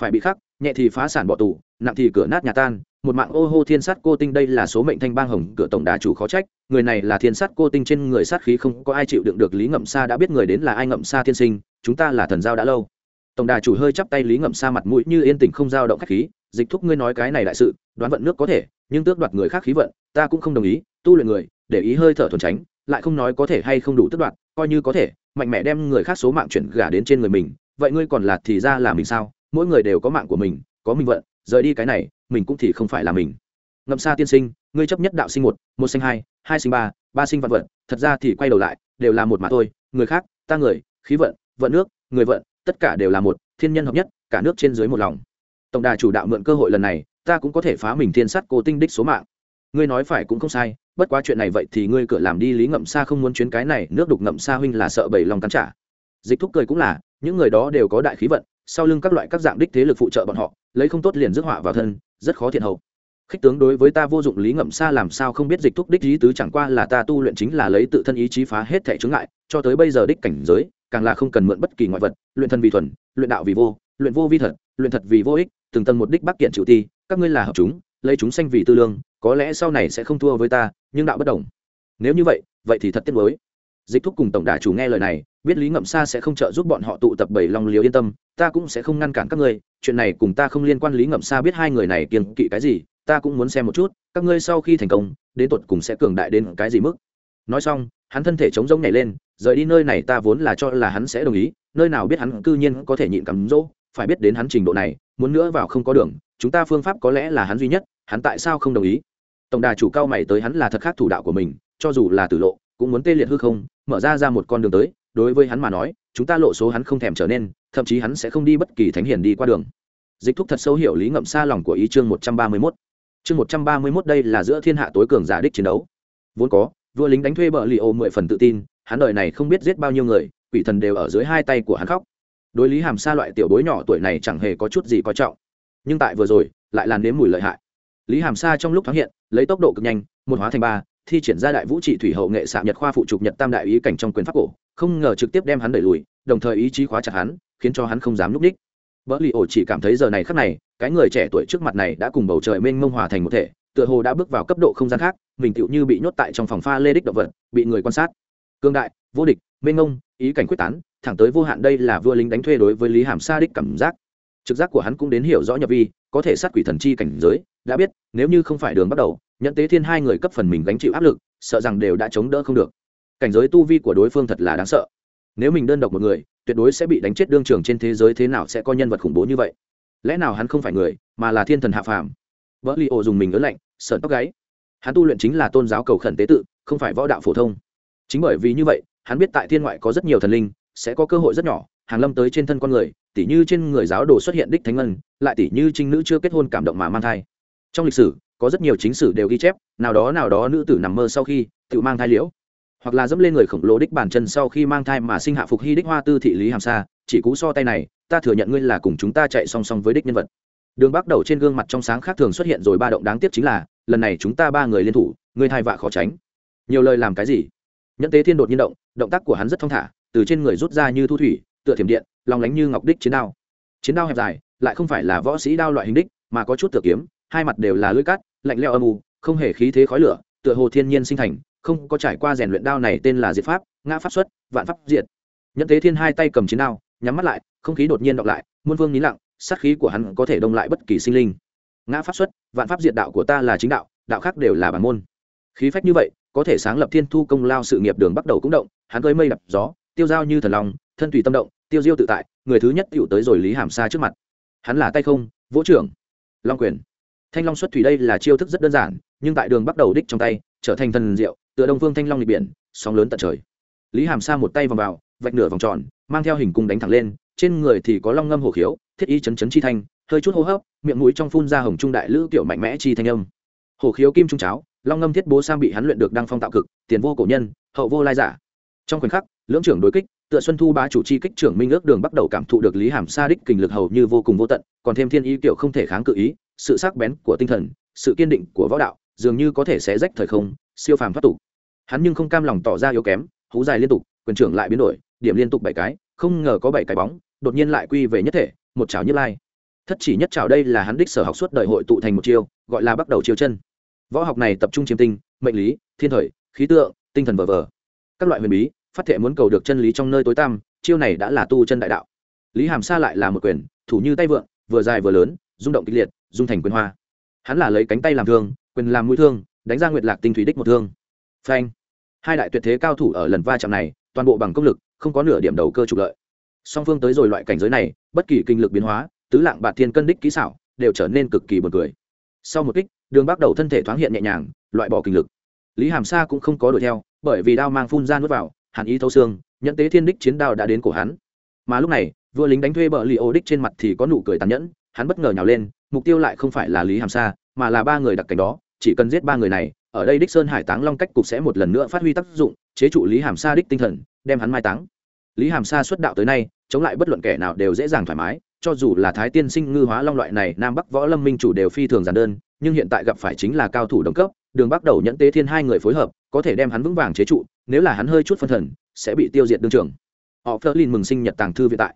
Speaker 1: phải bị khắc, nhẹ thì phá sản bỏ tù, nặng thì cửa nát nhà tan một mạng ô hô thiên sát cô tinh đây là số mệnh thanh bang hồng cửa tổng đà chủ khó trách, người này là thiên sát cô tinh trên người sát khí không có ai chịu đựng được lý ngậm sa đã biết người đến là ai ngậm sa thiên sinh, chúng ta là thần giao đã lâu. Tổng đà chủ hơi chắp tay lý ngậm sa mặt mũi như yên tĩnh không dao động khách khí, dịch thúc ngươi nói cái này đại sự, đoán vận nước có thể, nhưng tước đoạt người khác khí vận, ta cũng không đồng ý, tu luyện người, để ý hơi thở thuần tránh, lại không nói có thể hay không đủ tước đoạt, coi như có thể, mạnh mẽ đem người khác số mạng chuyển gả đến trên người mình, vậy ngươi còn là thì ra là mình sao? Mỗi người đều có mạng của mình, có mình vận rời đi cái này, mình cũng thì không phải là mình. Ngậm xa tiên sinh, ngươi chấp nhất đạo sinh một một sinh hai hai sinh ba ba sinh vạn vật. thật ra thì quay đầu lại, đều là một mà thôi. Người khác, ta người, khí vận vận nước, người vận, tất cả đều là một, thiên nhân hợp nhất, cả nước trên dưới một lòng. Tổng đà chủ đạo mượn cơ hội lần này, ta cũng có thể phá mình thiên sắt cô tinh đích số mạng. Ngươi nói phải cũng không sai, bất quá chuyện này vậy thì ngươi cửa làm đi, lý ngậm xa không muốn chuyến cái này, nước đục ngậm xa huynh là sợ bảy lòng cắn trả. Dịch thúc cười cũng là, những người đó đều có đại khí vận sau lưng các loại các dạng đích thế lực phụ trợ bọn họ, lấy không tốt liền rước họa vào thân, rất khó thiện hậu. Khích tướng đối với ta vô dụng lý ngậm xa làm sao không biết dịch thúc đích ý tứ chẳng qua là ta tu luyện chính là lấy tự thân ý chí phá hết thể chướng ngại, cho tới bây giờ đích cảnh giới, càng là không cần mượn bất kỳ ngoại vật, luyện thân vì thuần, luyện đạo vì vô, luyện vô vi thật, luyện thật vì vô ích, từng tầng một đích bắc kiện chịu ti, các ngươi là hợp chúng, lấy chúng sanh vì tư lương, có lẽ sau này sẽ không thua với ta, nhưng đạo bất đồng. Nếu như vậy vậy thì thật tiếc mới dịch thúc cùng tổng đà chủ nghe lời này, biết lý ngậm sa sẽ không trợ giúp bọn họ tụ tập bảy long liều yên tâm ta cũng sẽ không ngăn cản các ngươi, chuyện này cùng ta không liên quan lý ngậm sa biết hai người này kiêng kỵ cái gì, ta cũng muốn xem một chút, các ngươi sau khi thành công, đến tột cùng sẽ cường đại đến cái gì mức. Nói xong, hắn thân thể chống rông nhảy lên, rời đi nơi này ta vốn là cho là hắn sẽ đồng ý, nơi nào biết hắn cư nhiên có thể nhịn cắm rỗ, phải biết đến hắn trình độ này, muốn nữa vào không có đường, chúng ta phương pháp có lẽ là hắn duy nhất, hắn tại sao không đồng ý? Tổng đà chủ cao mày tới hắn là thật khác thủ đạo của mình, cho dù là tử lộ, cũng muốn tê liệt hư không, mở ra ra một con đường tới, đối với hắn mà nói chúng ta lộ số hắn không thèm trở nên, thậm chí hắn sẽ không đi bất kỳ thánh hiền đi qua đường. Dịch thúc thật sâu hiểu lý ngậm xa lòng của ý chương một trăm ba mươi mốt. Chương một trăm ba mươi mốt đây là giữa thiên hạ tối cường giả đích chiến đấu. Vốn có, vua lính đánh thuê bờ li ô mười phần tự tin, hắn đời này không biết giết bao nhiêu người, quỷ thần đều ở dưới hai tay của hắn khóc. Đối lý hàm xa loại tiểu bối nhỏ tuổi này chẳng hề có chút gì coi trọng. Nhưng tại vừa rồi, lại là nếm mùi lợi hại. Lý hàm sa trong lúc thoáng hiện, lấy tốc độ cực nhanh, một hóa thành ba, thi triển ra đại vũ trị thủy hậu nghệ xạ nhật khoa phụ trục nhật tam đại ý cảnh trong quyền pháp cổ không ngờ trực tiếp đem hắn đẩy lùi, đồng thời ý chí khóa chặt hắn, khiến cho hắn không dám núp đích. Vỡ lì ổ chỉ cảm thấy giờ này khắc này, cái người trẻ tuổi trước mặt này đã cùng bầu trời mênh mông hòa thành một thể, tựa hồ đã bước vào cấp độ không gian khác, mình tựu như bị nhốt tại trong phòng pha lê đích động vật, bị người quan sát. Cương đại, vô địch, mênh mông, ý cảnh quyết tán, thẳng tới vô hạn đây là vua lính đánh thuê đối với lý hàm sa đích cảm giác. Trực giác của hắn cũng đến hiểu rõ nhập vi, có thể sát quỷ thần chi cảnh giới, đã biết, nếu như không phải đường bắt đầu nhận tế thiên hai người cấp phần mình gánh chịu áp lực, sợ rằng đều đã chống đỡ không được cảnh giới tu vi của đối phương thật là đáng sợ. Nếu mình đơn độc một người, tuyệt đối sẽ bị đánh chết đương trường trên thế giới thế nào sẽ có nhân vật khủng bố như vậy? Lẽ nào hắn không phải người, mà là thiên thần hạ phàm? Vợ li ô dùng mình ớn lạnh, sợn tóc gáy. Hắn tu luyện chính là tôn giáo cầu khẩn tế tự, không phải võ đạo phổ thông. Chính bởi vì như vậy, hắn biết tại thiên ngoại có rất nhiều thần linh, sẽ có cơ hội rất nhỏ, hàng lâm tới trên thân con người, tỉ như trên người giáo đồ xuất hiện đích thánh ngân, lại tỉ như trinh nữ chưa kết hôn cảm động mà mang thai. Trong lịch sử, có rất nhiều chính sử đều ghi chép, nào đó nào đó nữ tử nằm mơ sau khi, tự mang thai liễu hoặc là dẫm lên người khổng lồ đích bàn chân sau khi mang thai mà sinh hạ phục hy đích hoa tư thị lý hàm sa, chỉ cú so tay này, ta thừa nhận ngươi là cùng chúng ta chạy song song với đích nhân vật. Đường bắt đầu trên gương mặt trong sáng khác thường xuất hiện rồi ba động đáng tiếc chính là, lần này chúng ta ba người liên thủ, ngươi thai vạ khó tránh. Nhiều lời làm cái gì? Nhẫn tế thiên đột nhiên động động tác của hắn rất thong thả, từ trên người rút ra như thu thủy, tựa thiểm điện, lòng lánh như ngọc đích chiến đao. Chiến đao hẹp dài, lại không phải là võ sĩ đao loại hình đích, mà có chút tựa kiếm, hai mặt đều là lưỡi cắt, lạnh leo âm u, không hề khí thế khói lửa, tựa hồ thiên nhiên sinh thành không có trải qua rèn luyện đao này tên là diệt pháp, ngã pháp xuất, vạn pháp diệt. Nhẫn thế thiên hai tay cầm chiến đao, nhắm mắt lại, không khí đột nhiên đọc lại, muôn vương nín lặng, sát khí của hắn có thể đông lại bất kỳ sinh linh. Ngã pháp xuất, vạn pháp diệt đạo của ta là chính đạo đạo khác đều là bản môn. Khí phách như vậy, có thể sáng lập thiên thu công lao sự nghiệp đường bắt đầu cũng động, hắn cưới mây đập gió, tiêu dao như thần lòng thân tùy tâm động, tiêu diêu tự tại, người thứ nhất tựu tới rồi lý hàm xa trước mặt. Hắn là tay không vỗ trưởng, long quyền. Thanh long xuất thủy đây là chiêu thức rất đơn giản, nhưng tại đường bắt đầu đích trong tay trở thành thần diệu, tựa đông phương thanh long lịch biển, sóng lớn tận trời. Lý hàm sa một tay vòng vào, vạch nửa vòng tròn, mang theo hình cung đánh thẳng lên, trên người thì có long ngâm hổ khiếu, thiết y chấn chấn chi thanh, hơi chút hô hấp, miệng mũi trong phun ra hồng trung đại lữ kiểu mạnh mẽ chi thanh âm. Hổ khiếu kim trung cháo, long ngâm thiết bố sang bị hắn luyện được đăng phong tạo cực, tiền vô cổ nhân, hậu vô lai giả. Trong khoảnh khắc, lưỡng trưởng đối kích, tựa xuân thu bá chủ chi kích trưởng minh ước đường bắt đầu cảm thụ được lý hàm sa đích kình lực hầu như vô cùng vô tận, còn thêm thiên ý kiểu không thể kháng cự ý, sự sắc bén của tinh thần, sự kiên định của võ đạo dường như có thể sẽ rách thời không, siêu phàm thoát tục. Hắn nhưng không cam lòng tỏ ra yếu kém, hú dài liên tục, quyền trưởng lại biến đổi, điểm liên tục bảy cái, không ngờ có bảy cái bóng, đột nhiên lại quy về nhất thể, một chảo nhất lai. Thất chỉ nhất chảo đây là hắn đích sở học suốt đời hội tụ thành một chiêu, gọi là bắt đầu chiêu chân. Võ học này tập trung chiêm tinh, mệnh lý, thiên thời, khí tượng, tinh thần vờ vờ. Các loại huyền bí, phát thể muốn cầu được chân lý trong nơi tối tăm, chiêu này đã là tu chân đại đạo. Lý hàm sa lại là một quyền, thủ như tay vượng, vừa dài vừa lớn, rung động kịch liệt, dung thành quyền hoa. Hắn là lấy cánh tay làm thương quyền làm mũi thương, đánh ra nguyệt lạc tinh thủy đích một thương. Phanh. Hai đại tuyệt thế cao thủ ở lần va chạm này, toàn bộ bằng công lực, không có nửa điểm đầu cơ trục lợi. Song phương tới rồi loại cảnh giới này, bất kỳ kinh lực biến hóa, tứ lạng bạt thiên cân đích kỹ xảo, đều trở nên cực kỳ buồn cười. Sau một kích, đường bắt đầu thân thể thoáng hiện nhẹ nhàng, loại bỏ kinh lực. Lý hàm sa cũng không có đuổi theo, bởi vì đao mang phun ra nuốt vào, hàn ý thấu xương nhận tế thiên đích chiến đao đã đến cổ hắn. Mà lúc này, vua lính đánh thuê bờ li ô đích trên mặt thì có nụ cười tàn nhẫn, hắn bất ngờ nhào lên, mục tiêu lại không phải là lý hàm sa, mà là ba người đặc cảnh đó chỉ cần giết ba người này, ở đây đích sơn hải táng long cách cục sẽ một lần nữa phát huy tác dụng, chế trụ lý hàm sa đích tinh thần, đem hắn mai táng. Lý hàm sa xuất đạo tới nay, chống lại bất luận kẻ nào đều dễ dàng thoải mái, cho dù là thái tiên sinh, ngư hóa long loại này, nam bắc võ lâm minh chủ đều phi thường giản đơn, nhưng hiện tại gặp phải chính là cao thủ đồng cấp, đường bắc đầu nhẫn tế thiên hai người phối hợp, có thể đem hắn vững vàng chế trụ, nếu là hắn hơi chút phân thần, sẽ bị tiêu diệt đương trường. Họ phớt lên mừng sinh nhật tàng thư viện tại.